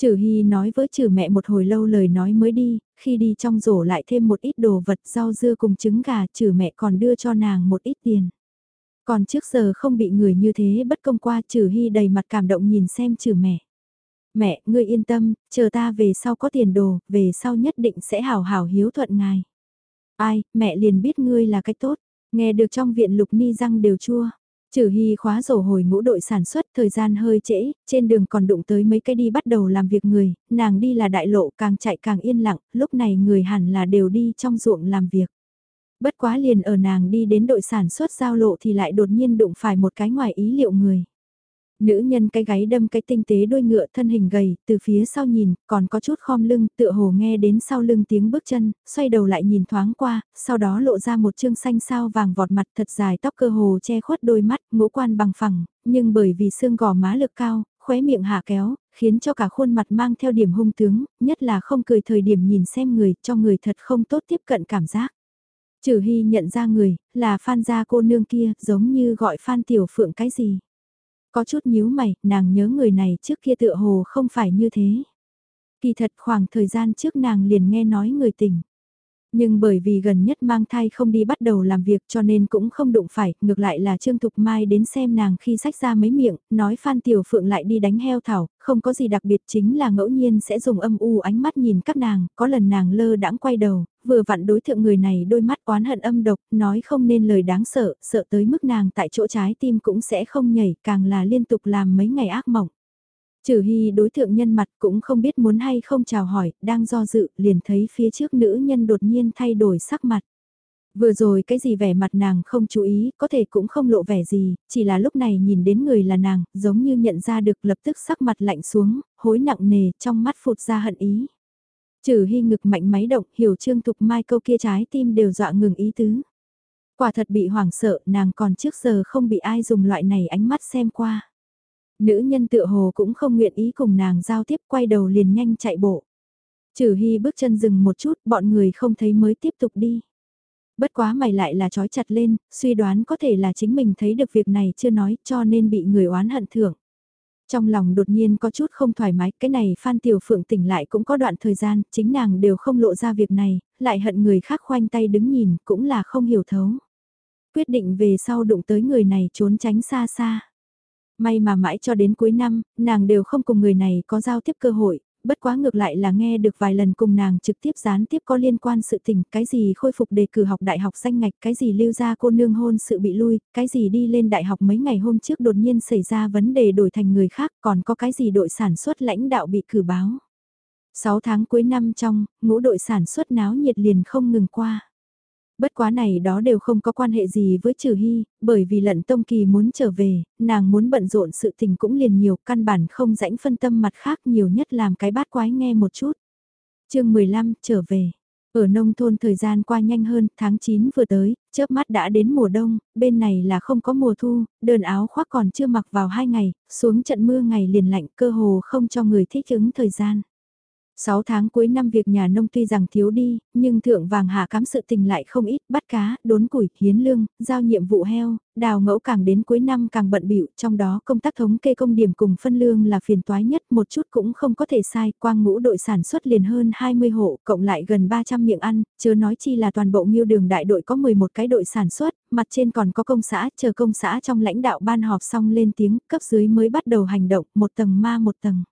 Trừ Hy nói với trừ mẹ một hồi lâu lời nói mới đi, khi đi trong rổ lại thêm một ít đồ vật rau dưa cùng trứng gà trừ mẹ còn đưa cho nàng một ít tiền. Còn trước giờ không bị người như thế bất công qua trừ Hy đầy mặt cảm động nhìn xem trừ mẹ. Mẹ, ngươi yên tâm, chờ ta về sau có tiền đồ, về sau nhất định sẽ hào hào hiếu thuận ngài. Ai, mẹ liền biết ngươi là cách tốt, nghe được trong viện lục ni răng đều chua. Trừ Hy khóa rổ hồi ngũ đội sản xuất thời gian hơi trễ, trên đường còn đụng tới mấy cái đi bắt đầu làm việc người, nàng đi là đại lộ càng chạy càng yên lặng, lúc này người hẳn là đều đi trong ruộng làm việc. Bất quá liền ở nàng đi đến đội sản xuất giao lộ thì lại đột nhiên đụng phải một cái ngoài ý liệu người. Nữ nhân cái gáy đâm cái tinh tế đôi ngựa thân hình gầy, từ phía sau nhìn, còn có chút khom lưng, tựa hồ nghe đến sau lưng tiếng bước chân, xoay đầu lại nhìn thoáng qua, sau đó lộ ra một chương xanh sao vàng vọt mặt thật dài tóc cơ hồ che khuất đôi mắt, ngũ quan bằng phẳng, nhưng bởi vì xương gò má lực cao, khóe miệng hạ kéo, khiến cho cả khuôn mặt mang theo điểm hung tướng, nhất là không cười thời điểm nhìn xem người, cho người thật không tốt tiếp cận cảm giác. Trừ Hy nhận ra người, là Phan gia cô nương kia, giống như gọi Phan Tiểu Phượng cái gì. Có chút nhíu mày, nàng nhớ người này trước kia tựa hồ không phải như thế. Kỳ thật khoảng thời gian trước nàng liền nghe nói người tình. Nhưng bởi vì gần nhất mang thai không đi bắt đầu làm việc cho nên cũng không đụng phải, ngược lại là Trương Thục Mai đến xem nàng khi sách ra mấy miệng, nói Phan Tiểu Phượng lại đi đánh heo thảo, không có gì đặc biệt chính là ngẫu nhiên sẽ dùng âm u ánh mắt nhìn các nàng, có lần nàng lơ đãng quay đầu, vừa vặn đối thượng người này đôi mắt oán hận âm độc, nói không nên lời đáng sợ, sợ tới mức nàng tại chỗ trái tim cũng sẽ không nhảy, càng là liên tục làm mấy ngày ác mộng. Trừ Hy đối tượng nhân mặt cũng không biết muốn hay không chào hỏi, đang do dự, liền thấy phía trước nữ nhân đột nhiên thay đổi sắc mặt. Vừa rồi cái gì vẻ mặt nàng không chú ý, có thể cũng không lộ vẻ gì, chỉ là lúc này nhìn đến người là nàng, giống như nhận ra được lập tức sắc mặt lạnh xuống, hối nặng nề, trong mắt phụt ra hận ý. Trừ Hy ngực mạnh máy động, hiểu Trương Thục Mai câu kia trái tim đều dọa ngừng ý tứ. Quả thật bị hoảng sợ, nàng còn trước giờ không bị ai dùng loại này ánh mắt xem qua. Nữ nhân tựa hồ cũng không nguyện ý cùng nàng giao tiếp quay đầu liền nhanh chạy bộ. Trừ Hy bước chân dừng một chút, bọn người không thấy mới tiếp tục đi. Bất quá mày lại là trói chặt lên, suy đoán có thể là chính mình thấy được việc này chưa nói cho nên bị người oán hận thưởng. Trong lòng đột nhiên có chút không thoải mái, cái này Phan Tiểu Phượng tỉnh lại cũng có đoạn thời gian, chính nàng đều không lộ ra việc này, lại hận người khác khoanh tay đứng nhìn, cũng là không hiểu thấu. quyết định về sau đụng tới người này trốn tránh xa xa. May mà mãi cho đến cuối năm, nàng đều không cùng người này có giao tiếp cơ hội, bất quá ngược lại là nghe được vài lần cùng nàng trực tiếp gián tiếp có liên quan sự tình, cái gì khôi phục đề cử học đại học danh ngạch, cái gì lưu ra cô nương hôn sự bị lui, cái gì đi lên đại học mấy ngày hôm trước đột nhiên xảy ra vấn đề đổi thành người khác, còn có cái gì đội sản xuất lãnh đạo bị cử báo. 6 tháng cuối năm trong, ngũ đội sản xuất náo nhiệt liền không ngừng qua. Bất quá này đó đều không có quan hệ gì với Trừ Hy, bởi vì lận Tông Kỳ muốn trở về, nàng muốn bận rộn sự tình cũng liền nhiều, căn bản không rãnh phân tâm mặt khác nhiều nhất làm cái bát quái nghe một chút. chương 15, trở về. Ở nông thôn thời gian qua nhanh hơn, tháng 9 vừa tới, chớp mắt đã đến mùa đông, bên này là không có mùa thu, đơn áo khoác còn chưa mặc vào hai ngày, xuống trận mưa ngày liền lạnh cơ hồ không cho người thích ứng thời gian. 6 tháng cuối năm việc nhà nông tuy rằng thiếu đi, nhưng thượng vàng hạ cám sự tình lại không ít, bắt cá, đốn củi, hiến lương, giao nhiệm vụ heo, đào ngẫu càng đến cuối năm càng bận bịu trong đó công tác thống kê công điểm cùng phân lương là phiền toái nhất, một chút cũng không có thể sai, quang ngũ đội sản xuất liền hơn 20 hộ, cộng lại gần 300 miệng ăn, chớ nói chi là toàn bộ nghiêu đường đại đội có 11 cái đội sản xuất, mặt trên còn có công xã, chờ công xã trong lãnh đạo ban họp xong lên tiếng, cấp dưới mới bắt đầu hành động, một tầng ma một tầng.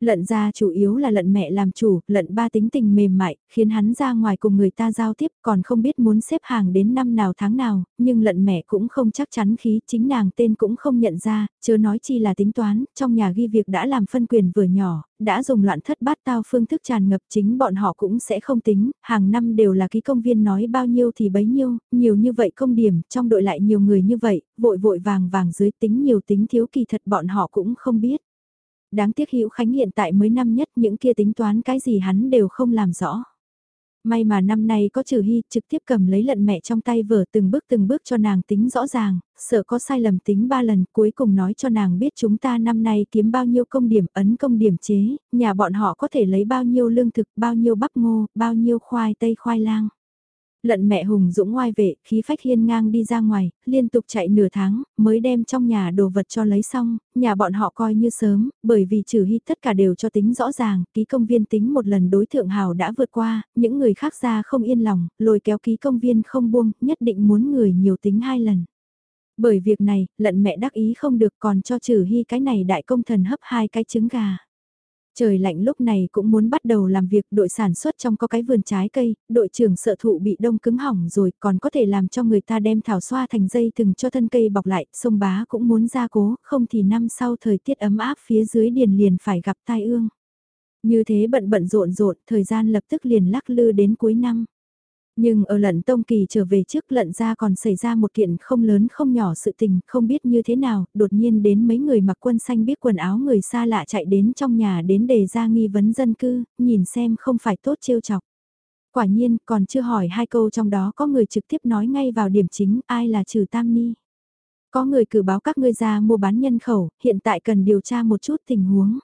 Lận ra chủ yếu là lận mẹ làm chủ, lận ba tính tình mềm mại, khiến hắn ra ngoài cùng người ta giao tiếp còn không biết muốn xếp hàng đến năm nào tháng nào, nhưng lận mẹ cũng không chắc chắn khí, chính nàng tên cũng không nhận ra, chớ nói chi là tính toán, trong nhà ghi việc đã làm phân quyền vừa nhỏ, đã dùng loạn thất bát tao phương thức tràn ngập chính bọn họ cũng sẽ không tính, hàng năm đều là ký công viên nói bao nhiêu thì bấy nhiêu, nhiều như vậy công điểm, trong đội lại nhiều người như vậy, vội vội vàng vàng dưới tính nhiều tính thiếu kỳ thật bọn họ cũng không biết. Đáng tiếc Hữu Khánh hiện tại mới năm nhất những kia tính toán cái gì hắn đều không làm rõ. May mà năm nay có trừ hy trực tiếp cầm lấy lận mẹ trong tay vở từng bước từng bước cho nàng tính rõ ràng, sợ có sai lầm tính ba lần cuối cùng nói cho nàng biết chúng ta năm nay kiếm bao nhiêu công điểm ấn công điểm chế, nhà bọn họ có thể lấy bao nhiêu lương thực, bao nhiêu bắp ngô, bao nhiêu khoai tây khoai lang. Lận mẹ Hùng Dũng ngoai vệ, khí phách hiên ngang đi ra ngoài, liên tục chạy nửa tháng, mới đem trong nhà đồ vật cho lấy xong, nhà bọn họ coi như sớm, bởi vì trừ hy tất cả đều cho tính rõ ràng, ký công viên tính một lần đối thượng hào đã vượt qua, những người khác ra không yên lòng, lôi kéo ký công viên không buông, nhất định muốn người nhiều tính hai lần. Bởi việc này, lận mẹ đắc ý không được còn cho trừ hy cái này đại công thần hấp hai cái trứng gà. Trời lạnh lúc này cũng muốn bắt đầu làm việc đội sản xuất trong có cái vườn trái cây, đội trưởng sợ thụ bị đông cứng hỏng rồi còn có thể làm cho người ta đem thảo xoa thành dây từng cho thân cây bọc lại, sông bá cũng muốn ra cố, không thì năm sau thời tiết ấm áp phía dưới điền liền phải gặp tai ương. Như thế bận bận rộn rộn, thời gian lập tức liền lắc lư đến cuối năm. Nhưng ở lận tông kỳ trở về trước lận ra còn xảy ra một kiện không lớn không nhỏ sự tình, không biết như thế nào, đột nhiên đến mấy người mặc quân xanh biết quần áo người xa lạ chạy đến trong nhà đến đề ra nghi vấn dân cư, nhìn xem không phải tốt trêu chọc. Quả nhiên, còn chưa hỏi hai câu trong đó có người trực tiếp nói ngay vào điểm chính ai là trừ tam ni. Có người cử báo các ngươi ra mua bán nhân khẩu, hiện tại cần điều tra một chút tình huống.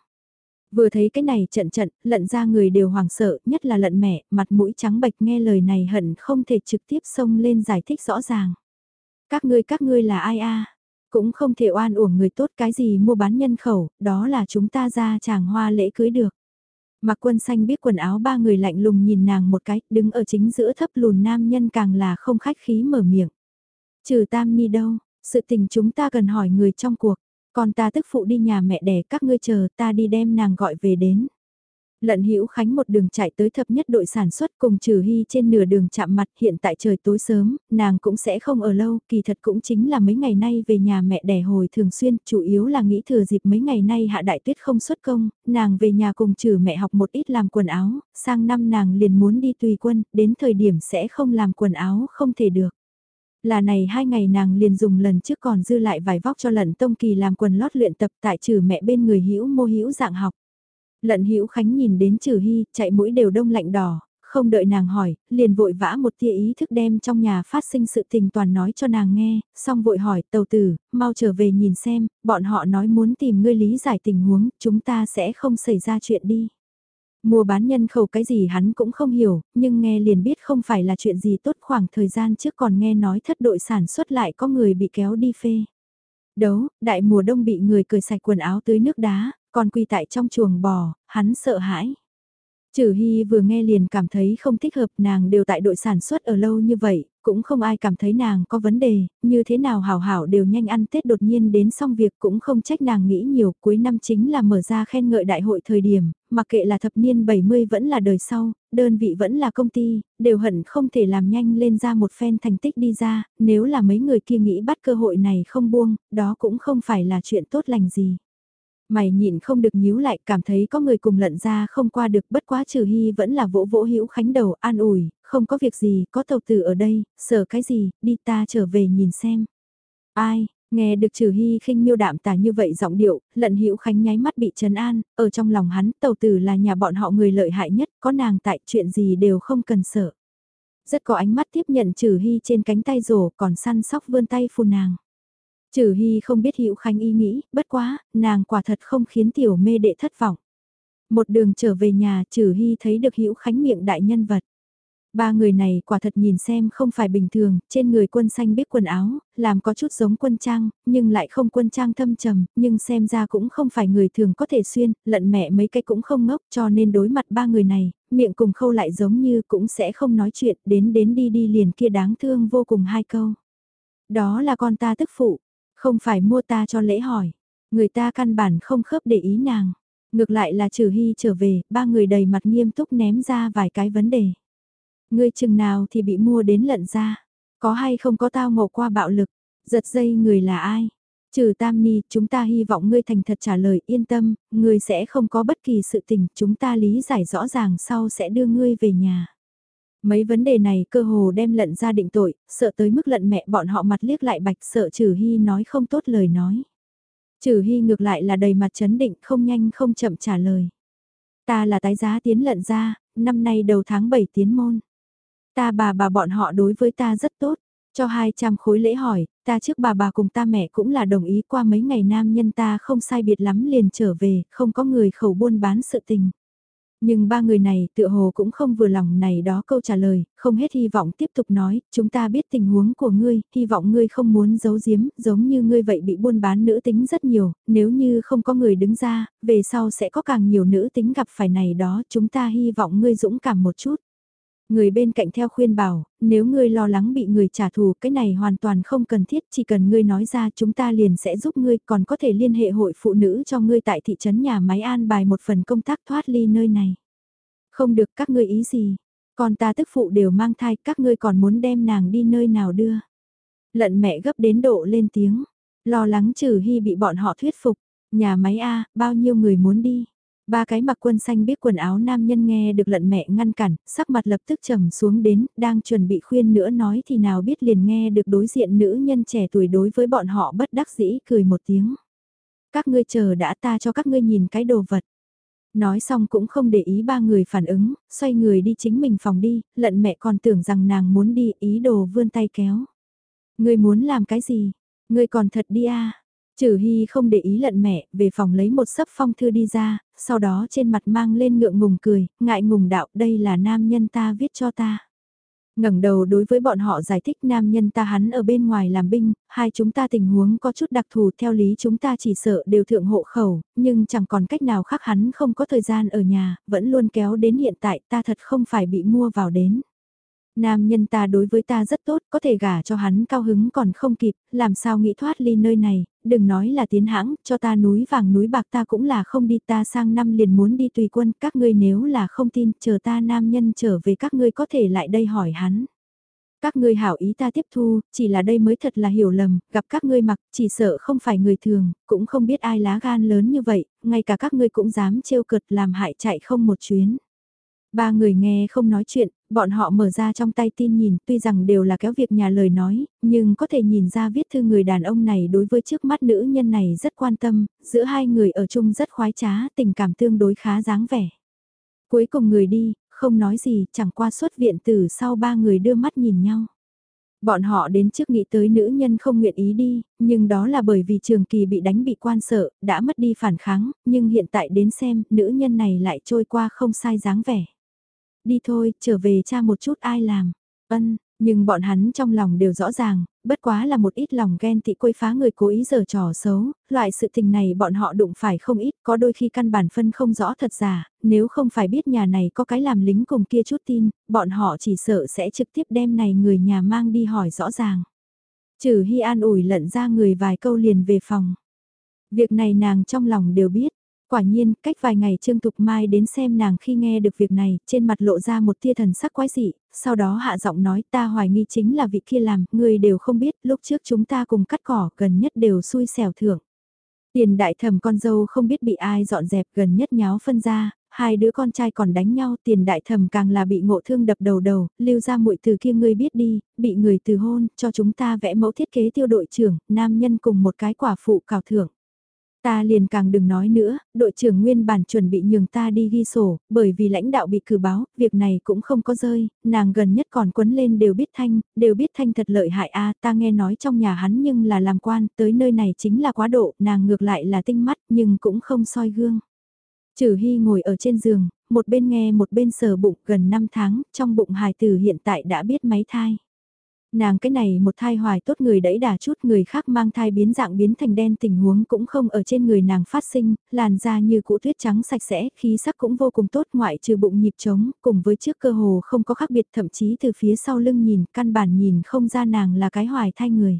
Vừa thấy cái này trận trận, lận ra người đều hoảng sợ, nhất là lận mẹ, mặt mũi trắng bệch nghe lời này hận không thể trực tiếp xông lên giải thích rõ ràng. Các ngươi các ngươi là ai a Cũng không thể oan uổng người tốt cái gì mua bán nhân khẩu, đó là chúng ta ra chàng hoa lễ cưới được. Mặc quân xanh biết quần áo ba người lạnh lùng nhìn nàng một cái, đứng ở chính giữa thấp lùn nam nhân càng là không khách khí mở miệng. Trừ tam ni đâu, sự tình chúng ta cần hỏi người trong cuộc. Còn ta tức phụ đi nhà mẹ đẻ các ngươi chờ ta đi đem nàng gọi về đến. Lận Hữu Khánh một đường chạy tới thập nhất đội sản xuất cùng Trừ Hy trên nửa đường chạm mặt hiện tại trời tối sớm, nàng cũng sẽ không ở lâu, kỳ thật cũng chính là mấy ngày nay về nhà mẹ đẻ hồi thường xuyên, chủ yếu là nghĩ thừa dịp mấy ngày nay hạ đại tuyết không xuất công, nàng về nhà cùng Trừ mẹ học một ít làm quần áo, sang năm nàng liền muốn đi tùy quân, đến thời điểm sẽ không làm quần áo không thể được là này hai ngày nàng liền dùng lần trước còn dư lại vài vóc cho lận tông kỳ làm quần lót luyện tập tại trừ mẹ bên người hữu mô hữu dạng học. Lận hữu khánh nhìn đến trừ hy, chạy mũi đều đông lạnh đỏ, không đợi nàng hỏi, liền vội vã một tia ý thức đem trong nhà phát sinh sự tình toàn nói cho nàng nghe, xong vội hỏi tàu tử, mau trở về nhìn xem, bọn họ nói muốn tìm ngươi lý giải tình huống, chúng ta sẽ không xảy ra chuyện đi. Mua bán nhân khẩu cái gì hắn cũng không hiểu, nhưng nghe liền biết không phải là chuyện gì tốt khoảng thời gian trước còn nghe nói thất đội sản xuất lại có người bị kéo đi phê. Đấu, đại mùa đông bị người cười sạch quần áo tưới nước đá, còn quy tại trong chuồng bò, hắn sợ hãi. Trừ Hy vừa nghe liền cảm thấy không thích hợp nàng đều tại đội sản xuất ở lâu như vậy, cũng không ai cảm thấy nàng có vấn đề, như thế nào hảo hảo đều nhanh ăn Tết đột nhiên đến xong việc cũng không trách nàng nghĩ nhiều, cuối năm chính là mở ra khen ngợi đại hội thời điểm, mặc kệ là thập niên 70 vẫn là đời sau, đơn vị vẫn là công ty, đều hận không thể làm nhanh lên ra một phen thành tích đi ra, nếu là mấy người kia nghĩ bắt cơ hội này không buông, đó cũng không phải là chuyện tốt lành gì. Mày nhịn không được nhíu lại, cảm thấy có người cùng lận ra không qua được bất quá trừ hy vẫn là vỗ vỗ hữu khánh đầu an ủi, không có việc gì, có tàu tử ở đây, sợ cái gì, đi ta trở về nhìn xem. Ai, nghe được trừ hy khinh miêu đạm tả như vậy giọng điệu, lận hữu khánh nháy mắt bị trấn an, ở trong lòng hắn, tàu tử là nhà bọn họ người lợi hại nhất, có nàng tại chuyện gì đều không cần sợ. Rất có ánh mắt tiếp nhận trừ hy trên cánh tay rổ còn săn sóc vươn tay phù nàng. Trừ Hy không biết Hữu Khánh ý nghĩ, bất quá, nàng quả thật không khiến tiểu mê đệ thất vọng. Một đường trở về nhà, Trừ Hy thấy được Hữu Khánh miệng đại nhân vật. Ba người này quả thật nhìn xem không phải bình thường, trên người quân xanh biết quần áo, làm có chút giống quân trang, nhưng lại không quân trang thâm trầm, nhưng xem ra cũng không phải người thường có thể xuyên, lận mẹ mấy cái cũng không ngốc cho nên đối mặt ba người này, miệng cùng khâu lại giống như cũng sẽ không nói chuyện, đến đến đi đi liền kia đáng thương vô cùng hai câu. Đó là con ta tức phụ, không phải mua ta cho lễ hỏi. Người ta căn bản không khớp để ý nàng. Ngược lại là trừ hy trở về, ba người đầy mặt nghiêm túc ném ra vài cái vấn đề. Ngươi chừng nào thì bị mua đến lận ra. Có hay không có tao ngộ qua bạo lực. Giật dây người là ai? Trừ Tam Ni, chúng ta hy vọng ngươi thành thật trả lời yên tâm, ngươi sẽ không có bất kỳ sự tình, chúng ta lý giải rõ ràng sau sẽ đưa ngươi về nhà. Mấy vấn đề này cơ hồ đem lận ra định tội, sợ tới mức lận mẹ bọn họ mặt liếc lại bạch sợ trừ hy nói không tốt lời nói. Trừ hy ngược lại là đầy mặt chấn định không nhanh không chậm trả lời. Ta là tái giá tiến lận ra, năm nay đầu tháng 7 tiến môn. Ta bà bà bọn họ đối với ta rất tốt, cho 200 khối lễ hỏi, ta trước bà bà cùng ta mẹ cũng là đồng ý qua mấy ngày nam nhân ta không sai biệt lắm liền trở về, không có người khẩu buôn bán sự tình. Nhưng ba người này tựa hồ cũng không vừa lòng này đó câu trả lời, không hết hy vọng tiếp tục nói, chúng ta biết tình huống của ngươi, hy vọng ngươi không muốn giấu giếm, giống như ngươi vậy bị buôn bán nữ tính rất nhiều, nếu như không có người đứng ra, về sau sẽ có càng nhiều nữ tính gặp phải này đó, chúng ta hy vọng ngươi dũng cảm một chút. Người bên cạnh theo khuyên bảo, nếu ngươi lo lắng bị người trả thù cái này hoàn toàn không cần thiết chỉ cần ngươi nói ra chúng ta liền sẽ giúp ngươi còn có thể liên hệ hội phụ nữ cho ngươi tại thị trấn nhà máy an bài một phần công tác thoát ly nơi này. Không được các ngươi ý gì, còn ta tức phụ đều mang thai các ngươi còn muốn đem nàng đi nơi nào đưa. Lận mẹ gấp đến độ lên tiếng, lo lắng trừ hy bị bọn họ thuyết phục, nhà máy A, bao nhiêu người muốn đi. Ba cái mặc quân xanh biết quần áo nam nhân nghe được lận mẹ ngăn cản, sắc mặt lập tức trầm xuống đến, đang chuẩn bị khuyên nữa nói thì nào biết liền nghe được đối diện nữ nhân trẻ tuổi đối với bọn họ bất đắc dĩ cười một tiếng. Các ngươi chờ đã ta cho các ngươi nhìn cái đồ vật. Nói xong cũng không để ý ba người phản ứng, xoay người đi chính mình phòng đi, lận mẹ còn tưởng rằng nàng muốn đi ý đồ vươn tay kéo. Ngươi muốn làm cái gì? Ngươi còn thật đi à? Trừ Hy không để ý lận mẹ, về phòng lấy một sấp phong thư đi ra, sau đó trên mặt mang lên ngượng ngùng cười, ngại ngùng đạo đây là nam nhân ta viết cho ta. ngẩng đầu đối với bọn họ giải thích nam nhân ta hắn ở bên ngoài làm binh, hai chúng ta tình huống có chút đặc thù theo lý chúng ta chỉ sợ đều thượng hộ khẩu, nhưng chẳng còn cách nào khác hắn không có thời gian ở nhà, vẫn luôn kéo đến hiện tại ta thật không phải bị mua vào đến. Nam nhân ta đối với ta rất tốt, có thể gả cho hắn cao hứng còn không kịp, làm sao nghĩ thoát ly nơi này, đừng nói là tiến hãng, cho ta núi vàng núi bạc ta cũng là không đi ta sang năm liền muốn đi tùy quân, các ngươi nếu là không tin, chờ ta nam nhân trở về các ngươi có thể lại đây hỏi hắn. Các ngươi hảo ý ta tiếp thu, chỉ là đây mới thật là hiểu lầm, gặp các ngươi mặc, chỉ sợ không phải người thường, cũng không biết ai lá gan lớn như vậy, ngay cả các ngươi cũng dám trêu cợt làm hại chạy không một chuyến. Ba người nghe không nói chuyện, bọn họ mở ra trong tay tin nhìn, tuy rằng đều là kéo việc nhà lời nói, nhưng có thể nhìn ra viết thư người đàn ông này đối với trước mắt nữ nhân này rất quan tâm, giữa hai người ở chung rất khoái trá, tình cảm tương đối khá dáng vẻ. Cuối cùng người đi, không nói gì, chẳng qua xuất viện từ sau ba người đưa mắt nhìn nhau. Bọn họ đến trước nghĩ tới nữ nhân không nguyện ý đi, nhưng đó là bởi vì trường kỳ bị đánh bị quan sợ, đã mất đi phản kháng, nhưng hiện tại đến xem, nữ nhân này lại trôi qua không sai dáng vẻ. Đi thôi, trở về cha một chút ai làm. Ân, Nhưng bọn hắn trong lòng đều rõ ràng, bất quá là một ít lòng ghen tị quấy phá người cố ý giở trò xấu, loại sự tình này bọn họ đụng phải không ít, có đôi khi căn bản phân không rõ thật giả, nếu không phải biết nhà này có cái làm lính cùng kia chút tin, bọn họ chỉ sợ sẽ trực tiếp đem này người nhà mang đi hỏi rõ ràng. Trừ Hy an ủi lận ra người vài câu liền về phòng. Việc này nàng trong lòng đều biết, Quả nhiên, cách vài ngày Trương Thục Mai đến xem nàng khi nghe được việc này, trên mặt lộ ra một tia thần sắc quái dị, sau đó hạ giọng nói ta hoài nghi chính là vị kia làm, người đều không biết, lúc trước chúng ta cùng cắt cỏ gần nhất đều xui xẻo thưởng. Tiền đại thẩm con dâu không biết bị ai dọn dẹp gần nhất nháo phân ra, hai đứa con trai còn đánh nhau tiền đại thẩm càng là bị ngộ thương đập đầu đầu, lưu ra muội từ kia ngươi biết đi, bị người từ hôn, cho chúng ta vẽ mẫu thiết kế tiêu đội trưởng, nam nhân cùng một cái quả phụ cào thưởng. Ta liền càng đừng nói nữa, đội trưởng nguyên bản chuẩn bị nhường ta đi ghi sổ, bởi vì lãnh đạo bị cử báo, việc này cũng không có rơi, nàng gần nhất còn quấn lên đều biết thanh, đều biết thanh thật lợi hại a ta nghe nói trong nhà hắn nhưng là làm quan, tới nơi này chính là quá độ, nàng ngược lại là tinh mắt nhưng cũng không soi gương. Trừ Hy ngồi ở trên giường, một bên nghe một bên sờ bụng gần 5 tháng, trong bụng hài tử hiện tại đã biết máy thai. Nàng cái này một thai hoài tốt người đẫy đà chút người khác mang thai biến dạng biến thành đen tình huống cũng không ở trên người nàng phát sinh, làn da như cũ tuyết trắng sạch sẽ, khí sắc cũng vô cùng tốt ngoại trừ bụng nhịp trống, cùng với trước cơ hồ không có khác biệt thậm chí từ phía sau lưng nhìn, căn bản nhìn không ra nàng là cái hoài thai người.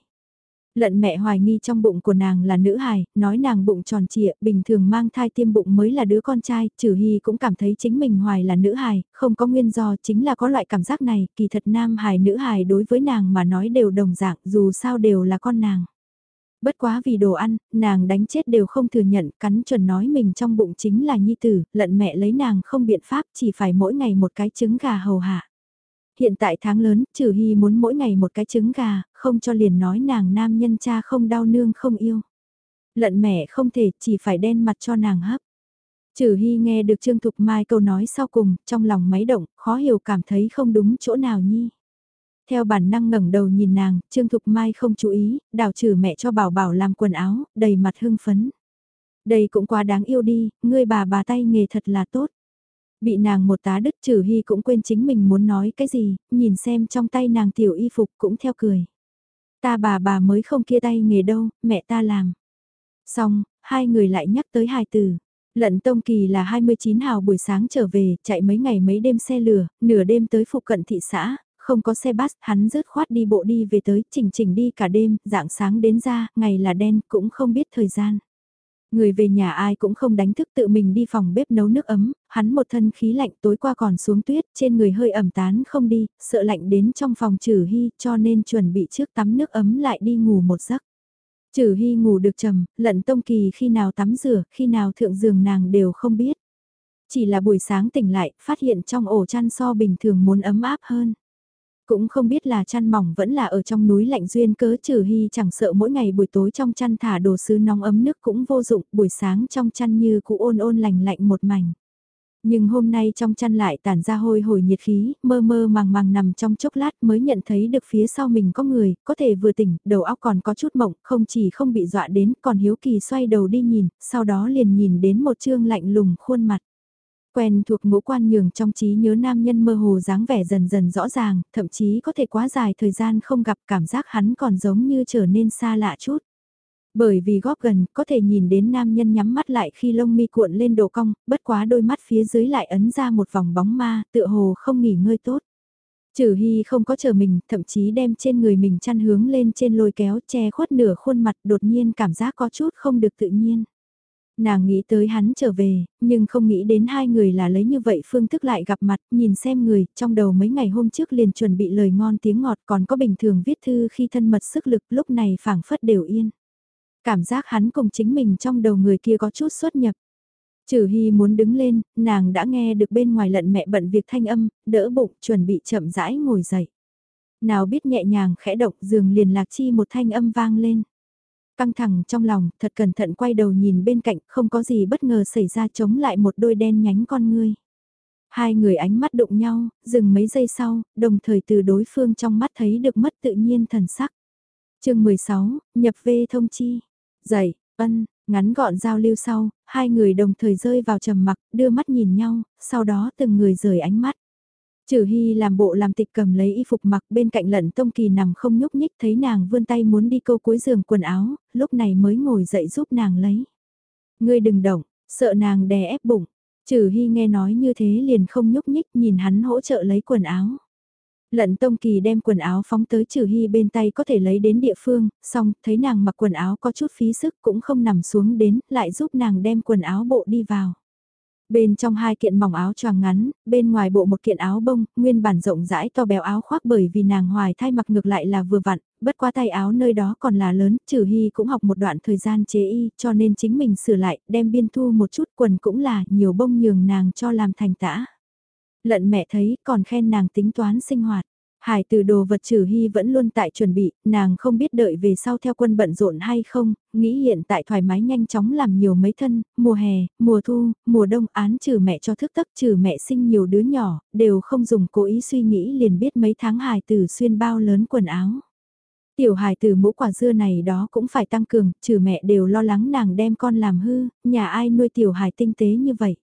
Lận mẹ hoài nghi trong bụng của nàng là nữ hài, nói nàng bụng tròn trịa, bình thường mang thai tiêm bụng mới là đứa con trai, trừ hy cũng cảm thấy chính mình hoài là nữ hài, không có nguyên do chính là có loại cảm giác này, kỳ thật nam hài nữ hài đối với nàng mà nói đều đồng dạng, dù sao đều là con nàng. Bất quá vì đồ ăn, nàng đánh chết đều không thừa nhận, cắn chuẩn nói mình trong bụng chính là nhi tử, lận mẹ lấy nàng không biện pháp, chỉ phải mỗi ngày một cái trứng gà hầu hạ hiện tại tháng lớn, trừ hy muốn mỗi ngày một cái trứng gà, không cho liền nói nàng nam nhân cha không đau nương không yêu. Lận mẹ không thể, chỉ phải đen mặt cho nàng hấp. Trừ hy nghe được Trương Thục Mai câu nói sau cùng, trong lòng máy động, khó hiểu cảm thấy không đúng chỗ nào nhi. Theo bản năng ngẩng đầu nhìn nàng, Trương Thục Mai không chú ý, đào trừ mẹ cho bảo bảo làm quần áo, đầy mặt hưng phấn. Đây cũng quá đáng yêu đi, ngươi bà bà tay nghề thật là tốt. Bị nàng một tá đứt trừ hy cũng quên chính mình muốn nói cái gì, nhìn xem trong tay nàng tiểu y phục cũng theo cười. Ta bà bà mới không kia tay nghề đâu, mẹ ta làm. Xong, hai người lại nhắc tới hai từ. Lận Tông Kỳ là 29 hào buổi sáng trở về, chạy mấy ngày mấy đêm xe lửa, nửa đêm tới phụ cận thị xã, không có xe bus, hắn rớt khoát đi bộ đi về tới, chỉnh chỉnh đi cả đêm, dạng sáng đến ra, ngày là đen, cũng không biết thời gian. Người về nhà ai cũng không đánh thức tự mình đi phòng bếp nấu nước ấm, hắn một thân khí lạnh tối qua còn xuống tuyết, trên người hơi ẩm tán không đi, sợ lạnh đến trong phòng trừ hy cho nên chuẩn bị trước tắm nước ấm lại đi ngủ một giấc. Trừ hy ngủ được trầm, lận tông kỳ khi nào tắm rửa, khi nào thượng giường nàng đều không biết. Chỉ là buổi sáng tỉnh lại, phát hiện trong ổ chăn so bình thường muốn ấm áp hơn. Cũng không biết là chăn mỏng vẫn là ở trong núi lạnh duyên cớ trừ hy chẳng sợ mỗi ngày buổi tối trong chăn thả đồ sứ nóng ấm nước cũng vô dụng, buổi sáng trong chăn như cụ ôn ôn lành lạnh một mảnh. Nhưng hôm nay trong chăn lại tản ra hôi hồi nhiệt khí, mơ mơ màng màng nằm trong chốc lát mới nhận thấy được phía sau mình có người, có thể vừa tỉnh, đầu óc còn có chút mộng, không chỉ không bị dọa đến, còn hiếu kỳ xoay đầu đi nhìn, sau đó liền nhìn đến một trương lạnh lùng khuôn mặt. Quen thuộc ngũ quan nhường trong trí nhớ nam nhân mơ hồ dáng vẻ dần dần rõ ràng, thậm chí có thể quá dài thời gian không gặp cảm giác hắn còn giống như trở nên xa lạ chút. Bởi vì góp gần, có thể nhìn đến nam nhân nhắm mắt lại khi lông mi cuộn lên độ cong, bất quá đôi mắt phía dưới lại ấn ra một vòng bóng ma, tựa hồ không nghỉ ngơi tốt. Trừ Hy không có chờ mình, thậm chí đem trên người mình chăn hướng lên trên lôi kéo che khuất nửa khuôn mặt đột nhiên cảm giác có chút không được tự nhiên. Nàng nghĩ tới hắn trở về, nhưng không nghĩ đến hai người là lấy như vậy phương thức lại gặp mặt, nhìn xem người, trong đầu mấy ngày hôm trước liền chuẩn bị lời ngon tiếng ngọt còn có bình thường viết thư khi thân mật sức lực lúc này phảng phất đều yên. Cảm giác hắn cùng chính mình trong đầu người kia có chút xuất nhập. Trừ Hy muốn đứng lên, nàng đã nghe được bên ngoài lận mẹ bận việc thanh âm, đỡ bụng, chuẩn bị chậm rãi ngồi dậy. Nào biết nhẹ nhàng khẽ động giường liền lạc chi một thanh âm vang lên. Căng thẳng trong lòng, thật cẩn thận quay đầu nhìn bên cạnh, không có gì bất ngờ xảy ra chống lại một đôi đen nhánh con ngươi. Hai người ánh mắt đụng nhau, dừng mấy giây sau, đồng thời từ đối phương trong mắt thấy được mất tự nhiên thần sắc. chương 16, nhập về thông chi. Dậy, ân, ngắn gọn giao lưu sau, hai người đồng thời rơi vào trầm mặc, đưa mắt nhìn nhau, sau đó từng người rời ánh mắt. Trừ Hy làm bộ làm tịch cầm lấy y phục mặc bên cạnh lận Tông Kỳ nằm không nhúc nhích thấy nàng vươn tay muốn đi câu cuối giường quần áo, lúc này mới ngồi dậy giúp nàng lấy. Ngươi đừng động, sợ nàng đè ép bụng. Trừ Hy nghe nói như thế liền không nhúc nhích nhìn hắn hỗ trợ lấy quần áo. Lận Tông Kỳ đem quần áo phóng tới Trừ Hy bên tay có thể lấy đến địa phương, xong thấy nàng mặc quần áo có chút phí sức cũng không nằm xuống đến, lại giúp nàng đem quần áo bộ đi vào. Bên trong hai kiện mỏng áo choàng ngắn, bên ngoài bộ một kiện áo bông, nguyên bản rộng rãi to béo áo khoác bởi vì nàng hoài thai mặc ngược lại là vừa vặn, bất qua tay áo nơi đó còn là lớn, trừ hy cũng học một đoạn thời gian chế y, cho nên chính mình sửa lại, đem biên thu một chút quần cũng là nhiều bông nhường nàng cho làm thành tã. Lận mẹ thấy còn khen nàng tính toán sinh hoạt. Hải từ đồ vật trừ hy vẫn luôn tại chuẩn bị, nàng không biết đợi về sau theo quân bận rộn hay không, nghĩ hiện tại thoải mái nhanh chóng làm nhiều mấy thân, mùa hè, mùa thu, mùa đông án trừ mẹ cho thức tắc trừ mẹ sinh nhiều đứa nhỏ, đều không dùng cố ý suy nghĩ liền biết mấy tháng Hải từ xuyên bao lớn quần áo. Tiểu hài từ mũ quả dưa này đó cũng phải tăng cường, trừ mẹ đều lo lắng nàng đem con làm hư, nhà ai nuôi tiểu hài tinh tế như vậy.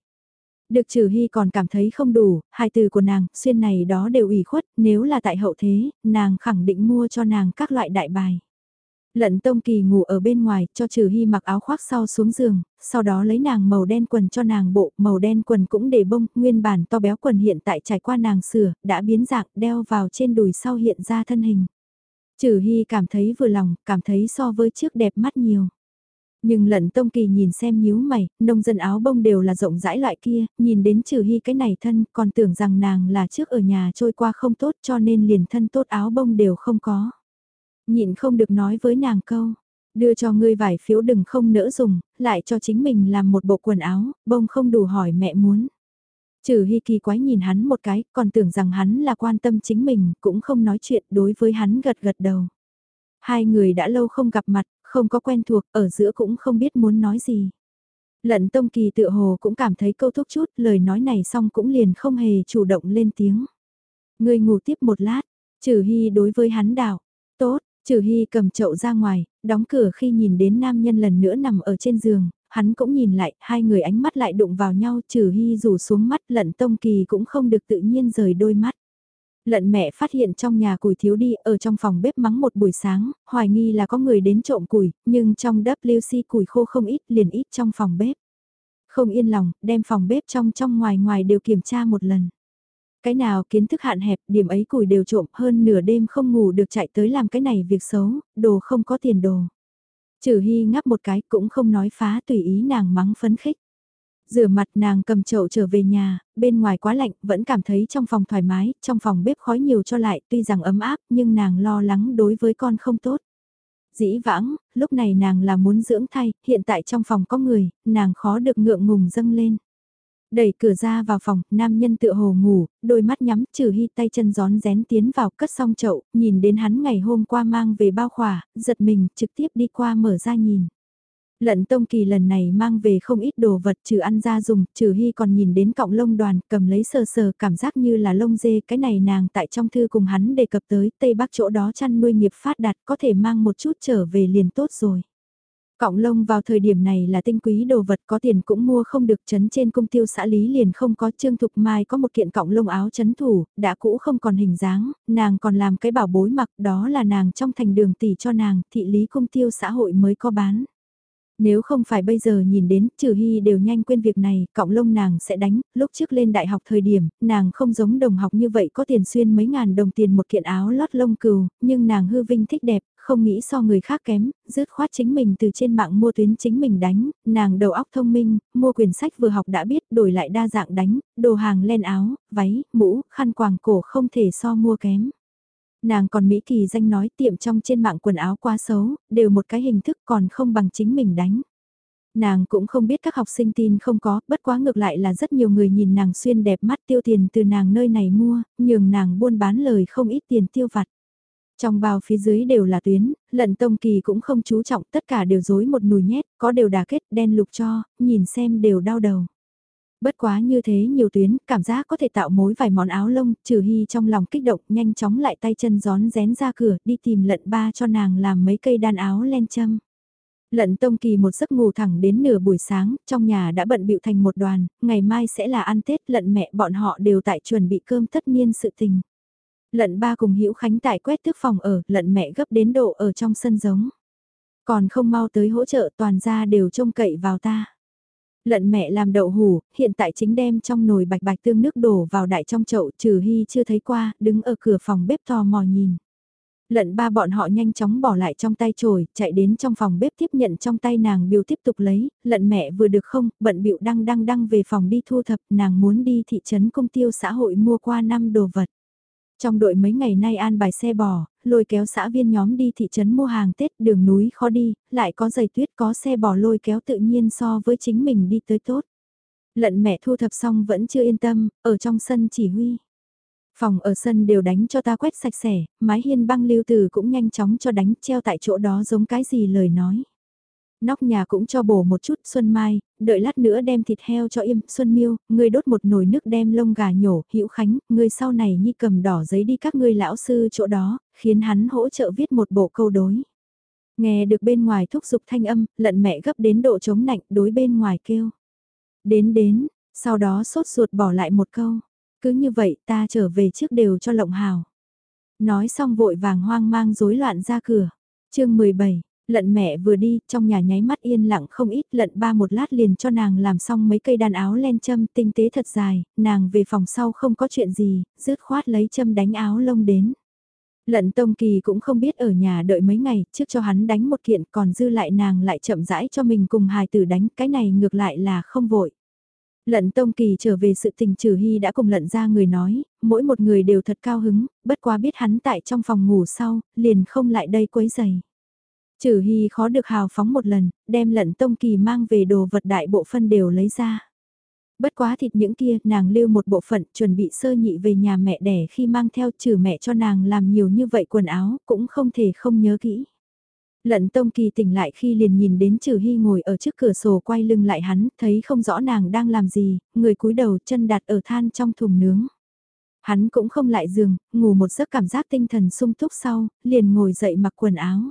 Được trừ hy còn cảm thấy không đủ, hai từ của nàng, xuyên này đó đều ủy khuất, nếu là tại hậu thế, nàng khẳng định mua cho nàng các loại đại bài. Lận Tông Kỳ ngủ ở bên ngoài, cho Trừ Hy mặc áo khoác sau xuống giường, sau đó lấy nàng màu đen quần cho nàng bộ, màu đen quần cũng để bông, nguyên bản to béo quần hiện tại trải qua nàng sửa, đã biến dạng, đeo vào trên đùi sau hiện ra thân hình. Trừ Hy cảm thấy vừa lòng, cảm thấy so với trước đẹp mắt nhiều. Nhưng lận tông kỳ nhìn xem nhíu mày, nông dân áo bông đều là rộng rãi loại kia, nhìn đến trừ hy cái này thân, còn tưởng rằng nàng là trước ở nhà trôi qua không tốt cho nên liền thân tốt áo bông đều không có. Nhịn không được nói với nàng câu, đưa cho ngươi vải phiếu đừng không nỡ dùng, lại cho chính mình làm một bộ quần áo, bông không đủ hỏi mẹ muốn. Trừ hy kỳ quái nhìn hắn một cái, còn tưởng rằng hắn là quan tâm chính mình, cũng không nói chuyện đối với hắn gật gật đầu. Hai người đã lâu không gặp mặt, không có quen thuộc, ở giữa cũng không biết muốn nói gì. Lận Tông Kỳ tự hồ cũng cảm thấy câu thúc chút, lời nói này xong cũng liền không hề chủ động lên tiếng. Người ngủ tiếp một lát, trừ hy đối với hắn đảo. Tốt, trừ hy cầm chậu ra ngoài, đóng cửa khi nhìn đến nam nhân lần nữa nằm ở trên giường, hắn cũng nhìn lại, hai người ánh mắt lại đụng vào nhau, trừ hy rủ xuống mắt, lận Tông Kỳ cũng không được tự nhiên rời đôi mắt. Lận mẹ phát hiện trong nhà củi thiếu đi ở trong phòng bếp mắng một buổi sáng, hoài nghi là có người đến trộm củi, nhưng trong WC củi khô không ít liền ít trong phòng bếp. Không yên lòng, đem phòng bếp trong trong ngoài ngoài đều kiểm tra một lần. Cái nào kiến thức hạn hẹp, điểm ấy củi đều trộm hơn nửa đêm không ngủ được chạy tới làm cái này việc xấu, đồ không có tiền đồ. Trừ hy ngắp một cái cũng không nói phá tùy ý nàng mắng phấn khích. Rửa mặt nàng cầm chậu trở về nhà, bên ngoài quá lạnh, vẫn cảm thấy trong phòng thoải mái, trong phòng bếp khói nhiều cho lại, tuy rằng ấm áp, nhưng nàng lo lắng đối với con không tốt. Dĩ vãng, lúc này nàng là muốn dưỡng thay, hiện tại trong phòng có người, nàng khó được ngượng ngùng dâng lên. Đẩy cửa ra vào phòng, nam nhân tựa hồ ngủ, đôi mắt nhắm, trừ hy tay chân gión rén tiến vào cất xong chậu, nhìn đến hắn ngày hôm qua mang về bao khỏa, giật mình, trực tiếp đi qua mở ra nhìn. Lận Tông Kỳ lần này mang về không ít đồ vật trừ ăn ra dùng, trừ hy còn nhìn đến cọng lông đoàn cầm lấy sờ sờ cảm giác như là lông dê, cái này nàng tại trong thư cùng hắn đề cập tới Tây Bắc chỗ đó chăn nuôi nghiệp phát đạt có thể mang một chút trở về liền tốt rồi. Cọng lông vào thời điểm này là tinh quý đồ vật có tiền cũng mua không được chấn trên công tiêu xã Lý liền không có Trương Thục Mai có một kiện cọng lông áo chấn thủ, đã cũ không còn hình dáng, nàng còn làm cái bảo bối mặc đó là nàng trong thành đường tỷ cho nàng, thị lý công tiêu xã hội mới có bán. Nếu không phải bây giờ nhìn đến, trừ hy đều nhanh quên việc này, cọng lông nàng sẽ đánh, lúc trước lên đại học thời điểm, nàng không giống đồng học như vậy có tiền xuyên mấy ngàn đồng tiền một kiện áo lót lông cừu, nhưng nàng hư vinh thích đẹp, không nghĩ so người khác kém, dứt khoát chính mình từ trên mạng mua tuyến chính mình đánh, nàng đầu óc thông minh, mua quyển sách vừa học đã biết đổi lại đa dạng đánh, đồ hàng len áo, váy, mũ, khăn quàng cổ không thể so mua kém. Nàng còn Mỹ Kỳ danh nói tiệm trong trên mạng quần áo quá xấu, đều một cái hình thức còn không bằng chính mình đánh. Nàng cũng không biết các học sinh tin không có, bất quá ngược lại là rất nhiều người nhìn nàng xuyên đẹp mắt tiêu tiền từ nàng nơi này mua, nhường nàng buôn bán lời không ít tiền tiêu vặt. Trong bao phía dưới đều là tuyến, lận tông kỳ cũng không chú trọng tất cả đều dối một nùi nhét, có đều đà kết đen lục cho, nhìn xem đều đau đầu. Bất quá như thế nhiều tuyến, cảm giác có thể tạo mối vài món áo lông, trừ hy trong lòng kích động, nhanh chóng lại tay chân gión rén ra cửa, đi tìm lận ba cho nàng làm mấy cây đan áo len châm. Lận Tông Kỳ một giấc ngủ thẳng đến nửa buổi sáng, trong nhà đã bận bịu thành một đoàn, ngày mai sẽ là ăn Tết, lận mẹ bọn họ đều tại chuẩn bị cơm tất niên sự tình. Lận ba cùng Hữu Khánh tại quét tước phòng ở, lận mẹ gấp đến độ ở trong sân giống. Còn không mau tới hỗ trợ toàn gia đều trông cậy vào ta. Lận mẹ làm đậu hủ, hiện tại chính đem trong nồi bạch bạch tương nước đổ vào đại trong chậu trừ hy chưa thấy qua, đứng ở cửa phòng bếp tò mò nhìn. Lận ba bọn họ nhanh chóng bỏ lại trong tay chổi, chạy đến trong phòng bếp tiếp nhận trong tay nàng biểu tiếp tục lấy, lận mẹ vừa được không, bận bịu đăng đăng đăng về phòng đi thu thập, nàng muốn đi thị trấn công tiêu xã hội mua qua năm đồ vật. Trong đội mấy ngày nay an bài xe bò, lôi kéo xã viên nhóm đi thị trấn mua hàng Tết đường núi khó đi, lại có giày tuyết có xe bò lôi kéo tự nhiên so với chính mình đi tới tốt. Lận mẹ thu thập xong vẫn chưa yên tâm, ở trong sân chỉ huy. Phòng ở sân đều đánh cho ta quét sạch sẽ, mái hiên băng lưu từ cũng nhanh chóng cho đánh treo tại chỗ đó giống cái gì lời nói. Nóc nhà cũng cho bổ một chút Xuân Mai, đợi lát nữa đem thịt heo cho im, Xuân Miêu, ngươi đốt một nồi nước đem lông gà nhổ, Hữu Khánh, ngươi sau này nhi cầm đỏ giấy đi các ngươi lão sư chỗ đó, khiến hắn hỗ trợ viết một bộ câu đối. Nghe được bên ngoài thúc giục thanh âm, lận mẹ gấp đến độ chống nạnh đối bên ngoài kêu. Đến đến, sau đó sốt ruột bỏ lại một câu. Cứ như vậy ta trở về trước đều cho lộng hào. Nói xong vội vàng hoang mang rối loạn ra cửa. chương 17, lận mẹ vừa đi, trong nhà nháy mắt yên lặng không ít, lận ba một lát liền cho nàng làm xong mấy cây đàn áo len châm tinh tế thật dài, nàng về phòng sau không có chuyện gì, rứt khoát lấy châm đánh áo lông đến. Lận Tông Kỳ cũng không biết ở nhà đợi mấy ngày, trước cho hắn đánh một kiện còn dư lại nàng lại chậm rãi cho mình cùng hài tử đánh, cái này ngược lại là không vội. Lận Tông Kỳ trở về sự tình trừ hy đã cùng lận ra người nói, mỗi một người đều thật cao hứng, bất quá biết hắn tại trong phòng ngủ sau, liền không lại đây quấy giày. Trừ hy khó được hào phóng một lần, đem lận Tông Kỳ mang về đồ vật đại bộ phân đều lấy ra. Bất quá thịt những kia, nàng lưu một bộ phận chuẩn bị sơ nhị về nhà mẹ đẻ khi mang theo trừ mẹ cho nàng làm nhiều như vậy quần áo, cũng không thể không nhớ kỹ. Lận Tông Kỳ tỉnh lại khi liền nhìn đến Trừ Hy ngồi ở trước cửa sổ quay lưng lại hắn, thấy không rõ nàng đang làm gì, người cúi đầu chân đặt ở than trong thùng nướng. Hắn cũng không lại giường, ngủ một giấc cảm giác tinh thần sung túc sau, liền ngồi dậy mặc quần áo.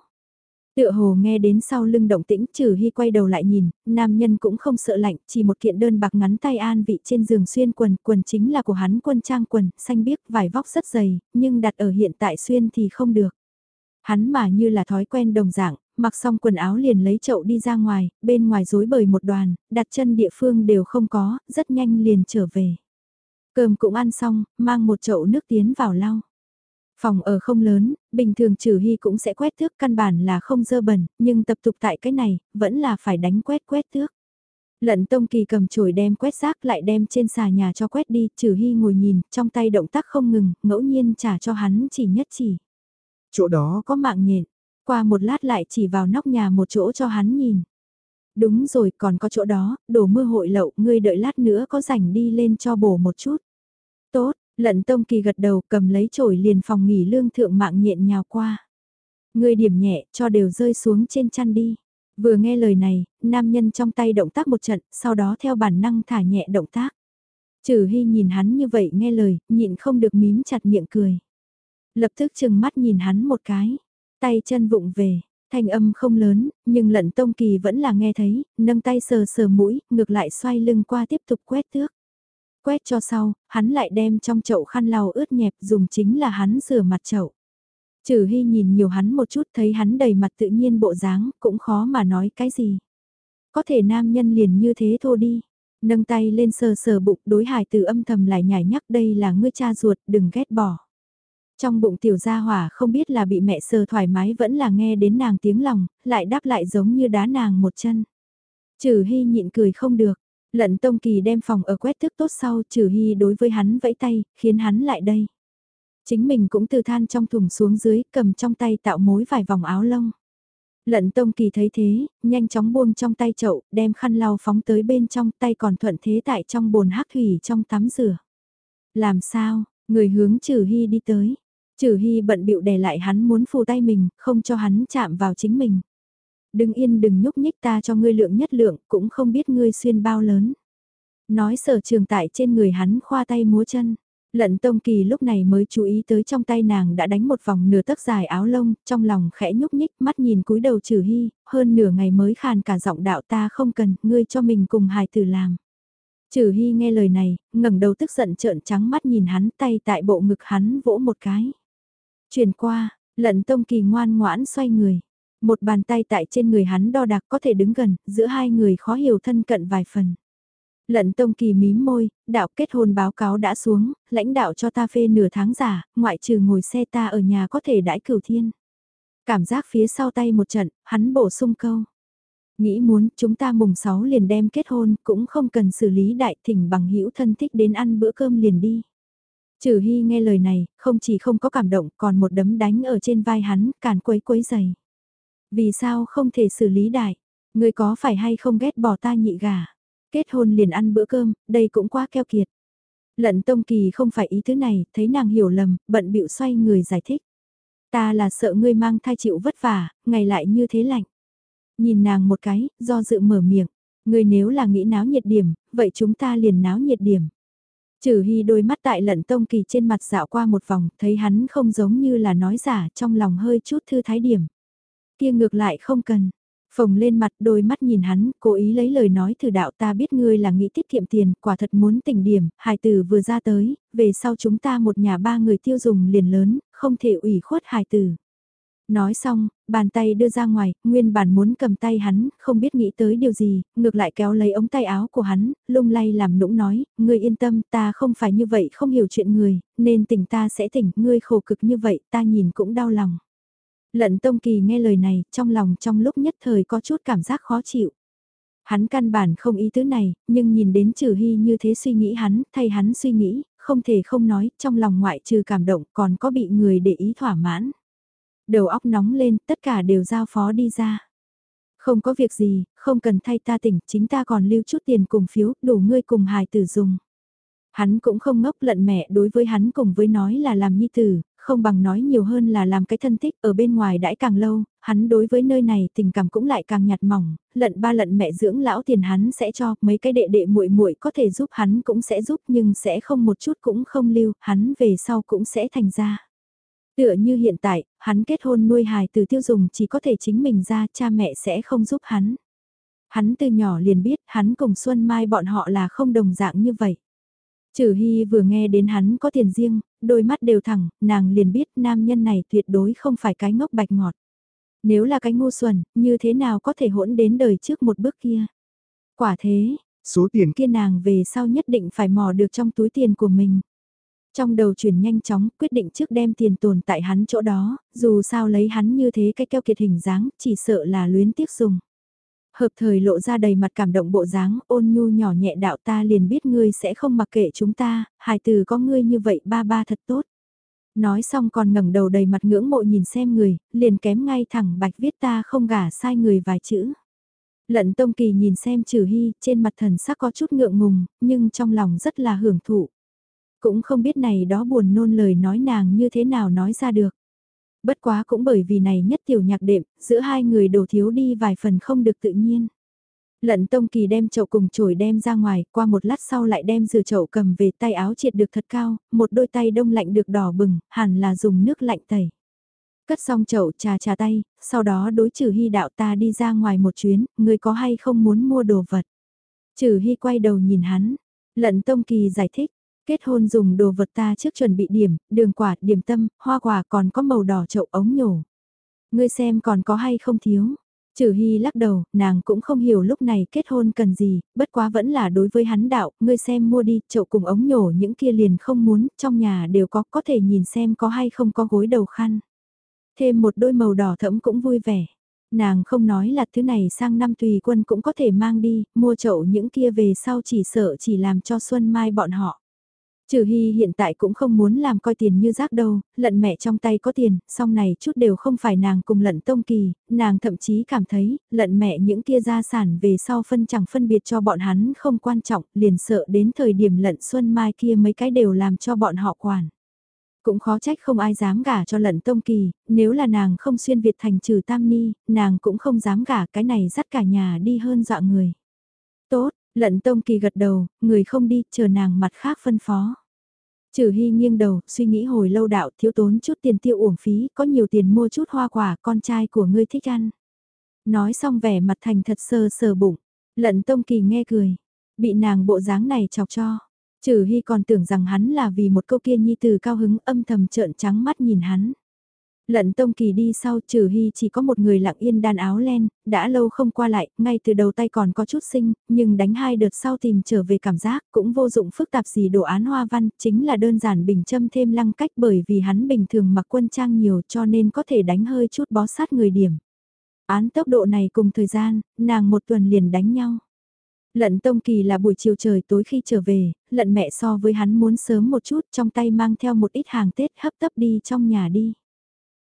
Tựa hồ nghe đến sau lưng động tĩnh trừ hy quay đầu lại nhìn, nam nhân cũng không sợ lạnh, chỉ một kiện đơn bạc ngắn tay an vị trên giường xuyên quần, quần chính là của hắn quân trang quần, xanh biếc, vải vóc rất dày, nhưng đặt ở hiện tại xuyên thì không được. Hắn mà như là thói quen đồng dạng, mặc xong quần áo liền lấy chậu đi ra ngoài, bên ngoài rối bời một đoàn, đặt chân địa phương đều không có, rất nhanh liền trở về. Cơm cũng ăn xong, mang một chậu nước tiến vào lau. Phòng ở không lớn, bình thường trừ hy cũng sẽ quét thước căn bản là không dơ bẩn, nhưng tập tục tại cái này, vẫn là phải đánh quét quét thước. Lận Tông Kỳ cầm chổi đem quét rác lại đem trên xà nhà cho quét đi, trừ hy ngồi nhìn, trong tay động tác không ngừng, ngẫu nhiên trả cho hắn chỉ nhất chỉ. Chỗ đó có mạng nhện, qua một lát lại chỉ vào nóc nhà một chỗ cho hắn nhìn. Đúng rồi, còn có chỗ đó, đổ mưa hội lậu, ngươi đợi lát nữa có rảnh đi lên cho bổ một chút. Tốt, lận tông kỳ gật đầu cầm lấy chổi liền phòng nghỉ lương thượng mạng nhện nhào qua. người điểm nhẹ, cho đều rơi xuống trên chăn đi. Vừa nghe lời này, nam nhân trong tay động tác một trận, sau đó theo bản năng thả nhẹ động tác. Trừ hy nhìn hắn như vậy nghe lời, nhịn không được mím chặt miệng cười. Lập tức chừng mắt nhìn hắn một cái, tay chân vụng về, thanh âm không lớn, nhưng lận tông kỳ vẫn là nghe thấy, nâng tay sờ sờ mũi, ngược lại xoay lưng qua tiếp tục quét tước. Quét cho sau, hắn lại đem trong chậu khăn lau ướt nhẹp dùng chính là hắn rửa mặt chậu. Trừ hy nhìn nhiều hắn một chút thấy hắn đầy mặt tự nhiên bộ dáng, cũng khó mà nói cái gì. Có thể nam nhân liền như thế thôi đi. Nâng tay lên sờ sờ bụng đối hải từ âm thầm lại nhảy nhắc đây là ngươi cha ruột đừng ghét bỏ. Trong bụng tiểu gia hỏa không biết là bị mẹ sờ thoải mái vẫn là nghe đến nàng tiếng lòng, lại đáp lại giống như đá nàng một chân. Trừ hy nhịn cười không được, lận tông kỳ đem phòng ở quét thức tốt sau trừ hy đối với hắn vẫy tay, khiến hắn lại đây. Chính mình cũng từ than trong thùng xuống dưới, cầm trong tay tạo mối vài vòng áo lông. Lận tông kỳ thấy thế, nhanh chóng buông trong tay chậu, đem khăn lau phóng tới bên trong tay còn thuận thế tại trong bồn hắc thủy trong tắm rửa. Làm sao, người hướng trừ hy đi tới, Trừ Hy bận bịu đè lại hắn muốn phù tay mình, không cho hắn chạm vào chính mình. Đừng yên đừng nhúc nhích ta cho ngươi lượng nhất lượng, cũng không biết ngươi xuyên bao lớn. Nói sở trường tại trên người hắn khoa tay múa chân. Lận Tông Kỳ lúc này mới chú ý tới trong tay nàng đã đánh một vòng nửa tấc dài áo lông, trong lòng khẽ nhúc nhích, mắt nhìn cúi đầu trừ hy, hơn nửa ngày mới khàn cả giọng đạo ta không cần, ngươi cho mình cùng hài tử làm. Trừ hy nghe lời này, ngẩng đầu tức giận trợn trắng mắt nhìn hắn tay tại bộ ngực hắn vỗ một cái. Chuyển qua, lận Tông Kỳ ngoan ngoãn xoay người. Một bàn tay tại trên người hắn đo đạc có thể đứng gần, giữa hai người khó hiểu thân cận vài phần. Lận Tông Kỳ mím môi, đạo kết hôn báo cáo đã xuống, lãnh đạo cho ta phê nửa tháng giả, ngoại trừ ngồi xe ta ở nhà có thể đãi cửu thiên. Cảm giác phía sau tay một trận, hắn bổ sung câu. Nghĩ muốn chúng ta mùng 6 liền đem kết hôn, cũng không cần xử lý đại thỉnh bằng hữu thân thích đến ăn bữa cơm liền đi. Trừ Hy nghe lời này, không chỉ không có cảm động còn một đấm đánh ở trên vai hắn, càn quấy quấy dày. Vì sao không thể xử lý đại? Người có phải hay không ghét bỏ ta nhị gà? Kết hôn liền ăn bữa cơm, đây cũng quá keo kiệt. Lận Tông Kỳ không phải ý thứ này, thấy nàng hiểu lầm, bận bịu xoay người giải thích. Ta là sợ ngươi mang thai chịu vất vả, ngày lại như thế lạnh. Nhìn nàng một cái, do dự mở miệng. Ngươi nếu là nghĩ náo nhiệt điểm, vậy chúng ta liền náo nhiệt điểm. Trừ hy đôi mắt tại lận tông kỳ trên mặt dạo qua một vòng, thấy hắn không giống như là nói giả, trong lòng hơi chút thư thái điểm. Kia ngược lại không cần, Phồng lên mặt đôi mắt nhìn hắn, cố ý lấy lời nói thử đạo ta biết ngươi là nghĩ tiết kiệm tiền, quả thật muốn tỉnh điểm, hài tử vừa ra tới, về sau chúng ta một nhà ba người tiêu dùng liền lớn, không thể ủy khuất hài tử. Nói xong, bàn tay đưa ra ngoài, nguyên bản muốn cầm tay hắn, không biết nghĩ tới điều gì, ngược lại kéo lấy ống tay áo của hắn, lung lay làm nũng nói, ngươi yên tâm, ta không phải như vậy không hiểu chuyện người, nên tỉnh ta sẽ tỉnh, ngươi khổ cực như vậy, ta nhìn cũng đau lòng. Lận Tông Kỳ nghe lời này, trong lòng trong lúc nhất thời có chút cảm giác khó chịu. Hắn căn bản không ý tứ này, nhưng nhìn đến trừ hy như thế suy nghĩ hắn, thay hắn suy nghĩ, không thể không nói, trong lòng ngoại trừ cảm động còn có bị người để ý thỏa mãn. Đầu óc nóng lên, tất cả đều giao phó đi ra. Không có việc gì, không cần thay ta tỉnh, chính ta còn lưu chút tiền cùng phiếu, đủ ngươi cùng hài tử dùng. Hắn cũng không ngốc lận mẹ đối với hắn cùng với nói là làm nhi tử, không bằng nói nhiều hơn là làm cái thân thích ở bên ngoài đãi càng lâu, hắn đối với nơi này tình cảm cũng lại càng nhạt mỏng, lận ba lận mẹ dưỡng lão tiền hắn sẽ cho, mấy cái đệ đệ muội muội có thể giúp hắn cũng sẽ giúp nhưng sẽ không một chút cũng không lưu, hắn về sau cũng sẽ thành ra. Tựa như hiện tại, hắn kết hôn nuôi hài từ tiêu dùng chỉ có thể chính mình ra, cha mẹ sẽ không giúp hắn. Hắn từ nhỏ liền biết hắn cùng Xuân Mai bọn họ là không đồng dạng như vậy. Trừ Hy vừa nghe đến hắn có tiền riêng, đôi mắt đều thẳng, nàng liền biết nam nhân này tuyệt đối không phải cái ngốc bạch ngọt. Nếu là cái ngu xuẩn, như thế nào có thể hỗn đến đời trước một bước kia? Quả thế, số tiền kia nàng về sau nhất định phải mò được trong túi tiền của mình. Trong đầu chuyển nhanh chóng, quyết định trước đem tiền tồn tại hắn chỗ đó, dù sao lấy hắn như thế cái keo kiệt hình dáng, chỉ sợ là luyến tiếc dùng. Hợp thời lộ ra đầy mặt cảm động bộ dáng, ôn nhu nhỏ nhẹ đạo ta liền biết ngươi sẽ không mặc kệ chúng ta, hài từ có ngươi như vậy ba ba thật tốt. Nói xong còn ngẩng đầu đầy mặt ngưỡng mộ nhìn xem người, liền kém ngay thẳng bạch viết ta không gả sai người vài chữ. Lận Tông Kỳ nhìn xem trừ hy, trên mặt thần sắc có chút ngượng ngùng, nhưng trong lòng rất là hưởng thụ. Cũng không biết này đó buồn nôn lời nói nàng như thế nào nói ra được. Bất quá cũng bởi vì này nhất tiểu nhạc đệm, giữa hai người đổ thiếu đi vài phần không được tự nhiên. Lận Tông Kỳ đem chậu cùng chổi đem ra ngoài, qua một lát sau lại đem dừa chậu cầm về tay áo triệt được thật cao, một đôi tay đông lạnh được đỏ bừng, hẳn là dùng nước lạnh tẩy. Cất xong chậu trà trà tay, sau đó đối trừ hy đạo ta đi ra ngoài một chuyến, người có hay không muốn mua đồ vật. Trừ hy quay đầu nhìn hắn, lận Tông Kỳ giải thích, Kết hôn dùng đồ vật ta trước chuẩn bị điểm, đường quả, điểm tâm, hoa quả còn có màu đỏ chậu ống nhổ. Ngươi xem còn có hay không thiếu. Trừ Hy lắc đầu, nàng cũng không hiểu lúc này kết hôn cần gì, bất quá vẫn là đối với hắn đạo, ngươi xem mua đi, chậu cùng ống nhổ những kia liền không muốn, trong nhà đều có, có thể nhìn xem có hay không có gối đầu khăn. Thêm một đôi màu đỏ thẫm cũng vui vẻ. Nàng không nói là thứ này sang năm tùy quân cũng có thể mang đi, mua chậu những kia về sau chỉ sợ chỉ làm cho Xuân Mai bọn họ. Trừ Hy hiện tại cũng không muốn làm coi tiền như rác đâu, lận mẹ trong tay có tiền, song này chút đều không phải nàng cùng lận tông kỳ, nàng thậm chí cảm thấy, lận mẹ những kia gia sản về sau phân chẳng phân biệt cho bọn hắn không quan trọng, liền sợ đến thời điểm lận xuân mai kia mấy cái đều làm cho bọn họ quản. Cũng khó trách không ai dám gả cho lận tông kỳ, nếu là nàng không xuyên Việt thành trừ tam ni, nàng cũng không dám gả cái này dắt cả nhà đi hơn dọa người. Tốt, lận tông kỳ gật đầu, người không đi, chờ nàng mặt khác phân phó. Trừ Hy nghiêng đầu, suy nghĩ hồi lâu đạo thiếu tốn chút tiền tiêu uổng phí, có nhiều tiền mua chút hoa quả, con trai của ngươi thích ăn. Nói xong vẻ mặt thành thật sơ sờ bụng, lận tông kỳ nghe cười, bị nàng bộ dáng này chọc cho. Trừ Hy còn tưởng rằng hắn là vì một câu kia nhi từ cao hứng âm thầm trợn trắng mắt nhìn hắn. Lận Tông Kỳ đi sau trừ hy chỉ có một người lặng yên đan áo len, đã lâu không qua lại, ngay từ đầu tay còn có chút sinh, nhưng đánh hai đợt sau tìm trở về cảm giác cũng vô dụng phức tạp gì đồ án hoa văn, chính là đơn giản bình châm thêm lăng cách bởi vì hắn bình thường mặc quân trang nhiều cho nên có thể đánh hơi chút bó sát người điểm. Án tốc độ này cùng thời gian, nàng một tuần liền đánh nhau. Lận Tông Kỳ là buổi chiều trời tối khi trở về, lận mẹ so với hắn muốn sớm một chút trong tay mang theo một ít hàng Tết hấp tấp đi trong nhà đi.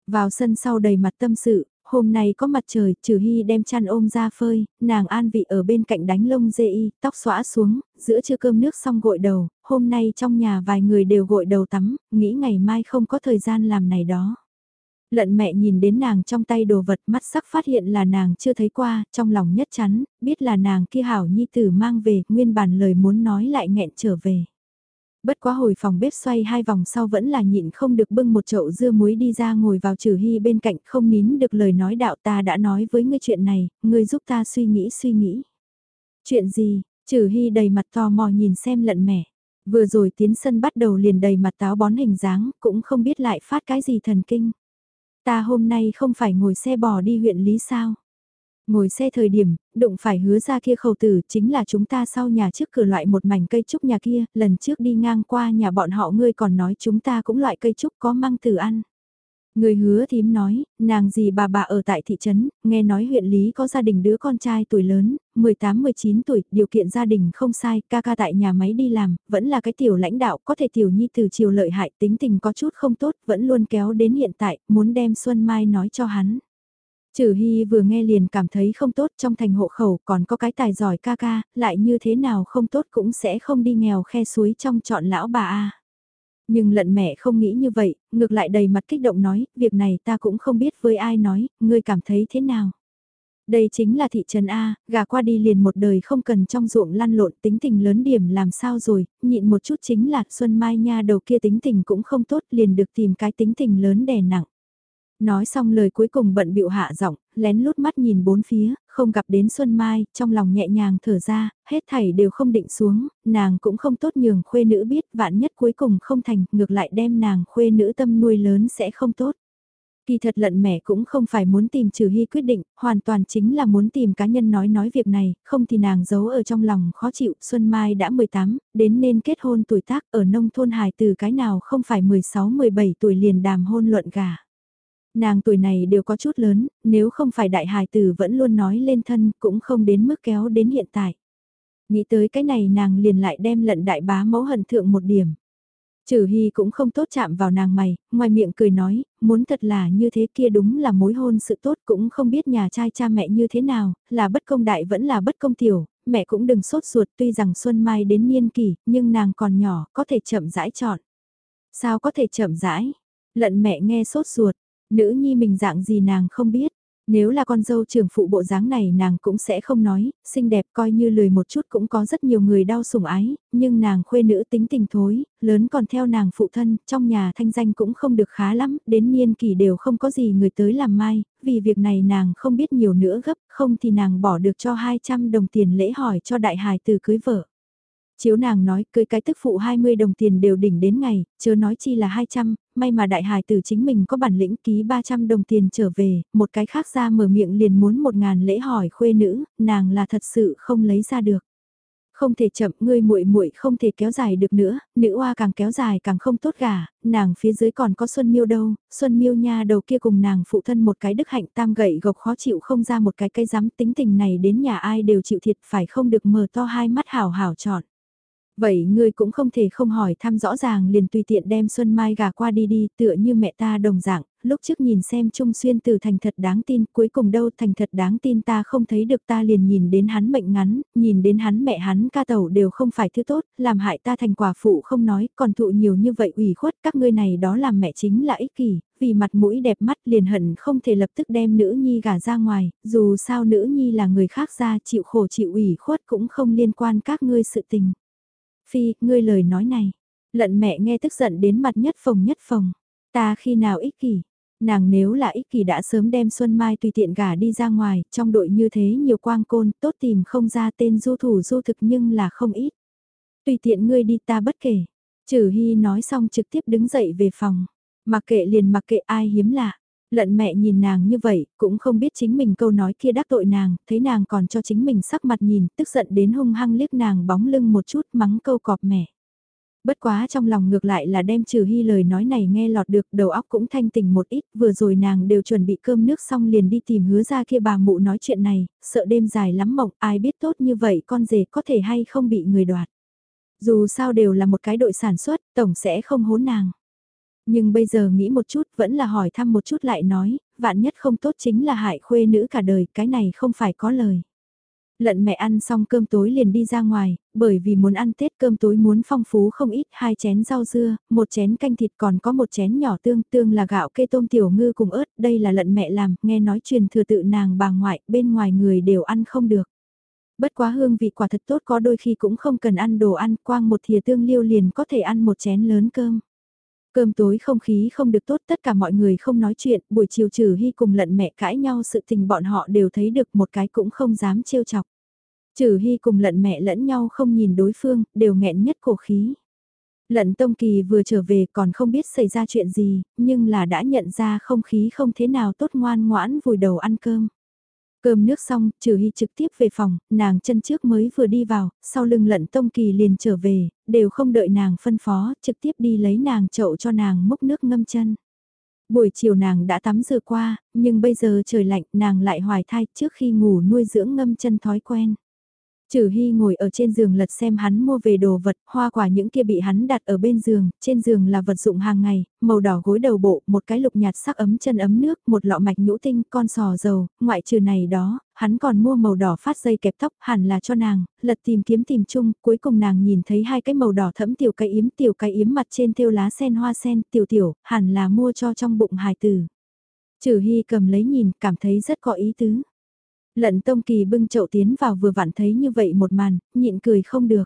Vào sân sau đầy mặt tâm sự, hôm nay có mặt trời, trừ hy đem chăn ôm ra phơi, nàng an vị ở bên cạnh đánh lông dê y, tóc xõa xuống, giữa trưa cơm nước xong gội đầu, hôm nay trong nhà vài người đều gội đầu tắm, nghĩ ngày mai không có thời gian làm này đó. Lận mẹ nhìn đến nàng trong tay đồ vật mắt sắc phát hiện là nàng chưa thấy qua, trong lòng nhất chắn, biết là nàng kia hảo nhi tử mang về, nguyên bản lời muốn nói lại nghẹn trở về. Bất quá hồi phòng bếp xoay hai vòng sau vẫn là nhịn không được bưng một chậu dưa muối đi ra ngồi vào trừ hy bên cạnh không nín được lời nói đạo ta đã nói với ngươi chuyện này, ngươi giúp ta suy nghĩ suy nghĩ. Chuyện gì, trừ hy đầy mặt tò mò nhìn xem lận mẻ. Vừa rồi tiến sân bắt đầu liền đầy mặt táo bón hình dáng, cũng không biết lại phát cái gì thần kinh. Ta hôm nay không phải ngồi xe bò đi huyện Lý sao? Ngồi xe thời điểm, đụng phải hứa ra kia khẩu tử chính là chúng ta sau nhà trước cửa loại một mảnh cây trúc nhà kia, lần trước đi ngang qua nhà bọn họ ngươi còn nói chúng ta cũng loại cây trúc có măng tử ăn. Người hứa thím nói, nàng gì bà bà ở tại thị trấn, nghe nói huyện Lý có gia đình đứa con trai tuổi lớn, 18-19 tuổi, điều kiện gia đình không sai, ca ca tại nhà máy đi làm, vẫn là cái tiểu lãnh đạo, có thể tiểu nhi từ chiều lợi hại, tính tình có chút không tốt, vẫn luôn kéo đến hiện tại, muốn đem Xuân Mai nói cho hắn. Trừ Hy vừa nghe liền cảm thấy không tốt trong thành hộ khẩu còn có cái tài giỏi ca ca, lại như thế nào không tốt cũng sẽ không đi nghèo khe suối trong chọn lão bà a. Nhưng lận mẹ không nghĩ như vậy, ngược lại đầy mặt kích động nói, việc này ta cũng không biết với ai nói, ngươi cảm thấy thế nào. Đây chính là thị trấn A, gà qua đi liền một đời không cần trong ruộng lăn lộn tính tình lớn điểm làm sao rồi, nhịn một chút chính là Xuân Mai Nha đầu kia tính tình cũng không tốt liền được tìm cái tính tình lớn đè nặng. Nói xong lời cuối cùng bận bịu hạ giọng, lén lút mắt nhìn bốn phía, không gặp đến Xuân Mai, trong lòng nhẹ nhàng thở ra, hết thảy đều không định xuống, nàng cũng không tốt nhường khuê nữ biết, vạn nhất cuối cùng không thành, ngược lại đem nàng khuê nữ tâm nuôi lớn sẽ không tốt. Kỳ thật lận mẹ cũng không phải muốn tìm trừ hy quyết định, hoàn toàn chính là muốn tìm cá nhân nói nói việc này, không thì nàng giấu ở trong lòng khó chịu, Xuân Mai đã 18, đến nên kết hôn tuổi tác ở nông thôn hài từ cái nào không phải 16-17 tuổi liền đàm hôn luận gà. Nàng tuổi này đều có chút lớn, nếu không phải đại hài tử vẫn luôn nói lên thân cũng không đến mức kéo đến hiện tại. Nghĩ tới cái này nàng liền lại đem lận đại bá mẫu hận thượng một điểm. Trừ Hy cũng không tốt chạm vào nàng mày, ngoài miệng cười nói, muốn thật là như thế kia đúng là mối hôn sự tốt cũng không biết nhà trai cha mẹ như thế nào, là bất công đại vẫn là bất công tiểu, mẹ cũng đừng sốt ruột tuy rằng Xuân Mai đến niên kỷ, nhưng nàng còn nhỏ, có thể chậm rãi chọn. Sao có thể chậm rãi? Lận mẹ nghe sốt ruột, Nữ nhi mình dạng gì nàng không biết. Nếu là con dâu trưởng phụ bộ dáng này nàng cũng sẽ không nói, xinh đẹp coi như lười một chút cũng có rất nhiều người đau sủng ái, nhưng nàng khuê nữ tính tình thối, lớn còn theo nàng phụ thân, trong nhà thanh danh cũng không được khá lắm, đến niên kỷ đều không có gì người tới làm mai, vì việc này nàng không biết nhiều nữa gấp, không thì nàng bỏ được cho 200 đồng tiền lễ hỏi cho đại hài từ cưới vợ. Chiếu nàng nói cưới cái tức phụ 20 đồng tiền đều đỉnh đến ngày, chớ nói chi là 200, may mà đại hài tử chính mình có bản lĩnh ký 300 đồng tiền trở về, một cái khác ra mở miệng liền muốn một ngàn lễ hỏi khuê nữ, nàng là thật sự không lấy ra được. Không thể chậm, ngươi muội muội không thể kéo dài được nữa, nữ oa càng kéo dài càng không tốt gà, nàng phía dưới còn có Xuân Miêu đâu, Xuân Miêu nha đầu kia cùng nàng phụ thân một cái đức hạnh tam gậy gộc khó chịu không ra một cái cây dám tính tình này đến nhà ai đều chịu thiệt phải không được mở to hai mắt hảo hảo chọn. Vậy ngươi cũng không thể không hỏi thăm rõ ràng liền tùy tiện đem Xuân Mai gà qua đi đi tựa như mẹ ta đồng dạng, lúc trước nhìn xem Trung Xuyên từ thành thật đáng tin, cuối cùng đâu thành thật đáng tin ta không thấy được ta liền nhìn đến hắn mệnh ngắn, nhìn đến hắn mẹ hắn ca tẩu đều không phải thứ tốt, làm hại ta thành quả phụ không nói, còn thụ nhiều như vậy ủy khuất các ngươi này đó làm mẹ chính là ích kỷ, vì mặt mũi đẹp mắt liền hận không thể lập tức đem nữ nhi gả ra ngoài, dù sao nữ nhi là người khác ra chịu khổ chịu ủy khuất cũng không liên quan các ngươi sự tình. Phi, ngươi lời nói này. Lận mẹ nghe tức giận đến mặt nhất phồng nhất phồng. Ta khi nào ích kỷ, nàng nếu là ích kỷ đã sớm đem Xuân Mai tùy tiện gả đi ra ngoài, trong đội như thế nhiều quang côn, tốt tìm không ra tên du thủ du thực nhưng là không ít. Tùy tiện ngươi đi ta bất kể. Trừ Hy nói xong trực tiếp đứng dậy về phòng. Mặc kệ liền mặc kệ ai hiếm lạ. Lận mẹ nhìn nàng như vậy, cũng không biết chính mình câu nói kia đắc tội nàng, thấy nàng còn cho chính mình sắc mặt nhìn, tức giận đến hung hăng liếc nàng bóng lưng một chút mắng câu cọp mẹ. Bất quá trong lòng ngược lại là đem trừ hy lời nói này nghe lọt được, đầu óc cũng thanh tỉnh một ít, vừa rồi nàng đều chuẩn bị cơm nước xong liền đi tìm hứa ra kia bà mụ nói chuyện này, sợ đêm dài lắm mộng, ai biết tốt như vậy con rể có thể hay không bị người đoạt. Dù sao đều là một cái đội sản xuất, tổng sẽ không hố nàng. Nhưng bây giờ nghĩ một chút vẫn là hỏi thăm một chút lại nói, vạn nhất không tốt chính là hại khuê nữ cả đời, cái này không phải có lời. Lận mẹ ăn xong cơm tối liền đi ra ngoài, bởi vì muốn ăn Tết cơm tối muốn phong phú không ít, hai chén rau dưa, một chén canh thịt còn có một chén nhỏ tương, tương là gạo kê tôm tiểu ngư cùng ớt, đây là lận mẹ làm, nghe nói truyền thừa tự nàng bà ngoại, bên ngoài người đều ăn không được. Bất quá hương vị quả thật tốt có đôi khi cũng không cần ăn đồ ăn, quang một thìa tương liêu liền có thể ăn một chén lớn cơm. Cơm tối không khí không được tốt tất cả mọi người không nói chuyện, buổi chiều trừ hy cùng lận mẹ cãi nhau sự tình bọn họ đều thấy được một cái cũng không dám trêu chọc. Trừ hy cùng lận mẹ lẫn nhau không nhìn đối phương, đều nghẹn nhất cổ khí. Lận Tông Kỳ vừa trở về còn không biết xảy ra chuyện gì, nhưng là đã nhận ra không khí không thế nào tốt ngoan ngoãn vùi đầu ăn cơm. Cơm nước xong, trừ hy trực tiếp về phòng, nàng chân trước mới vừa đi vào, sau lưng lận tông kỳ liền trở về, đều không đợi nàng phân phó, trực tiếp đi lấy nàng chậu cho nàng múc nước ngâm chân. Buổi chiều nàng đã tắm rửa qua, nhưng bây giờ trời lạnh nàng lại hoài thai trước khi ngủ nuôi dưỡng ngâm chân thói quen. Trừ Hy ngồi ở trên giường lật xem hắn mua về đồ vật, hoa quả những kia bị hắn đặt ở bên giường, trên giường là vật dụng hàng ngày, màu đỏ gối đầu bộ, một cái lục nhạt sắc ấm chân ấm nước, một lọ mạch nhũ tinh, con sò dầu, ngoại trừ này đó, hắn còn mua màu đỏ phát dây kẹp tóc, hẳn là cho nàng, lật tìm kiếm tìm chung, cuối cùng nàng nhìn thấy hai cái màu đỏ thẫm tiểu cây yếm, tiểu cây yếm mặt trên thêu lá sen hoa sen, tiểu tiểu, hẳn là mua cho trong bụng hài tử. Trừ Hy cầm lấy nhìn, cảm thấy rất có ý tứ. Lận Tông Kỳ bưng chậu tiến vào vừa vặn thấy như vậy một màn, nhịn cười không được.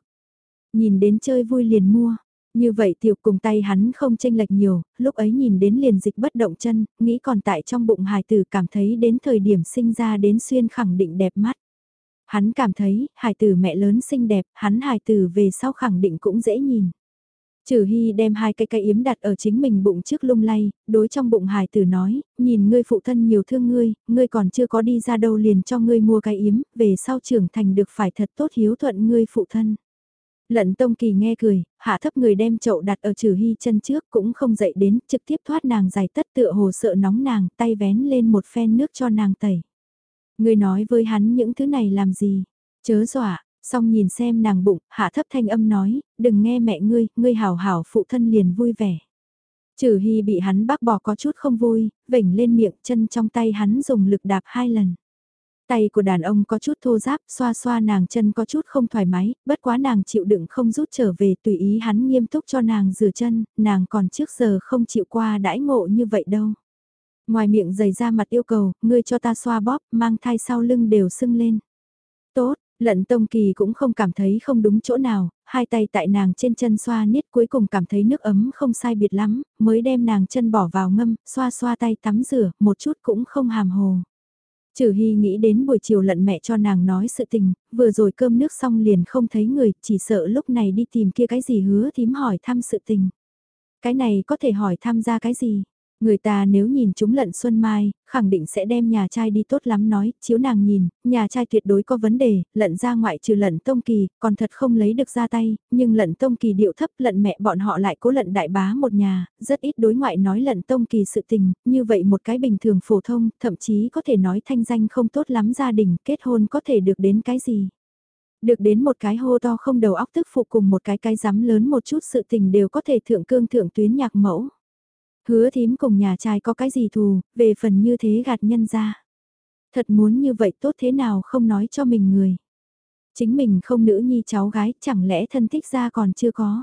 Nhìn đến chơi vui liền mua. Như vậy tiểu cùng tay hắn không tranh lệch nhiều, lúc ấy nhìn đến liền dịch bất động chân, nghĩ còn tại trong bụng hài tử cảm thấy đến thời điểm sinh ra đến xuyên khẳng định đẹp mắt. Hắn cảm thấy, hài tử mẹ lớn xinh đẹp, hắn hài tử về sau khẳng định cũng dễ nhìn. Trừ Hy đem hai cái cây yếm đặt ở chính mình bụng trước lung lay, đối trong bụng hài tử nói, nhìn ngươi phụ thân nhiều thương ngươi, ngươi còn chưa có đi ra đâu liền cho ngươi mua cây yếm, về sau trưởng thành được phải thật tốt hiếu thuận ngươi phụ thân. Lận Tông Kỳ nghe cười, hạ thấp người đem chậu đặt ở trừ hy chân trước cũng không dậy đến, trực tiếp thoát nàng dài tất tựa hồ sợ nóng nàng, tay vén lên một phen nước cho nàng tẩy. Ngươi nói với hắn những thứ này làm gì? Chớ dọa, Xong nhìn xem nàng bụng, hạ thấp thanh âm nói, đừng nghe mẹ ngươi, ngươi hảo hảo phụ thân liền vui vẻ. Trừ hy bị hắn bác bỏ có chút không vui, vểnh lên miệng chân trong tay hắn dùng lực đạp hai lần. Tay của đàn ông có chút thô giáp, xoa xoa nàng chân có chút không thoải mái, bất quá nàng chịu đựng không rút trở về tùy ý hắn nghiêm túc cho nàng rửa chân, nàng còn trước giờ không chịu qua đãi ngộ như vậy đâu. Ngoài miệng dày ra mặt yêu cầu, ngươi cho ta xoa bóp, mang thai sau lưng đều sưng lên. Lận Tông Kỳ cũng không cảm thấy không đúng chỗ nào, hai tay tại nàng trên chân xoa niết cuối cùng cảm thấy nước ấm không sai biệt lắm, mới đem nàng chân bỏ vào ngâm, xoa xoa tay tắm rửa, một chút cũng không hàm hồ. Trừ Hy nghĩ đến buổi chiều lận mẹ cho nàng nói sự tình, vừa rồi cơm nước xong liền không thấy người, chỉ sợ lúc này đi tìm kia cái gì hứa thím hỏi thăm sự tình. Cái này có thể hỏi thăm ra cái gì? Người ta nếu nhìn chúng lận Xuân Mai, khẳng định sẽ đem nhà trai đi tốt lắm nói, chiếu nàng nhìn, nhà trai tuyệt đối có vấn đề, lận ra ngoại trừ lận tông kỳ, còn thật không lấy được ra tay, nhưng lận tông kỳ điệu thấp lận mẹ bọn họ lại cố lận đại bá một nhà, rất ít đối ngoại nói lận tông kỳ sự tình, như vậy một cái bình thường phổ thông, thậm chí có thể nói thanh danh không tốt lắm gia đình, kết hôn có thể được đến cái gì. Được đến một cái hô to không đầu óc tức phụ cùng một cái cái rắm lớn một chút sự tình đều có thể thượng cương thượng tuyến nhạc mẫu. Hứa thím cùng nhà trai có cái gì thù, về phần như thế gạt nhân ra. Thật muốn như vậy tốt thế nào không nói cho mình người. Chính mình không nữ nhi cháu gái, chẳng lẽ thân thích ra còn chưa có.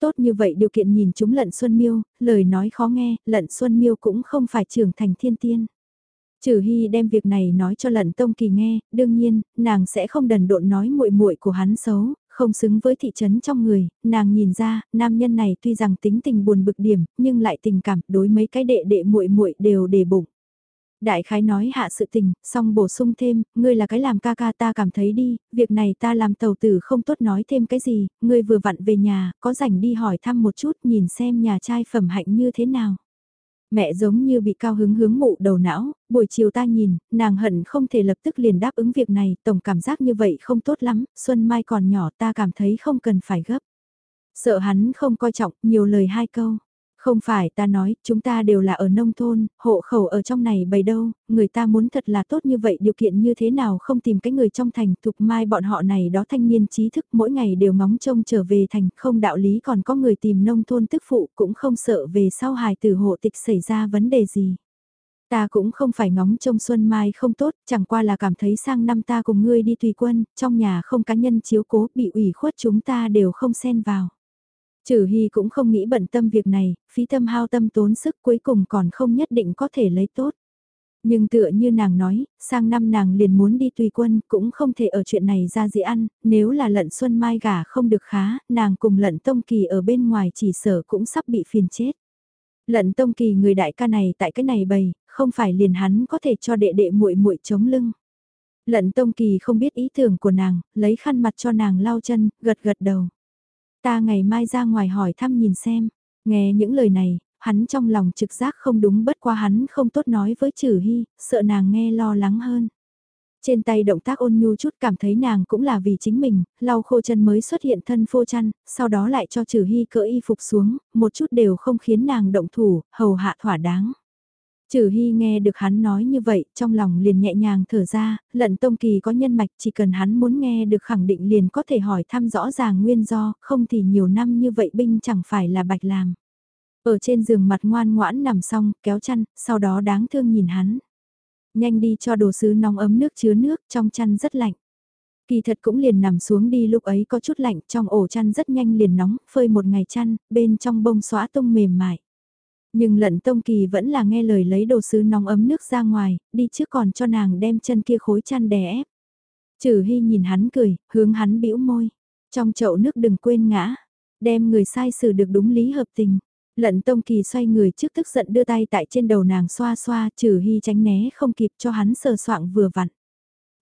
Tốt như vậy điều kiện nhìn chúng lận Xuân Miêu, lời nói khó nghe, lận Xuân Miêu cũng không phải trưởng thành thiên tiên. Trừ Hy đem việc này nói cho Lận Tông Kỳ nghe, đương nhiên, nàng sẽ không đần độn nói muội muội của hắn xấu, không xứng với thị trấn trong người, nàng nhìn ra, nam nhân này tuy rằng tính tình buồn bực điểm, nhưng lại tình cảm đối mấy cái đệ đệ muội muội đều để bụng. Đại khái nói hạ sự tình, xong bổ sung thêm, ngươi là cái làm ca ca ta cảm thấy đi, việc này ta làm tàu tử không tốt nói thêm cái gì, ngươi vừa vặn về nhà, có rảnh đi hỏi thăm một chút nhìn xem nhà trai phẩm hạnh như thế nào. Mẹ giống như bị cao hứng hướng mụ đầu não, buổi chiều ta nhìn, nàng hận không thể lập tức liền đáp ứng việc này, tổng cảm giác như vậy không tốt lắm, Xuân Mai còn nhỏ ta cảm thấy không cần phải gấp. Sợ hắn không coi trọng, nhiều lời hai câu. Không phải ta nói, chúng ta đều là ở nông thôn, hộ khẩu ở trong này bầy đâu, người ta muốn thật là tốt như vậy điều kiện như thế nào không tìm cái người trong thành, thục mai bọn họ này đó thanh niên trí thức mỗi ngày đều ngóng trông trở về thành, không đạo lý còn có người tìm nông thôn tức phụ cũng không sợ về sau hài tử hộ tịch xảy ra vấn đề gì. Ta cũng không phải ngóng trông Xuân Mai không tốt, chẳng qua là cảm thấy sang năm ta cùng ngươi đi tùy quân, trong nhà không cá nhân chiếu cố bị ủy khuất chúng ta đều không xen vào. Trừ Hy cũng không nghĩ bận tâm việc này, phí tâm hao tâm tốn sức cuối cùng còn không nhất định có thể lấy tốt. Nhưng tựa như nàng nói, sang năm nàng liền muốn đi tùy quân, cũng không thể ở chuyện này ra gì ăn, nếu là lận xuân mai gà không được khá, nàng cùng lận tông kỳ ở bên ngoài chỉ sở cũng sắp bị phiền chết. Lận tông kỳ người đại ca này tại cái này bầy, không phải liền hắn có thể cho đệ đệ muội muội chống lưng. Lận tông kỳ không biết ý tưởng của nàng, lấy khăn mặt cho nàng lau chân, gật gật đầu. Ta ngày mai ra ngoài hỏi thăm nhìn xem, nghe những lời này, hắn trong lòng trực giác không đúng bất qua hắn không tốt nói với Trử Hy, sợ nàng nghe lo lắng hơn. Trên tay động tác ôn nhu chút cảm thấy nàng cũng là vì chính mình, lau khô chân mới xuất hiện thân phô chăn, sau đó lại cho Trử Hy cỡ y phục xuống, một chút đều không khiến nàng động thủ, hầu hạ thỏa đáng. Trừ Hy nghe được hắn nói như vậy, trong lòng liền nhẹ nhàng thở ra, lận tông kỳ có nhân mạch chỉ cần hắn muốn nghe được khẳng định liền có thể hỏi thăm rõ ràng nguyên do, không thì nhiều năm như vậy binh chẳng phải là bạch làm. Ở trên giường mặt ngoan ngoãn nằm xong, kéo chăn, sau đó đáng thương nhìn hắn. Nhanh đi cho đồ sứ nóng ấm nước chứa nước, trong chăn rất lạnh. Kỳ thật cũng liền nằm xuống đi lúc ấy có chút lạnh, trong ổ chăn rất nhanh liền nóng, phơi một ngày chăn, bên trong bông xóa tung mềm mại. Nhưng lận tông kỳ vẫn là nghe lời lấy đồ sứ nóng ấm nước ra ngoài, đi trước còn cho nàng đem chân kia khối chăn đè ép. Trừ hy nhìn hắn cười, hướng hắn bĩu môi. Trong chậu nước đừng quên ngã, đem người sai xử được đúng lý hợp tình. Lận tông kỳ xoay người trước tức giận đưa tay tại trên đầu nàng xoa xoa, trừ hy tránh né không kịp cho hắn sờ soạng vừa vặn.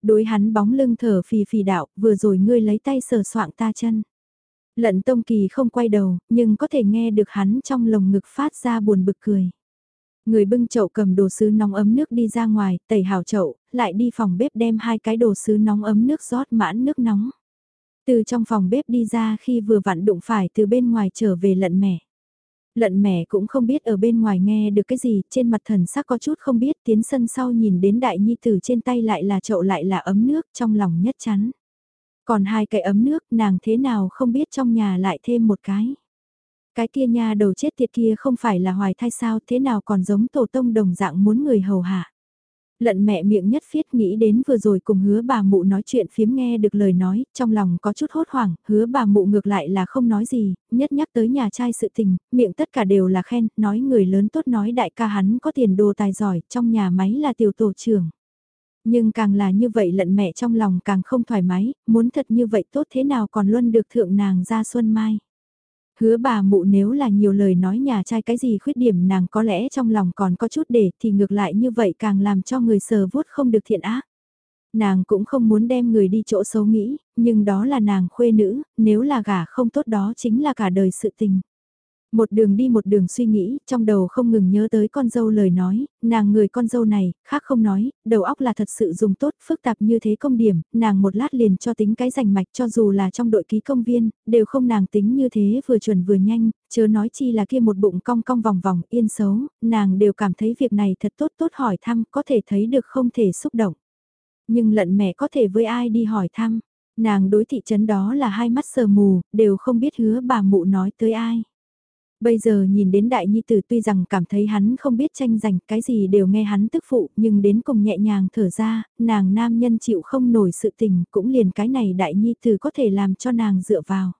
Đối hắn bóng lưng thở phì phì đạo, vừa rồi ngươi lấy tay sờ soạng ta chân. Lận Tông Kỳ không quay đầu, nhưng có thể nghe được hắn trong lồng ngực phát ra buồn bực cười. Người bưng chậu cầm đồ sứ nóng ấm nước đi ra ngoài, tẩy hào chậu, lại đi phòng bếp đem hai cái đồ sứ nóng ấm nước rót mãn nước nóng. Từ trong phòng bếp đi ra khi vừa vặn đụng phải từ bên ngoài trở về lận mẻ. Lận mẻ cũng không biết ở bên ngoài nghe được cái gì, trên mặt thần sắc có chút không biết, tiến sân sau nhìn đến đại nhi tử trên tay lại là chậu lại là ấm nước, trong lòng nhất chắn. Còn hai cái ấm nước nàng thế nào không biết trong nhà lại thêm một cái. Cái kia nha đầu chết tiệt kia không phải là hoài thai sao thế nào còn giống tổ tông đồng dạng muốn người hầu hạ. Lận mẹ miệng nhất phiết nghĩ đến vừa rồi cùng hứa bà mụ nói chuyện phiếm nghe được lời nói, trong lòng có chút hốt hoảng, hứa bà mụ ngược lại là không nói gì, nhất nhắc tới nhà trai sự tình, miệng tất cả đều là khen, nói người lớn tốt nói đại ca hắn có tiền đồ tài giỏi, trong nhà máy là tiểu tổ trưởng. Nhưng càng là như vậy lận mẹ trong lòng càng không thoải mái, muốn thật như vậy tốt thế nào còn luôn được thượng nàng ra xuân mai. Hứa bà mụ nếu là nhiều lời nói nhà trai cái gì khuyết điểm nàng có lẽ trong lòng còn có chút để thì ngược lại như vậy càng làm cho người sờ vuốt không được thiện ác. Nàng cũng không muốn đem người đi chỗ xấu nghĩ, nhưng đó là nàng khuê nữ, nếu là gả không tốt đó chính là cả đời sự tình. Một đường đi một đường suy nghĩ, trong đầu không ngừng nhớ tới con dâu lời nói, nàng người con dâu này, khác không nói, đầu óc là thật sự dùng tốt, phức tạp như thế công điểm, nàng một lát liền cho tính cái rành mạch cho dù là trong đội ký công viên, đều không nàng tính như thế vừa chuẩn vừa nhanh, chớ nói chi là kia một bụng cong cong vòng vòng yên xấu, nàng đều cảm thấy việc này thật tốt tốt hỏi thăm, có thể thấy được không thể xúc động. Nhưng lận mẹ có thể với ai đi hỏi thăm, nàng đối thị trấn đó là hai mắt sờ mù, đều không biết hứa bà mụ nói tới ai. Bây giờ nhìn đến đại nhi tử tuy rằng cảm thấy hắn không biết tranh giành cái gì đều nghe hắn tức phụ nhưng đến cùng nhẹ nhàng thở ra, nàng nam nhân chịu không nổi sự tình cũng liền cái này đại nhi tử có thể làm cho nàng dựa vào.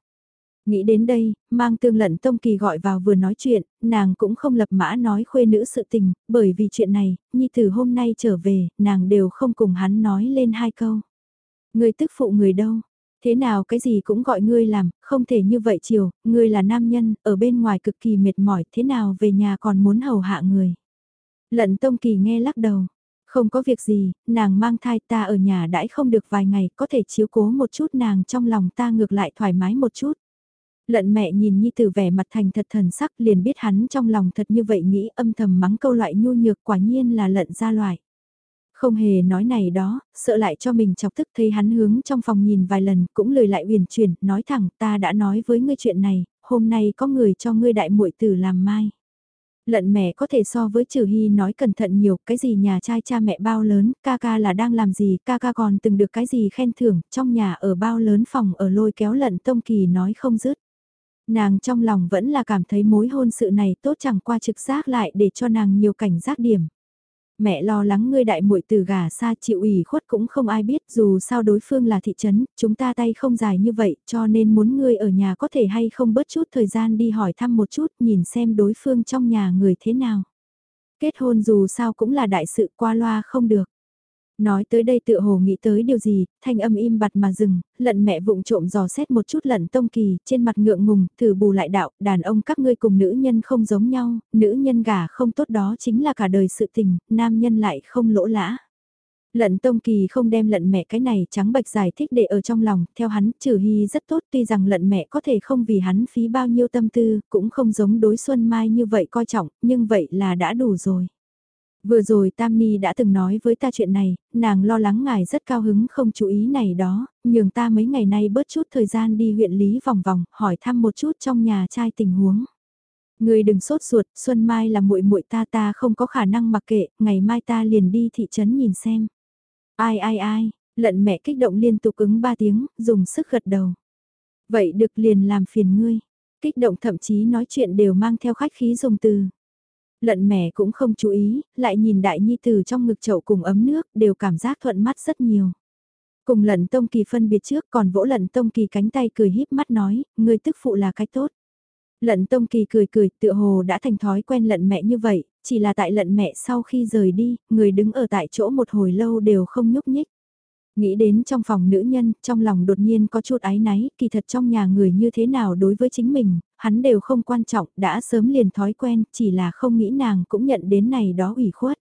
Nghĩ đến đây, mang tương lận tông kỳ gọi vào vừa nói chuyện, nàng cũng không lập mã nói khuê nữ sự tình, bởi vì chuyện này, nhi tử hôm nay trở về, nàng đều không cùng hắn nói lên hai câu. Người tức phụ người đâu, Thế nào cái gì cũng gọi ngươi làm, không thể như vậy chiều, ngươi là nam nhân, ở bên ngoài cực kỳ mệt mỏi, thế nào về nhà còn muốn hầu hạ người. Lận Tông Kỳ nghe lắc đầu, không có việc gì, nàng mang thai ta ở nhà đãi không được vài ngày, có thể chiếu cố một chút nàng trong lòng ta ngược lại thoải mái một chút. Lận mẹ nhìn Nhi Tử vẻ mặt thành thật thần sắc liền biết hắn trong lòng thật như vậy nghĩ âm thầm mắng câu loại nhu nhược quả nhiên là lận ra loại. Không hề nói này đó, sợ lại cho mình chọc tức thấy hắn hướng trong phòng nhìn vài lần cũng lời lại uyển chuyển, nói thẳng ta đã nói với ngươi chuyện này, hôm nay có người cho ngươi đại muội tử làm mai. Lận mẹ có thể so với trừ hy nói cẩn thận nhiều, cái gì nhà trai cha mẹ bao lớn, ca ca là đang làm gì, ca ca còn từng được cái gì khen thưởng, trong nhà ở bao lớn phòng ở lôi kéo lận tông kỳ nói không dứt. Nàng trong lòng vẫn là cảm thấy mối hôn sự này tốt chẳng qua trực giác lại để cho nàng nhiều cảnh giác điểm mẹ lo lắng ngươi đại muội từ gà xa chịu ủy khuất cũng không ai biết dù sao đối phương là thị trấn, chúng ta tay không dài như vậy cho nên muốn ngươi ở nhà có thể hay không bớt chút thời gian đi hỏi thăm một chút nhìn xem đối phương trong nhà người thế nào. Kết hôn dù sao cũng là đại sự qua loa không được. Nói tới đây tự hồ nghĩ tới điều gì, thanh âm im bặt mà dừng, lận mẹ vụng trộm dò xét một chút lận tông kỳ, trên mặt ngượng ngùng, thử bù lại đạo, đàn ông các ngươi cùng nữ nhân không giống nhau, nữ nhân gả không tốt đó chính là cả đời sự tình, nam nhân lại không lỗ lã. Lận Tông Kỳ không đem lận mẹ cái này trắng bạch giải thích để ở trong lòng, theo hắn, trừ hy rất tốt tuy rằng lận mẹ có thể không vì hắn phí bao nhiêu tâm tư, cũng không giống đối Xuân Mai như vậy coi trọng, nhưng vậy là đã đủ rồi. Vừa rồi Tam Ni đã từng nói với ta chuyện này, nàng lo lắng ngài rất cao hứng không chú ý này đó, nhường ta mấy ngày nay bớt chút thời gian đi huyện Lý vòng vòng, hỏi thăm một chút trong nhà trai tình huống. Người đừng sốt ruột, Xuân Mai là muội muội ta ta không có khả năng mặc kệ, ngày mai ta liền đi thị trấn nhìn xem. Ai ai ai, lận mẹ kích động liên tục ứng ba tiếng, dùng sức gật đầu. Vậy được liền làm phiền ngươi. Kích động thậm chí nói chuyện đều mang theo khách khí dùng từ. Lận mẻ cũng không chú ý, lại nhìn đại nhi từ trong ngực chậu cùng ấm nước đều cảm giác thuận mắt rất nhiều. Cùng lận tông kỳ phân biệt trước còn vỗ lận tông kỳ cánh tay cười híp mắt nói, người tức phụ là cái tốt. Lận tông kỳ cười cười tựa hồ đã thành thói quen lận mẹ như vậy, chỉ là tại lận mẹ sau khi rời đi, người đứng ở tại chỗ một hồi lâu đều không nhúc nhích. Nghĩ đến trong phòng nữ nhân, trong lòng đột nhiên có chút ái náy, kỳ thật trong nhà người như thế nào đối với chính mình, hắn đều không quan trọng, đã sớm liền thói quen, chỉ là không nghĩ nàng cũng nhận đến này đó ủy khuất.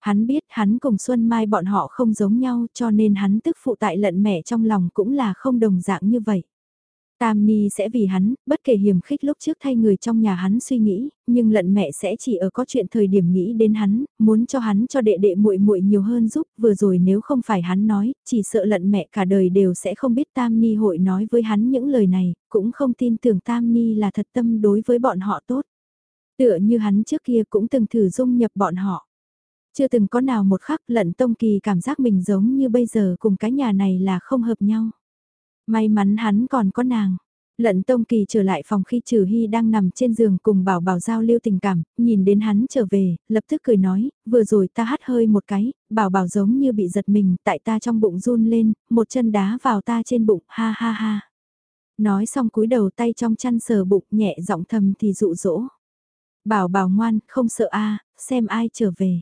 Hắn biết hắn cùng Xuân Mai bọn họ không giống nhau cho nên hắn tức phụ tại lận mẹ trong lòng cũng là không đồng dạng như vậy. Tam Ni sẽ vì hắn, bất kể hiểm khích lúc trước thay người trong nhà hắn suy nghĩ, nhưng lận mẹ sẽ chỉ ở có chuyện thời điểm nghĩ đến hắn, muốn cho hắn cho đệ đệ muội muội nhiều hơn giúp, vừa rồi nếu không phải hắn nói, chỉ sợ lận mẹ cả đời đều sẽ không biết Tam Ni hội nói với hắn những lời này, cũng không tin tưởng Tam Ni là thật tâm đối với bọn họ tốt. Tựa như hắn trước kia cũng từng thử dung nhập bọn họ. Chưa từng có nào một khắc lận tông kỳ cảm giác mình giống như bây giờ cùng cái nhà này là không hợp nhau. May mắn hắn còn có nàng. Lận Tông Kỳ trở lại phòng khi Trừ Hy đang nằm trên giường cùng bảo bảo giao lưu tình cảm, nhìn đến hắn trở về, lập tức cười nói, vừa rồi ta hắt hơi một cái, bảo bảo giống như bị giật mình, tại ta trong bụng run lên, một chân đá vào ta trên bụng, ha ha ha. Nói xong cúi đầu tay trong chăn sờ bụng nhẹ giọng thầm thì dụ dỗ. Bảo bảo ngoan, không sợ a xem ai trở về.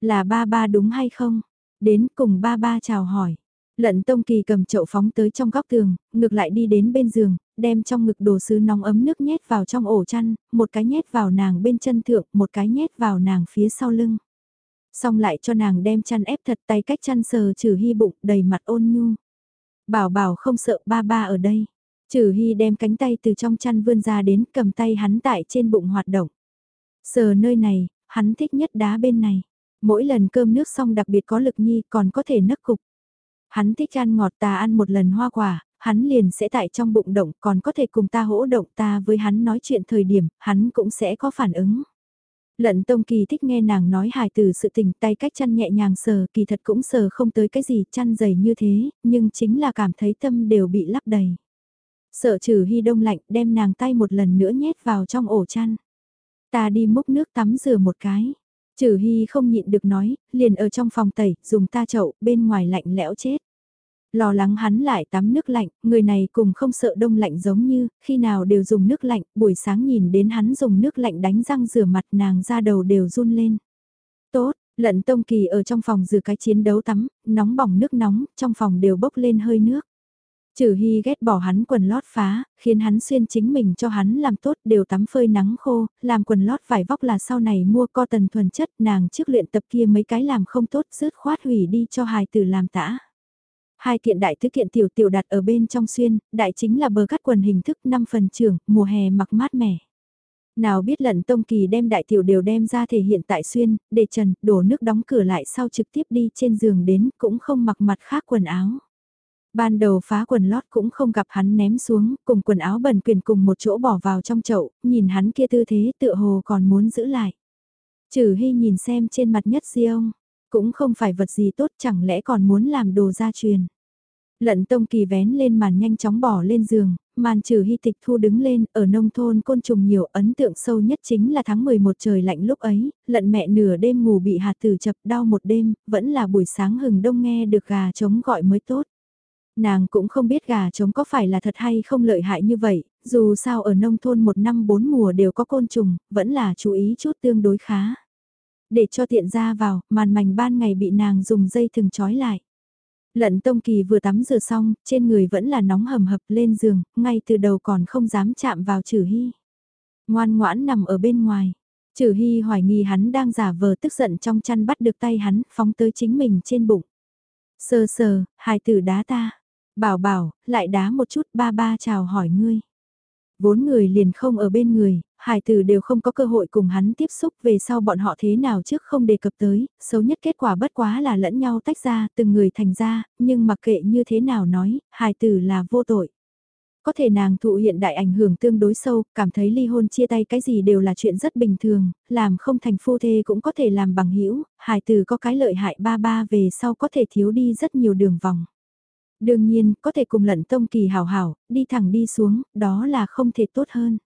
Là ba ba đúng hay không? Đến cùng ba ba chào hỏi. Lận Tông Kỳ cầm chậu phóng tới trong góc tường, ngược lại đi đến bên giường, đem trong ngực đồ sứ nóng ấm nước nhét vào trong ổ chăn, một cái nhét vào nàng bên chân thượng, một cái nhét vào nàng phía sau lưng. Xong lại cho nàng đem chăn ép thật tay cách chăn sờ trừ hy bụng đầy mặt ôn nhu. Bảo bảo không sợ ba ba ở đây. Trừ hy đem cánh tay từ trong chăn vươn ra đến cầm tay hắn tại trên bụng hoạt động. Sờ nơi này, hắn thích nhất đá bên này. Mỗi lần cơm nước xong đặc biệt có lực nhi còn có thể nấc cục. Hắn thích ăn ngọt ta ăn một lần hoa quả, hắn liền sẽ tại trong bụng động còn có thể cùng ta hỗ động ta với hắn nói chuyện thời điểm, hắn cũng sẽ có phản ứng. Lận Tông Kỳ thích nghe nàng nói hài từ sự tình tay cách chăn nhẹ nhàng sờ kỳ thật cũng sờ không tới cái gì chăn dày như thế, nhưng chính là cảm thấy tâm đều bị lắp đầy. Sợ trừ hy đông lạnh đem nàng tay một lần nữa nhét vào trong ổ chăn. Ta đi múc nước tắm rửa một cái. Trừ Hy không nhịn được nói, liền ở trong phòng tẩy, dùng ta chậu, bên ngoài lạnh lẽo chết. Lo lắng hắn lại tắm nước lạnh, người này cùng không sợ đông lạnh giống như, khi nào đều dùng nước lạnh, buổi sáng nhìn đến hắn dùng nước lạnh đánh răng rửa mặt nàng ra đầu đều run lên. Tốt, lận tông kỳ ở trong phòng rửa cái chiến đấu tắm, nóng bỏng nước nóng, trong phòng đều bốc lên hơi nước. Trừ Hy ghét bỏ hắn quần lót phá, khiến hắn xuyên chính mình cho hắn làm tốt đều tắm phơi nắng khô, làm quần lót vải vóc là sau này mua co tần thuần chất nàng trước luyện tập kia mấy cái làm không tốt rớt khoát hủy đi cho hài tử làm tã. Hai kiện đại thứ kiện tiểu tiểu đặt ở bên trong xuyên, đại chính là bờ cắt quần hình thức 5 phần trường, mùa hè mặc mát mẻ. Nào biết lận tông kỳ đem đại tiểu đều đem ra thể hiện tại xuyên, để trần, đổ nước đóng cửa lại sau trực tiếp đi trên giường đến cũng không mặc mặt khác quần áo. Ban đầu phá quần lót cũng không gặp hắn ném xuống, cùng quần áo bẩn quyền cùng một chỗ bỏ vào trong chậu, nhìn hắn kia tư thế tựa hồ còn muốn giữ lại. Trừ hy nhìn xem trên mặt nhất di ông, cũng không phải vật gì tốt chẳng lẽ còn muốn làm đồ gia truyền. Lận tông kỳ vén lên màn nhanh chóng bỏ lên giường, màn trừ hy tịch thu đứng lên, ở nông thôn côn trùng nhiều ấn tượng sâu nhất chính là tháng 11 trời lạnh lúc ấy, lận mẹ nửa đêm ngủ bị hạt tử chập đau một đêm, vẫn là buổi sáng hừng đông nghe được gà trống gọi mới tốt. Nàng cũng không biết gà trống có phải là thật hay không lợi hại như vậy, dù sao ở nông thôn một năm bốn mùa đều có côn trùng, vẫn là chú ý chút tương đối khá. Để cho tiện ra vào, màn mảnh ban ngày bị nàng dùng dây thừng trói lại. Lận Tông Kỳ vừa tắm rửa xong, trên người vẫn là nóng hầm hập lên giường, ngay từ đầu còn không dám chạm vào Trử Hy. Ngoan ngoãn nằm ở bên ngoài. Trử Hy hoài nghi hắn đang giả vờ tức giận trong chăn bắt được tay hắn, phóng tới chính mình trên bụng. Sờ sờ, hai tử đá ta. Bảo bảo, lại đá một chút ba ba chào hỏi ngươi. Vốn người liền không ở bên người, hải tử đều không có cơ hội cùng hắn tiếp xúc về sau bọn họ thế nào trước không đề cập tới, xấu nhất kết quả bất quá là lẫn nhau tách ra, từng người thành ra, nhưng mặc kệ như thế nào nói, hải tử là vô tội. Có thể nàng thụ hiện đại ảnh hưởng tương đối sâu, cảm thấy ly hôn chia tay cái gì đều là chuyện rất bình thường, làm không thành phu thê cũng có thể làm bằng hữu hải tử có cái lợi hại ba ba về sau có thể thiếu đi rất nhiều đường vòng. Đương nhiên, có thể cùng lận tông kỳ hào hảo, đi thẳng đi xuống, đó là không thể tốt hơn.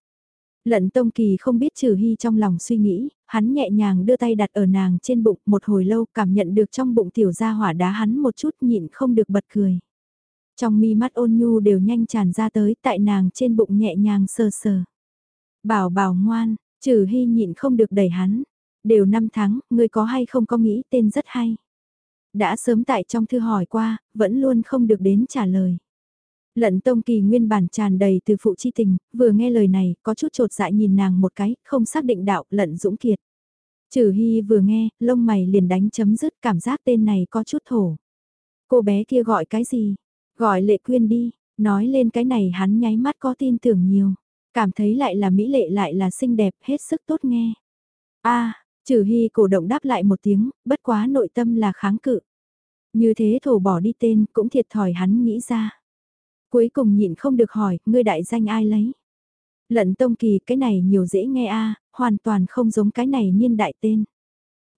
Lận Tông Kỳ không biết Trừ Hy trong lòng suy nghĩ, hắn nhẹ nhàng đưa tay đặt ở nàng trên bụng một hồi lâu cảm nhận được trong bụng tiểu gia hỏa đá hắn một chút nhịn không được bật cười. Trong mi mắt ôn nhu đều nhanh tràn ra tới tại nàng trên bụng nhẹ nhàng sờ sờ. Bảo bảo ngoan, Trừ Hy nhịn không được đẩy hắn. Đều năm tháng, người có hay không có nghĩ tên rất hay. Đã sớm tại trong thư hỏi qua, vẫn luôn không được đến trả lời. Lận Tông Kỳ nguyên bản tràn đầy từ phụ chi tình, vừa nghe lời này, có chút trột dại nhìn nàng một cái, không xác định đạo, lận dũng kiệt. Trừ Hy vừa nghe, lông mày liền đánh chấm dứt cảm giác tên này có chút thổ. Cô bé kia gọi cái gì? Gọi lệ quyên đi, nói lên cái này hắn nháy mắt có tin tưởng nhiều. Cảm thấy lại là mỹ lệ lại là xinh đẹp, hết sức tốt nghe. a trừ Hy cổ động đáp lại một tiếng, bất quá nội tâm là kháng cự. Như thế thổ bỏ đi tên cũng thiệt thòi hắn nghĩ ra. Cuối cùng nhịn không được hỏi, ngươi đại danh ai lấy? Lận Tông Kỳ cái này nhiều dễ nghe a hoàn toàn không giống cái này niên đại tên.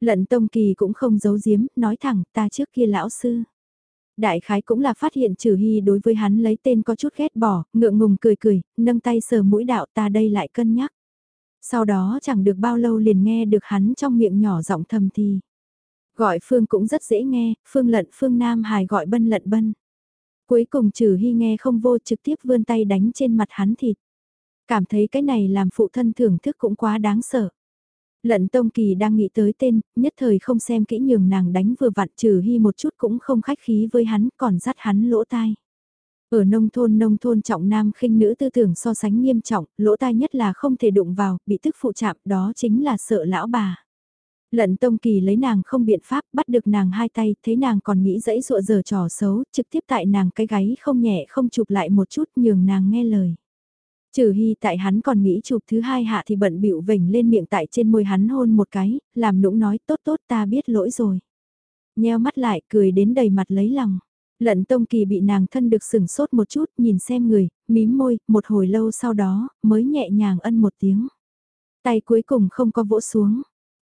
Lận Tông Kỳ cũng không giấu giếm, nói thẳng, ta trước kia lão sư. Đại khái cũng là phát hiện trừ hy đối với hắn lấy tên có chút ghét bỏ, ngượng ngùng cười cười, nâng tay sờ mũi đạo ta đây lại cân nhắc. Sau đó chẳng được bao lâu liền nghe được hắn trong miệng nhỏ giọng thầm thì. Gọi Phương cũng rất dễ nghe, Phương lận Phương Nam hài gọi bân lận bân. Cuối cùng trừ hy nghe không vô trực tiếp vươn tay đánh trên mặt hắn thịt. Cảm thấy cái này làm phụ thân thưởng thức cũng quá đáng sợ. Lận Tông Kỳ đang nghĩ tới tên, nhất thời không xem kỹ nhường nàng đánh vừa vặn trừ hy một chút cũng không khách khí với hắn còn dắt hắn lỗ tai. Ở nông thôn nông thôn trọng nam khinh nữ tư tưởng so sánh nghiêm trọng, lỗ tai nhất là không thể đụng vào, bị tức phụ chạm đó chính là sợ lão bà. Lận Tông Kỳ lấy nàng không biện pháp bắt được nàng hai tay, thấy nàng còn nghĩ dẫy dụa giờ trò xấu, trực tiếp tại nàng cái gáy không nhẹ không chụp lại một chút nhường nàng nghe lời. Trừ hy tại hắn còn nghĩ chụp thứ hai hạ thì bận bịu vểnh lên miệng tại trên môi hắn hôn một cái, làm nũng nói tốt tốt ta biết lỗi rồi. Nheo mắt lại cười đến đầy mặt lấy lòng. Lận Tông Kỳ bị nàng thân được sừng sốt một chút nhìn xem người, mím môi, một hồi lâu sau đó, mới nhẹ nhàng ân một tiếng. Tay cuối cùng không có vỗ xuống.